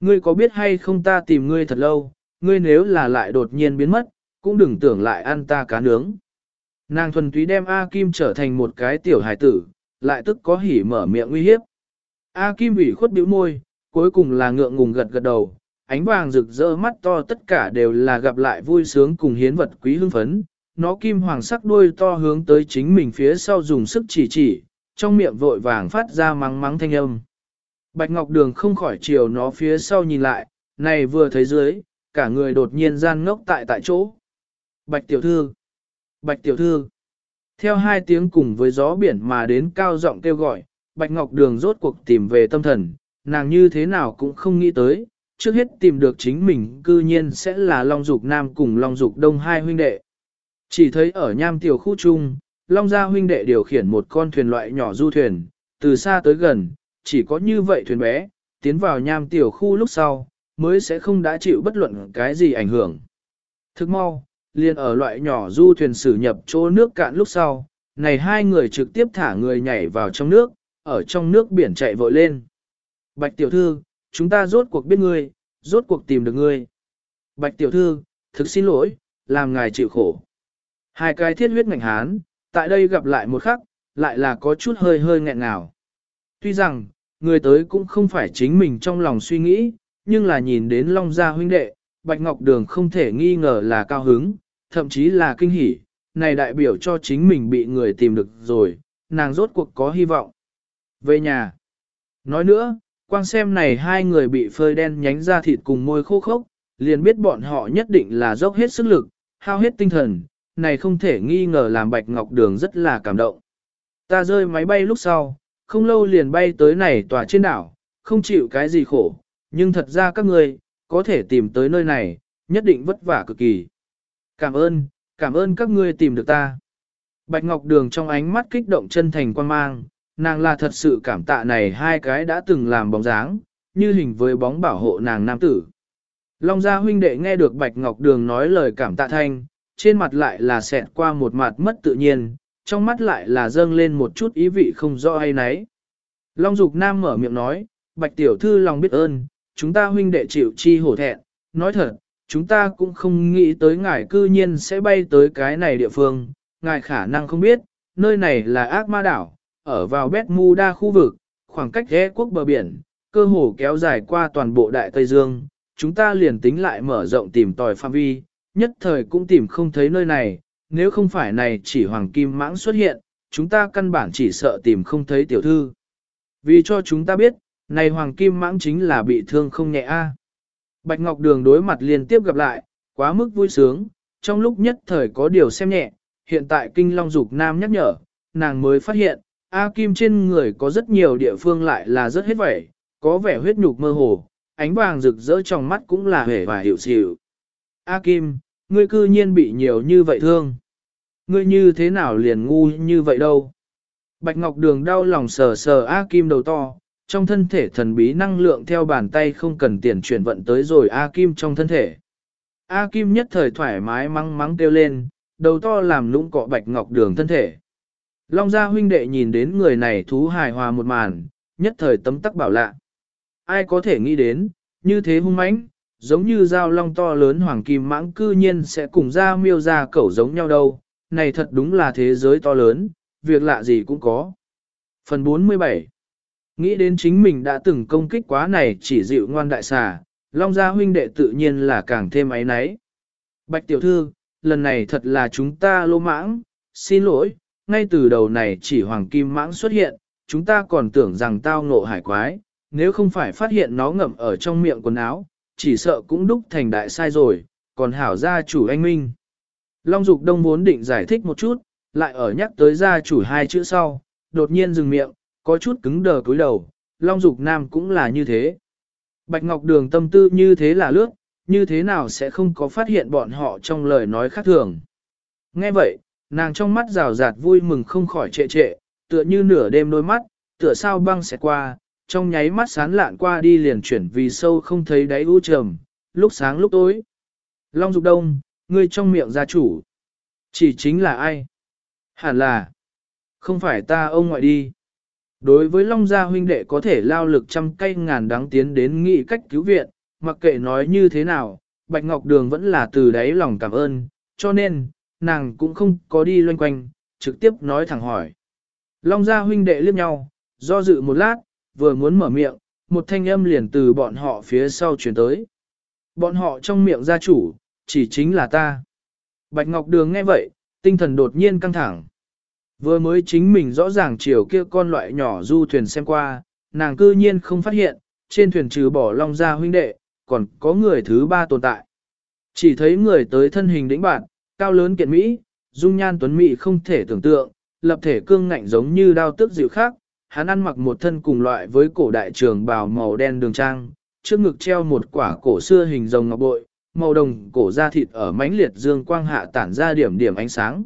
Ngươi có biết hay không ta tìm ngươi thật lâu, ngươi nếu là lại đột nhiên biến mất, cũng đừng tưởng lại ăn ta cá nướng. Nàng thuần túy đem A Kim trở thành một cái tiểu hải tử, lại tức có hỉ mở miệng nguy hiếp. A Kim ủy khuất bĩu môi, cuối cùng là ngượng ngùng gật gật đầu, ánh vàng rực rỡ mắt to tất cả đều là gặp lại vui sướng cùng hiến vật quý hưng phấn. Nó kim hoàng sắc đuôi to hướng tới chính mình phía sau dùng sức chỉ chỉ, trong miệng vội vàng phát ra mắng mắng thanh âm. Bạch Ngọc Đường không khỏi chiều nó phía sau nhìn lại, này vừa thấy dưới, cả người đột nhiên gian ngốc tại tại chỗ. Bạch Tiểu Thư Bạch Tiểu Thư Theo hai tiếng cùng với gió biển mà đến cao giọng kêu gọi, Bạch Ngọc Đường rốt cuộc tìm về tâm thần, nàng như thế nào cũng không nghĩ tới, trước hết tìm được chính mình cư nhiên sẽ là Long Dục Nam cùng Long Dục Đông hai huynh đệ. Chỉ thấy ở nham tiểu khu trung, Long Gia huynh đệ điều khiển một con thuyền loại nhỏ du thuyền, từ xa tới gần, chỉ có như vậy thuyền bé, tiến vào nham tiểu khu lúc sau, mới sẽ không đã chịu bất luận cái gì ảnh hưởng. Thức mau, liền ở loại nhỏ du thuyền xử nhập chỗ nước cạn lúc sau, này hai người trực tiếp thả người nhảy vào trong nước, ở trong nước biển chạy vội lên. Bạch tiểu thư, chúng ta rốt cuộc biết ngươi, rốt cuộc tìm được ngươi. Bạch tiểu thư, thực xin lỗi, làm ngài chịu khổ. Hai cái thiết huyết ngạnh hán, tại đây gặp lại một khắc, lại là có chút hơi hơi nghẹn ngào. Tuy rằng, người tới cũng không phải chính mình trong lòng suy nghĩ, nhưng là nhìn đến Long Gia huynh đệ, Bạch Ngọc Đường không thể nghi ngờ là cao hứng, thậm chí là kinh hỉ, này đại biểu cho chính mình bị người tìm được rồi, nàng rốt cuộc có hy vọng. Về nhà. Nói nữa, quang xem này hai người bị phơi đen nhánh ra thịt cùng môi khô khốc, liền biết bọn họ nhất định là dốc hết sức lực, hao hết tinh thần, này không thể nghi ngờ làm Bạch Ngọc Đường rất là cảm động. Ta rơi máy bay lúc sau, không lâu liền bay tới này tòa trên đảo, không chịu cái gì khổ, nhưng thật ra các người, có thể tìm tới nơi này, nhất định vất vả cực kỳ. Cảm ơn, cảm ơn các ngươi tìm được ta. Bạch Ngọc Đường trong ánh mắt kích động chân thành quan mang, nàng là thật sự cảm tạ này hai cái đã từng làm bóng dáng, như hình với bóng bảo hộ nàng nam tử. Long gia huynh đệ nghe được Bạch Ngọc Đường nói lời cảm tạ thanh, trên mặt lại là xẹt qua một mặt mất tự nhiên, trong mắt lại là dâng lên một chút ý vị không rõ hay nấy. Long Dục Nam mở miệng nói, Bạch Tiểu Thư lòng biết ơn, chúng ta huynh đệ chịu chi hổ thẹn, nói thật, chúng ta cũng không nghĩ tới ngài cư nhiên sẽ bay tới cái này địa phương, ngài khả năng không biết, nơi này là ác ma đảo, ở vào Bermuda khu vực, khoảng cách ghé quốc bờ biển, cơ hồ kéo dài qua toàn bộ Đại Tây Dương, chúng ta liền tính lại mở rộng tìm tòi phạm vi, nhất thời cũng tìm không thấy nơi này, nếu không phải này chỉ hoàng kim mãng xuất hiện, chúng ta căn bản chỉ sợ tìm không thấy tiểu thư. Vì cho chúng ta biết, này hoàng kim mãng chính là bị thương không nhẹ a. Bạch Ngọc Đường đối mặt liên tiếp gặp lại, quá mức vui sướng, trong lúc nhất thời có điều xem nhẹ, hiện tại Kinh Long Dục Nam nhắc nhở, nàng mới phát hiện, A Kim trên người có rất nhiều địa phương lại là rất hết vẻ, có vẻ huyết nhục mơ hồ, ánh vàng rực rỡ trong mắt cũng là vẻ và hiểu xỉu. A Kim, ngươi cư nhiên bị nhiều như vậy thương. Ngươi như thế nào liền ngu như vậy đâu. Bạch Ngọc Đường đau lòng sờ sờ A Kim đầu to, trong thân thể thần bí năng lượng theo bàn tay không cần tiền chuyển vận tới rồi A Kim trong thân thể. A Kim nhất thời thoải mái mắng mắng kêu lên, đầu to làm lũng cọ Bạch Ngọc Đường thân thể. Long gia huynh đệ nhìn đến người này thú hài hòa một màn, nhất thời tấm tắc bảo lạ. Ai có thể nghĩ đến, như thế hung mãnh, giống như dao long to lớn hoàng kim mãng cư nhiên sẽ cùng ra miêu ra cẩu giống nhau đâu, này thật đúng là thế giới to lớn, việc lạ gì cũng có. Phần 47 Nghĩ đến chính mình đã từng công kích quá này chỉ dịu ngoan đại xà, Long gia huynh đệ tự nhiên là càng thêm ấy náy. Bạch tiểu thư, lần này thật là chúng ta lô mãng, xin lỗi, ngay từ đầu này chỉ hoàng kim mãng xuất hiện, chúng ta còn tưởng rằng tao ngộ hải quái, nếu không phải phát hiện nó ngậm ở trong miệng quần áo, chỉ sợ cũng đúc thành đại sai rồi, còn hảo gia chủ anh Minh. Long Dục Đông vốn định giải thích một chút, lại ở nhắc tới gia chủ hai chữ sau, đột nhiên dừng miệng, có chút cứng đờ cúi đầu, Long Dục Nam cũng là như thế. Bạch Ngọc Đường tâm tư như thế là lướt, như thế nào sẽ không có phát hiện bọn họ trong lời nói khác thường. Nghe vậy, nàng trong mắt rào rạt vui mừng không khỏi trệ trệ, tựa như nửa đêm đôi mắt, tựa sao băng sẽ qua, trong nháy mắt sán lạn qua đi liền chuyển vì sâu không thấy đáy u trầm, lúc sáng lúc tối. Long Dục Đông, ngươi trong miệng gia chủ. Chỉ chính là ai? Hẳn là, không phải ta ông ngoại đi. Đối với Long Gia huynh đệ có thể lao lực trăm cây ngàn đáng tiến đến nghị cách cứu viện, mặc kệ nói như thế nào, Bạch Ngọc Đường vẫn là từ đáy lòng cảm ơn, cho nên, nàng cũng không có đi loanh quanh, trực tiếp nói thẳng hỏi. Long Gia huynh đệ liếc nhau, do dự một lát, vừa muốn mở miệng, một thanh âm liền từ bọn họ phía sau chuyển tới. Bọn họ trong miệng gia chủ, chỉ chính là ta. Bạch Ngọc Đường nghe vậy, tinh thần đột nhiên căng thẳng. Vừa mới chính mình rõ ràng chiều kia con loại nhỏ du thuyền xem qua, nàng cư nhiên không phát hiện, trên thuyền trừ bỏ long gia huynh đệ, còn có người thứ ba tồn tại. Chỉ thấy người tới thân hình đĩnh bạn, cao lớn kiện Mỹ, dung nhan tuấn Mỹ không thể tưởng tượng, lập thể cương ngạnh giống như đao tức dịu khác, hắn ăn mặc một thân cùng loại với cổ đại trường bào màu đen đường trang, trước ngực treo một quả cổ xưa hình rồng ngọc bội, màu đồng cổ da thịt ở mãnh liệt dương quang hạ tản ra điểm điểm ánh sáng.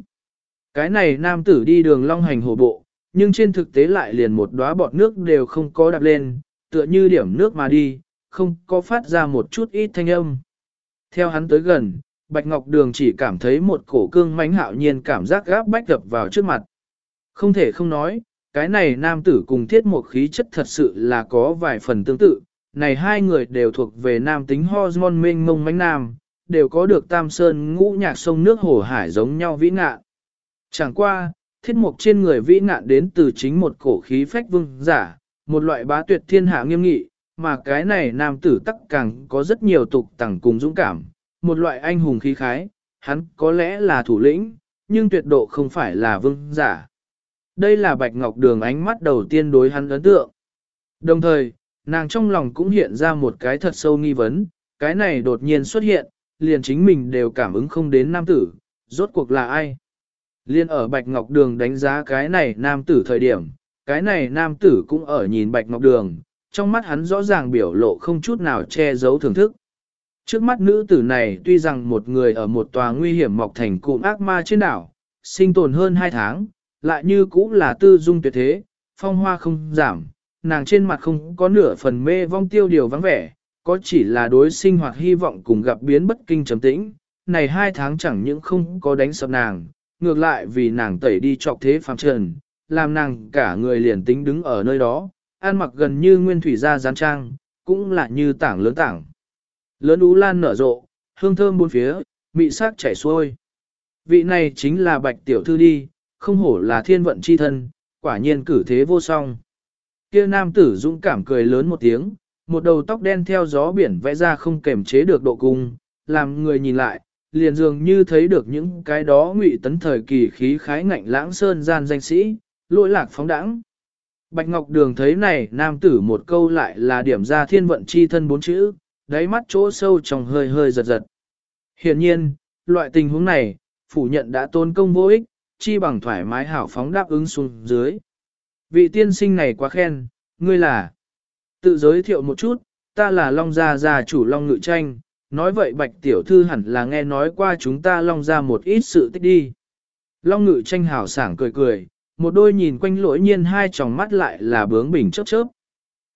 Cái này nam tử đi đường long hành hồ bộ, nhưng trên thực tế lại liền một đóa bọt nước đều không có đạp lên, tựa như điểm nước mà đi, không có phát ra một chút ít thanh âm. Theo hắn tới gần, Bạch Ngọc Đường chỉ cảm thấy một cổ cương mãnh hạo nhiên cảm giác gáp bách gập vào trước mặt. Không thể không nói, cái này nam tử cùng thiết một khí chất thật sự là có vài phần tương tự, này hai người đều thuộc về nam tính hormone mênh mông mánh nam, đều có được tam sơn ngũ nhạc sông nước hồ hải giống nhau vĩ ngạn. Chẳng qua, thiết mục trên người vĩ ngạn đến từ chính một cổ khí phách vương giả, một loại bá tuyệt thiên hạ nghiêm nghị, mà cái này nam tử tắc càng có rất nhiều tục tẳng cùng dũng cảm, một loại anh hùng khí khái, hắn có lẽ là thủ lĩnh, nhưng tuyệt độ không phải là vương giả. Đây là Bạch Ngọc Đường ánh mắt đầu tiên đối hắn ấn tượng. Đồng thời, nàng trong lòng cũng hiện ra một cái thật sâu nghi vấn, cái này đột nhiên xuất hiện, liền chính mình đều cảm ứng không đến nam tử, rốt cuộc là ai. Liên ở Bạch Ngọc Đường đánh giá cái này nam tử thời điểm, cái này nam tử cũng ở nhìn Bạch Ngọc Đường, trong mắt hắn rõ ràng biểu lộ không chút nào che giấu thưởng thức. Trước mắt nữ tử này tuy rằng một người ở một tòa nguy hiểm mọc thành cụm ác ma trên đảo, sinh tồn hơn hai tháng, lại như cũng là tư dung tuyệt thế, phong hoa không giảm, nàng trên mặt không có nửa phần mê vong tiêu điều vắng vẻ, có chỉ là đối sinh hoạt hy vọng cùng gặp biến bất kinh trầm tĩnh. Này hai tháng chẳng những không có đánh sập nàng, ngược lại vì nàng tẩy đi trọc thế phàm trần, làm nàng cả người liền tính đứng ở nơi đó, ăn mặc gần như nguyên thủy ra gián trang, cũng là như tảng lớn tảng. Lớn ú lan nở rộ, hương thơm bốn phía, mị sắc chảy xuôi. Vị này chính là bạch tiểu thư đi, không hổ là thiên vận chi thân, quả nhiên cử thế vô song. Kia nam tử dũng cảm cười lớn một tiếng, một đầu tóc đen theo gió biển vẽ ra không kềm chế được độ cung, làm người nhìn lại, liền dường như thấy được những cái đó ngụy tấn thời kỳ khí khái ngạnh lãng sơn gian danh sĩ, lỗi lạc phóng đẳng. Bạch Ngọc Đường thấy này nam tử một câu lại là điểm ra thiên vận chi thân bốn chữ, đáy mắt chỗ sâu trong hơi hơi giật giật. Hiện nhiên, loại tình huống này, phủ nhận đã tôn công vô ích, chi bằng thoải mái hảo phóng đáp ứng xuống dưới. Vị tiên sinh này quá khen, ngươi là. Tự giới thiệu một chút, ta là Long Gia gia chủ Long Ngự Tranh, nói vậy Bạch Tiểu Thư hẳn là nghe nói qua chúng ta Long Gia một ít sự tích đi. Long Ngự Tranh hảo sảng cười cười, một đôi nhìn quanh lỗi nhiên hai tròng mắt lại là bướng bỉnh chớp chớp.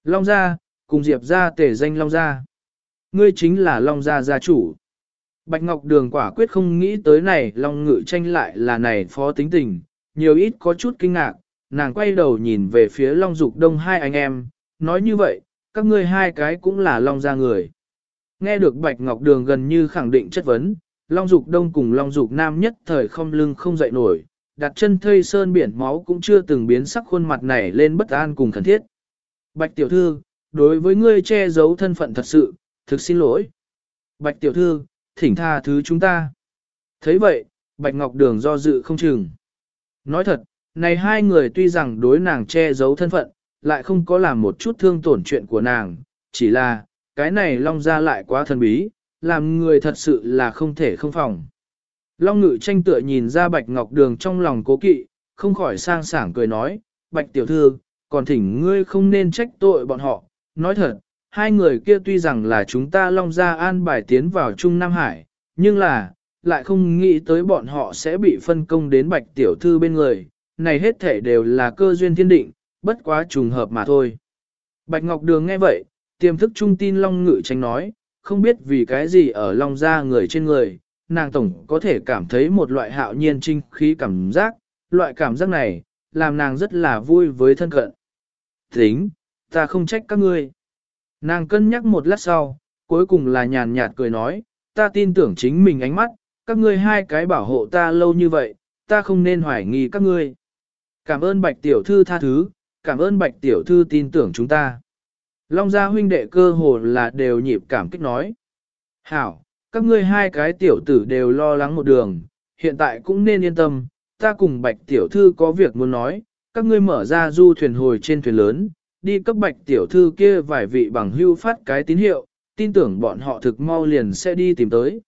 Long Gia, cùng Diệp Gia tể danh Long Gia. Ngươi chính là Long Gia gia chủ. Bạch Ngọc Đường quả quyết không nghĩ tới này Long Ngự Tranh lại là này phó tính tình, nhiều ít có chút kinh ngạc, nàng quay đầu nhìn về phía Long Dục Đông hai anh em, nói như vậy, các ngươi hai cái cũng là Long gia người. Nghe được Bạch Ngọc Đường gần như khẳng định chất vấn, Long Dục Đông cùng Long Dục Nam nhất thời không lưng không dậy nổi, đặt chân thây sơn biển máu cũng chưa từng biến sắc khuôn mặt này lên bất an cùng khẩn thiết. Bạch Tiểu Thư, đối với ngươi che giấu thân phận thật sự, thực xin lỗi. Bạch Tiểu Thư, thỉnh tha thứ chúng ta. thấy vậy, Bạch Ngọc Đường do dự không chừng. Nói thật, này hai người tuy rằng đối nàng che giấu thân phận, lại không có làm một chút thương tổn chuyện của nàng, chỉ là, cái này Long ra lại quá thần bí, làm người thật sự là không thể không phòng. Long ngự tranh tựa nhìn ra Bạch Ngọc Đường trong lòng cố kỵ, không khỏi sang sảng cười nói, Bạch Tiểu Thư, còn thỉnh ngươi không nên trách tội bọn họ. Nói thật, hai người kia tuy rằng là chúng ta Long Gia an bài tiến vào Trung Nam Hải, nhưng là, lại không nghĩ tới bọn họ sẽ bị phân công đến Bạch Tiểu Thư bên người, này hết thể đều là cơ duyên thiên định, bất quá trùng hợp mà thôi. Bạch Ngọc Đường nghe vậy, tiềm thức trung tin Long Ngự tránh nói, không biết vì cái gì ở Long Gia người trên người, nàng tổng có thể cảm thấy một loại hạo nhiên trinh khí cảm giác, loại cảm giác này, làm nàng rất là vui với thân cận. Tính, ta không trách các ngươi. Nàng cân nhắc một lát sau, cuối cùng là nhàn nhạt cười nói, ta tin tưởng chính mình ánh mắt, các ngươi hai cái bảo hộ ta lâu như vậy, ta không nên hoài nghi các ngươi. Cảm ơn bạch tiểu thư tha thứ, cảm ơn bạch tiểu thư tin tưởng chúng ta. Long gia huynh đệ cơ hồ là đều nhịp cảm kích nói. Hảo, các ngươi hai cái tiểu tử đều lo lắng một đường, hiện tại cũng nên yên tâm, ta cùng bạch tiểu thư có việc muốn nói, các ngươi mở ra du thuyền hồi trên thuyền lớn, đi cấp bạch tiểu thư kia vài vị bằng hưu phát cái tín hiệu, tin tưởng bọn họ thực mau liền sẽ đi tìm tới.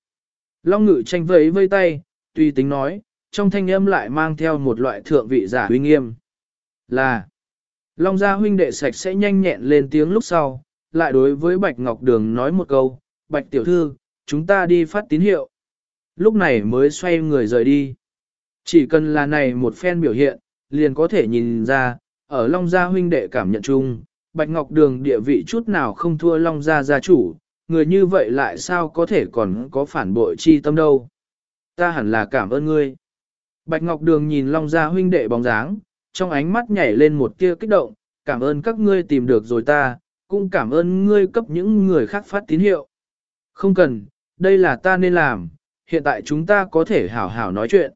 Long ngự tranh vẫy vây tay, tùy tính nói, trong thanh âm lại mang theo một loại thượng vị giả uy nghiêm. Là, Long gia huynh đệ sạch sẽ nhanh nhẹn lên tiếng lúc sau, lại đối với Bạch Ngọc Đường nói một câu, Bạch tiểu thư, chúng ta đi phát tín hiệu. Lúc này mới xoay người rời đi. Chỉ cần là này một phen biểu hiện, liền có thể nhìn ra, ở Long Gia huynh đệ cảm nhận chung, Bạch Ngọc Đường địa vị chút nào không thua Long Gia gia chủ, người như vậy lại sao có thể còn có phản bội chi tâm đâu. Ta hẳn là cảm ơn ngươi. Bạch Ngọc Đường nhìn Long Gia huynh đệ bóng dáng, trong ánh mắt nhảy lên một tia kích động, cảm ơn các ngươi tìm được rồi ta, cũng cảm ơn ngươi cấp những người khác phát tín hiệu. Không cần, đây là ta nên làm, hiện tại chúng ta có thể hảo hảo nói chuyện.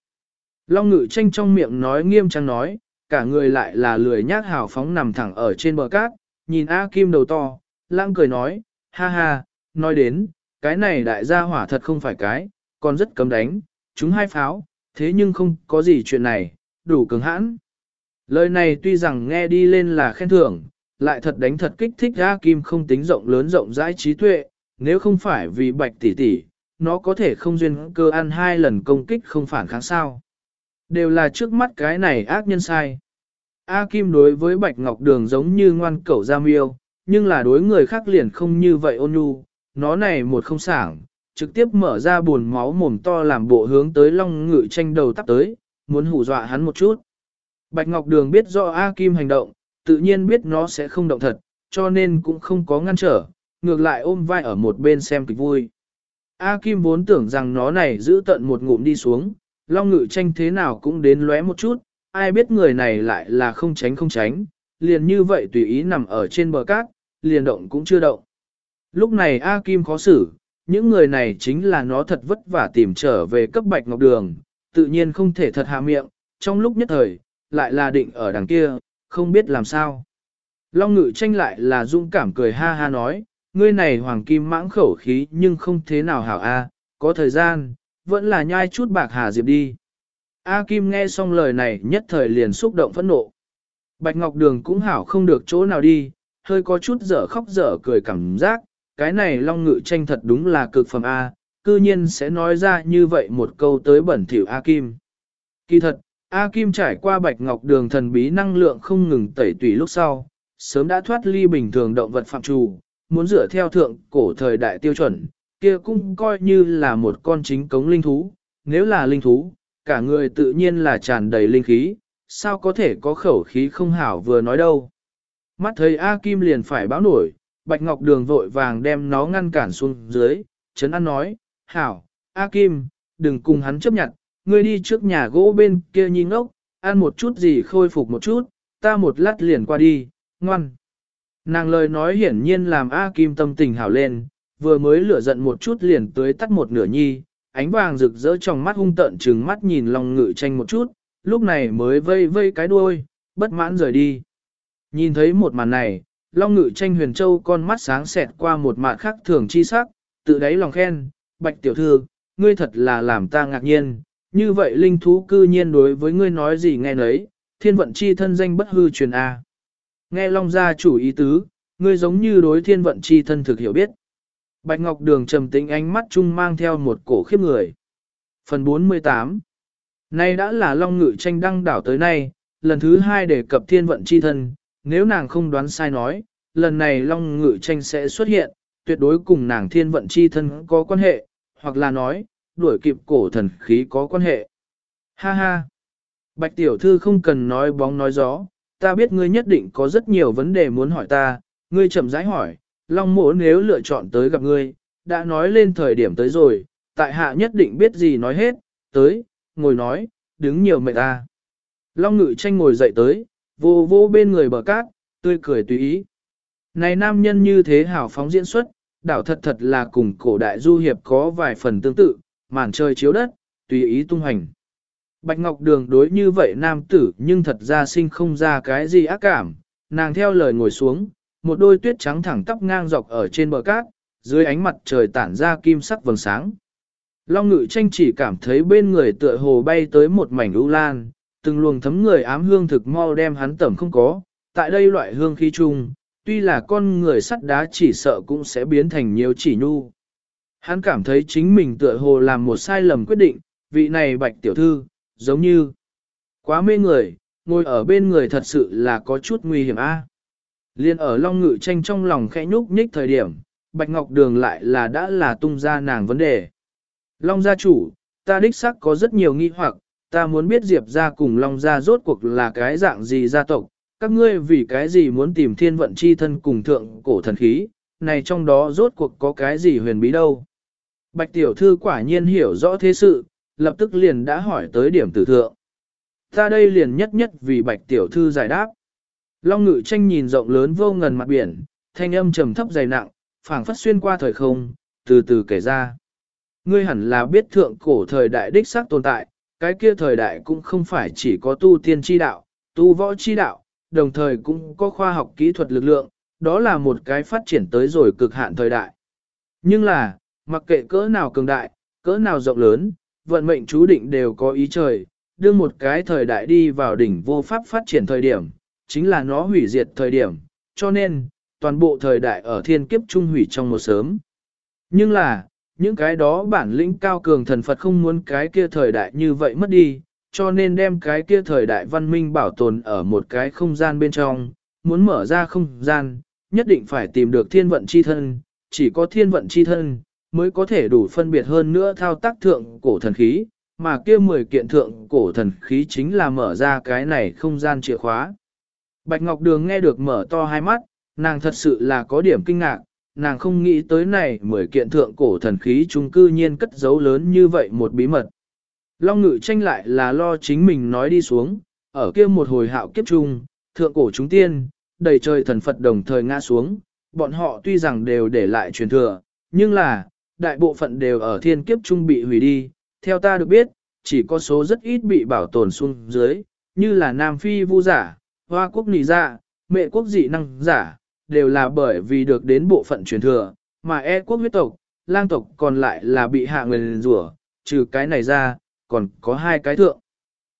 Long ngự tranh trong miệng nói nghiêm trang nói, cả người lại là lười nhác hào phóng nằm thẳng ở trên bờ cát, nhìn A Kim đầu to, lãng cười nói, ha ha, nói đến, cái này đại gia hỏa thật không phải cái, còn rất cấm đánh, chúng hai pháo, thế nhưng không có gì chuyện này, đủ cứng hãn. Lời này tuy rằng nghe đi lên là khen thưởng, lại thật đánh thật kích thích A Kim không tính rộng lớn rộng rãi trí tuệ, nếu không phải vì bạch tỷ tỷ, nó có thể không duyên cơ ăn hai lần công kích không phản kháng sao. Đều là trước mắt cái này ác nhân sai. A Kim đối với Bạch Ngọc Đường giống như ngoan cẩu giam yêu, nhưng là đối người khác liền không như vậy ôn nhu, nó này một không sảng, trực tiếp mở ra buồn máu mồm to làm bộ hướng tới Long Ngự tranh đầu tắp tới, muốn hù dọa hắn một chút. Bạch Ngọc Đường biết rõ A Kim hành động, tự nhiên biết nó sẽ không động thật, cho nên cũng không có ngăn trở, ngược lại ôm vai ở một bên xem kịch vui. A Kim vốn tưởng rằng nó này giữ tận một ngụm đi xuống, Long Ngự tranh thế nào cũng đến lóe một chút, ai biết người này lại là không tránh không tránh, liền như vậy tùy ý nằm ở trên bờ cát, liền động cũng chưa động. Lúc này A Kim khó xử, những người này chính là nó thật vất vả tìm trở về cấp bạch ngọc đường, tự nhiên không thể thật hạ miệng, trong lúc nhất thời, lại là định ở đằng kia, không biết làm sao. Long ngự tranh lại là dung cảm cười ha ha nói, ngươi này hoàng kim mãng khẩu khí nhưng không thế nào hảo a, có thời gian, vẫn là nhai chút bạc hà diệp đi. A Kim nghe xong lời này nhất thời liền xúc động phẫn nộ. Bạch Ngọc Đường cũng hảo không được chỗ nào đi, hơi có chút dở khóc dở cười cảm giác, cái này long ngự tranh thật đúng là cực phẩm A, cư nhiên sẽ nói ra như vậy một câu tới bẩn thỉu A Kim. Kỳ thật, A Kim trải qua Bạch Ngọc Đường thần bí năng lượng không ngừng tẩy tùy lúc sau, sớm đã thoát ly bình thường động vật phạm trù, muốn dựa theo thượng cổ thời đại tiêu chuẩn, kia cũng coi như là một con chính cống linh thú, nếu là linh thú, cả người tự nhiên là tràn đầy linh khí, sao có thể có khẩu khí không hảo vừa nói đâu. Mắt thấy A Kim liền phải báo nổi, Bạch Ngọc Đường vội vàng đem nó ngăn cản xuống dưới, Trấn An nói, hảo, A Kim, đừng cùng hắn chấp nhận, ngươi đi trước nhà gỗ bên kia nhìn ngốc, ăn một chút gì khôi phục một chút, ta một lát liền qua đi, ngoan. Nàng lời nói hiển nhiên làm A Kim tâm tình hảo lên, vừa mới lửa giận một chút liền tới tắt một nửa nhi, ánh vàng rực rỡ trong mắt hung tợn trừng mắt nhìn lòng ngự tranh một chút, lúc này mới vây vây cái đuôi, bất mãn rời đi. Nhìn thấy một màn này, Long Ngự tranh huyền châu con mắt sáng xẹt qua một mạn khác thường chi sắc, tự đáy lòng khen, bạch tiểu thư, ngươi thật là làm ta ngạc nhiên, như vậy linh thú cư nhiên đối với ngươi nói gì nghe nấy, thiên vận chi thân danh bất hư truyền A. Nghe Long gia chủ ý tứ, ngươi giống như đối thiên vận chi thân thực hiểu biết. Bạch Ngọc Đường trầm tĩnh ánh mắt chung mang theo một cổ khiếp người. Phần 48 Nay đã là Long Ngự tranh đăng đảo tới nay, lần thứ hai đề cập thiên vận chi thân, nếu nàng không đoán sai nói, lần này Long Ngự tranh sẽ xuất hiện, tuyệt đối cùng nàng thiên vận chi thân có quan hệ, hoặc là nói, đuổi kịp cổ thần khí có quan hệ. Ha ha! Bạch tiểu thư không cần nói bóng nói gió, ta biết ngươi nhất định có rất nhiều vấn đề muốn hỏi ta, ngươi chậm rãi hỏi, Long Mỗ nếu lựa chọn tới gặp ngươi, đã nói lên thời điểm tới rồi, tại hạ nhất định biết gì nói hết, tới, ngồi nói, đứng nhiều mệt ta. Long ngự tranh ngồi dậy tới, vô vô bên người bờ cát, tươi cười tùy ý. Này nam nhân như thế hảo phóng diễn xuất, đảo thật thật là cùng cổ đại du hiệp có vài phần tương tự, màn trời chiếu đất, tùy ý tung hành. Bạch Ngọc Đường đối như vậy nam tử nhưng thật ra sinh không ra cái gì ác cảm, nàng theo lời ngồi xuống, một đôi tuyết trắng thẳng tắp ngang dọc ở trên bờ cát, dưới ánh mặt trời tản ra kim sắc vầng sáng. Long ngự tranh chỉ cảm thấy bên người tựa hồ bay tới một mảnh u lan, từng luồng thấm người ám hương thực mau đem hắn tẩm không có, tại đây loại hương khí chung, tuy là con người sắt đá chỉ sợ cũng sẽ biến thành nhiều chỉ nhu. Hắn cảm thấy chính mình tựa hồ làm một sai lầm quyết định, vị này bạch tiểu thư, giống như quá mê người, ngồi ở bên người thật sự là có chút nguy hiểm a. Liên ở Long Ngự tranh trong lòng khẽ nhúc nhích thời điểm, Bạch Ngọc Đường lại là đã là tung ra nàng vấn đề. Long gia chủ, ta đích xác có rất nhiều nghi hoặc, ta muốn biết Diệp gia cùng Long gia rốt cuộc là cái dạng gì gia tộc, các ngươi vì cái gì muốn tìm thiên vận chi thân cùng thượng cổ thần khí, này trong đó rốt cuộc có cái gì huyền bí đâu. Bạch tiểu thư quả nhiên hiểu rõ thế sự, lập tức liền đã hỏi tới điểm tử thượng. Ta đây liền nhất nhất vì bạch tiểu thư giải đáp. Long ngự tranh nhìn rộng lớn vô ngần mặt biển, thanh âm trầm thấp dày nặng, phảng phất xuyên qua thời không, từ từ kể ra. Ngươi hẳn là biết thượng cổ thời đại đích xác tồn tại, cái kia thời đại cũng không phải chỉ có tu tiên chi đạo, tu võ chi đạo, đồng thời cũng có khoa học kỹ thuật lực lượng, đó là một cái phát triển tới rồi cực hạn thời đại. Nhưng là, mặc kệ cỡ nào cường đại, cỡ nào rộng lớn, vận mệnh chú định đều có ý trời, đưa một cái thời đại đi vào đỉnh vô pháp phát triển thời điểm, chính là nó hủy diệt thời điểm, cho nên, toàn bộ thời đại ở thiên kiếp trung hủy trong một sớm. Nhưng là, những cái đó bản lĩnh cao cường thần Phật không muốn cái kia thời đại như vậy mất đi, cho nên đem cái kia thời đại văn minh bảo tồn ở một cái không gian bên trong, muốn mở ra không gian, nhất định phải tìm được thiên vận chi thân, chỉ có thiên vận chi thân, mới có thể đủ phân biệt hơn nữa thao tác thượng cổ thần khí, mà kia 10 kiện thượng cổ thần khí chính là mở ra cái này không gian chìa khóa. Bạch Ngọc Đường nghe được mở to hai mắt, nàng thật sự là có điểm kinh ngạc, nàng không nghĩ tới này mười kiện thượng cổ thần khí chúng cư nhiên cất giấu lớn như vậy một bí mật. Long ngự tranh lại là lo chính mình nói đi xuống, ở kia một hồi hạo kiếp chung, thượng cổ chúng tiên, đầy trời thần Phật đồng thời ngã xuống, bọn họ tuy rằng đều để lại truyền thừa, nhưng là, đại bộ phận đều ở thiên kiếp chung bị hủy đi, theo ta được biết, chỉ có số rất ít bị bảo tồn xuống dưới, như là Nam Phi vu giả, Hoa quốc nì dạ, mẹ quốc dị năng giả, đều là bởi vì được đến bộ phận truyền thừa, mà e quốc huyết tộc, lang tộc còn lại là bị hạ người rủa, trừ cái này ra, còn có hai cái thượng.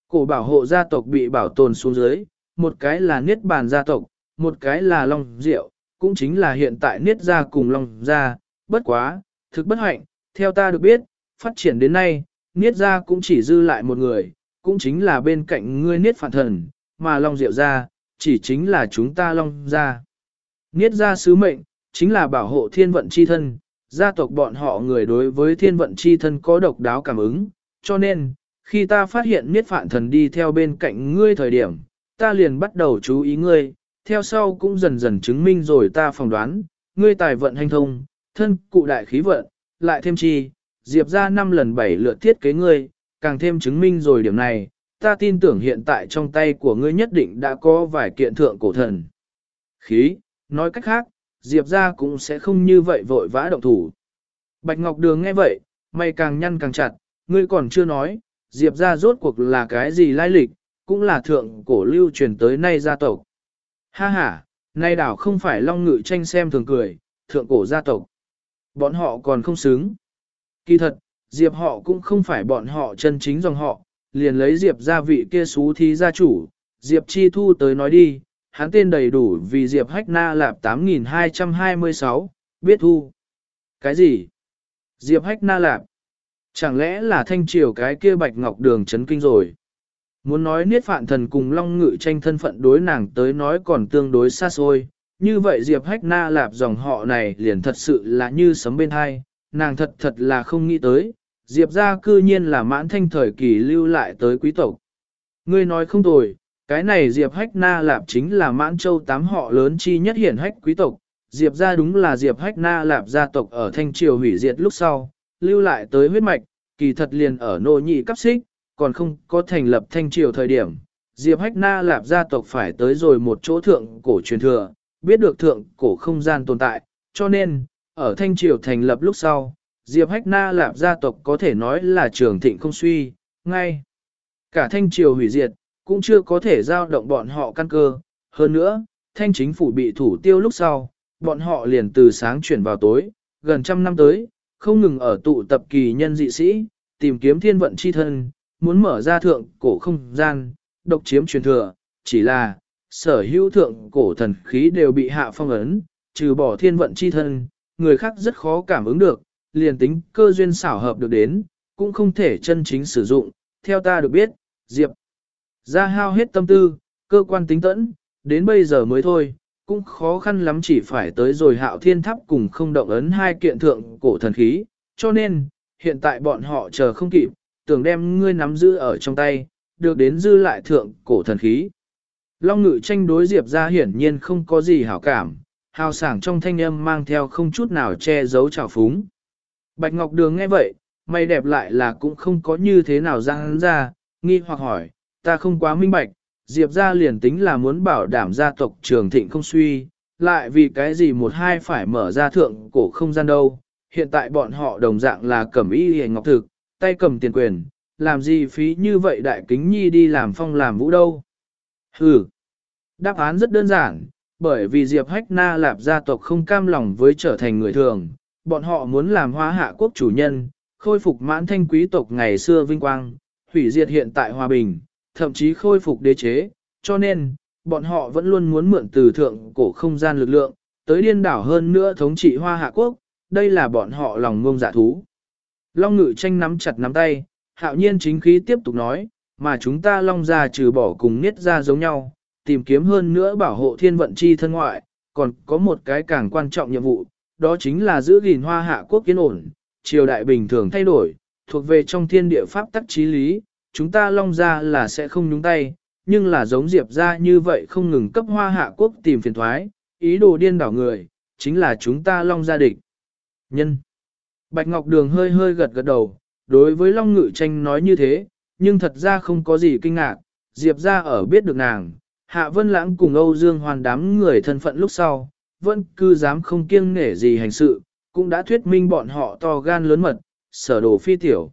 Cổ bảo hộ gia tộc bị bảo tồn xuống dưới, một cái là niết bàn gia tộc, một cái là long diệu, cũng chính là hiện tại niết gia cùng long gia, bất quá, thực bất hạnh, theo ta được biết, phát triển đến nay, niết gia cũng chỉ dư lại một người, cũng chính là bên cạnh ngươi niết phản thần, mà long diệu gia, chỉ chính là chúng ta long gia. Niết gia sứ mệnh, chính là bảo hộ thiên vận chi thân, gia tộc bọn họ người đối với thiên vận chi thân có độc đáo cảm ứng, cho nên, khi ta phát hiện Niết phạn thần đi theo bên cạnh ngươi thời điểm, ta liền bắt đầu chú ý ngươi, theo sau cũng dần dần chứng minh rồi ta phỏng đoán, ngươi tài vận hành thông, thân cụ đại khí vận, lại thêm chi, diệp ra năm lần bảy lượt thiết kế ngươi, càng thêm chứng minh rồi điểm này, ta tin tưởng hiện tại trong tay của ngươi nhất định đã có vài kiện thượng cổ thần. Khí, nói cách khác, diệp ra cũng sẽ không như vậy vội vã động thủ. Bạch Ngọc Đường nghe vậy, mày càng nhăn càng chặt, ngươi còn chưa nói, diệp ra rốt cuộc là cái gì lai lịch, cũng là thượng cổ lưu truyền tới nay gia tộc. Ha ha, nay đảo không phải long ngự tranh xem thường cười, thượng cổ gia tộc. Bọn họ còn không xứng. Kỳ thật, Diệp họ cũng không phải bọn họ chân chính dòng họ, liền lấy Diệp gia vị kia xú thí gia chủ, Diệp Chi Thu tới nói đi, hắn tên đầy đủ vì Diệp Hách Na Lạp 8226, biết thu. Cái gì? Diệp Hách Na Lạp. Chẳng lẽ là thanh triều cái kia bạch ngọc đường chấn kinh rồi? Muốn nói niết phạn thần cùng long ngự tranh thân phận đối nàng tới nói còn tương đối xa xôi, như vậy Diệp Hách Na lạp dòng họ này liền thật sự là như sấm bên hai, nàng thật thật là không nghĩ tới, Diệp ra cư nhiên là mãn thanh thời kỳ lưu lại tới quý tộc. Ngươi nói không tồi, cái này Diệp Hách Na lạp chính là mãn châu tám họ lớn chi nhất hiển hách quý tộc, Diệp ra đúng là Diệp Hách Na lạp gia tộc ở thanh triều hủy diệt lúc sau, lưu lại tới huyết mạch, kỳ thật liền ở nô nhị cấp xích, còn không có thành lập thanh triều thời điểm. Diệp Hách Na lạp gia tộc phải tới rồi một chỗ thượng cổ truyền thừa, biết được thượng cổ không gian tồn tại, cho nên, ở Thanh Triều thành lập lúc sau, Diệp Hách Na Lạp gia tộc có thể nói là trường thịnh không suy, ngay. Cả Thanh Triều hủy diệt, cũng chưa có thể giao động bọn họ căn cơ. Hơn nữa, Thanh chính phủ bị thủ tiêu lúc sau, bọn họ liền từ sáng chuyển vào tối, gần trăm năm tới, không ngừng ở tụ tập kỳ nhân dị sĩ, tìm kiếm thiên vận chi thân, muốn mở ra thượng cổ không gian, độc chiếm truyền thừa, chỉ là, sở hữu thượng cổ thần khí đều bị hạ phong ấn, trừ bỏ thiên vận chi thân, người khác rất khó cảm ứng được, liền tính cơ duyên xảo hợp được đến, cũng không thể chân chính sử dụng, theo ta được biết, Diệp ra hao hết tâm tư, cơ quan tính tẫn, đến bây giờ mới thôi, cũng khó khăn lắm chỉ phải tới rồi hạo thiên tháp cùng không động ấn hai kiện thượng cổ thần khí, cho nên, hiện tại bọn họ chờ không kịp, tưởng đem ngươi nắm giữ ở trong tay, được đến dư lại thượng cổ thần khí. Long ngự tranh đối Diệp ra hiển nhiên không có gì hảo cảm, hào sảng trong thanh âm mang theo không chút nào che giấu trào phúng. Bạch Ngọc Đường nghe vậy, mày đẹp lại là cũng không có như thế nào ra hắn ra, nghi hoặc hỏi, ta không quá minh bạch, Diệp ra liền tính là muốn bảo đảm gia tộc trường thịnh không suy, lại vì cái gì một hai phải mở ra thượng cổ không gian đâu, hiện tại bọn họ đồng dạng là cầm y hề ngọc thực, tay cầm tiền quyền, làm gì phí như vậy đại kính nhi đi làm phong làm vũ đâu. Hừ. Đáp án rất đơn giản, bởi vì Diệp Hách Na Lạp gia tộc không cam lòng với trở thành người thường, bọn họ muốn làm Hoa hạ quốc chủ nhân, khôi phục mãn thanh quý tộc ngày xưa vinh quang, hủy diệt hiện tại hòa bình, thậm chí khôi phục đế chế, cho nên, bọn họ vẫn luôn muốn mượn từ thượng cổ không gian lực lượng, tới điên đảo hơn nữa thống trị hoa hạ quốc, đây là bọn họ lòng ngông giả thú. Long ngự tranh nắm chặt nắm tay, hạo nhiên chính khí tiếp tục nói, mà chúng ta long ra trừ bỏ cùng niết ra giống nhau, tìm kiếm hơn nữa bảo hộ thiên vận chi thân ngoại, còn có một cái càng quan trọng nhiệm vụ, đó chính là giữ gìn hoa hạ quốc kiến ổn, triều đại bình thường thay đổi, thuộc về trong thiên địa pháp tắc trí lý, chúng ta long ra là sẽ không nhúng tay, nhưng là giống diệp ra như vậy không ngừng cấp hoa hạ quốc tìm phiền thoái, ý đồ điên đảo người, chính là chúng ta long gia địch. Nhân Bạch Ngọc Đường hơi hơi gật gật đầu, đối với Long Ngự Tranh nói như thế, nhưng thật ra không có gì kinh ngạc, Diệp ra ở biết được nàng, Hạ Vân Lãng cùng Âu Dương Hoàn đám người thân phận lúc sau, vẫn cứ dám không kiêng nể gì hành sự, cũng đã thuyết minh bọn họ to gan lớn mật, sở đồ phi tiểu.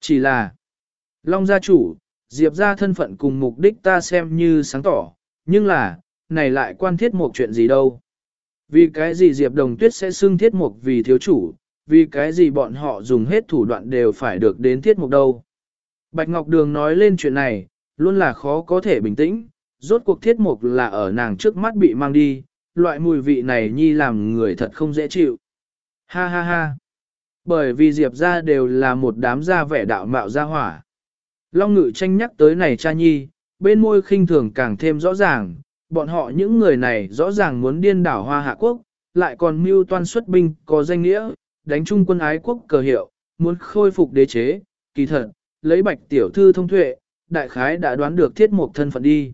Chỉ là, Long gia chủ, Diệp ra thân phận cùng mục đích ta xem như sáng tỏ, nhưng là, này lại quan thiết một chuyện gì đâu. Vì cái gì Diệp Đồng Tuyết sẽ xưng thiết mục vì thiếu chủ, vì cái gì bọn họ dùng hết thủ đoạn đều phải được đến thiết mục đâu. Bạch Ngọc Đường nói lên chuyện này, luôn là khó có thể bình tĩnh, rốt cuộc thiết mục là ở nàng trước mắt bị mang đi, loại mùi vị này nhi làm người thật không dễ chịu. Ha ha ha. Bởi vì Diệp ra đều là một đám gia vẻ đạo mạo gia hỏa. Long ngự tranh nhắc tới này cha nhi, bên môi khinh thường càng thêm rõ ràng, bọn họ những người này rõ ràng muốn điên đảo hoa hạ quốc, lại còn mưu toan xuất binh có danh nghĩa, đánh chung quân ái quốc cờ hiệu, muốn khôi phục đế chế, kỳ thật, lấy bạch tiểu thư thông tuệ, đại khái đã đoán được thiết mục thân phận đi.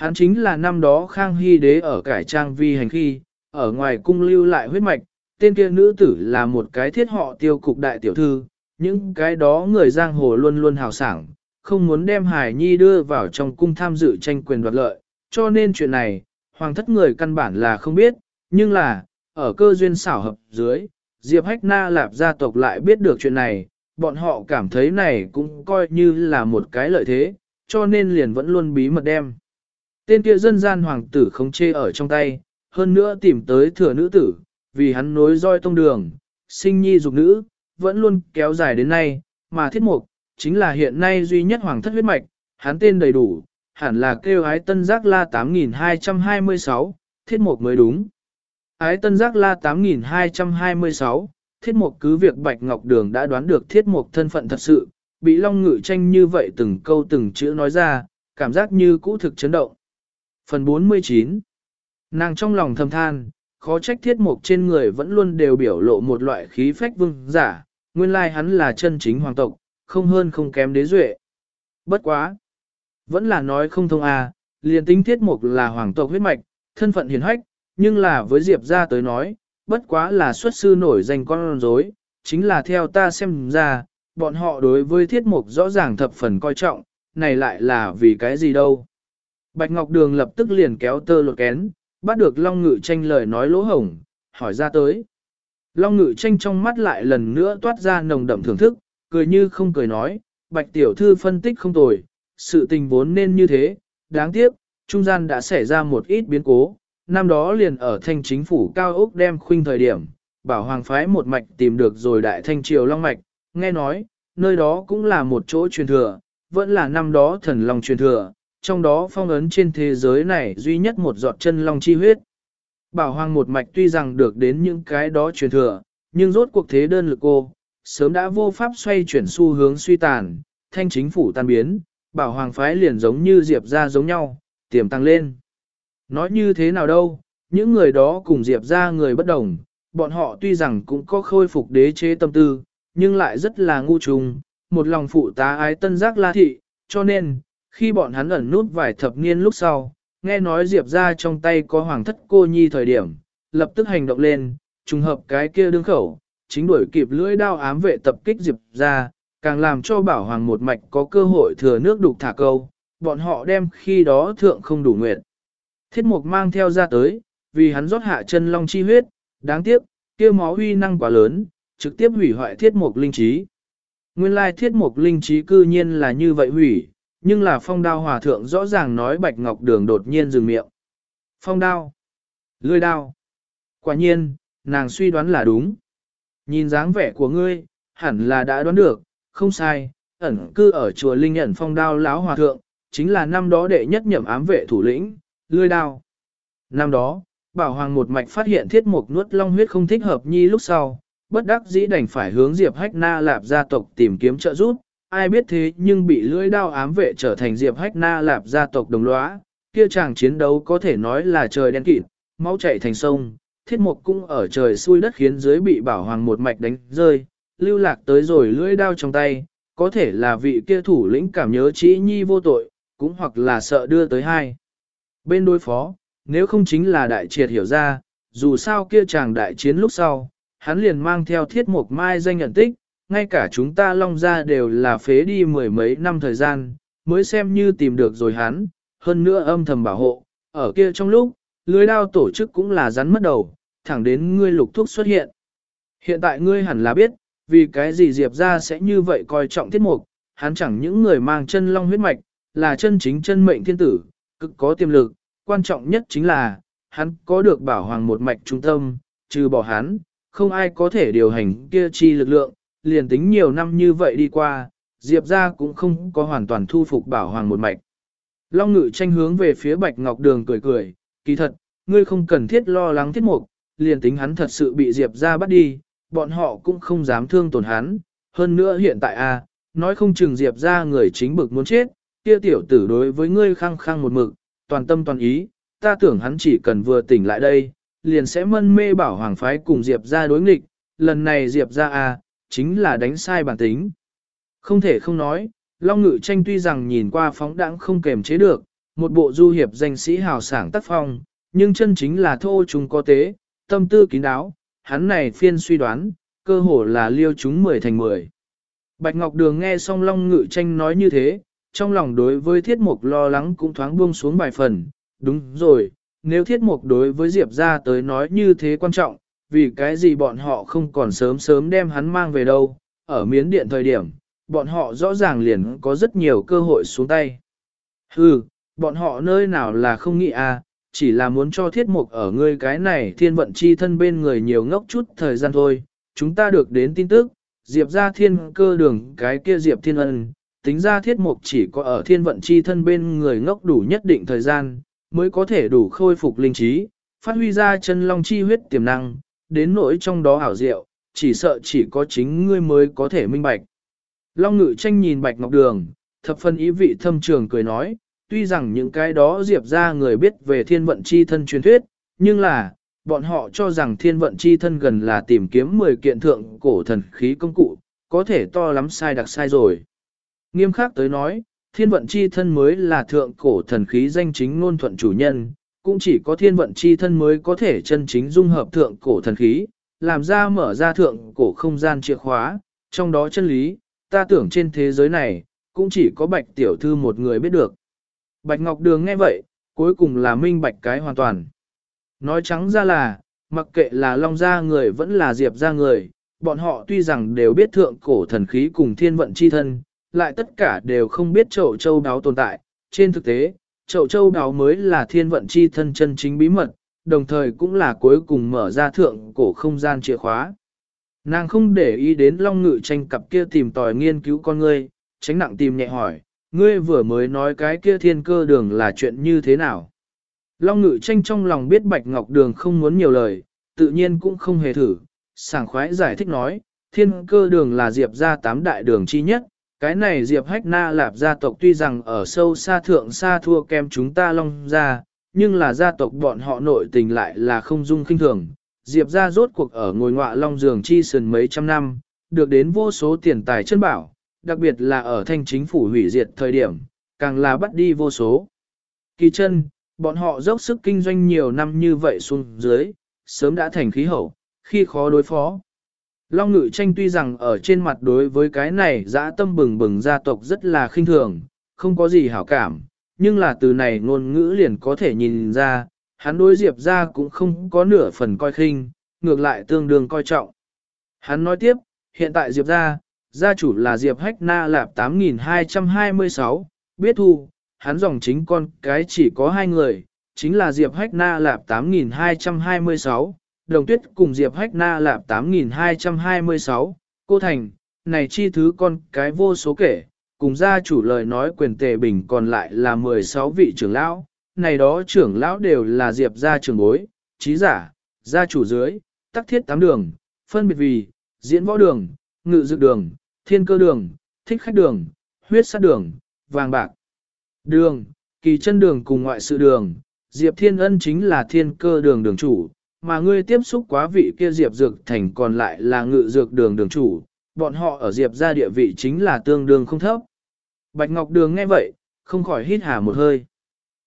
Hắn chính là năm đó Khang Hy đế ở cải trang vi hành khi, ở ngoài cung lưu lại huyết mạch, tên kia nữ tử là một cái thiết họ tiêu cục đại tiểu thư, những cái đó người giang hồ luôn luôn hào sảng, không muốn đem Hải Nhi đưa vào trong cung tham dự tranh quyền đoạt lợi, cho nên chuyện này, hoàng thất người căn bản là không biết, nhưng là, ở cơ duyên xảo hợp dưới, Diệp Hách Na Lạp gia tộc lại biết được chuyện này, bọn họ cảm thấy này cũng coi như là một cái lợi thế, cho nên liền vẫn luôn bí mật đem. Tên kia dân gian hoàng tử không chê ở trong tay, hơn nữa tìm tới thừa nữ tử, vì hắn nối roi tông đường, sinh nhi dục nữ, vẫn luôn kéo dài đến nay, mà thiết mục, chính là hiện nay duy nhất hoàng thất huyết mạch, hắn tên đầy đủ, hẳn là kêu ái tân giác la 8226, thiết mục mới đúng. Ái tân giác la 8226, thiết mục cứ việc Bạch Ngọc Đường đã đoán được thiết mục thân phận thật sự, bị Long Ngự tranh như vậy từng câu từng chữ nói ra, cảm giác như cũ thực chấn động. Phần 49 Nàng trong lòng thầm than, khó trách thiết mục trên người vẫn luôn đều biểu lộ một loại khí phách vương giả, nguyên lai hắn là chân chính hoàng tộc, không hơn không kém đế duệ. Bất quá! Vẫn là nói không thông à, liền tính thiết mục là hoàng tộc huyết mạch, thân phận hiền hách, nhưng là với Diệp ra tới nói, bất quá là xuất sư nổi danh con rối, chính là theo ta xem ra, bọn họ đối với thiết mục rõ ràng thập phần coi trọng, này lại là vì cái gì đâu. Bạch Ngọc Đường lập tức liền kéo tơ lột kén, bắt được Long Ngự tranh lời nói lỗ hổng, hỏi ra tới. Long Ngự tranh trong mắt lại lần nữa toát ra nồng đậm thưởng thức, cười như không cười nói, Bạch Tiểu Thư phân tích không tồi, sự tình vốn nên như thế, đáng tiếc, trung gian đã xảy ra một ít biến cố, năm đó liền ở thanh chính phủ cao ốc đem khuynh thời điểm, bảo hoàng phái một mạch tìm được rồi đại thanh triều long mạch, nghe nói, nơi đó cũng là một chỗ truyền thừa, vẫn là năm đó thần long truyền thừa, trong đó phong ấn trên thế giới này duy nhất một giọt chân long chi huyết. Bảo hoàng một mạch tuy rằng được đến những cái đó truyền thừa, nhưng rốt cuộc thế đơn lực cô, sớm đã vô pháp xoay chuyển xu hướng suy tàn, thanh chính phủ tan biến, bảo hoàng phái liền giống như diệp ra giống nhau, tiềm tăng lên. Nói như thế nào đâu, những người đó cùng diệp ra người bất đồng, bọn họ tuy rằng cũng có khôi phục đế chế tâm tư, nhưng lại rất là ngu trùng, một lòng phụ tá ái tân giác la thị, cho nên, khi bọn hắn ẩn nút vài thập niên lúc sau, nghe nói Diệp ra trong tay có hoàng thất cô nhi thời điểm, lập tức hành động lên, trùng hợp cái kia đương khẩu, chính đuổi kịp lưỡi đao ám vệ tập kích Diệp ra, càng làm cho bảo hoàng một mạch có cơ hội thừa nước đục thả câu, bọn họ đem khi đó thượng không đủ nguyện. Thiết mục mang theo ra tới, vì hắn rót hạ chân long chi huyết, đáng tiếc, kia máu huy năng quá lớn, trực tiếp hủy hoại thiết mục linh trí. Nguyên lai thiết mục linh trí cư nhiên là như vậy hủy, nhưng là phong đao hòa thượng rõ ràng nói bạch ngọc đường đột nhiên dừng miệng. Phong đao, lươi đao. Quả nhiên, nàng suy đoán là đúng. Nhìn dáng vẻ của ngươi, hẳn là đã đoán được, không sai, ẩn cư ở chùa Linh ẩn phong đao lão hòa thượng, chính là năm đó đệ nhất nhậm ám vệ thủ lĩnh, lươi đao. Năm đó, bảo hoàng một mạch phát hiện thiết mục nuốt long huyết không thích hợp nhi lúc sau, bất đắc dĩ đành phải hướng Diệp Hách Na Lạp gia tộc tìm kiếm trợ giúp, ai biết thế nhưng bị lưỡi đao ám vệ trở thành Diệp Hách Na Lạp gia tộc đồng lõa, kia chàng chiến đấu có thể nói là trời đen kịt, máu chảy thành sông, thiết mục cũng ở trời xuôi đất khiến dưới bị bảo hoàng một mạch đánh rơi, lưu lạc tới rồi lưỡi đao trong tay, có thể là vị kia thủ lĩnh cảm nhớ chỉ nhi vô tội, cũng hoặc là sợ đưa tới hai. Bên đối phó, nếu không chính là đại triệt hiểu ra, dù sao kia chàng đại chiến lúc sau, hắn liền mang theo thiết mục mai danh nhận tích, ngay cả chúng ta long ra đều là phế đi mười mấy năm thời gian, mới xem như tìm được rồi hắn, hơn nữa âm thầm bảo hộ, ở kia trong lúc, lưới đao tổ chức cũng là rắn mất đầu, thẳng đến ngươi lục thuốc xuất hiện. Hiện tại ngươi hẳn là biết, vì cái gì Diệp ra sẽ như vậy coi trọng thiết mục, hắn chẳng những người mang chân long huyết mạch, là chân chính chân mệnh thiên tử, cực có tiềm lực, quan trọng nhất chính là, hắn có được bảo hoàng một mạch trung tâm, trừ bỏ hắn, không ai có thể điều hành kia chi lực lượng, liền tính nhiều năm như vậy đi qua, Diệp ra cũng không có hoàn toàn thu phục bảo hoàng một mạch. Long ngự tranh hướng về phía Bạch Ngọc Đường cười cười, kỳ thật, ngươi không cần thiết lo lắng thiết mục, liền tính hắn thật sự bị Diệp ra bắt đi, bọn họ cũng không dám thương tổn hắn. Hơn nữa hiện tại a nói không chừng Diệp ra người chính bực muốn chết, kia tiểu tử đối với ngươi khăng khăng một mực, toàn tâm toàn ý, ta tưởng hắn chỉ cần vừa tỉnh lại đây, liền sẽ mân mê bảo hoàng phái cùng Diệp ra đối nghịch, lần này Diệp ra à, chính là đánh sai bản tính. Không thể không nói, Long Ngự tranh tuy rằng nhìn qua phóng đãng không kềm chế được, một bộ du hiệp danh sĩ hào sảng tác phong, nhưng chân chính là thô trùng có tế, tâm tư kín đáo, hắn này phiên suy đoán, cơ hồ là liêu chúng 10 thành 10. Bạch Ngọc Đường nghe xong Long Ngự tranh nói như thế, trong lòng đối với thiết mục lo lắng cũng thoáng buông xuống vài phần, đúng rồi, nếu thiết mục đối với Diệp ra tới nói như thế quan trọng, vì cái gì bọn họ không còn sớm sớm đem hắn mang về đâu, ở miến điện thời điểm, bọn họ rõ ràng liền có rất nhiều cơ hội xuống tay. Hừ, bọn họ nơi nào là không nghĩ à, chỉ là muốn cho thiết mục ở ngươi cái này thiên vận chi thân bên người nhiều ngốc chút thời gian thôi. Chúng ta được đến tin tức, Diệp ra thiên cơ đường cái kia Diệp thiên ân, tính ra thiết mục chỉ có ở thiên vận chi thân bên người ngốc đủ nhất định thời gian, mới có thể đủ khôi phục linh trí, phát huy ra chân long chi huyết tiềm năng, đến nỗi trong đó ảo diệu, chỉ sợ chỉ có chính ngươi mới có thể minh bạch. Long ngự tranh nhìn bạch ngọc đường, thập phân ý vị thâm trường cười nói, tuy rằng những cái đó diệp ra người biết về thiên vận chi thân truyền thuyết, nhưng là, bọn họ cho rằng thiên vận chi thân gần là tìm kiếm 10 kiện thượng cổ thần khí công cụ, có thể to lắm sai đặc sai rồi. Nghiêm khắc tới nói, thiên vận chi thân mới là thượng cổ thần khí danh chính ngôn thuận chủ nhân, cũng chỉ có thiên vận chi thân mới có thể chân chính dung hợp thượng cổ thần khí, làm ra mở ra thượng cổ không gian chìa khóa, trong đó chân lý, ta tưởng trên thế giới này, cũng chỉ có bạch tiểu thư một người biết được. Bạch Ngọc Đường nghe vậy, cuối cùng là minh bạch cái hoàn toàn. Nói trắng ra là, mặc kệ là Long gia người vẫn là Diệp gia người, bọn họ tuy rằng đều biết thượng cổ thần khí cùng thiên vận chi thân, lại tất cả đều không biết trậu châu đáo tồn tại. Trên thực tế, chậu châu đáo mới là thiên vận chi thân chân chính bí mật, đồng thời cũng là cuối cùng mở ra thượng cổ không gian chìa khóa. Nàng không để ý đến Long Ngự tranh cặp kia tìm tòi nghiên cứu con ngươi, tránh nặng tìm nhẹ hỏi, ngươi vừa mới nói cái kia thiên cơ đường là chuyện như thế nào? Long Ngự tranh trong lòng biết Bạch Ngọc Đường không muốn nhiều lời, tự nhiên cũng không hề thử, sảng khoái giải thích nói, thiên cơ đường là Diệp gia tám đại đường chi nhất, cái này Diệp Hách Na Lạp gia tộc tuy rằng ở sâu xa thượng xa thua kem chúng ta Long gia, nhưng là gia tộc bọn họ nội tình lại là không dung kinh thường. Diệp gia rốt cuộc ở ngồi ngọa Long giường chi sườn mấy trăm năm, được đến vô số tiền tài chân bảo, đặc biệt là ở thanh chính phủ hủy diệt thời điểm, càng là bắt đi vô số. Kỳ chân, bọn họ dốc sức kinh doanh nhiều năm như vậy xuống dưới, sớm đã thành khí hậu, khi khó đối phó. Long ngự tranh tuy rằng ở trên mặt đối với cái này dã tâm bừng bừng gia tộc rất là khinh thường, không có gì hảo cảm, nhưng là từ này ngôn ngữ liền có thể nhìn ra, hắn đối Diệp ra cũng không có nửa phần coi khinh, ngược lại tương đương coi trọng. Hắn nói tiếp, hiện tại Diệp ra, gia chủ là Diệp Hách Na Lạp 8226, biết thu, hắn dòng chính con cái chỉ có hai người, chính là Diệp Hách Na Lạp 8226, Đồng Tuyết cùng Diệp Hách Na Lạp 8226, cô Thành, này chi thứ con cái vô số kể, cùng gia chủ lời nói quyền tề bình còn lại là 16 vị trưởng lão, này đó trưởng lão đều là Diệp gia trưởng bối, trí giả, gia chủ dưới, tắc thiết tám đường, phân biệt vì, diễn võ đường, ngự dự đường, thiên cơ đường, thích khách đường, huyết sát đường, vàng bạc. Đường, kỳ chân đường cùng ngoại sự đường, Diệp Thiên Ân chính là thiên cơ đường đường chủ, mà ngươi tiếp xúc quá vị kia Diệp Dược Thành còn lại là ngự dược đường đường chủ, bọn họ ở Diệp gia địa vị chính là tương đương không thấp. Bạch Ngọc Đường nghe vậy, không khỏi hít hà một hơi.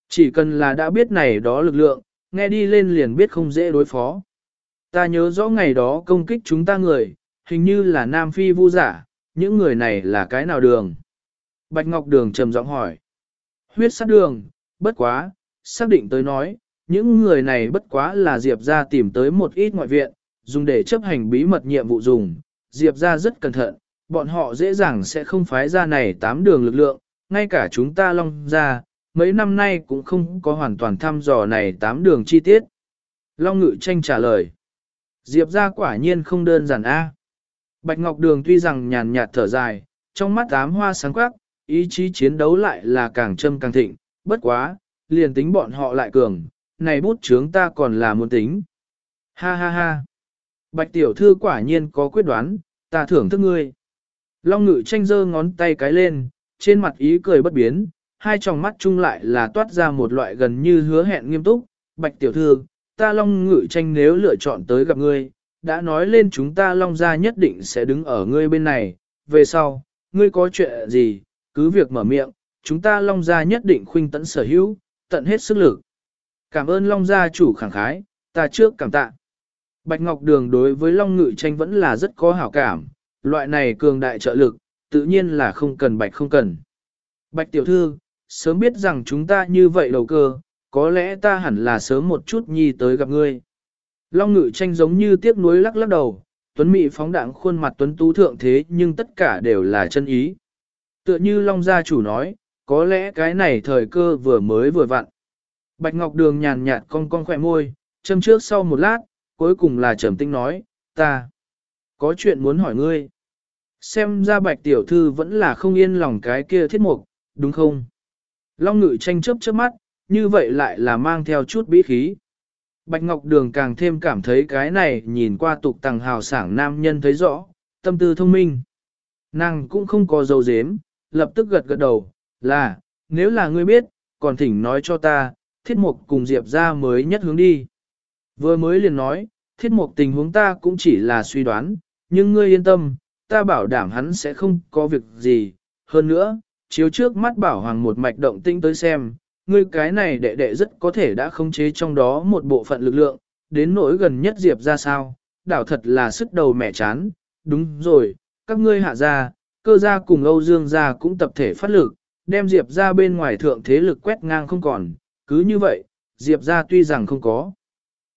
Chỉ cần là đã biết này đó lực lượng, nghe đi lên liền biết không dễ đối phó. Ta nhớ rõ ngày đó công kích chúng ta người, hình như là Nam Phi vu giả, những người này là cái nào đường? Bạch Ngọc Đường trầm giọng hỏi. Huyết sát đường, bất quá, xác định tới nói, những người này bất quá là Diệp ra tìm tới một ít ngoại viện, dùng để chấp hành bí mật nhiệm vụ dùng. Diệp ra rất cẩn thận, bọn họ dễ dàng sẽ không phái ra này tám đường lực lượng, ngay cả chúng ta long ra, mấy năm nay cũng không có hoàn toàn thăm dò này tám đường chi tiết. Long ngự tranh trả lời. Diệp ra quả nhiên không đơn giản a. Bạch Ngọc Đường tuy rằng nhàn nhạt thở dài, trong mắt ám hoa sáng quắc, ý chí chiến đấu lại là càng châm càng thịnh, bất quá, liền tính bọn họ lại cường, này bút chướng ta còn là muốn tính. Ha ha ha. Bạch tiểu thư quả nhiên có quyết đoán, ta thưởng thức ngươi. Long ngự tranh giơ ngón tay cái lên, trên mặt ý cười bất biến, hai tròng mắt chung lại là toát ra một loại gần như hứa hẹn nghiêm túc. Bạch tiểu thư, ta Long Ngự tranh nếu lựa chọn tới gặp ngươi, đã nói lên chúng ta Long gia nhất định sẽ đứng ở ngươi bên này, về sau, ngươi có chuyện gì, cứ việc mở miệng, chúng ta Long gia nhất định khuynh tận sở hữu, tận hết sức lực. Cảm ơn Long gia chủ khẳng khái, ta trước cảm tạ. Bạch Ngọc Đường đối với Long Ngự tranh vẫn là rất có hảo cảm, loại này cường đại trợ lực, tự nhiên là không cần Bạch không cần. Bạch tiểu thư, sớm biết rằng chúng ta như vậy đầu cơ, có lẽ ta hẳn là sớm một chút nhi tới gặp ngươi. Long ngự tranh giống như tiếc nuối lắc lắc đầu, tuấn mỹ phóng đạng khuôn mặt tuấn tú thượng thế nhưng tất cả đều là chân ý. Tựa như Long gia chủ nói, có lẽ cái này thời cơ vừa mới vừa vặn. Bạch Ngọc Đường nhàn nhạt cong cong khỏe môi, châm trước sau một lát, cuối cùng là trầm tinh nói, ta có chuyện muốn hỏi ngươi. Xem ra Bạch Tiểu Thư vẫn là không yên lòng cái kia thiết mục, đúng không? Long ngự tranh chấp chớp mắt, như vậy lại là mang theo chút bí khí. Bạch Ngọc Đường càng thêm cảm thấy cái này nhìn qua tục tàng hào sảng nam nhân thấy rõ, tâm tư thông minh. Nàng cũng không có dấu dếm, lập tức gật gật đầu, là, nếu là ngươi biết, còn thỉnh nói cho ta, thiết mục cùng Diệp ra mới nhất hướng đi. Vừa mới liền nói, thiết mục tình huống ta cũng chỉ là suy đoán, nhưng ngươi yên tâm, ta bảo đảm hắn sẽ không có việc gì. Hơn nữa, chiếu trước mắt bảo hoàng một mạch động tinh tới xem, ngươi cái này đệ đệ rất có thể đã khống chế trong đó một bộ phận lực lượng, đến nỗi gần nhất Diệp ra sao, đảo thật là sức đầu mẹ chán, đúng rồi, các ngươi hạ ra, cơ gia cùng Âu Dương gia cũng tập thể phát lực, đem Diệp ra bên ngoài thượng thế lực quét ngang không còn, cứ như vậy, Diệp ra tuy rằng không có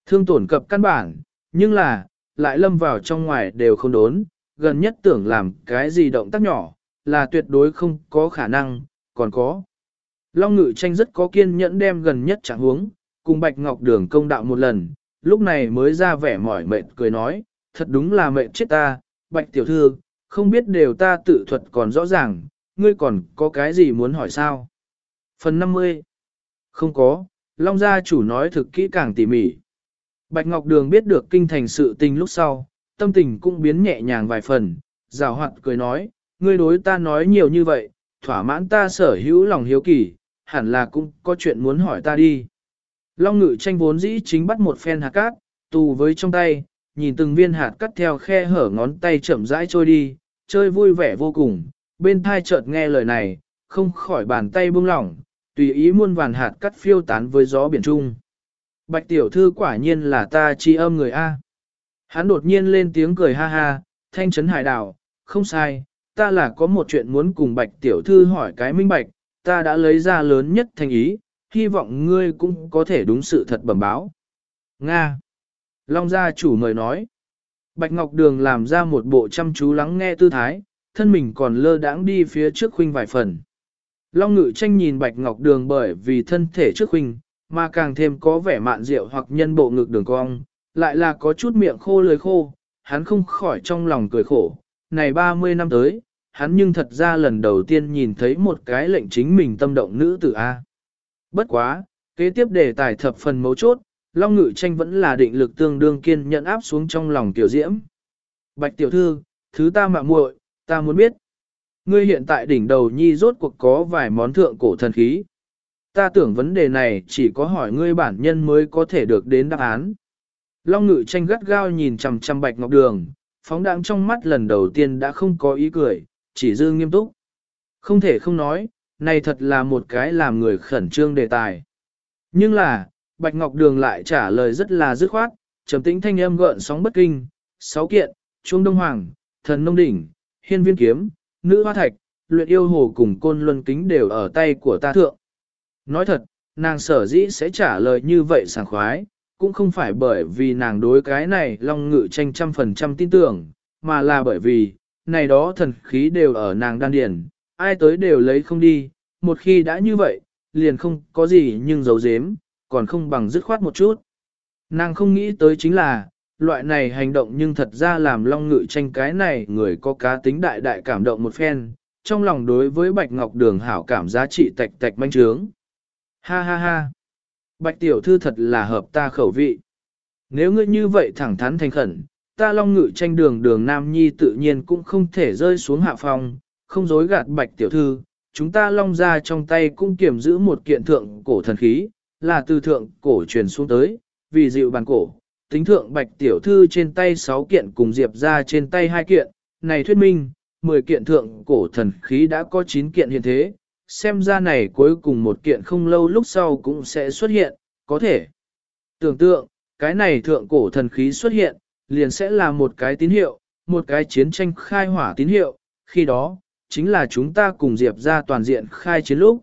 thương tổn cập căn bản, nhưng là, lại lâm vào trong ngoài đều không đốn, gần nhất tưởng làm cái gì động tác nhỏ, là tuyệt đối không có khả năng, còn có. Long ngự tranh rất có kiên nhẫn đem gần nhất trạng huống, cùng Bạch Ngọc Đường công đạo một lần, lúc này mới ra vẻ mỏi mệt cười nói, thật đúng là mệt chết ta, Bạch Tiểu Thư, không biết đều ta tự thuật còn rõ ràng, ngươi còn có cái gì muốn hỏi sao? Phần 50 không có, Long gia chủ nói thực kỹ càng tỉ mỉ. Bạch Ngọc Đường biết được kinh thành sự tình lúc sau, tâm tình cũng biến nhẹ nhàng vài phần, rào hoạt cười nói, ngươi đối ta nói nhiều như vậy, thỏa mãn ta sở hữu lòng hiếu kỳ, hẳn là cũng có chuyện muốn hỏi ta đi. Long ngự tranh vốn dĩ chính bắt một phen hạt cát, tù với trong tay, nhìn từng viên hạt cắt theo khe hở ngón tay chậm rãi trôi đi, chơi vui vẻ vô cùng, bên thai chợt nghe lời này, không khỏi bàn tay buông lỏng, tùy ý muôn vàn hạt cắt phiêu tán với gió biển trung. Bạch tiểu thư quả nhiên là ta chi âm người A. Hắn đột nhiên lên tiếng cười ha ha, thanh trấn hải đảo, không sai, ta là có một chuyện muốn cùng bạch tiểu thư hỏi cái minh bạch, ta đã lấy ra lớn nhất thành ý, hy vọng ngươi cũng có thể đúng sự thật bẩm báo. Nga. Long gia chủ mời nói. Bạch Ngọc Đường làm ra một bộ chăm chú lắng nghe tư thái, thân mình còn lơ đãng đi phía trước khuynh vài phần. Long ngự tranh nhìn Bạch Ngọc Đường bởi vì thân thể trước huynh, mà càng thêm có vẻ mạn rượu hoặc nhân bộ ngực đường cong, lại là có chút miệng khô lưỡi khô, hắn không khỏi trong lòng cười khổ. Này 30 năm tới, hắn nhưng thật ra lần đầu tiên nhìn thấy một cái lệnh chính mình tâm động nữ tử A. Bất quá, kế tiếp đề tài thập phần mấu chốt, Long Ngự Tranh vẫn là định lực tương đương kiên nhận áp xuống trong lòng tiểu diễm. Bạch tiểu thư, thứ ta mạ muội, ta muốn biết. Ngươi hiện tại đỉnh đầu nhi rốt cuộc có vài món thượng cổ thần khí ta tưởng vấn đề này chỉ có hỏi ngươi bản nhân mới có thể được đến đáp án. Long ngự tranh gắt gao nhìn chằm chằm bạch ngọc đường, phóng đãng trong mắt lần đầu tiên đã không có ý cười, chỉ dư nghiêm túc. Không thể không nói, này thật là một cái làm người khẩn trương đề tài. Nhưng là, bạch ngọc đường lại trả lời rất là dứt khoát, trầm tĩnh thanh âm gợn sóng bất kinh, sáu kiện, Chuông đông hoàng, thần nông đỉnh, hiên viên kiếm, nữ hoa thạch, luyện yêu hồ cùng côn luân kính đều ở tay của ta thượng. Nói thật, nàng sở dĩ sẽ trả lời như vậy sảng khoái, cũng không phải bởi vì nàng đối cái này long ngự tranh trăm phần trăm tin tưởng, mà là bởi vì, này đó thần khí đều ở nàng đan điển, ai tới đều lấy không đi, một khi đã như vậy, liền không có gì nhưng giấu giếm, còn không bằng dứt khoát một chút. Nàng không nghĩ tới chính là, loại này hành động nhưng thật ra làm long ngự tranh cái này người có cá tính đại đại cảm động một phen, trong lòng đối với bạch ngọc đường hảo cảm giá trị tạch tạch manh trướng. Ha ha ha. Bạch tiểu thư thật là hợp ta khẩu vị. Nếu ngươi như vậy thẳng thắn thành khẩn, ta long ngự tranh đường đường nam nhi tự nhiên cũng không thể rơi xuống hạ phòng, không dối gạt bạch tiểu thư. Chúng ta long ra trong tay cũng kiểm giữ một kiện thượng cổ thần khí, là từ thượng cổ truyền xuống tới, vì dịu bàn cổ, tính thượng bạch tiểu thư trên tay 6 kiện cùng diệp ra trên tay 2 kiện, này thuyết minh, 10 kiện thượng cổ thần khí đã có 9 kiện hiện thế, xem ra này cuối cùng một kiện không lâu lúc sau cũng sẽ xuất hiện, có thể. Tưởng tượng, cái này thượng cổ thần khí xuất hiện, liền sẽ là một cái tín hiệu, một cái chiến tranh khai hỏa tín hiệu, khi đó, chính là chúng ta cùng Diệp ra toàn diện khai chiến lúc.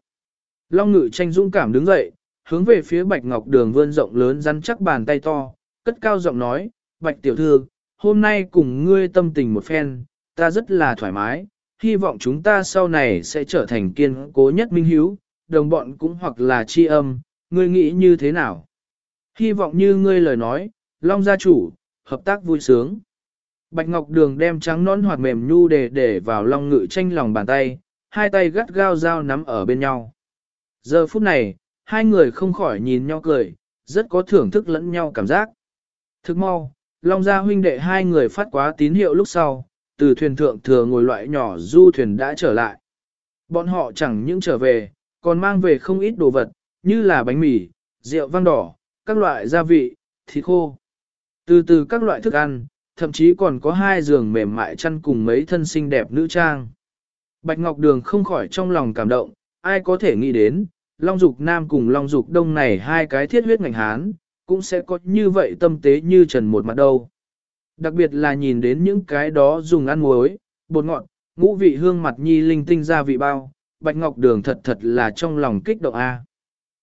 Long ngự tranh dũng cảm đứng dậy, hướng về phía Bạch Ngọc Đường vươn rộng lớn rắn chắc bàn tay to, cất cao giọng nói, Bạch Tiểu Thư, hôm nay cùng ngươi tâm tình một phen, ta rất là thoải mái, hy vọng chúng ta sau này sẽ trở thành kiên cố nhất minh hiếu, đồng bọn cũng hoặc là chi âm, ngươi nghĩ như thế nào? Hy vọng như ngươi lời nói, Long gia chủ, hợp tác vui sướng. Bạch Ngọc Đường đem trắng nón hoạt mềm nhu để để vào Long Ngự tranh lòng bàn tay, hai tay gắt gao dao nắm ở bên nhau. Giờ phút này, hai người không khỏi nhìn nhau cười, rất có thưởng thức lẫn nhau cảm giác. Thức mau, Long gia huynh đệ hai người phát quá tín hiệu lúc sau, từ thuyền thượng thừa ngồi loại nhỏ du thuyền đã trở lại. Bọn họ chẳng những trở về, còn mang về không ít đồ vật, như là bánh mì, rượu vang đỏ, các loại gia vị, thịt khô. Từ từ các loại thức ăn, thậm chí còn có hai giường mềm mại chăn cùng mấy thân xinh đẹp nữ trang. Bạch Ngọc Đường không khỏi trong lòng cảm động, ai có thể nghĩ đến, Long Dục Nam cùng Long Dục Đông này hai cái thiết huyết ngành Hán, cũng sẽ có như vậy tâm tế như trần một mặt đâu. Đặc biệt là nhìn đến những cái đó dùng ăn muối, bột ngọt, ngũ vị hương mặt nhi linh tinh gia vị bao, Bạch Ngọc Đường thật thật là trong lòng kích động a.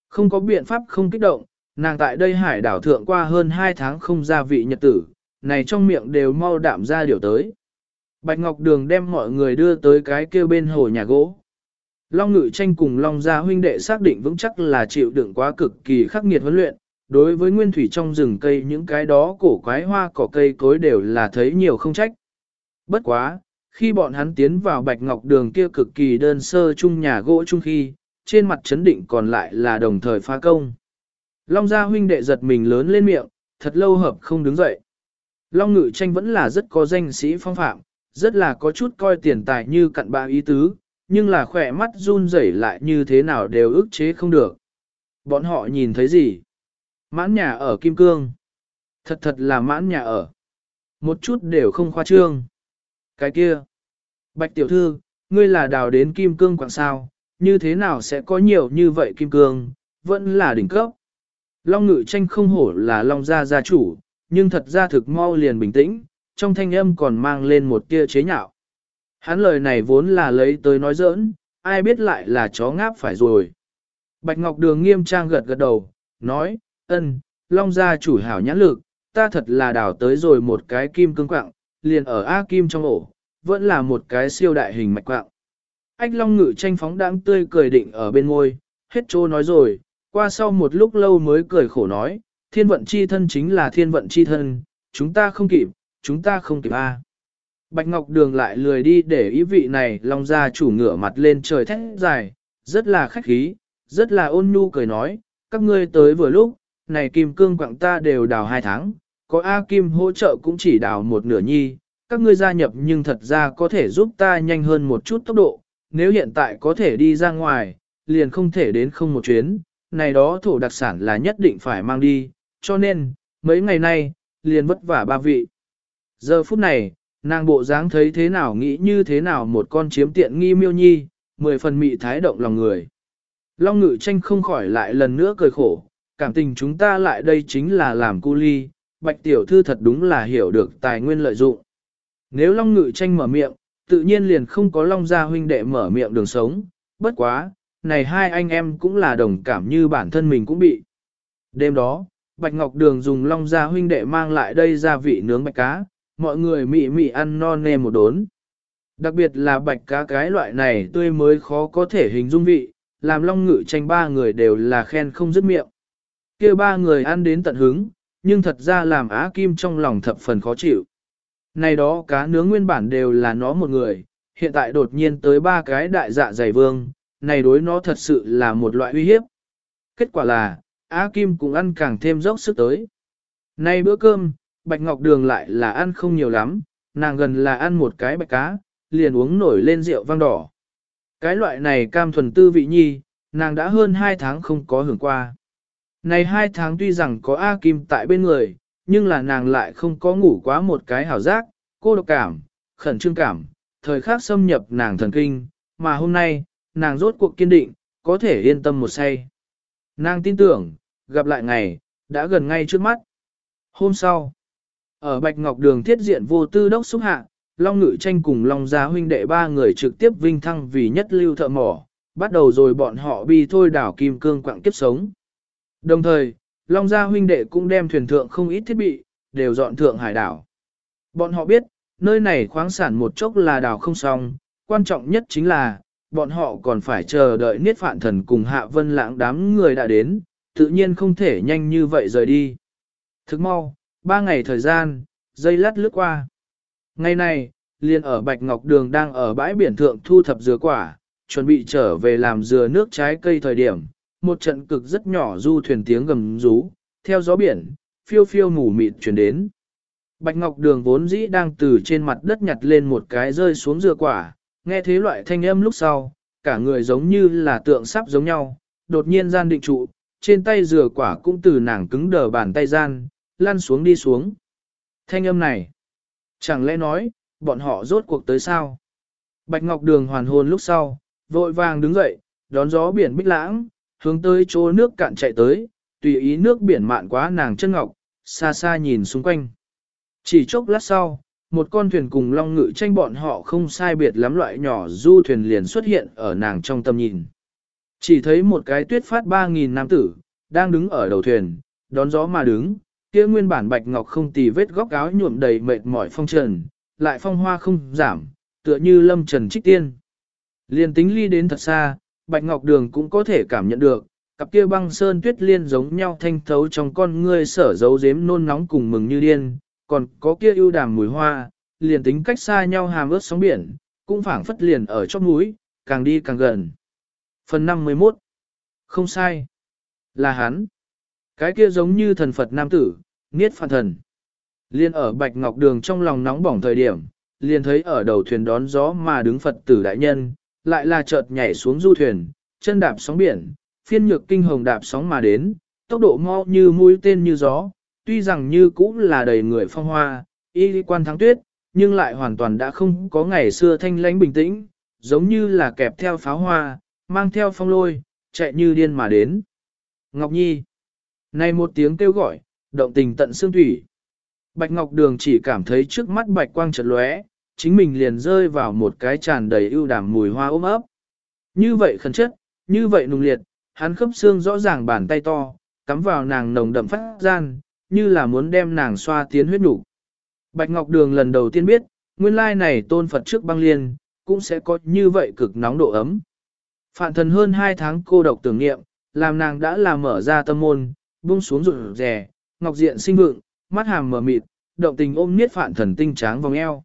Không có biện pháp không kích động, nàng tại đây hải đảo thượng qua hơn 2 tháng không gia vị nhật tử, này trong miệng đều mau đạm ra điều tới. Bạch Ngọc Đường đem mọi người đưa tới cái kia bên hồ nhà gỗ. Long Ngự tranh cùng Long Gia huynh đệ xác định vững chắc là chịu đựng quá cực kỳ khắc nghiệt huấn luyện, đối với nguyên thủy trong rừng cây những cái đó cổ quái hoa cỏ cây cối đều là thấy nhiều không trách. Bất quá, khi bọn hắn tiến vào Bạch Ngọc Đường kia cực kỳ đơn sơ chung nhà gỗ chung khi, trên mặt chấn định còn lại là đồng thời phá công. Long Gia huynh đệ giật mình lớn lên miệng, thật lâu hợp không đứng dậy. Long Ngự tranh vẫn là rất có danh sĩ phong phạm, rất là có chút coi tiền tài như cặn bạ ý tứ, nhưng là khỏe mắt run rẩy lại như thế nào đều ức chế không được. Bọn họ nhìn thấy gì? Mãn nhà ở Kim Cương. Thật thật là mãn nhà ở. Một chút đều không khoa trương. Cái kia. Bạch tiểu thư, ngươi là đào đến Kim Cương quảng sao, như thế nào sẽ có nhiều như vậy Kim Cương, vẫn là đỉnh cấp. Long ngự tranh không hổ là Long gia gia chủ, nhưng thật ra thực mau liền bình tĩnh, trong thanh âm còn mang lên một tia chế nhạo. Hắn lời này vốn là lấy tới nói giỡn, ai biết lại là chó ngáp phải rồi. Bạch Ngọc Đường nghiêm trang gật gật đầu, nói, ân, Long gia chủ hảo nhãn lực, ta thật là đào tới rồi một cái kim cương quạng, liền ở A Kim trong ổ, vẫn là một cái siêu đại hình mạch quạng. Ách Long ngự tranh phóng đáng tươi cười định ở bên ngôi, hết trô nói rồi, qua sau một lúc lâu mới cười khổ nói, thiên vận chi thân chính là thiên vận chi thân, chúng ta không kịp, chúng ta không kịp a. Bạch Ngọc Đường lại lười đi để ý vị này Long gia chủ ngửa mặt lên trời thét dài, rất là khách khí, rất là ôn nhu cười nói, các ngươi tới vừa lúc, này kim cương quặng ta đều đào hai tháng, có A Kim hỗ trợ cũng chỉ đào một nửa nhi, các ngươi gia nhập nhưng thật ra có thể giúp ta nhanh hơn một chút tốc độ, nếu hiện tại có thể đi ra ngoài, liền không thể đến không một chuyến, này đó thổ đặc sản là nhất định phải mang đi, cho nên, mấy ngày nay, liền vất vả ba vị. Giờ phút này, nàng bộ dáng thấy thế nào nghĩ như thế nào một con chiếm tiện nghi miêu nhi, mười phần mị thái động lòng người. Long ngự tranh không khỏi lại lần nữa cười khổ, cảm tình chúng ta lại đây chính là làm cu ly, bạch tiểu thư thật đúng là hiểu được tài nguyên lợi dụng. Nếu Long ngự tranh mở miệng, tự nhiên liền không có Long gia huynh đệ mở miệng đường sống, bất quá, này hai anh em cũng là đồng cảm như bản thân mình cũng bị. Đêm đó, Bạch Ngọc Đường dùng long gia huynh đệ mang lại đây gia vị nướng bạch cá, mọi người mị mị ăn non nê một đốn. Đặc biệt là bạch cá cái loại này tươi mới khó có thể hình dung vị, làm long ngự tranh ba người đều là khen không dứt miệng kia ba người ăn đến tận hứng, nhưng thật ra làm Á Kim trong lòng thập phần khó chịu. Này đó cá nướng nguyên bản đều là nó một người, hiện tại đột nhiên tới ba cái đại dạ dày vương, này đối nó thật sự là một loại uy hiếp. Kết quả là, Á Kim cũng ăn càng thêm dốc sức tới. Nay bữa cơm, Bạch Ngọc Đường lại là ăn không nhiều lắm, nàng gần là ăn một cái bạch cá, liền uống nổi lên rượu vang đỏ. Cái loại này cam thuần tư vị nhi, nàng đã hơn 2 tháng không có hưởng qua. Này hai tháng tuy rằng có A Kim tại bên người, nhưng là nàng lại không có ngủ quá một cái hảo giác, cô độc cảm, khẩn trương cảm, thời khắc xâm nhập nàng thần kinh, mà hôm nay, nàng rốt cuộc kiên định, có thể yên tâm một say. Nàng tin tưởng, gặp lại ngày, đã gần ngay trước mắt. Hôm sau, ở Bạch Ngọc Đường thiết diện vô tư đốc xúc hạ, Long Ngự tranh cùng Long Gia huynh đệ ba người trực tiếp vinh thăng vì nhất lưu thợ mỏ, bắt đầu rồi bọn họ bi thôi đảo kim cương quặng kiếp sống. Đồng thời, Long Gia huynh đệ cũng đem thuyền thượng không ít thiết bị, đều dọn thượng hải đảo. Bọn họ biết, nơi này khoáng sản một chốc là đảo không xong, quan trọng nhất chính là, bọn họ còn phải chờ đợi Niết Phạn Thần cùng Hạ Vân Lãng đám người đã đến, tự nhiên không thể nhanh như vậy rời đi. Thức mau, ba ngày thời gian, dây lát lướt qua. Ngày này, liền ở Bạch Ngọc Đường đang ở bãi biển thượng thu thập dừa quả, chuẩn bị trở về làm dừa nước trái cây thời điểm, một trận cực rất nhỏ du thuyền tiếng gầm rú, theo gió biển, phiêu phiêu mù mịt chuyển đến. Bạch Ngọc Đường vốn dĩ đang từ trên mặt đất nhặt lên một cái rơi xuống dừa quả, nghe thế loại thanh âm lúc sau, cả người giống như là tượng sắp giống nhau, đột nhiên gian định trụ, trên tay dừa quả cũng từ nàng cứng đờ bàn tay gian, lăn xuống đi xuống. Thanh âm này, chẳng lẽ nói, bọn họ rốt cuộc tới sao? Bạch Ngọc Đường hoàn hồn lúc sau, vội vàng đứng dậy, đón gió biển bích lãng, hướng tới chỗ nước cạn chạy tới, tùy ý nước biển mạn quá nàng chân ngọc, xa xa nhìn xung quanh. Chỉ chốc lát sau, một con thuyền cùng long ngự tranh bọn họ không sai biệt lắm loại nhỏ du thuyền liền xuất hiện ở nàng trong tầm nhìn. Chỉ thấy một cái tuyết phát 3.000 nam tử, đang đứng ở đầu thuyền, đón gió mà đứng, kia nguyên bản bạch ngọc không tì vết góc áo nhuộm đầy mệt mỏi phong trần, lại phong hoa không giảm, tựa như lâm trần trích tiên. liền tính ly đến thật xa, bạch ngọc đường cũng có thể cảm nhận được, cặp kia băng sơn tuyết liên giống nhau thanh thấu trong con ngươi sở dấu giếm nôn nóng cùng mừng như điên, còn có kia ưu đàm mùi hoa, liền tính cách xa nhau hàm ướt sóng biển, cũng phảng phất liền ở chóp núi, càng đi càng gần. Phần 51 Không sai. Là hắn. Cái kia giống như thần Phật nam tử, niết phạn thần. Liên ở Bạch Ngọc Đường trong lòng nóng bỏng thời điểm, liền thấy ở đầu thuyền đón gió mà đứng Phật tử đại nhân, lại là chợt nhảy xuống du thuyền, chân đạp sóng biển, phiên nhược kinh hồng đạp sóng mà đến, tốc độ mau như mũi tên như gió, tuy rằng như cũng là đầy người phong hoa, y quan thắng tuyết, nhưng lại hoàn toàn đã không có ngày xưa thanh lãnh bình tĩnh, giống như là kẹp theo pháo hoa, mang theo phong lôi, chạy như điên mà đến. Ngọc Nhi. Này một tiếng kêu gọi, động tình tận xương thủy. Bạch Ngọc Đường chỉ cảm thấy trước mắt bạch quang chợt lóe, chính mình liền rơi vào một cái tràn đầy ưu đảm mùi hoa ôm ấp. Như vậy khẩn chất, như vậy nùng liệt, hắn khớp xương rõ ràng bàn tay to, cắm vào nàng nồng đậm phát gian, như là muốn đem nàng xoa tiến huyết đủ Bạch Ngọc Đường lần đầu tiên biết, nguyên lai này tôn Phật trước băng liên, cũng sẽ có như vậy cực nóng độ ấm. Phạn thần hơn 2 tháng cô độc tưởng niệm, làm nàng đã làm mở ra tâm môn, buông xuống rụt rè, ngọc diện sinh vượng, mắt hàm mở mịt, động tình ôm niết phạn thần tinh tráng vòng eo.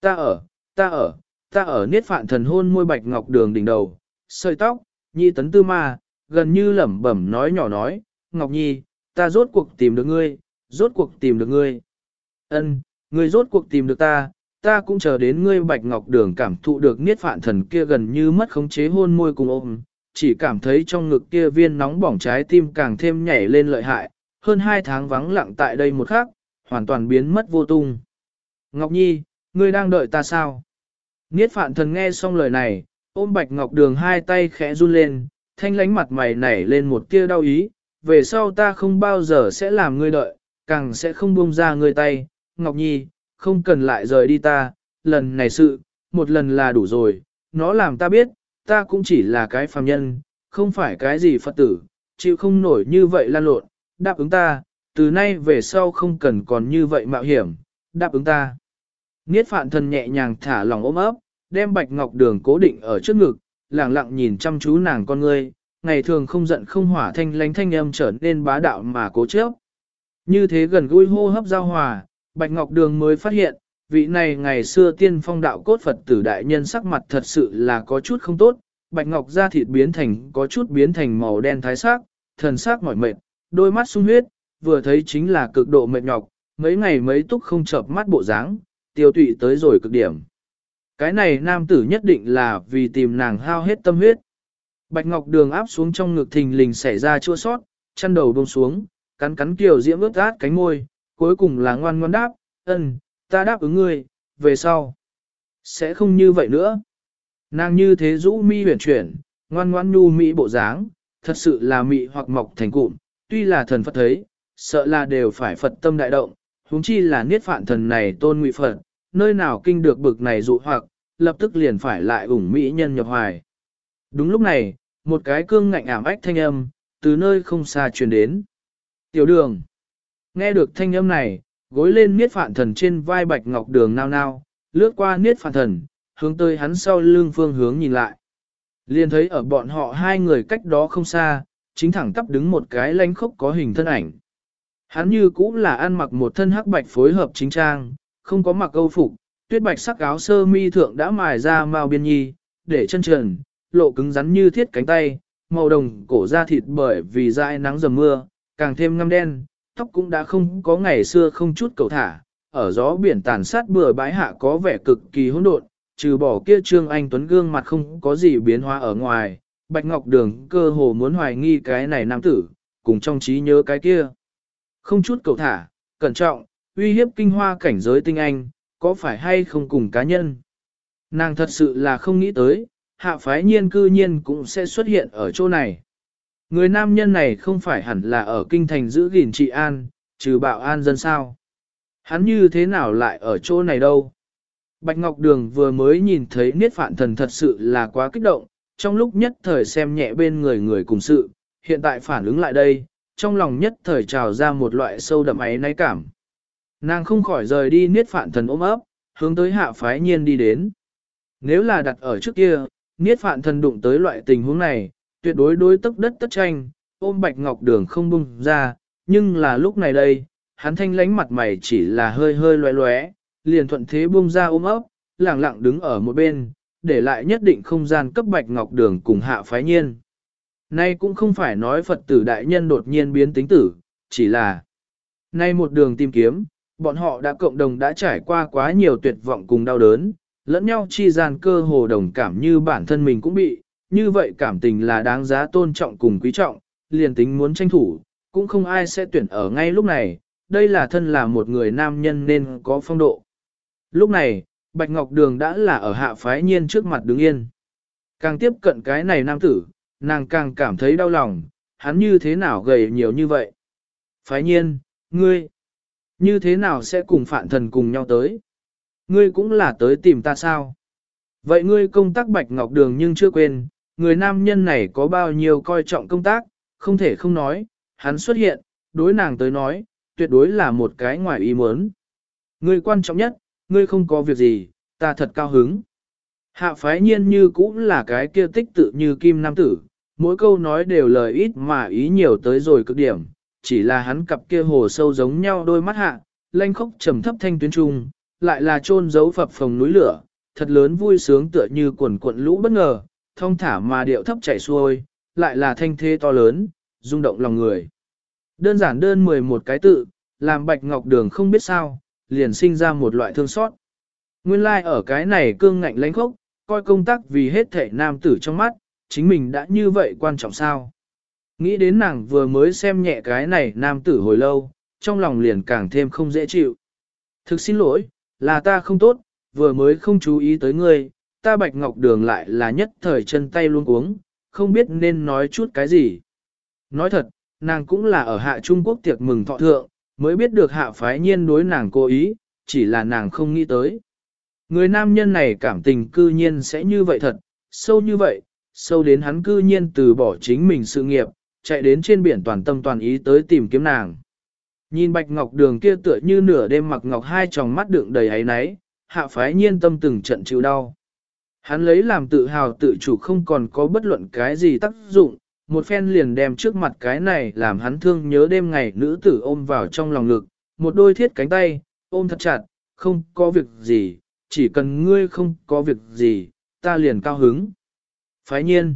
Ta ở, ta ở, ta ở niết phạn thần hôn môi bạch ngọc đường đỉnh đầu, sợi tóc, nhi tấn tư ma, gần như lẩm bẩm nói nhỏ nói, Ngọc Nhi, ta rốt cuộc tìm được ngươi, rốt cuộc tìm được ngươi. Ân, ngươi rốt cuộc tìm được ta, ta cũng chờ đến ngươi bạch ngọc đường cảm thụ được niết phạn thần kia gần như mất khống chế hôn môi cùng ôm, chỉ cảm thấy trong ngực kia viên nóng bỏng trái tim càng thêm nhảy lên lợi hại, hơn hai tháng vắng lặng tại đây một khắc, hoàn toàn biến mất vô tung. Ngọc Nhi, ngươi đang đợi ta sao? Niết phạn thần nghe xong lời này, ôm bạch ngọc đường hai tay khẽ run lên, thanh lánh mặt mày nảy lên một tia đau ý, về sau ta không bao giờ sẽ làm ngươi đợi, càng sẽ không buông ra ngươi tay, Ngọc Nhi, không cần lại rời đi ta, lần này sự, một lần là đủ rồi, nó làm ta biết, ta cũng chỉ là cái phàm nhân, không phải cái gì Phật tử, chịu không nổi như vậy lan lộn, đáp ứng ta, từ nay về sau không cần còn như vậy mạo hiểm, đáp ứng ta. Niết phạn thần nhẹ nhàng thả lòng ôm ấp, đem bạch ngọc đường cố định ở trước ngực, lặng lặng nhìn chăm chú nàng con ngươi, ngày thường không giận không hỏa thanh lánh thanh âm trở nên bá đạo mà cố chấp. Như thế gần gũi hô hấp giao hòa, bạch ngọc đường mới phát hiện, vị này ngày xưa tiên phong đạo cốt Phật tử đại nhân sắc mặt thật sự là có chút không tốt, bạch ngọc da thịt biến thành có chút biến thành màu đen thái sắc, thần sắc mỏi mệt, đôi mắt sung huyết, vừa thấy chính là cực độ mệt nhọc, mấy ngày mấy túc không chợp mắt bộ dáng, tiêu tụy tới rồi cực điểm. Cái này nam tử nhất định là vì tìm nàng hao hết tâm huyết. Bạch Ngọc Đường áp xuống trong ngực thình lình xảy ra chua sót, chăn đầu buông xuống, cắn cắn kiều diễm ướt át cánh môi, cuối cùng là ngoan ngoan đáp, ân, ta đáp ứng ngươi, về sau. Sẽ không như vậy nữa. Nàng như thế rũ mi huyền chuyển, ngoan ngoan nhu mỹ bộ dáng, thật sự là mị hoặc mọc thành cụm, tuy là thần Phật thấy, sợ là đều phải Phật tâm đại động, huống chi là niết phạn thần này tôn ngụy Phật, nơi nào kinh được bực này dụ hoặc, lập tức liền phải lại ủng mỹ nhân nhập hoài. Đúng lúc này, một cái cương ngạnh ảm ách thanh âm, từ nơi không xa truyền đến. Tiểu đường. Nghe được thanh âm này, gối lên niết phạn thần trên vai bạch ngọc đường nao nao, lướt qua niết phạn thần, hướng tới hắn sau lưng phương hướng nhìn lại. Liền thấy ở bọn họ hai người cách đó không xa, chính thẳng tắp đứng một cái lánh khốc có hình thân ảnh. Hắn như cũng là ăn mặc một thân hắc bạch phối hợp chính trang, không có mặc câu phục, tuyết bạch sắc áo sơ mi thượng đã mài ra mao biên nhi, để chân trần, lộ cứng rắn như thiết cánh tay, màu đồng cổ da thịt bởi vì dãi nắng dầm mưa, càng thêm ngăm đen, tóc cũng đã không có ngày xưa không chút cầu thả, ở gió biển tàn sát bừa bãi hạ có vẻ cực kỳ hỗn độn, trừ bỏ kia trương anh tuấn gương mặt không có gì biến hóa ở ngoài, bạch ngọc đường cơ hồ muốn hoài nghi cái này nam tử, cùng trong trí nhớ cái kia. Không chút cầu thả, cẩn trọng, uy hiếp kinh hoa cảnh giới tinh anh, có phải hay không cùng cá nhân. Nàng thật sự là không nghĩ tới, hạ phái nhiên cư nhiên cũng sẽ xuất hiện ở chỗ này. Người nam nhân này không phải hẳn là ở kinh thành giữ gìn trị an, trừ bạo an dân sao. Hắn như thế nào lại ở chỗ này đâu? Bạch Ngọc Đường vừa mới nhìn thấy Niết Phạn Thần thật sự là quá kích động, trong lúc nhất thời xem nhẹ bên người người cùng sự, hiện tại phản ứng lại đây, trong lòng nhất thời trào ra một loại sâu đậm ấy náy cảm. Nàng không khỏi rời đi Niết Phạn Thần ôm ấp, hướng tới hạ phái nhiên đi đến. Nếu là đặt ở trước kia, Niết Phạn Thần đụng tới loại tình huống này, tuyệt đối đối tức đất tất tranh, ôm Bạch Ngọc Đường không bung ra, nhưng là lúc này đây, hắn thanh lánh mặt mày chỉ là hơi hơi loé loé, liền thuận thế bung ra ôm ấp, lẳng lặng đứng ở một bên, để lại nhất định không gian cấp Bạch Ngọc Đường cùng hạ phái nhiên. Nay cũng không phải nói Phật tử đại nhân đột nhiên biến tính tử, chỉ là nay một đường tìm kiếm, bọn họ đã cộng đồng đã trải qua quá nhiều tuyệt vọng cùng đau đớn, lẫn nhau chi gian cơ hồ đồng cảm như bản thân mình cũng bị, như vậy cảm tình là đáng giá tôn trọng cùng quý trọng, liền tính muốn tranh thủ, cũng không ai sẽ tuyển ở ngay lúc này, đây là thân là một người nam nhân nên có phong độ. Lúc này, Bạch Ngọc Đường đã là ở hạ phái nhiên trước mặt đứng yên. Càng tiếp cận cái này nam tử, nàng càng cảm thấy đau lòng, hắn như thế nào gầy nhiều như vậy. Phái nhiên, ngươi, như thế nào sẽ cùng phạn thần cùng nhau tới? Ngươi cũng là tới tìm ta sao? Vậy ngươi công tác Bạch Ngọc Đường nhưng chưa quên, người nam nhân này có bao nhiêu coi trọng công tác, không thể không nói, hắn xuất hiện, đối nàng tới nói, tuyệt đối là một cái ngoài ý muốn. Ngươi quan trọng nhất, ngươi không có việc gì, ta thật cao hứng. Hạ phái nhiên như cũng là cái kia tích tự như kim nam tử, mỗi câu nói đều lời ít mà ý nhiều tới rồi cực điểm, chỉ là hắn cặp kia hồ sâu giống nhau đôi mắt hạ, lanh khốc trầm thấp thanh tuyến trung, lại là trôn giấu phập phồng núi lửa, thật lớn vui sướng tựa như cuộn cuộn lũ bất ngờ, thông thả mà điệu thấp chảy xuôi, lại là thanh thế to lớn, rung động lòng người. Đơn giản đơn 11 cái tự, làm bạch ngọc đường không biết sao, liền sinh ra một loại thương xót. Nguyên lai like ở cái này cương ngạnh lãnh khốc, coi công tác vì hết thể nam tử trong mắt, chính mình đã như vậy quan trọng sao. Nghĩ đến nàng vừa mới xem nhẹ cái này nam tử hồi lâu, trong lòng liền càng thêm không dễ chịu. Thực xin lỗi, là ta không tốt, vừa mới không chú ý tới ngươi, ta bạch ngọc đường lại là nhất thời chân tay luôn uống, không biết nên nói chút cái gì. Nói thật, nàng cũng là ở hạ Trung Quốc tiệc mừng thọ thượng, mới biết được hạ phái nhiên đối nàng cố ý, chỉ là nàng không nghĩ tới. Người nam nhân này cảm tình cư nhiên sẽ như vậy thật, sâu như vậy, sâu đến hắn cư nhiên từ bỏ chính mình sự nghiệp, chạy đến trên biển toàn tâm toàn ý tới tìm kiếm nàng. Nhìn bạch ngọc đường kia tựa như nửa đêm mặc ngọc hai tròng mắt đựng đầy ấy náy, hạ phái nhiên tâm từng trận chịu đau. Hắn lấy làm tự hào tự chủ không còn có bất luận cái gì tác dụng, một phen liền đem trước mặt cái này làm hắn thương nhớ đêm ngày nữ tử ôm vào trong lòng ngực, một đôi thiết cánh tay, ôm thật chặt, không có việc gì, chỉ cần ngươi không có việc gì, ta liền cao hứng. Phái nhiên,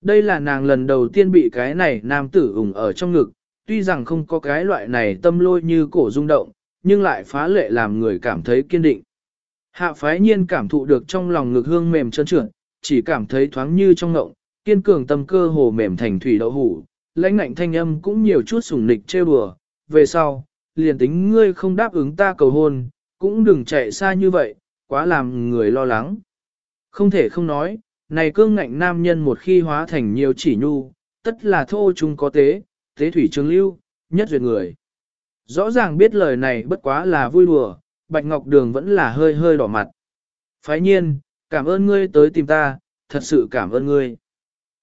đây là nàng lần đầu tiên bị cái này nam tử ủng ở trong ngực, tuy rằng không có cái loại này tâm lôi như cổ rung động, nhưng lại phá lệ làm người cảm thấy kiên định. Hạ phái nhiên cảm thụ được trong lòng ngực hương mềm trơn trượt, chỉ cảm thấy thoáng như trong ngộng, kiên cường tâm cơ hồ mềm thành thủy đậu hủ, lãnh ngạnh thanh âm cũng nhiều chút sủng nịch trêu đùa, về sau, liền tính ngươi không đáp ứng ta cầu hôn, cũng đừng chạy xa như vậy, quá làm người lo lắng. Không thể không nói, này cương ngạnh nam nhân một khi hóa thành nhiều chỉ nhu, tất là thô chung có tế, tế thủy trường lưu, nhất duyệt người. Rõ ràng biết lời này bất quá là vui đùa, Bạch Ngọc Đường vẫn là hơi hơi đỏ mặt. Phái nhiên, cảm ơn ngươi tới tìm ta, thật sự cảm ơn ngươi.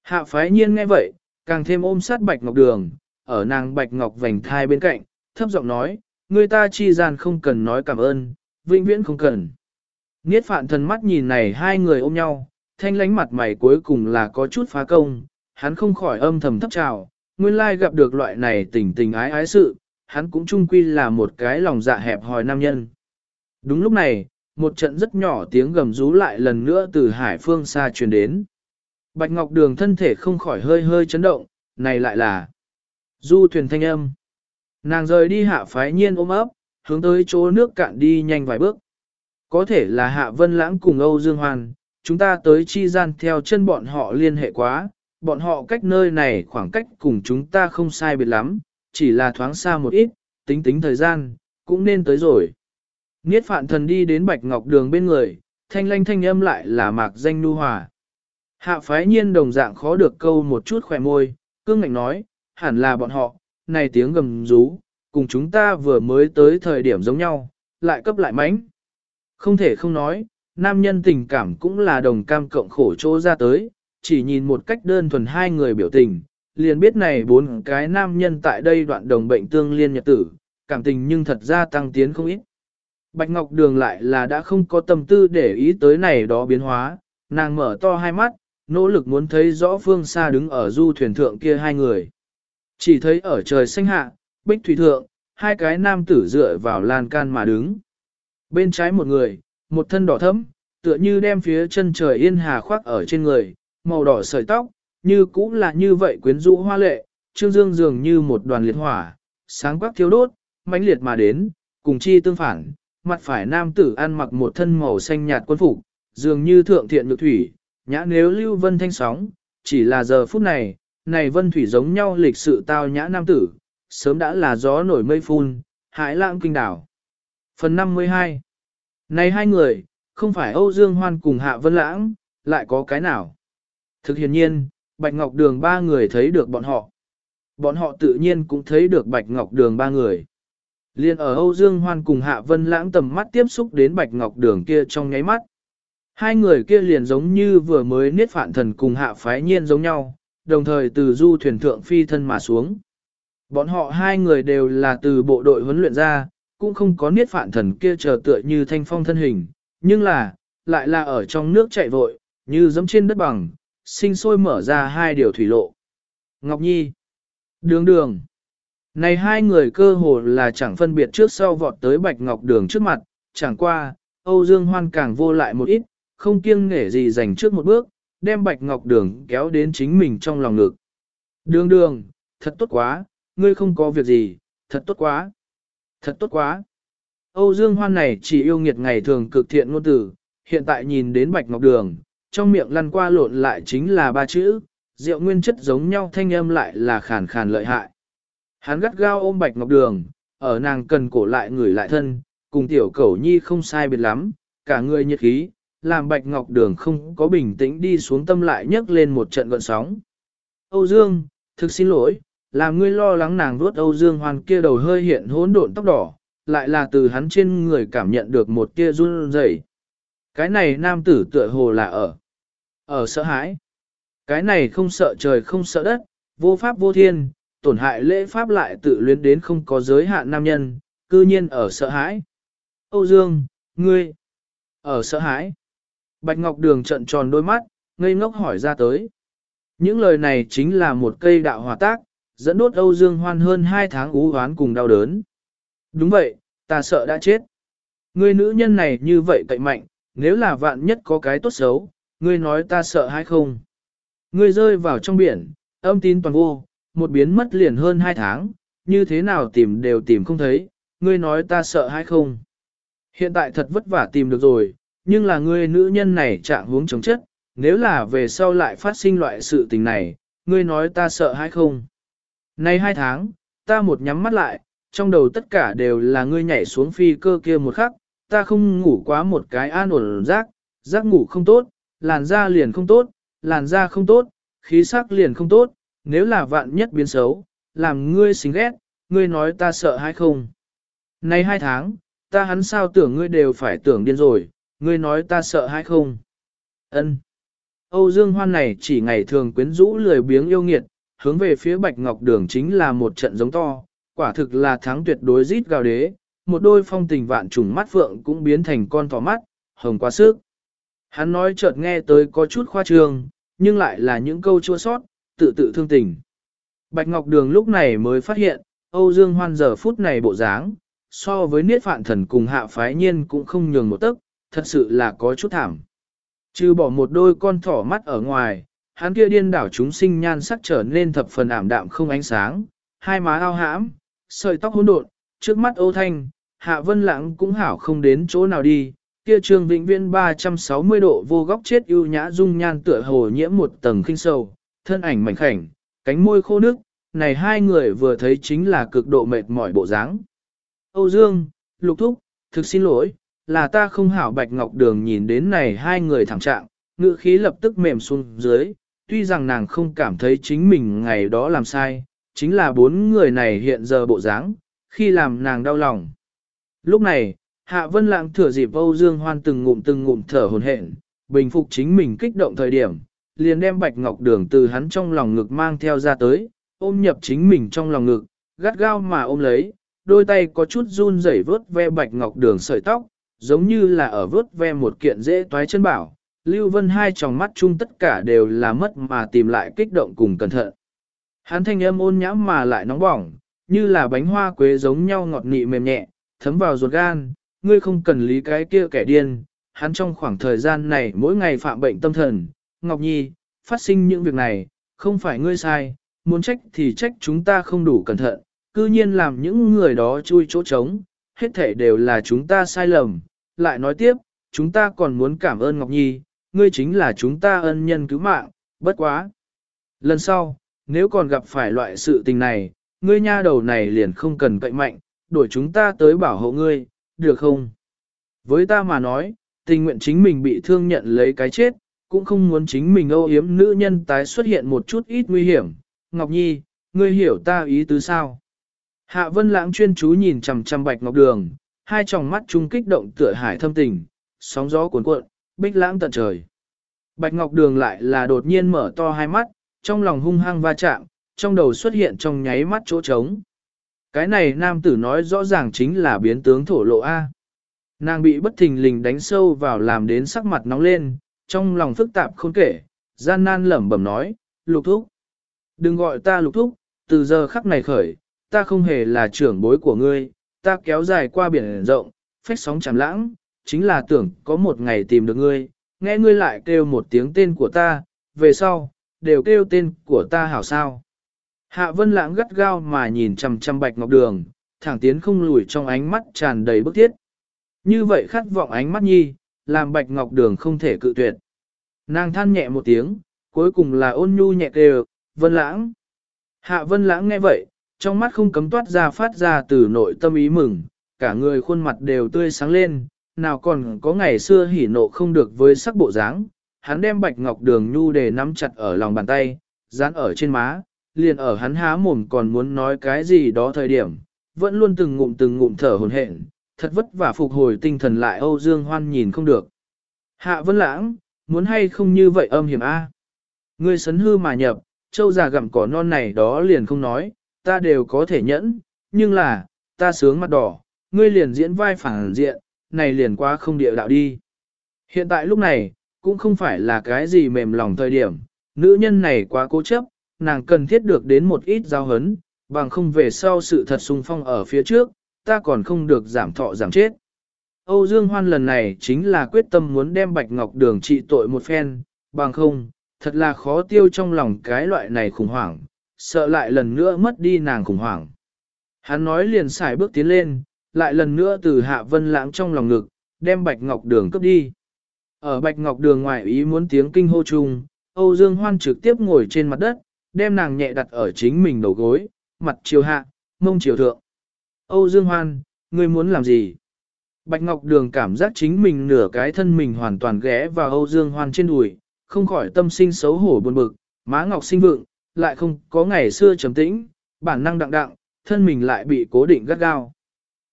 Hạ phái nhiên nghe vậy, càng thêm ôm sát Bạch Ngọc Đường, ở nàng Bạch Ngọc vành thai bên cạnh, thấp giọng nói, người ta chi gian không cần nói cảm ơn, vĩnh viễn không cần. Niết phạn thần mắt nhìn này hai người ôm nhau, thanh lánh mặt mày cuối cùng là có chút phá công, hắn không khỏi âm thầm thấp trào, nguyên lai gặp được loại này tình tình ái ái sự, hắn cũng chung quy là một cái lòng dạ hẹp hòi nam nhân. Đúng lúc này, một trận rất nhỏ tiếng gầm rú lại lần nữa từ hải phương xa truyền đến. Bạch Ngọc Đường thân thể không khỏi hơi hơi chấn động, này lại là du thuyền thanh âm. Nàng rời đi hạ phái nhiên ôm ấp, hướng tới chỗ nước cạn đi nhanh vài bước. Có thể là hạ vân lãng cùng Âu Dương Hoàn, chúng ta tới chi gian theo chân bọn họ liên hệ quá, bọn họ cách nơi này khoảng cách cùng chúng ta không sai biệt lắm, chỉ là thoáng xa một ít, tính tính thời gian, cũng nên tới rồi. Niết phạn thần đi đến bạch ngọc đường bên người, thanh lanh thanh âm lại là mạc danh nu hòa. Hạ phái nhiên đồng dạng khó được câu một chút khỏe môi, cương ngạnh nói, hẳn là bọn họ, này tiếng gầm rú, cùng chúng ta vừa mới tới thời điểm giống nhau, lại cấp lại mánh. Không thể không nói, nam nhân tình cảm cũng là đồng cam cộng khổ chỗ ra tới, chỉ nhìn một cách đơn thuần hai người biểu tình, liền biết này bốn cái nam nhân tại đây đoạn đồng bệnh tương liên nhật tử, cảm tình nhưng thật ra tăng tiến không ít. Bạch Ngọc Đường lại là đã không có tâm tư để ý tới này đó biến hóa, nàng mở to hai mắt, nỗ lực muốn thấy rõ phương xa đứng ở du thuyền thượng kia hai người. Chỉ thấy ở trời xanh hạ, bích thủy thượng, hai cái nam tử dựa vào lan can mà đứng. Bên trái một người, một thân đỏ thẫm, tựa như đem phía chân trời yên hà khoác ở trên người, màu đỏ sợi tóc, như cũng là như vậy quyến rũ hoa lệ, trương dương dường như một đoàn liệt hỏa, sáng quắc thiếu đốt, mãnh liệt mà đến, cùng chi tương phản, mặt phải nam tử ăn mặc một thân màu xanh nhạt quân phục, dường như thượng thiện nhược thủy, nhã nếu lưu vân thanh sóng, chỉ là giờ phút này, này vân thủy giống nhau lịch sự tao nhã nam tử, sớm đã là gió nổi mây phun, hải lãng kinh đảo. Phần 52 này hai người, không phải Âu Dương Hoan cùng Hạ Vân Lãng, lại có cái nào? Thực hiện nhiên, Bạch Ngọc Đường ba người thấy được bọn họ. Bọn họ tự nhiên cũng thấy được Bạch Ngọc Đường ba người. Liên ở Âu Dương Hoan cùng Hạ Vân Lãng tầm mắt tiếp xúc đến Bạch Ngọc Đường kia trong nháy mắt. Hai người kia liền giống như vừa mới niết phản thần cùng Hạ Phái Nhiên giống nhau, đồng thời từ du thuyền thượng phi thân mà xuống. Bọn họ hai người đều là từ bộ đội huấn luyện ra, cũng không có niết phạn thần kia chờ tựa như thanh phong thân hình, nhưng là, lại là ở trong nước chạy vội, như giống trên đất bằng, sinh sôi mở ra hai điều thủy lộ. Ngọc Nhi, đường đường, này hai người cơ hồ là chẳng phân biệt trước sau vọt tới Bạch Ngọc Đường trước mặt, chẳng qua, Âu Dương Hoan càng vô lại một ít, không kiêng nghể gì dành trước một bước, đem Bạch Ngọc Đường kéo đến chính mình trong lòng ngực. Đường đường, thật tốt quá, ngươi không có việc gì, thật tốt quá, thật tốt quá. Âu Dương Hoan này chỉ yêu nghiệt ngày thường cực thiện ngôn tử, hiện tại nhìn đến Bạch Ngọc Đường, trong miệng lăn qua lộn lại chính là ba chữ, rượu nguyên chất giống nhau thanh âm lại là khàn khàn lợi hại. Hắn gắt gao ôm Bạch Ngọc Đường, ở nàng cần cổ lại người lại thân, cùng tiểu cẩu nhi không sai biệt lắm, cả người nhiệt khí, làm Bạch Ngọc Đường không có bình tĩnh đi xuống tâm lại nhấc lên một trận gọn sóng. Âu Dương, thực xin lỗi, làm ngươi lo lắng nàng vuốt Âu Dương Hoàn kia đầu hơi hiện hỗn độn tóc đỏ, lại là từ hắn trên người cảm nhận được một tia run rẩy. Cái này nam tử tựa hồ là ở, ở sợ hãi. Cái này không sợ trời không sợ đất, vô pháp vô thiên, tổn hại lễ pháp lại tự luyến đến không có giới hạn nam nhân, cư nhiên ở sợ hãi. Âu Dương, ngươi, ở sợ hãi. Bạch Ngọc Đường trận tròn đôi mắt, ngây ngốc hỏi ra tới. Những lời này chính là một cây đạo hòa tác, dẫn đốt Âu Dương Hoan hơn hai tháng ú hoán cùng đau đớn. Đúng vậy, ta sợ đã chết. người nữ nhân này như vậy cậy mạnh, nếu là vạn nhất có cái tốt xấu, ngươi nói ta sợ hay không? Ngươi rơi vào trong biển, âm tín toàn vô, một biến mất liền hơn hai tháng, như thế nào tìm đều tìm không thấy, ngươi nói ta sợ hay không? Hiện tại thật vất vả tìm được rồi, nhưng là ngươi nữ nhân này trạng huống chống chất, nếu là về sau lại phát sinh loại sự tình này, ngươi nói ta sợ hay không? Nay hai tháng, ta một nhắm mắt lại, trong đầu tất cả đều là ngươi nhảy xuống phi cơ kia một khắc, ta không ngủ quá một cái an ổn rác, giấc ngủ không tốt, làn da liền không tốt, làn da không tốt, khí sắc liền không tốt, nếu là vạn nhất biến xấu, làm ngươi xinh ghét, ngươi nói ta sợ hay không? Nay hai tháng, ta hắn sao tưởng ngươi đều phải tưởng điên rồi, ngươi nói ta sợ hay không? Ân. Âu Dương Hoan này chỉ ngày thường quyến rũ lười biếng yêu nghiệt, hướng về phía Bạch Ngọc Đường chính là một trận giống to, quả thực là thắng tuyệt đối rít gào đế, một đôi phong tình vạn trùng mắt phượng cũng biến thành con thỏ mắt, hồng quá sức. Hắn nói chợt nghe tới có chút khoa trương, nhưng lại là những câu chua sót, tự tự thương tình. Bạch Ngọc Đường lúc này mới phát hiện, Âu Dương Hoan giờ phút này bộ dáng, so với Niết Phạn Thần cùng Hạ Phái Nhiên cũng không nhường một tấc, thật sự là có chút thảm. Trừ bỏ một đôi con thỏ mắt ở ngoài, hắn kia điên đảo chúng sinh nhan sắc trở nên thập phần ảm đạm không ánh sáng, hai má ao hãm, sợi tóc hỗn độn, trước mắt ô Thanh, Hạ Vân Lãng cũng hảo không đến chỗ nào đi, kia trường vĩnh viên 360 độ vô góc chết ưu nhã dung nhan tựa hồ nhiễm một tầng kinh sầu, thân ảnh mảnh khảnh, cánh môi khô nước, này hai người vừa thấy chính là cực độ mệt mỏi bộ dáng. Âu Dương, Lục Thúc, thực xin lỗi, là ta không hảo Bạch Ngọc Đường nhìn đến này hai người thẳng trạng, ngữ khí lập tức mềm xuống dưới, tuy rằng nàng không cảm thấy chính mình ngày đó làm sai, chính là bốn người này hiện giờ bộ dáng, khi làm nàng đau lòng. Lúc này, Hạ Vân Lãng thừa dịp Âu Dương Hoan từng ngụm từng ngụm thở hồn hển, bình phục chính mình kích động thời điểm, liền đem Bạch Ngọc Đường từ hắn trong lòng ngực mang theo ra tới, ôm nhập chính mình trong lòng ngực, gắt gao mà ôm lấy, đôi tay có chút run rẩy vớt ve Bạch Ngọc Đường sợi tóc, giống như là ở vớt ve một kiện dễ toái chân bảo. Lưu Vân hai tròng mắt chung tất cả đều là mất mà tìm lại kích động cùng cẩn thận. Hắn thanh âm ôn nhãm mà lại nóng bỏng, như là bánh hoa quế giống nhau ngọt nị mềm nhẹ, thấm vào ruột gan, ngươi không cần lý cái kia kẻ điên, hắn trong khoảng thời gian này mỗi ngày phạm bệnh tâm thần, Ngọc Nhi, phát sinh những việc này, không phải ngươi sai, muốn trách thì trách chúng ta không đủ cẩn thận, cư nhiên làm những người đó chui chỗ trống, hết thể đều là chúng ta sai lầm. Lại nói tiếp, chúng ta còn muốn cảm ơn Ngọc Nhi, ngươi chính là chúng ta ân nhân cứu mạng, bất quá. Lần sau, nếu còn gặp phải loại sự tình này, ngươi nha đầu này liền không cần cậy mạnh, đuổi chúng ta tới bảo hộ ngươi, được không? Với ta mà nói, tình nguyện chính mình bị thương nhận lấy cái chết, cũng không muốn chính mình âu yếm nữ nhân tái xuất hiện một chút ít nguy hiểm. Ngọc Nhi, ngươi hiểu ta ý tứ sao? Hạ Vân Lãng chuyên chú nhìn chằm chằm Bạch Ngọc Đường, hai tròng mắt trung kích động tựa hải thâm tình, sóng gió cuồn cuộn, bích lãng tận trời. Bạch Ngọc Đường lại là đột nhiên mở to hai mắt, trong lòng hung hăng va chạm, trong đầu xuất hiện trong nháy mắt chỗ trống. Cái này nam tử nói rõ ràng chính là biến tướng thổ lộ A. Nàng bị bất thình lình đánh sâu vào làm đến sắc mặt nóng lên, trong lòng phức tạp khôn kể, gian nan lẩm bẩm nói, lục thúc. Đừng gọi ta lục thúc, từ giờ khắc này khởi, ta không hề là trưởng bối của ngươi, ta kéo dài qua biển rộng, phách sóng chạm lãng, chính là tưởng có một ngày tìm được ngươi, nghe ngươi lại kêu một tiếng tên của ta, về sau, đều kêu tên của ta hảo sao. Hạ vân lãng gắt gao mà nhìn chằm chằm bạch ngọc đường, thẳng tiến không lùi trong ánh mắt tràn đầy bức thiết. Như vậy khát vọng ánh mắt nhi, làm bạch ngọc đường không thể cự tuyệt. Nàng than nhẹ một tiếng, cuối cùng là ôn nhu nhẹ kêu, vân lãng. Hạ vân lãng nghe vậy, trong mắt không cấm toát ra phát ra từ nội tâm ý mừng, cả người khuôn mặt đều tươi sáng lên, nào còn có ngày xưa hỉ nộ không được với sắc bộ dáng. Hắn đem bạch ngọc đường nhu để nắm chặt ở lòng bàn tay, dán ở trên má, liền ở hắn há mồm còn muốn nói cái gì đó thời điểm, vẫn luôn từng ngụm từng ngụm thở hồn hển, thật vất vả phục hồi tinh thần lại Âu Dương Hoan nhìn không được. Hạ Vân Lãng, muốn hay không như vậy âm hiểm a? Ngươi sấn hư mà nhập, châu già gặm cỏ non này đó liền không nói, ta đều có thể nhẫn, nhưng là, ta sướng mặt đỏ, ngươi liền diễn vai phản diện, này liền quá không địa đạo đi. Hiện tại lúc này, cũng không phải là cái gì mềm lòng thời điểm, nữ nhân này quá cố chấp, nàng cần thiết được đến một ít giao hấn, bằng không về sau sự thật sung phong ở phía trước, ta còn không được giảm thọ giảm chết. Âu Dương Hoan lần này chính là quyết tâm muốn đem Bạch Ngọc Đường trị tội một phen, bằng không, thật là khó tiêu trong lòng cái loại này khủng hoảng, sợ lại lần nữa mất đi nàng khủng hoảng. Hắn nói liền xài bước tiến lên, lại lần nữa từ hạ vân lãng trong lòng ngực, đem Bạch Ngọc Đường cấp đi. Ở Bạch Ngọc Đường ngoài ý muốn tiếng kinh hô chung, Âu Dương Hoan trực tiếp ngồi trên mặt đất, đem nàng nhẹ đặt ở chính mình đầu gối, mặt chiều hạ, mông chiều thượng. Âu Dương Hoan, ngươi muốn làm gì? Bạch Ngọc Đường cảm giác chính mình nửa cái thân mình hoàn toàn ghé vào Âu Dương Hoan trên đùi, không khỏi tâm sinh xấu hổ buồn bực, má ngọc sinh vượng, lại không có ngày xưa trầm tĩnh, bản năng đặng đặng, thân mình lại bị cố định gắt gao.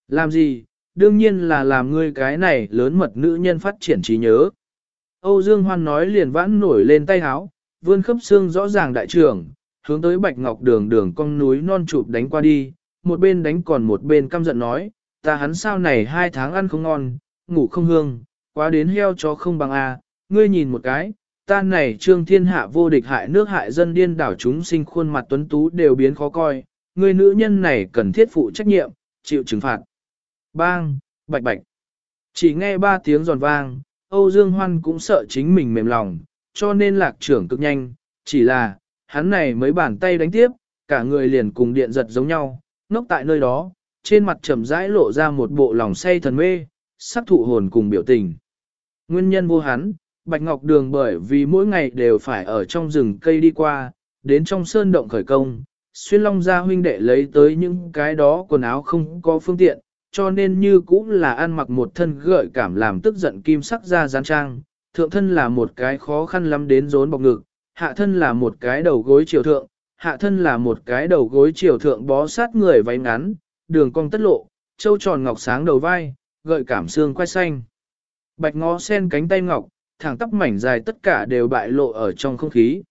Làm gì? Đương nhiên là làm ngươi cái này lớn mật nữ nhân phát triển trí nhớ. Âu Dương Hoan nói liền vãn nổi lên tay háo, vươn khớp xương rõ ràng đại trưởng, hướng tới Bạch Ngọc Đường đường cong núi non chụp đánh qua đi, một bên đánh còn một bên căm giận nói, ta hắn sao này hai tháng ăn không ngon, ngủ không hương, quá đến heo chó không bằng a, ngươi nhìn một cái, ta này trương thiên hạ vô địch hại nước hại dân điên đảo chúng sinh khuôn mặt tuấn tú đều biến khó coi, ngươi nữ nhân này cần thiết phụ trách nhiệm, chịu trừng phạt. Bang, bạch bạch. Chỉ nghe ba tiếng giòn vang, Âu Dương Hoan cũng sợ chính mình mềm lòng, cho nên lạc trưởng cực nhanh, chỉ là, hắn này mới bàn tay đánh tiếp, cả người liền cùng điện giật giống nhau, nốc tại nơi đó, trên mặt trầm rãi lộ ra một bộ lòng say thần mê, sắc thụ hồn cùng biểu tình. Nguyên nhân vô hắn, Bạch Ngọc Đường bởi vì mỗi ngày đều phải ở trong rừng cây đi qua, đến trong sơn động khởi công, xuyên long gia huynh đệ lấy tới những cái đó quần áo không có phương tiện, cho nên như cũng là ăn mặc một thân gợi cảm làm tức giận kim sắc ra gián trang, thượng thân là một cái khó khăn lắm đến rốn bọc ngực, hạ thân là một cái đầu gối chiều thượng, hạ thân là một cái đầu gối chiều thượng bó sát người váy ngắn, đường cong tất lộ, châu tròn ngọc sáng đầu vai, gợi cảm xương quay xanh. Bạch ngó sen cánh tay ngọc, thẳng tóc mảnh dài tất cả đều bại lộ ở trong không khí.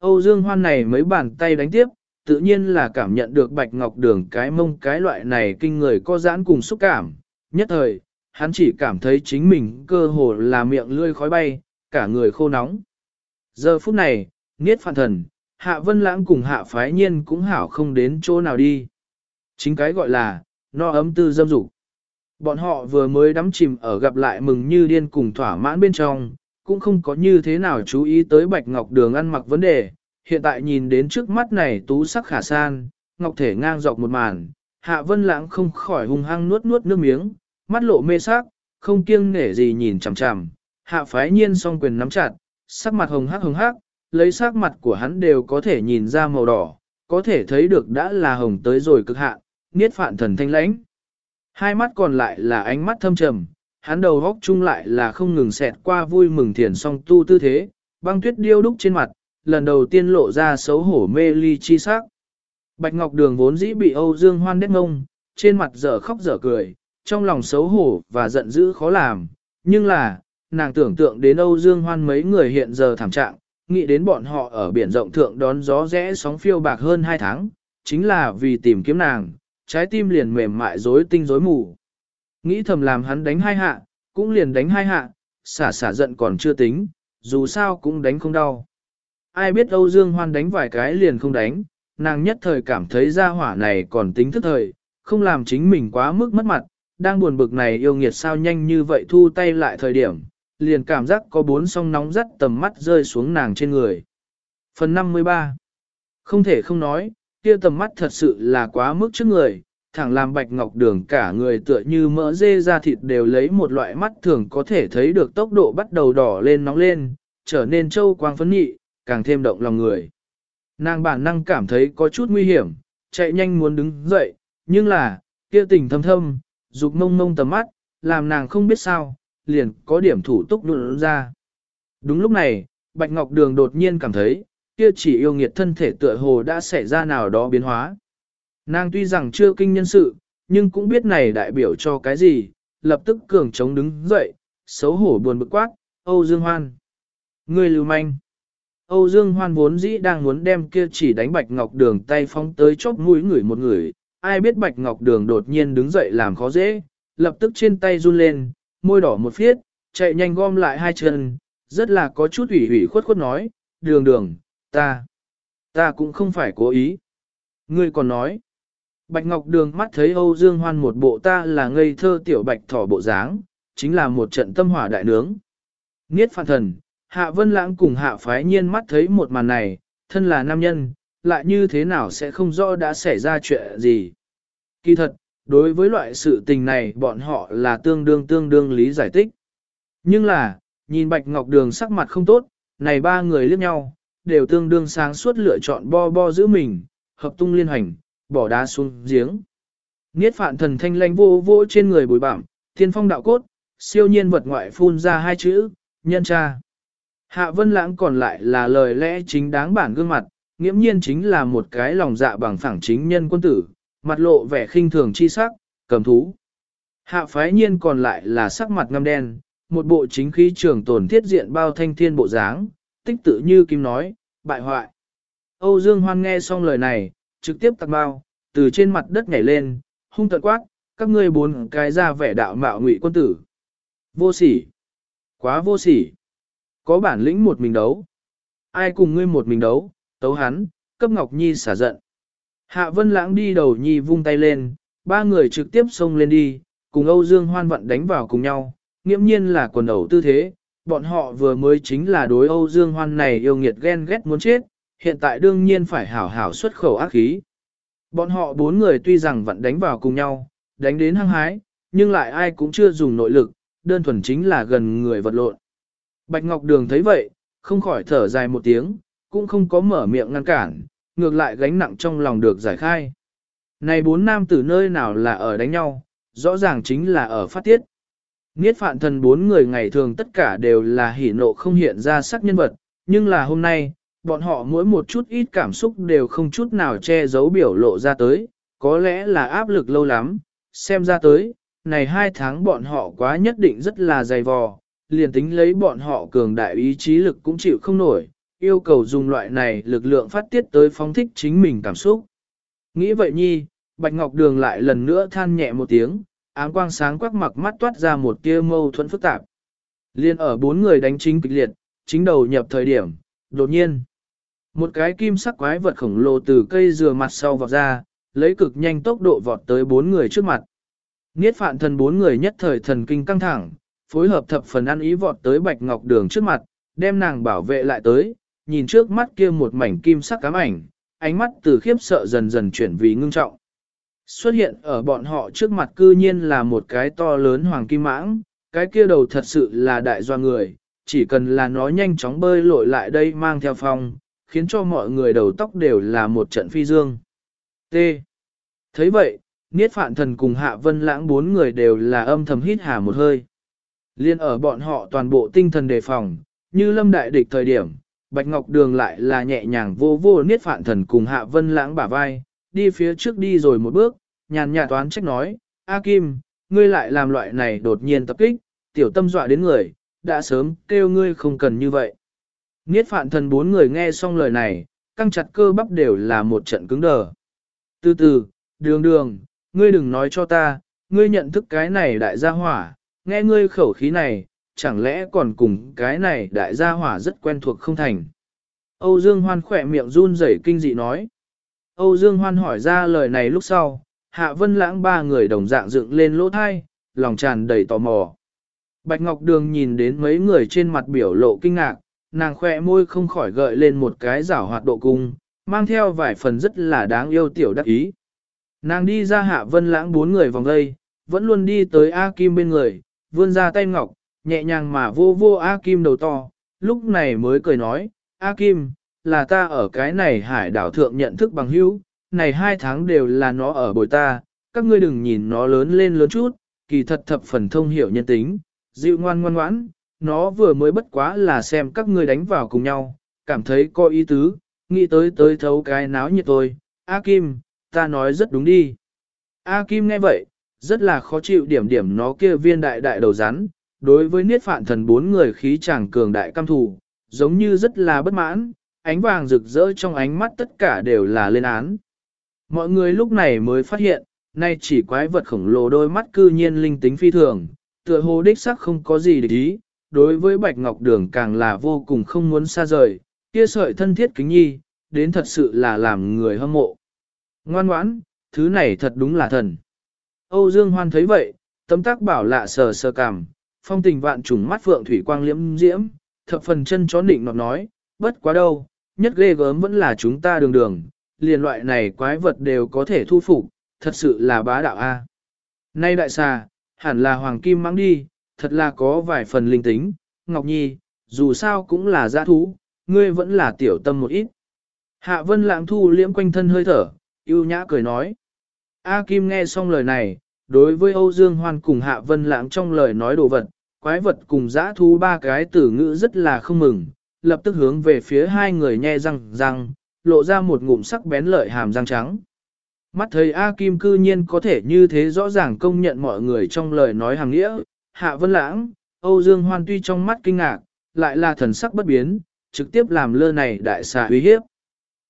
Âu Dương Hoan này mấy bàn tay đánh tiếp, tự nhiên là cảm nhận được bạch ngọc đường cái mông cái loại này kinh người có giãn cùng xúc cảm. Nhất thời, hắn chỉ cảm thấy chính mình cơ hồ là miệng lươi khói bay, cả người khô nóng. Giờ phút này, Niết Phạn Thần, Hạ Vân Lãng cùng Hạ Phái Nhiên cũng hảo không đến chỗ nào đi. Chính cái gọi là, no ấm tư dâm dục. Bọn họ vừa mới đắm chìm ở gặp lại mừng như điên cùng thỏa mãn bên trong, cũng không có như thế nào chú ý tới Bạch Ngọc Đường ăn mặc vấn đề. Hiện tại nhìn đến trước mắt này tú sắc khả san, Ngọc Thể ngang dọc một màn, Hạ Vân Lãng không khỏi hung hăng nuốt nuốt nước miếng, mắt lộ mê sắc, không kiêng nể gì nhìn chằm chằm. Hạ phái nhiên song quyền nắm chặt, sắc mặt hồng hắc hồng hắc, lấy sắc mặt của hắn đều có thể nhìn ra màu đỏ, có thể thấy được đã là hồng tới rồi cực hạn, niết phạn thần thanh lãnh. Hai mắt còn lại là ánh mắt thâm trầm, hắn đầu góc chung lại là không ngừng xẹt qua vui mừng thiền song tu tư thế, băng tuyết điêu đúc trên mặt, lần đầu tiên lộ ra xấu hổ mê ly chi sắc. Bạch Ngọc Đường vốn dĩ bị Âu Dương Hoan đét ngông, trên mặt dở khóc dở cười, trong lòng xấu hổ và giận dữ khó làm, nhưng là, nàng tưởng tượng đến Âu Dương Hoan mấy người hiện giờ thảm trạng, nghĩ đến bọn họ ở biển rộng thượng đón gió rẽ sóng phiêu bạc hơn 2 tháng, chính là vì tìm kiếm nàng, trái tim liền mềm mại rối tinh rối mù. Nghĩ thầm làm hắn đánh hai hạ, cũng liền đánh hai hạ, xả xả giận còn chưa tính, dù sao cũng đánh không đau. Ai biết Âu Dương Hoan đánh vài cái liền không đánh, nàng nhất thời cảm thấy ra hỏa này còn tính thức thời, không làm chính mình quá mức mất mặt, đang buồn bực này yêu nghiệt sao nhanh như vậy thu tay lại thời điểm, liền cảm giác có bốn song nóng rất tầm mắt rơi xuống nàng trên người. Phần 53 Không thể không nói, kia tầm mắt thật sự là quá mức trước người, thẳng làm bạch ngọc đường cả người tựa như mỡ dê ra thịt đều lấy một loại mắt thường có thể thấy được tốc độ bắt đầu đỏ lên nóng lên, trở nên trâu quang phấn nhị, càng thêm động lòng người. Nàng bản năng cảm thấy có chút nguy hiểm, chạy nhanh muốn đứng dậy, nhưng là, kia tình thâm thâm, dục mông mông tầm mắt, làm nàng không biết sao, liền có điểm thủ túc đụng ra. Đúng lúc này, Bạch Ngọc Đường đột nhiên cảm thấy, kia chỉ yêu nghiệt thân thể tựa hồ đã xảy ra nào đó biến hóa. Nàng tuy rằng chưa kinh nhân sự, nhưng cũng biết này đại biểu cho cái gì, lập tức cường chống đứng dậy, xấu hổ buồn bực quát, Âu Dương Hoan. Người lưu manh. Âu Dương Hoan vốn dĩ đang muốn đem kia chỉ đánh Bạch Ngọc Đường tay phóng tới chóp mũi người một người, ai biết Bạch Ngọc Đường đột nhiên đứng dậy làm khó dễ, lập tức trên tay run lên, môi đỏ một phiết, chạy nhanh gom lại hai chân, rất là có chút ủy ủy khuất khuất nói, đường đường, ta, ta cũng không phải cố ý. Ngươi còn nói, Bạch Ngọc Đường mắt thấy Âu Dương Hoan một bộ ta là ngây thơ tiểu bạch thỏ bộ dáng, chính là một trận tâm hỏa đại nướng. Niết phản thần, Hạ Vân Lãng cùng Hạ Phái Nhiên mắt thấy một màn này, thân là nam nhân, lại như thế nào sẽ không rõ đã xảy ra chuyện gì. Kỳ thật, đối với loại sự tình này bọn họ là tương đương tương đương lý giải tích. Nhưng là, nhìn Bạch Ngọc Đường sắc mặt không tốt, này ba người liếc nhau, đều tương đương sáng suốt lựa chọn bo bo giữ mình, hợp tung liên hành, bỏ đá xuống giếng. Niết phạn thần thanh lanh vô vô trên người bùi bặm, thiên phong đạo cốt, siêu nhiên vật ngoại phun ra hai chữ, nhân cha. Hạ vân lãng còn lại là lời lẽ chính đáng bản gương mặt, nghiễm nhiên chính là một cái lòng dạ bằng phẳng chính nhân quân tử, mặt lộ vẻ khinh thường chi sắc, cầm thú. Hạ phái nhiên còn lại là sắc mặt ngăm đen, một bộ chính khí trường tồn thiết diện bao thanh thiên bộ dáng, tích tự như kim nói, bại hoại. Âu Dương Hoan nghe xong lời này, trực tiếp tặc bao, từ trên mặt đất nhảy lên, hung tận quát, các ngươi bốn cái ra vẻ đạo mạo ngụy quân tử. Vô sỉ. Quá vô sỉ. Có bản lĩnh một mình đấu. Ai cùng ngươi một mình đấu, tấu hắn, cấp Ngọc Nhi xả giận. Hạ Vân Lãng đi đầu Nhi vung tay lên, ba người trực tiếp xông lên đi, cùng Âu Dương Hoan vận đánh vào cùng nhau, nghiễm nhiên là quần ẩu tư thế. Bọn họ vừa mới chính là đối Âu Dương Hoan này yêu nghiệt ghen ghét muốn chết, hiện tại đương nhiên phải hảo hảo xuất khẩu ác khí. Bọn họ bốn người tuy rằng vẫn đánh vào cùng nhau, đánh đến hăng hái, nhưng lại ai cũng chưa dùng nội lực, đơn thuần chính là gần người vật lộn. Bạch Ngọc Đường thấy vậy, không khỏi thở dài một tiếng, cũng không có mở miệng ngăn cản, ngược lại gánh nặng trong lòng được giải khai. Này bốn nam tử nơi nào là ở đánh nhau, rõ ràng chính là ở phát tiết. Niết phạn thần bốn người ngày thường tất cả đều là hỉ nộ không hiện ra sắc nhân vật, nhưng là hôm nay, bọn họ mỗi một chút ít cảm xúc đều không chút nào che giấu biểu lộ ra tới, có lẽ là áp lực lâu lắm, xem ra tới, này hai tháng bọn họ quá nhất định rất là dày vò, liền tính lấy bọn họ cường đại ý chí lực cũng chịu không nổi, yêu cầu dùng loại này lực lượng phát tiết tới phóng thích chính mình cảm xúc. Nghĩ vậy nhi, Bạch Ngọc Đường lại lần nữa than nhẹ một tiếng, áng quang sáng quắc mặc mắt toát ra một tia mâu thuẫn phức tạp. Liên ở bốn người đánh chính kịch liệt, chính đầu nhập thời điểm, đột nhiên. Một cái kim sắc quái vật khổng lồ từ cây dừa mặt sau vọt ra, lấy cực nhanh tốc độ vọt tới bốn người trước mặt. Niết phạn thần bốn người nhất thời thần kinh căng thẳng, phối hợp thập phần ăn ý vọt tới bạch ngọc đường trước mặt, đem nàng bảo vệ lại tới, nhìn trước mắt kia một mảnh kim sắc cám ảnh, ánh mắt từ khiếp sợ dần dần chuyển vì ngưng trọng. Xuất hiện ở bọn họ trước mặt cư nhiên là một cái to lớn hoàng kim mãng, cái kia đầu thật sự là đại doa người, chỉ cần là nó nhanh chóng bơi lội lại đây mang theo phong, khiến cho mọi người đầu tóc đều là một trận phi dương. T. thấy vậy, Niết Phạn Thần cùng Hạ Vân Lãng bốn người đều là âm thầm hít hà một hơi. Liên ở bọn họ toàn bộ tinh thần đề phòng, như lâm đại địch thời điểm, Bạch Ngọc Đường lại là nhẹ nhàng vô vô Niết Phạn Thần cùng Hạ Vân Lãng bả vai, đi phía trước đi rồi một bước, nhàn nhạt toán trách nói, A Kim, ngươi lại làm loại này đột nhiên tập kích, tiểu tâm dọa đến người, đã sớm kêu ngươi không cần như vậy. Niết phạn thần bốn người nghe xong lời này, căng chặt cơ bắp đều là một trận cứng đờ. Từ từ, đường đường, ngươi đừng nói cho ta, ngươi nhận thức cái này đại gia hỏa, nghe ngươi khẩu khí này, chẳng lẽ còn cùng cái này đại gia hỏa rất quen thuộc không thành. Âu Dương Hoan khỏe miệng run rẩy kinh dị nói. Âu Dương Hoan hỏi ra lời này lúc sau, Hạ Vân Lãng ba người đồng dạng dựng lên lỗ thai, lòng tràn đầy tò mò. Bạch Ngọc Đường nhìn đến mấy người trên mặt biểu lộ kinh ngạc, nàng khỏe môi không khỏi gợi lên một cái rảo hoạt độ cung, mang theo vài phần rất là đáng yêu tiểu đắc ý. Nàng đi ra hạ vân lãng bốn người vòng đây, vẫn luôn đi tới A Kim bên người, vươn ra tay ngọc, nhẹ nhàng mà vô vô A Kim đầu to, lúc này mới cười nói, A Kim, là ta ở cái này hải đảo thượng nhận thức bằng hữu, này hai tháng đều là nó ở bồi ta, các ngươi đừng nhìn nó lớn lên lớn chút, kỳ thật thập phần thông hiểu nhân tính, dịu ngoan ngoan ngoãn, nó vừa mới bất quá là xem các ngươi đánh vào cùng nhau, cảm thấy có ý tứ, nghĩ tới tới thấu cái náo nhiệt tôi. A Kim, ta nói rất đúng đi. A Kim nghe vậy, rất là khó chịu điểm điểm nó kia viên đại đại đầu rắn, đối với niết phạn thần bốn người khí chàng cường đại cam thủ, giống như rất là bất mãn, ánh vàng rực rỡ trong ánh mắt tất cả đều là lên án. Mọi người lúc này mới phát hiện, nay chỉ quái vật khổng lồ đôi mắt cư nhiên linh tính phi thường, tựa hồ đích sắc không có gì để ý, đối với Bạch Ngọc Đường càng là vô cùng không muốn xa rời, kia sợi thân thiết kính nhi, đến thật sự là làm người hâm mộ. Ngoan ngoãn, thứ này thật đúng là thần. Âu Dương Hoan thấy vậy, tấm tác bảo lạ sờ sờ cảm, phong tình vạn trùng mắt phượng thủy quang liễm diễm, thập phần chân chó định nọt nói, bất quá đâu, nhất ghê gớm vẫn là chúng ta đường đường, liền loại này quái vật đều có thể thu phục, thật sự là bá đạo a. Nay đại xà, hẳn là hoàng kim mang đi, thật là có vài phần linh tính, Ngọc Nhi, dù sao cũng là giã thú, ngươi vẫn là tiểu tâm một ít. Hạ vân lãng thu liễm quanh thân hơi thở, yêu nhã cười nói. A Kim nghe xong lời này, đối với Âu Dương Hoan cùng Hạ Vân Lãng trong lời nói đồ vật, quái vật cùng dã thú ba cái tử ngữ rất là không mừng, lập tức hướng về phía hai người nhe răng răng, lộ ra một ngụm sắc bén lợi hàm răng trắng. Mắt thấy A Kim cư nhiên có thể như thế rõ ràng công nhận mọi người trong lời nói hàng nghĩa, Hạ Vân Lãng, Âu Dương Hoan tuy trong mắt kinh ngạc, lại là thần sắc bất biến, trực tiếp làm lơ này đại xà uy hiếp.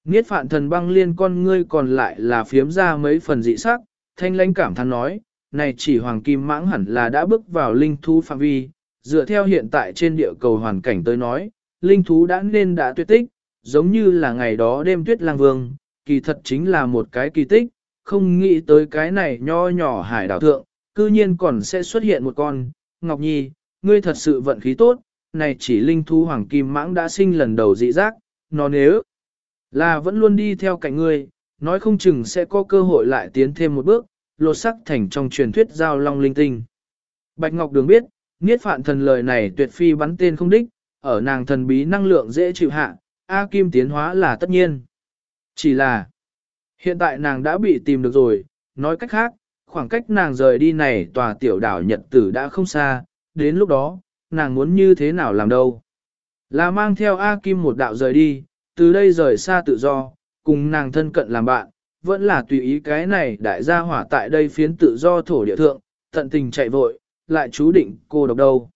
Niết phạn thần băng liên con ngươi còn lại là phiếm ra mấy phần dị sắc, thanh lãnh cảm thán nói, này chỉ hoàng kim mãng hẳn là đã bước vào linh thú phạm vi, dựa theo hiện tại trên địa cầu hoàn cảnh tới nói, linh thú đã nên đã tuyệt tích, giống như là ngày đó đêm tuyết lang vương, kỳ thật chính là một cái kỳ tích, không nghĩ tới cái này nho nhỏ hải đảo thượng, cư nhiên còn sẽ xuất hiện một con, Ngọc Nhi, ngươi thật sự vận khí tốt, này chỉ linh thú hoàng kim mãng đã sinh lần đầu dị giác, nó nếu là vẫn luôn đi theo cạnh ngươi, nói không chừng sẽ có cơ hội lại tiến thêm một bước, lột sắc thành trong truyền thuyết giao long linh tinh. Bạch Ngọc Đường biết, Niết Phạn thần lời này tuyệt phi bắn tên không đích, ở nàng thần bí năng lượng dễ chịu hạ, A Kim tiến hóa là tất nhiên. Chỉ là, hiện tại nàng đã bị tìm được rồi, nói cách khác, khoảng cách nàng rời đi này tòa tiểu đảo Nhật Tử đã không xa, đến lúc đó, nàng muốn như thế nào làm đâu. Là mang theo A Kim một đạo rời đi, từ đây rời xa tự do, cùng nàng thân cận làm bạn, vẫn là tùy ý cái này đại gia hỏa tại đây phiến tự do thổ địa thượng, tận tình chạy vội, lại chú định cô độc đâu.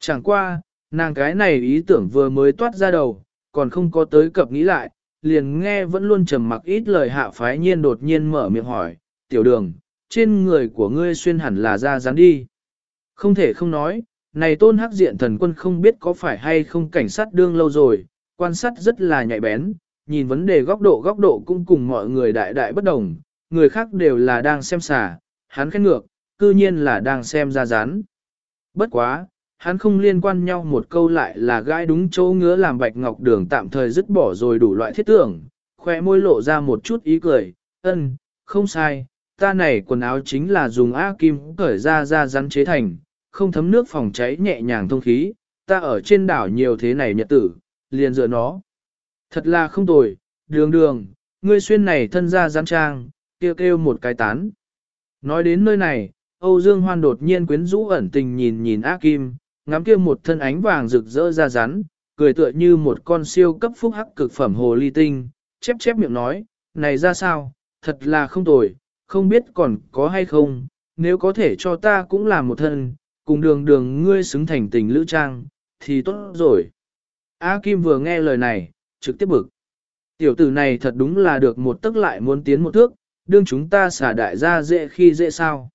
Chẳng qua, nàng cái này ý tưởng vừa mới toát ra đầu, còn không có tới cập nghĩ lại, liền nghe vẫn luôn trầm mặc ít lời hạ phái nhiên đột nhiên mở miệng hỏi, tiểu đường, trên người của ngươi xuyên hẳn là ra rắn đi. Không thể không nói, này tôn hắc diện thần quân không biết có phải hay không cảnh sát đương lâu rồi, quan sát rất là nhạy bén, nhìn vấn đề góc độ góc độ cũng cùng mọi người đại đại bất đồng, người khác đều là đang xem xả, hắn khen ngược, cư nhiên là đang xem ra rán. Bất quá, hắn không liên quan nhau một câu lại là gãi đúng chỗ ngứa làm bạch ngọc đường tạm thời dứt bỏ rồi đủ loại thiết tưởng, khoe môi lộ ra một chút ý cười, ân, không sai, ta này quần áo chính là dùng A kim cởi ra ra rắn chế thành, không thấm nước phòng cháy nhẹ nhàng thông khí, ta ở trên đảo nhiều thế này nhật tử, liền dựa nó. Thật là không tồi, đường đường, ngươi xuyên này thân ra gián trang, kêu kêu một cái tán. Nói đến nơi này, Âu Dương Hoan đột nhiên quyến rũ ẩn tình nhìn nhìn A Kim, ngắm kia một thân ánh vàng rực rỡ ra rắn, cười tựa như một con siêu cấp phúc hắc cực phẩm hồ ly tinh, chép chép miệng nói, này ra sao, thật là không tồi, không biết còn có hay không, nếu có thể cho ta cũng làm một thân, cùng đường đường ngươi xứng thành tình lữ trang, thì tốt rồi. A Kim vừa nghe lời này, trực tiếp bực. Tiểu tử này thật đúng là được một tức lại muốn tiến một thước, đương chúng ta xả đại gia dễ khi dễ sao.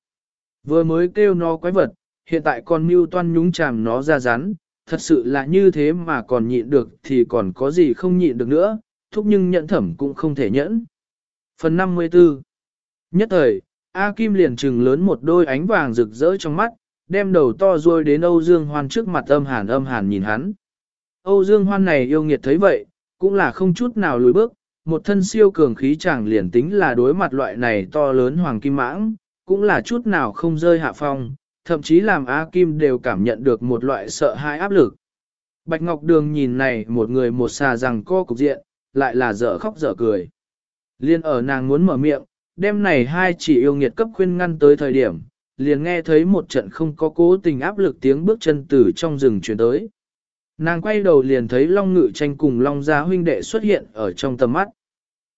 Vừa mới kêu nó quái vật, hiện tại còn mưu toan nhúng chàm nó ra rắn, thật sự là như thế mà còn nhịn được thì còn có gì không nhịn được nữa, thúc nhưng nhận thẩm cũng không thể nhẫn. Phần 54 Nhất thời, A Kim liền trừng lớn một đôi ánh vàng rực rỡ trong mắt, đem đầu to ruôi đến Âu Dương Hoan trước mặt âm hàn âm hàn nhìn hắn. Âu Dương Hoan này yêu nghiệt thấy vậy, cũng là không chút nào lùi bước, một thân siêu cường khí chẳng liền tính là đối mặt loại này to lớn hoàng kim mãng, cũng là chút nào không rơi hạ phong, thậm chí làm A Kim đều cảm nhận được một loại sợ hãi áp lực. Bạch Ngọc Đường nhìn này một người một xà rằng co cục diện, lại là dở khóc dở cười. Liên ở nàng muốn mở miệng, đêm này hai chỉ yêu nghiệt cấp khuyên ngăn tới thời điểm, liền nghe thấy một trận không có cố tình áp lực tiếng bước chân từ trong rừng chuyển tới. Nàng quay đầu liền thấy Long Ngự tranh cùng Long Gia huynh đệ xuất hiện ở trong tầm mắt.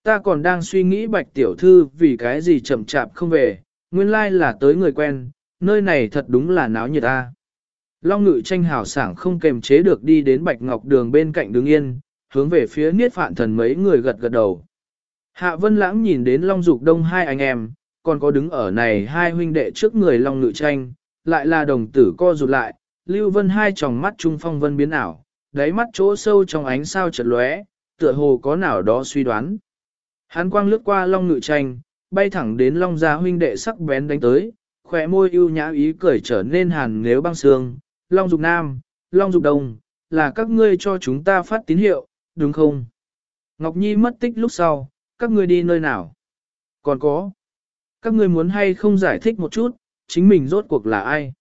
Ta còn đang suy nghĩ bạch tiểu thư vì cái gì chậm chạp không về, nguyên lai là tới người quen, nơi này thật đúng là náo nhiệt ta. Long Ngự tranh hào sảng không kềm chế được đi đến bạch ngọc đường bên cạnh đứng yên, hướng về phía niết phạn thần mấy người gật gật đầu. Hạ Vân Lãng nhìn đến Long Dục Đông hai anh em, còn có đứng ở này hai huynh đệ trước người Long Ngự tranh, lại là đồng tử co rụt lại, Lưu Vân hai tròng mắt trung phong vân biến ảo, đáy mắt chỗ sâu trong ánh sao chợt lóe, tựa hồ có nào đó suy đoán. Hán quang lướt qua Long Ngự tranh, bay thẳng đến Long gia huynh đệ sắc bén đánh tới, khỏe môi ưu nhã ý cười trở nên hàn nếu băng sương. Long Dục Nam, Long Dục Đông, là các ngươi cho chúng ta phát tín hiệu, đúng không? Ngọc Nhi mất tích lúc sau, các ngươi đi nơi nào? Còn có, các ngươi muốn hay không giải thích một chút, chính mình rốt cuộc là ai?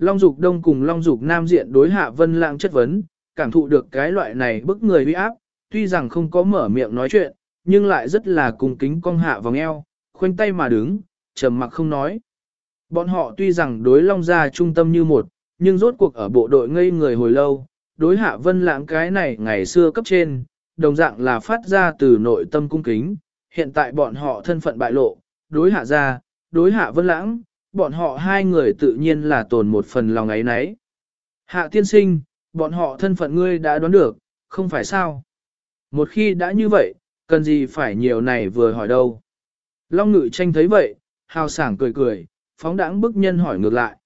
Long Dục Đông cùng Long Dục Nam diện đối hạ vân lãng chất vấn, cảm thụ được cái loại này bức người uy áp, tuy rằng không có mở miệng nói chuyện, nhưng lại rất là cung kính cong hạ vòng eo, khoanh tay mà đứng, trầm mặc không nói. Bọn họ tuy rằng đối Long Gia trung tâm như một, nhưng rốt cuộc ở bộ đội ngây người hồi lâu, đối hạ vân lãng cái này ngày xưa cấp trên, đồng dạng là phát ra từ nội tâm cung kính, hiện tại bọn họ thân phận bại lộ, đối hạ gia, đối hạ vân lãng, bọn họ hai người tự nhiên là tồn một phần lòng ấy nấy. Hạ tiên sinh, bọn họ thân phận ngươi đã đoán được, không phải sao? Một khi đã như vậy, cần gì phải nhiều này vừa hỏi đâu. Long ngự tranh thấy vậy, hào sảng cười cười, phóng đãng bức nhân hỏi ngược lại.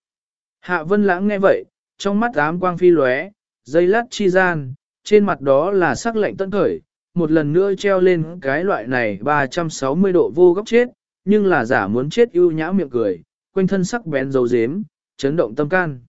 Hạ vân lãng nghe vậy, trong mắt ám quang phi lóe, dây lát chi gian, trên mặt đó là sắc lạnh tân khởi, một lần nữa treo lên cái loại này 360 độ vô góc chết, nhưng là giả muốn chết ưu nhã miệng cười, quanh thân sắc bén dấu dếm, chấn động tâm can.